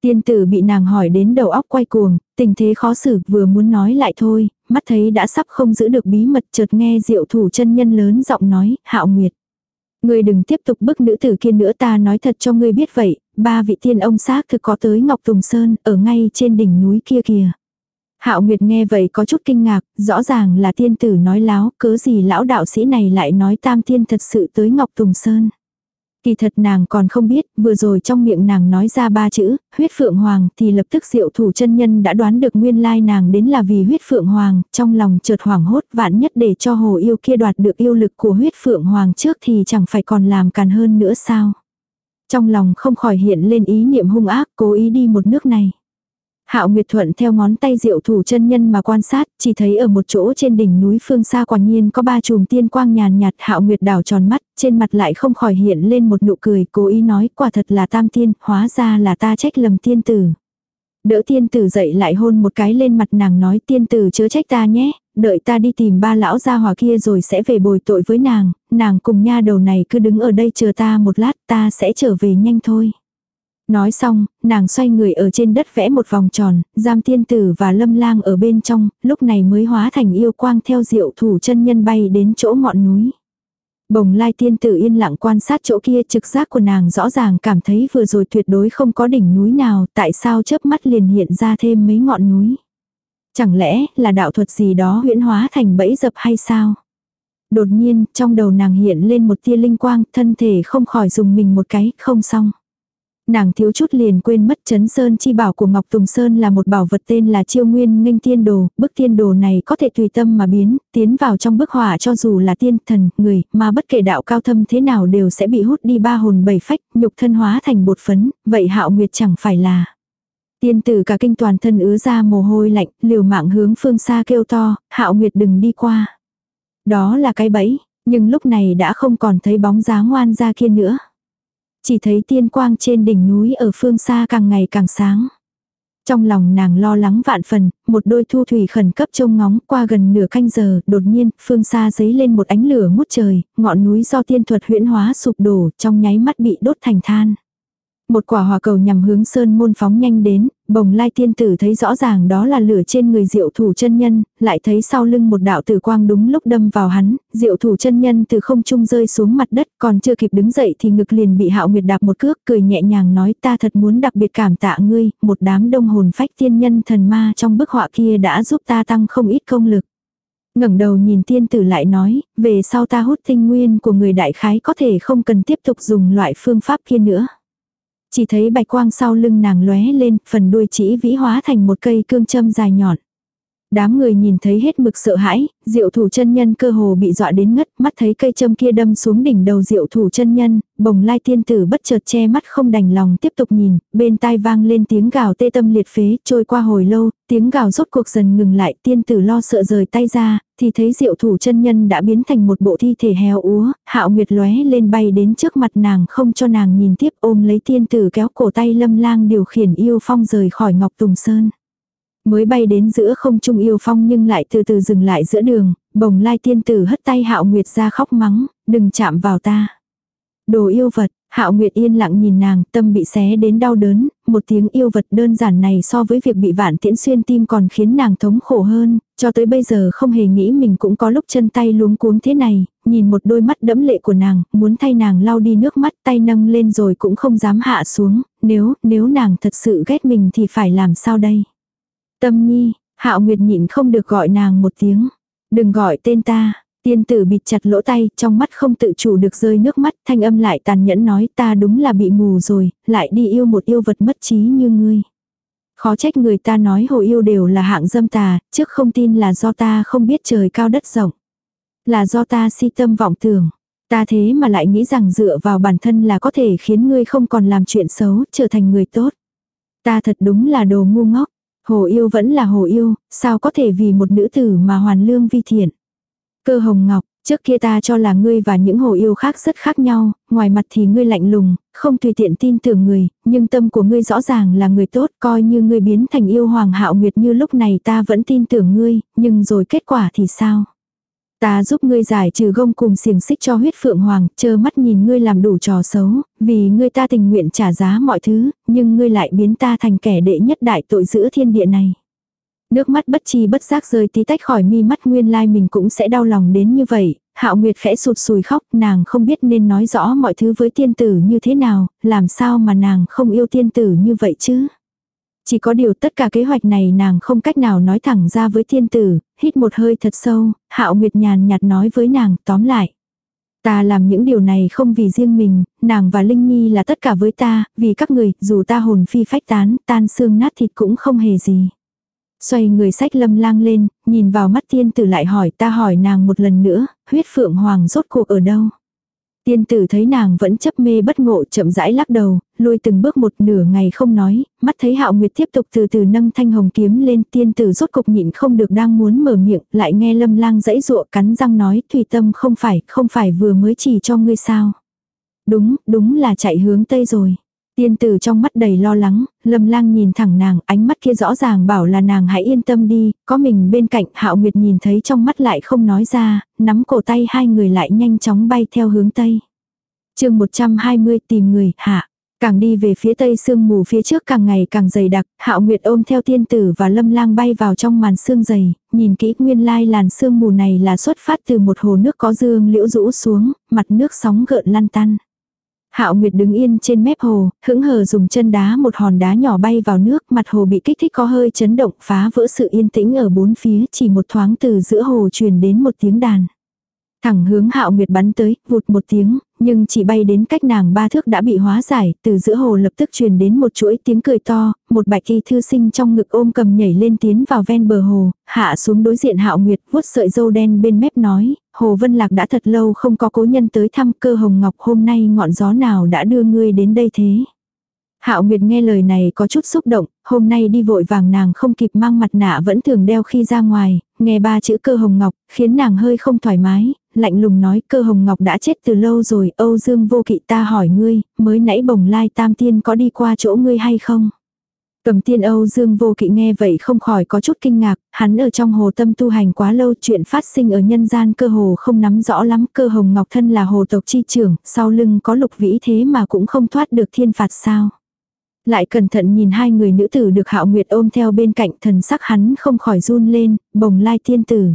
Tiên tử bị nàng hỏi đến đầu óc quay cuồng, tình thế khó xử vừa muốn nói lại thôi, mắt thấy đã sắp không giữ được bí mật chợt nghe diệu thủ chân nhân lớn giọng nói, hạo nguyệt. Ngươi đừng tiếp tục bức nữ tử kia nữa ta nói thật cho ngươi biết vậy, ba vị tiên ông xác thực có tới Ngọc Tùng Sơn, ở ngay trên đỉnh núi kia kìa. Hạo Nguyệt nghe vậy có chút kinh ngạc, rõ ràng là tiên tử nói láo, cớ gì lão đạo sĩ này lại nói tam tiên thật sự tới Ngọc Tùng Sơn. Kỳ thật nàng còn không biết, vừa rồi trong miệng nàng nói ra ba chữ, huyết phượng hoàng, thì lập tức diệu thủ chân nhân đã đoán được nguyên lai nàng đến là vì huyết phượng hoàng, trong lòng chợt hoảng hốt vạn nhất để cho hồ yêu kia đoạt được yêu lực của huyết phượng hoàng trước thì chẳng phải còn làm càn hơn nữa sao. Trong lòng không khỏi hiện lên ý niệm hung ác cố ý đi một nước này. Hạo Nguyệt Thuận theo ngón tay diệu thủ chân nhân mà quan sát, chỉ thấy ở một chỗ trên đỉnh núi phương xa quả nhiên có ba chùm tiên quang nhàn nhạt Hạo Nguyệt đảo tròn mắt, trên mặt lại không khỏi hiện lên một nụ cười, cố ý nói quả thật là tam tiên, hóa ra là ta trách lầm tiên tử. Đỡ tiên tử dậy lại hôn một cái lên mặt nàng nói tiên tử chớ trách ta nhé, đợi ta đi tìm ba lão gia hòa kia rồi sẽ về bồi tội với nàng, nàng cùng nha đầu này cứ đứng ở đây chờ ta một lát ta sẽ trở về nhanh thôi. Nói xong, nàng xoay người ở trên đất vẽ một vòng tròn, giam tiên tử và lâm lang ở bên trong, lúc này mới hóa thành yêu quang theo diệu thủ chân nhân bay đến chỗ ngọn núi. Bồng lai tiên tử yên lặng quan sát chỗ kia trực giác của nàng rõ ràng cảm thấy vừa rồi tuyệt đối không có đỉnh núi nào, tại sao chớp mắt liền hiện ra thêm mấy ngọn núi. Chẳng lẽ là đạo thuật gì đó huyễn hóa thành bẫy dập hay sao? Đột nhiên, trong đầu nàng hiện lên một tia linh quang, thân thể không khỏi dùng mình một cái, không xong. Nàng thiếu chút liền quên mất chấn sơn chi bảo của Ngọc Tùng Sơn là một bảo vật tên là chiêu nguyên nghênh tiên đồ, bức tiên đồ này có thể tùy tâm mà biến, tiến vào trong bức họa cho dù là tiên thần, người, mà bất kể đạo cao thâm thế nào đều sẽ bị hút đi ba hồn bảy phách, nhục thân hóa thành bột phấn, vậy hạo nguyệt chẳng phải là. Tiên tử cả kinh toàn thân ứa ra mồ hôi lạnh, liều mạng hướng phương xa kêu to, hạo nguyệt đừng đi qua. Đó là cái bẫy, nhưng lúc này đã không còn thấy bóng dáng ngoan ra kia nữa. Chỉ thấy tiên quang trên đỉnh núi ở phương xa càng ngày càng sáng. Trong lòng nàng lo lắng vạn phần, một đôi thu thủy khẩn cấp trông ngóng qua gần nửa canh giờ, đột nhiên, phương xa giấy lên một ánh lửa ngút trời, ngọn núi do tiên thuật huyễn hóa sụp đổ, trong nháy mắt bị đốt thành than. Một quả hỏa cầu nhằm hướng sơn môn phóng nhanh đến, bồng lai tiên tử thấy rõ ràng đó là lửa trên người diệu thủ chân nhân, lại thấy sau lưng một đạo tử quang đúng lúc đâm vào hắn, diệu thủ chân nhân từ không trung rơi xuống mặt đất, còn chưa kịp đứng dậy thì ngực liền bị hạo nguyệt đạp một cước, cười nhẹ nhàng nói ta thật muốn đặc biệt cảm tạ ngươi, một đám đông hồn phách tiên nhân thần ma trong bức họa kia đã giúp ta tăng không ít công lực. ngẩng đầu nhìn tiên tử lại nói, về sau ta hút tinh nguyên của người đại khái có thể không cần tiếp tục dùng loại phương pháp kia nữa. Chỉ thấy bạch quang sau lưng nàng lóe lên, phần đuôi chỉ vĩ hóa thành một cây cương châm dài nhọn. Đám người nhìn thấy hết mực sợ hãi, diệu thủ chân nhân cơ hồ bị dọa đến ngất, mắt thấy cây châm kia đâm xuống đỉnh đầu diệu thủ chân nhân, bồng lai tiên tử bất chợt che mắt không đành lòng tiếp tục nhìn, bên tai vang lên tiếng gào tê tâm liệt phế, trôi qua hồi lâu, tiếng gào rốt cuộc dần ngừng lại, tiên tử lo sợ rời tay ra, thì thấy diệu thủ chân nhân đã biến thành một bộ thi thể heo úa, hạo nguyệt lóe lên bay đến trước mặt nàng không cho nàng nhìn tiếp ôm lấy tiên tử kéo cổ tay lâm lang điều khiển yêu phong rời khỏi ngọc tùng sơn. Mới bay đến giữa không trung yêu phong nhưng lại từ từ dừng lại giữa đường, bồng lai tiên tử hất tay hạo nguyệt ra khóc mắng, đừng chạm vào ta. Đồ yêu vật, Hạo Nguyệt yên lặng nhìn nàng, tâm bị xé đến đau đớn, một tiếng yêu vật đơn giản này so với việc bị vạn tiễn xuyên tim còn khiến nàng thống khổ hơn, cho tới bây giờ không hề nghĩ mình cũng có lúc chân tay luống cuống thế này, nhìn một đôi mắt đẫm lệ của nàng, muốn thay nàng lau đi nước mắt tay nâng lên rồi cũng không dám hạ xuống, nếu, nếu nàng thật sự ghét mình thì phải làm sao đây. Tâm nhi, hạo nguyệt nhịn không được gọi nàng một tiếng. Đừng gọi tên ta. Tiên tử bịt chặt lỗ tay, trong mắt không tự chủ được rơi nước mắt, thanh âm lại tàn nhẫn nói ta đúng là bị mù rồi, lại đi yêu một yêu vật mất trí như ngươi. Khó trách người ta nói hồ yêu đều là hạng dâm tà, trước không tin là do ta không biết trời cao đất rộng. Là do ta si tâm vọng tưởng. Ta thế mà lại nghĩ rằng dựa vào bản thân là có thể khiến ngươi không còn làm chuyện xấu, trở thành người tốt. Ta thật đúng là đồ ngu ngốc. Hồ yêu vẫn là hồ yêu, sao có thể vì một nữ tử mà hoàn lương vi thiện. Cơ hồng ngọc, trước kia ta cho là ngươi và những hồ yêu khác rất khác nhau, ngoài mặt thì ngươi lạnh lùng, không tùy tiện tin tưởng người, nhưng tâm của ngươi rõ ràng là người tốt, coi như ngươi biến thành yêu hoàng hạo nguyệt như lúc này ta vẫn tin tưởng ngươi, nhưng rồi kết quả thì sao? Ta giúp ngươi giải trừ gông cùng xiềng xích cho huyết phượng hoàng, chờ mắt nhìn ngươi làm đủ trò xấu, vì ngươi ta tình nguyện trả giá mọi thứ, nhưng ngươi lại biến ta thành kẻ đệ nhất đại tội giữa thiên địa này. Nước mắt bất chi bất giác rơi tí tách khỏi mi mắt nguyên lai mình cũng sẽ đau lòng đến như vậy, hạo nguyệt khẽ sụt sùi khóc, nàng không biết nên nói rõ mọi thứ với tiên tử như thế nào, làm sao mà nàng không yêu tiên tử như vậy chứ. Chỉ có điều tất cả kế hoạch này nàng không cách nào nói thẳng ra với thiên tử, hít một hơi thật sâu, hạo nguyệt nhàn nhạt nói với nàng, tóm lại. Ta làm những điều này không vì riêng mình, nàng và Linh Nhi là tất cả với ta, vì các người, dù ta hồn phi phách tán, tan xương nát thịt cũng không hề gì. Xoay người sách lâm lang lên, nhìn vào mắt tiên tử lại hỏi ta hỏi nàng một lần nữa, huyết phượng hoàng rốt cuộc ở đâu. Tiên tử thấy nàng vẫn chấp mê bất ngộ chậm rãi lắc đầu, lui từng bước một nửa ngày không nói, mắt thấy hạo nguyệt tiếp tục từ từ nâng thanh hồng kiếm lên tiên tử rốt cục nhịn không được đang muốn mở miệng, lại nghe lâm lang dãy dụa cắn răng nói thủy tâm không phải, không phải vừa mới chỉ cho ngươi sao. Đúng, đúng là chạy hướng tây rồi. Tiên tử trong mắt đầy lo lắng, lâm lang nhìn thẳng nàng, ánh mắt kia rõ ràng bảo là nàng hãy yên tâm đi, có mình bên cạnh hạo nguyệt nhìn thấy trong mắt lại không nói ra, nắm cổ tay hai người lại nhanh chóng bay theo hướng tây. chương 120 tìm người, hạ. Càng đi về phía tây sương mù phía trước càng ngày càng dày đặc, hạo nguyệt ôm theo tiên tử và lâm lang bay vào trong màn sương dày, nhìn kỹ nguyên lai làn sương mù này là xuất phát từ một hồ nước có dương liễu rũ xuống, mặt nước sóng gợn lăn tăn. Hạo Nguyệt đứng yên trên mép hồ, hững hờ dùng chân đá một hòn đá nhỏ bay vào nước, mặt hồ bị kích thích có hơi chấn động, phá vỡ sự yên tĩnh ở bốn phía, chỉ một thoáng từ giữa hồ truyền đến một tiếng đàn. Thẳng hướng Hạo Nguyệt bắn tới, vụt một tiếng, nhưng chỉ bay đến cách nàng ba thước đã bị hóa giải, từ giữa hồ lập tức truyền đến một chuỗi tiếng cười to, một bạch y thư sinh trong ngực ôm cầm nhảy lên tiến vào ven bờ hồ, hạ xuống đối diện Hạo Nguyệt, vuốt sợi dâu đen bên mép nói, Hồ Vân Lạc đã thật lâu không có cố nhân tới thăm cơ hồng ngọc hôm nay ngọn gió nào đã đưa ngươi đến đây thế. Hạo Nguyệt nghe lời này có chút xúc động, hôm nay đi vội vàng nàng không kịp mang mặt nạ vẫn thường đeo khi ra ngoài, nghe ba chữ cơ hồng ngọc, khiến nàng hơi không thoải mái, lạnh lùng nói cơ hồng ngọc đã chết từ lâu rồi, Âu Dương vô kỵ ta hỏi ngươi, mới nãy bồng lai tam tiên có đi qua chỗ ngươi hay không? Cầm tiên Âu Dương vô kỵ nghe vậy không khỏi có chút kinh ngạc, hắn ở trong hồ tâm tu hành quá lâu chuyện phát sinh ở nhân gian cơ hồ không nắm rõ lắm cơ hồng ngọc thân là hồ tộc chi trưởng, sau lưng có lục vĩ thế mà cũng không thoát được thiên phạt sao. Lại cẩn thận nhìn hai người nữ tử được hạo nguyệt ôm theo bên cạnh thần sắc hắn không khỏi run lên, bồng lai tiên tử.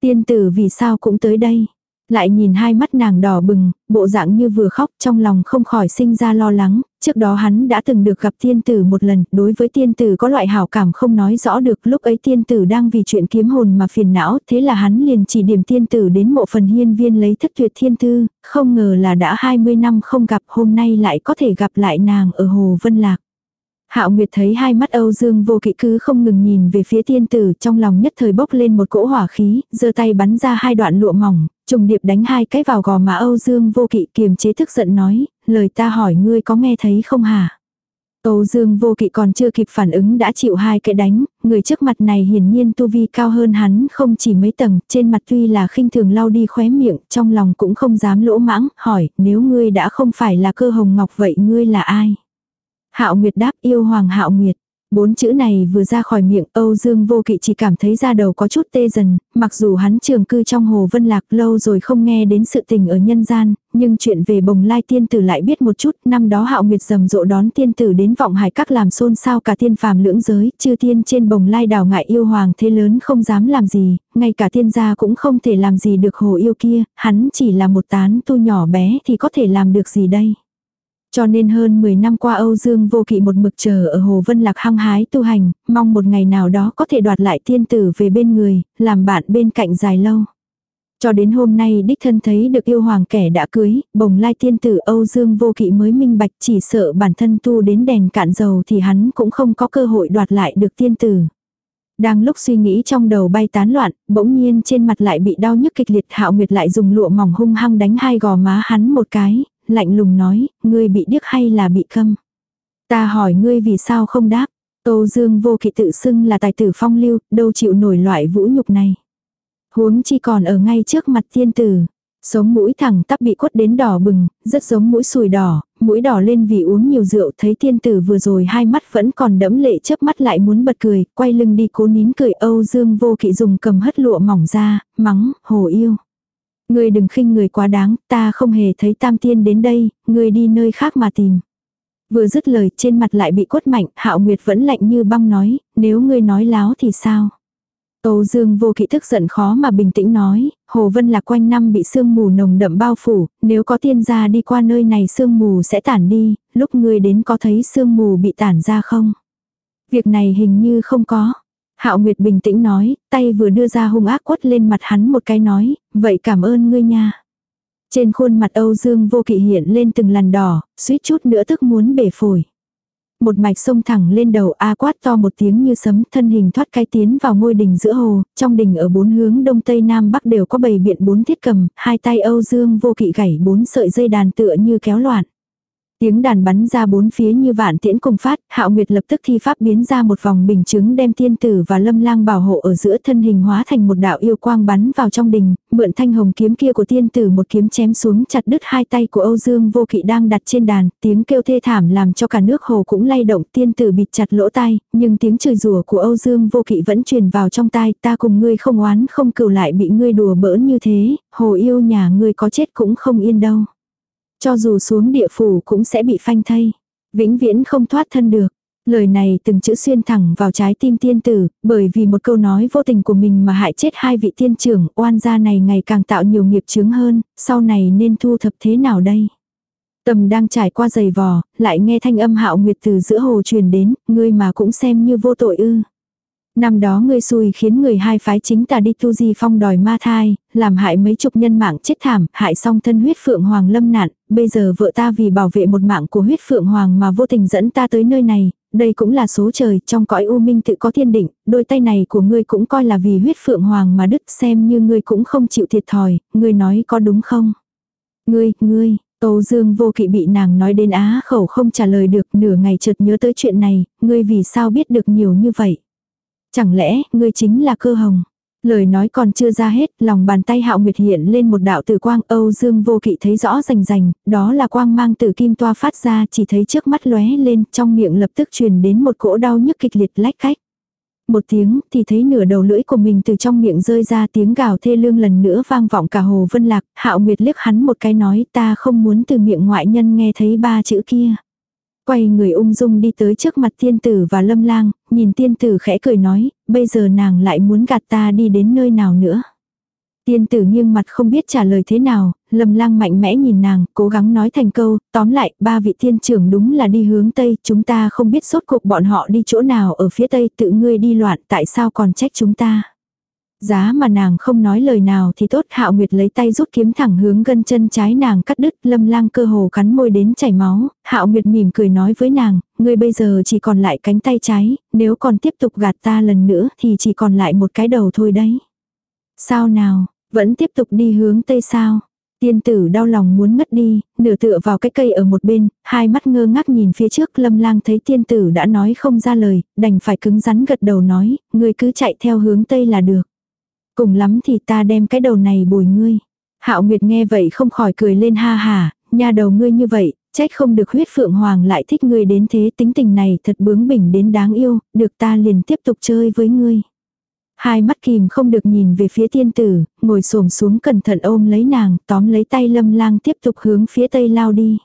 Tiên tử vì sao cũng tới đây. Lại nhìn hai mắt nàng đỏ bừng, bộ dạng như vừa khóc trong lòng không khỏi sinh ra lo lắng, trước đó hắn đã từng được gặp tiên tử một lần, đối với tiên tử có loại hảo cảm không nói rõ được, lúc ấy tiên tử đang vì chuyện kiếm hồn mà phiền não, thế là hắn liền chỉ điểm tiên tử đến mộ phần hiên viên lấy thất tuyệt thiên thư, không ngờ là đã 20 năm không gặp hôm nay lại có thể gặp lại nàng ở Hồ Vân Lạc. Hạo Nguyệt thấy hai mắt Âu Dương vô kỵ cứ không ngừng nhìn về phía tiên tử trong lòng nhất thời bốc lên một cỗ hỏa khí, giơ tay bắn ra hai đoạn lụa mỏng, trùng điệp đánh hai cái vào gò má Âu Dương vô kỵ kiềm chế thức giận nói, lời ta hỏi ngươi có nghe thấy không hả? Âu Dương vô kỵ còn chưa kịp phản ứng đã chịu hai cái đánh, người trước mặt này hiển nhiên tu vi cao hơn hắn không chỉ mấy tầng, trên mặt tuy là khinh thường lau đi khóe miệng, trong lòng cũng không dám lỗ mãng, hỏi, nếu ngươi đã không phải là cơ hồng ngọc vậy ngươi là ai? Hạo Nguyệt đáp yêu Hoàng Hạo Nguyệt. Bốn chữ này vừa ra khỏi miệng Âu Dương vô kỵ chỉ cảm thấy da đầu có chút tê dần, mặc dù hắn trường cư trong hồ Vân Lạc lâu rồi không nghe đến sự tình ở nhân gian, nhưng chuyện về bồng lai tiên tử lại biết một chút, năm đó hạo nguyệt rầm rộ đón tiên tử đến vọng hải các làm xôn xao cả tiên phàm lưỡng giới, chư tiên trên bồng lai đào ngại yêu hoàng thế lớn không dám làm gì, ngay cả tiên gia cũng không thể làm gì được hồ yêu kia, hắn chỉ là một tán tu nhỏ bé thì có thể làm được gì đây. Cho nên hơn 10 năm qua Âu Dương vô kỵ một mực chờ ở Hồ Vân Lạc hăng hái tu hành, mong một ngày nào đó có thể đoạt lại tiên tử về bên người, làm bạn bên cạnh dài lâu. Cho đến hôm nay đích thân thấy được yêu hoàng kẻ đã cưới, bồng lai tiên tử Âu Dương vô kỵ mới minh bạch chỉ sợ bản thân tu đến đèn cạn dầu thì hắn cũng không có cơ hội đoạt lại được tiên tử. Đang lúc suy nghĩ trong đầu bay tán loạn, bỗng nhiên trên mặt lại bị đau nhức kịch liệt hạo nguyệt lại dùng lụa mỏng hung hăng đánh hai gò má hắn một cái, lạnh lùng nói, ngươi bị điếc hay là bị câm. Ta hỏi ngươi vì sao không đáp. Tô Dương vô kỵ tự xưng là tài tử phong lưu, đâu chịu nổi loại vũ nhục này. Huống chi còn ở ngay trước mặt tiên tử. Sống mũi thẳng tắp bị quất đến đỏ bừng, rất giống mũi sùi đỏ, mũi đỏ lên vì uống nhiều rượu thấy tiên tử vừa rồi hai mắt vẫn còn đẫm lệ chớp mắt lại muốn bật cười, quay lưng đi cố nín cười Âu Dương vô kỵ dùng cầm hất lụa mỏng ra, mắng, hồ yêu. Ngươi đừng khinh người quá đáng, ta không hề thấy tam tiên đến đây, ngươi đi nơi khác mà tìm. Vừa dứt lời trên mặt lại bị quất mạnh, hạo nguyệt vẫn lạnh như băng nói, nếu ngươi nói láo thì sao? Âu Dương vô kỵ thức giận khó mà bình tĩnh nói, Hồ Vân là quanh năm bị sương mù nồng đậm bao phủ, nếu có tiên gia đi qua nơi này sương mù sẽ tản đi, lúc ngươi đến có thấy sương mù bị tản ra không? Việc này hình như không có. Hạo Nguyệt bình tĩnh nói, tay vừa đưa ra hung ác quất lên mặt hắn một cái nói, vậy cảm ơn ngươi nha. Trên khuôn mặt Âu Dương vô kỵ hiện lên từng làn đỏ, suýt chút nữa tức muốn bể phổi. một mạch sông thẳng lên đầu A quát to một tiếng như sấm thân hình thoát cái tiến vào ngôi đình giữa hồ, trong đình ở bốn hướng đông tây nam bắc đều có bầy biện bốn thiết cầm, hai tay Âu Dương vô kỵ gảy bốn sợi dây đàn tựa như kéo loạn. Tiếng đàn bắn ra bốn phía như vạn tiễn cùng phát, Hạo Nguyệt lập tức thi pháp biến ra một vòng bình chứng đem tiên tử và lâm lang bảo hộ ở giữa thân hình hóa thành một đạo yêu quang bắn vào trong đình, mượn thanh hồng kiếm kia của tiên tử một kiếm chém xuống chặt đứt hai tay của Âu Dương vô kỵ đang đặt trên đàn, tiếng kêu thê thảm làm cho cả nước hồ cũng lay động tiên tử bịt chặt lỗ tai, nhưng tiếng chửi rủa của Âu Dương vô kỵ vẫn truyền vào trong tai ta cùng ngươi không oán không cừu lại bị ngươi đùa bỡn như thế, hồ yêu nhà ngươi có chết cũng không yên đâu. Cho dù xuống địa phủ cũng sẽ bị phanh thây. Vĩnh viễn không thoát thân được. Lời này từng chữ xuyên thẳng vào trái tim tiên tử, bởi vì một câu nói vô tình của mình mà hại chết hai vị tiên trưởng, oan gia này ngày càng tạo nhiều nghiệp chướng hơn, sau này nên thu thập thế nào đây? Tầm đang trải qua giày vò, lại nghe thanh âm hạo nguyệt từ giữa hồ truyền đến, ngươi mà cũng xem như vô tội ư. Năm đó ngươi xui khiến người hai phái chính ta đi tu di phong đòi ma thai, làm hại mấy chục nhân mạng chết thảm, hại xong thân huyết phượng hoàng lâm nạn, bây giờ vợ ta vì bảo vệ một mạng của huyết phượng hoàng mà vô tình dẫn ta tới nơi này, đây cũng là số trời, trong cõi u minh tự có thiên định, đôi tay này của ngươi cũng coi là vì huyết phượng hoàng mà đứt xem như ngươi cũng không chịu thiệt thòi, ngươi nói có đúng không? Ngươi, ngươi, Âu Dương vô kỵ bị nàng nói đến á khẩu không trả lời được nửa ngày chợt nhớ tới chuyện này, ngươi vì sao biết được nhiều như vậy? Chẳng lẽ, ngươi chính là cơ hồng? Lời nói còn chưa ra hết, lòng bàn tay hạo nguyệt hiện lên một đạo tử quang Âu Dương vô kỵ thấy rõ rành rành, đó là quang mang từ kim toa phát ra chỉ thấy trước mắt lóe lên, trong miệng lập tức truyền đến một cỗ đau nhức kịch liệt lách cách. Một tiếng thì thấy nửa đầu lưỡi của mình từ trong miệng rơi ra tiếng gào thê lương lần nữa vang vọng cả hồ vân lạc, hạo nguyệt liếc hắn một cái nói ta không muốn từ miệng ngoại nhân nghe thấy ba chữ kia. Quay người ung dung đi tới trước mặt tiên tử và lâm lang, nhìn tiên tử khẽ cười nói, bây giờ nàng lại muốn gạt ta đi đến nơi nào nữa. Tiên tử nghiêng mặt không biết trả lời thế nào, lâm lang mạnh mẽ nhìn nàng, cố gắng nói thành câu, tóm lại, ba vị tiên trưởng đúng là đi hướng Tây, chúng ta không biết sốt cuộc bọn họ đi chỗ nào ở phía Tây, tự ngươi đi loạn, tại sao còn trách chúng ta. Giá mà nàng không nói lời nào thì tốt hạo nguyệt lấy tay rút kiếm thẳng hướng gân chân trái nàng cắt đứt lâm lang cơ hồ cắn môi đến chảy máu. Hạo nguyệt mỉm cười nói với nàng, ngươi bây giờ chỉ còn lại cánh tay trái, nếu còn tiếp tục gạt ta lần nữa thì chỉ còn lại một cái đầu thôi đấy. Sao nào, vẫn tiếp tục đi hướng tây sao? Tiên tử đau lòng muốn ngất đi, nửa tựa vào cái cây ở một bên, hai mắt ngơ ngác nhìn phía trước lâm lang thấy tiên tử đã nói không ra lời, đành phải cứng rắn gật đầu nói, ngươi cứ chạy theo hướng tây là được. Cùng lắm thì ta đem cái đầu này bồi ngươi. Hạo Nguyệt nghe vậy không khỏi cười lên ha hà, nhà đầu ngươi như vậy, trách không được huyết phượng hoàng lại thích ngươi đến thế tính tình này thật bướng bỉnh đến đáng yêu, được ta liền tiếp tục chơi với ngươi. Hai mắt kìm không được nhìn về phía tiên tử, ngồi xổm xuống cẩn thận ôm lấy nàng, tóm lấy tay lâm lang tiếp tục hướng phía tây lao đi.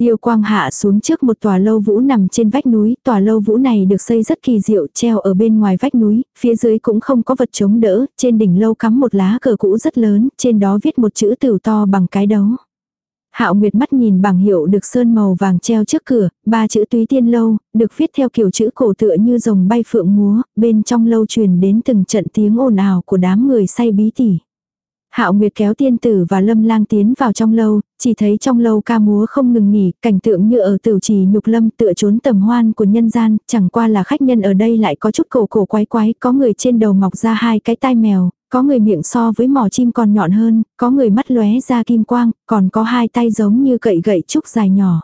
Tiêu quang hạ xuống trước một tòa lâu vũ nằm trên vách núi, tòa lâu vũ này được xây rất kỳ diệu treo ở bên ngoài vách núi, phía dưới cũng không có vật chống đỡ, trên đỉnh lâu cắm một lá cờ cũ rất lớn, trên đó viết một chữ tử to bằng cái đấu. Hạo Nguyệt mắt nhìn bảng hiệu được sơn màu vàng treo trước cửa, ba chữ túy tiên lâu, được viết theo kiểu chữ cổ tựa như rồng bay phượng múa, bên trong lâu truyền đến từng trận tiếng ồn ào của đám người say bí tỉ. Hạo Nguyệt kéo tiên tử và lâm lang tiến vào trong lâu, chỉ thấy trong lâu ca múa không ngừng nghỉ, cảnh tượng như ở Tử trì nhục lâm tựa trốn tầm hoan của nhân gian, chẳng qua là khách nhân ở đây lại có chút cổ cổ quái quái, có người trên đầu mọc ra hai cái tai mèo, có người miệng so với mỏ chim còn nhọn hơn, có người mắt lóe ra kim quang, còn có hai tay giống như cậy gậy trúc dài nhỏ.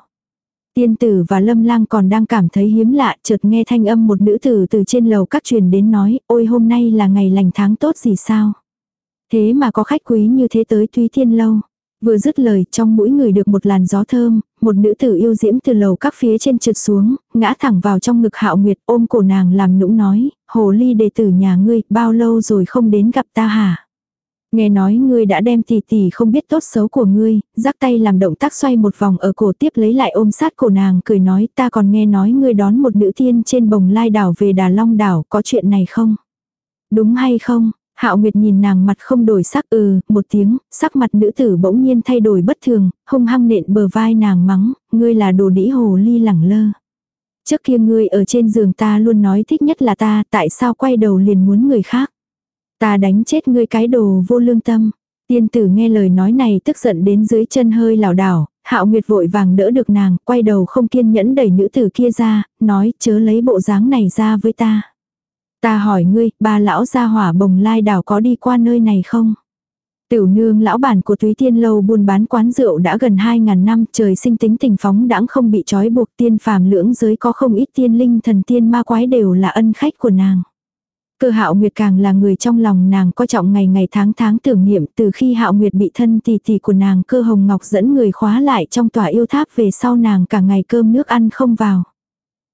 Tiên tử và lâm lang còn đang cảm thấy hiếm lạ, chợt nghe thanh âm một nữ tử từ trên lầu các truyền đến nói, ôi hôm nay là ngày lành tháng tốt gì sao. Thế mà có khách quý như thế tới Thúy Thiên Lâu. Vừa dứt lời trong mũi người được một làn gió thơm, một nữ tử yêu diễm từ lầu các phía trên trượt xuống, ngã thẳng vào trong ngực hạo nguyệt ôm cổ nàng làm nũng nói, hồ ly đệ tử nhà ngươi, bao lâu rồi không đến gặp ta hả? Nghe nói ngươi đã đem tỷ tỷ không biết tốt xấu của ngươi, rắc tay làm động tác xoay một vòng ở cổ tiếp lấy lại ôm sát cổ nàng cười nói ta còn nghe nói ngươi đón một nữ tiên trên bồng lai đảo về Đà Long đảo, có chuyện này không? Đúng hay không? Hạo Nguyệt nhìn nàng mặt không đổi sắc ừ, một tiếng, sắc mặt nữ tử bỗng nhiên thay đổi bất thường, hung hăng nện bờ vai nàng mắng, ngươi là đồ đĩ hồ ly lẳng lơ. Trước kia ngươi ở trên giường ta luôn nói thích nhất là ta, tại sao quay đầu liền muốn người khác. Ta đánh chết ngươi cái đồ vô lương tâm. Tiên tử nghe lời nói này tức giận đến dưới chân hơi lảo đảo, Hạo Nguyệt vội vàng đỡ được nàng, quay đầu không kiên nhẫn đẩy nữ tử kia ra, nói chớ lấy bộ dáng này ra với ta. Ta hỏi ngươi, ba lão gia hỏa bồng lai đảo có đi qua nơi này không? Tiểu nương lão bản của Thúy Tiên Lâu buôn bán quán rượu đã gần 2.000 năm trời sinh tính tình phóng đãng không bị trói buộc tiên phàm lưỡng giới có không ít tiên linh thần tiên ma quái đều là ân khách của nàng. Cơ hạo nguyệt càng là người trong lòng nàng coi trọng ngày ngày tháng tháng tưởng niệm từ khi hạo nguyệt bị thân tì tì của nàng cơ hồng ngọc dẫn người khóa lại trong tòa yêu tháp về sau nàng cả ngày cơm nước ăn không vào.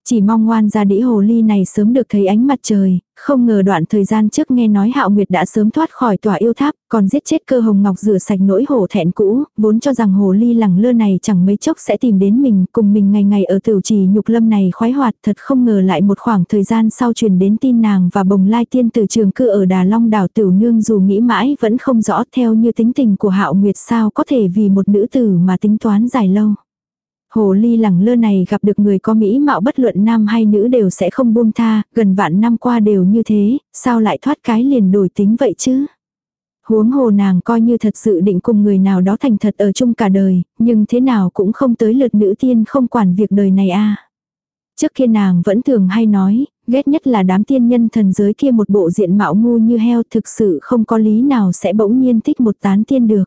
Chỉ mong ngoan ra đĩ hồ ly này sớm được thấy ánh mặt trời, không ngờ đoạn thời gian trước nghe nói Hạo Nguyệt đã sớm thoát khỏi tòa yêu tháp, còn giết chết cơ hồng ngọc rửa sạch nỗi hổ thẹn cũ, vốn cho rằng hồ ly lẳng lơ này chẳng mấy chốc sẽ tìm đến mình, cùng mình ngày ngày ở tiểu trì nhục lâm này khoái hoạt, thật không ngờ lại một khoảng thời gian sau truyền đến tin nàng và bồng lai tiên từ trường cư ở Đà Long đảo tiểu nương dù nghĩ mãi vẫn không rõ theo như tính tình của Hạo Nguyệt sao có thể vì một nữ tử mà tính toán dài lâu. Hồ ly lẳng lơ này gặp được người có mỹ mạo bất luận nam hay nữ đều sẽ không buông tha, gần vạn năm qua đều như thế, sao lại thoát cái liền đổi tính vậy chứ? Huống hồ nàng coi như thật sự định cùng người nào đó thành thật ở chung cả đời, nhưng thế nào cũng không tới lượt nữ tiên không quản việc đời này a. Trước kia nàng vẫn thường hay nói, ghét nhất là đám tiên nhân thần giới kia một bộ diện mạo ngu như heo thực sự không có lý nào sẽ bỗng nhiên thích một tán tiên được.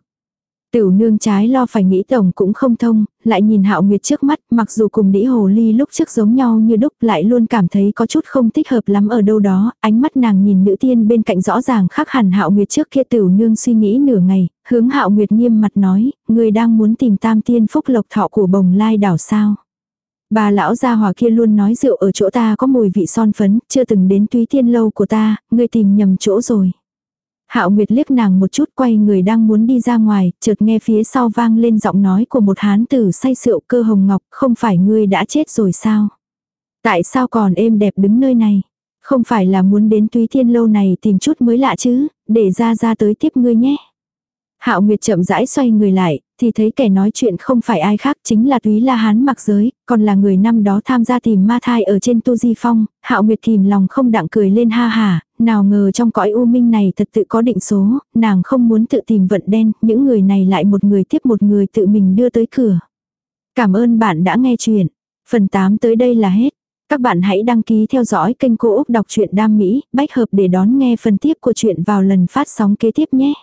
Tiểu nương trái lo phải nghĩ tổng cũng không thông, lại nhìn hạo nguyệt trước mắt, mặc dù cùng đĩ hồ ly lúc trước giống nhau như đúc lại luôn cảm thấy có chút không thích hợp lắm ở đâu đó, ánh mắt nàng nhìn nữ tiên bên cạnh rõ ràng khác hẳn hạo nguyệt trước kia tiểu nương suy nghĩ nửa ngày, hướng hạo nguyệt nghiêm mặt nói, người đang muốn tìm tam tiên phúc lộc thọ của bồng lai đảo sao. Bà lão gia hòa kia luôn nói rượu ở chỗ ta có mùi vị son phấn, chưa từng đến túy tiên lâu của ta, người tìm nhầm chỗ rồi. Hạo Nguyệt liếc nàng một chút quay người đang muốn đi ra ngoài, chợt nghe phía sau vang lên giọng nói của một hán tử say rượu cơ hồng ngọc, không phải ngươi đã chết rồi sao? Tại sao còn êm đẹp đứng nơi này? Không phải là muốn đến túy thiên lâu này tìm chút mới lạ chứ, để ra ra tới tiếp ngươi nhé. Hạo Nguyệt chậm rãi xoay người lại, thì thấy kẻ nói chuyện không phải ai khác chính là Túy La Hán mặc giới, còn là người năm đó tham gia tìm ma thai ở trên Tu Di Phong, Hạo Nguyệt kìm lòng không đặng cười lên ha hà, nào ngờ trong cõi u minh này thật tự có định số, nàng không muốn tự tìm vận đen, những người này lại một người tiếp một người tự mình đưa tới cửa. Cảm ơn bạn đã nghe chuyện. Phần 8 tới đây là hết. Các bạn hãy đăng ký theo dõi kênh Cô Úc Đọc truyện Đam Mỹ, bách hợp để đón nghe phần tiếp của chuyện vào lần phát sóng kế tiếp nhé.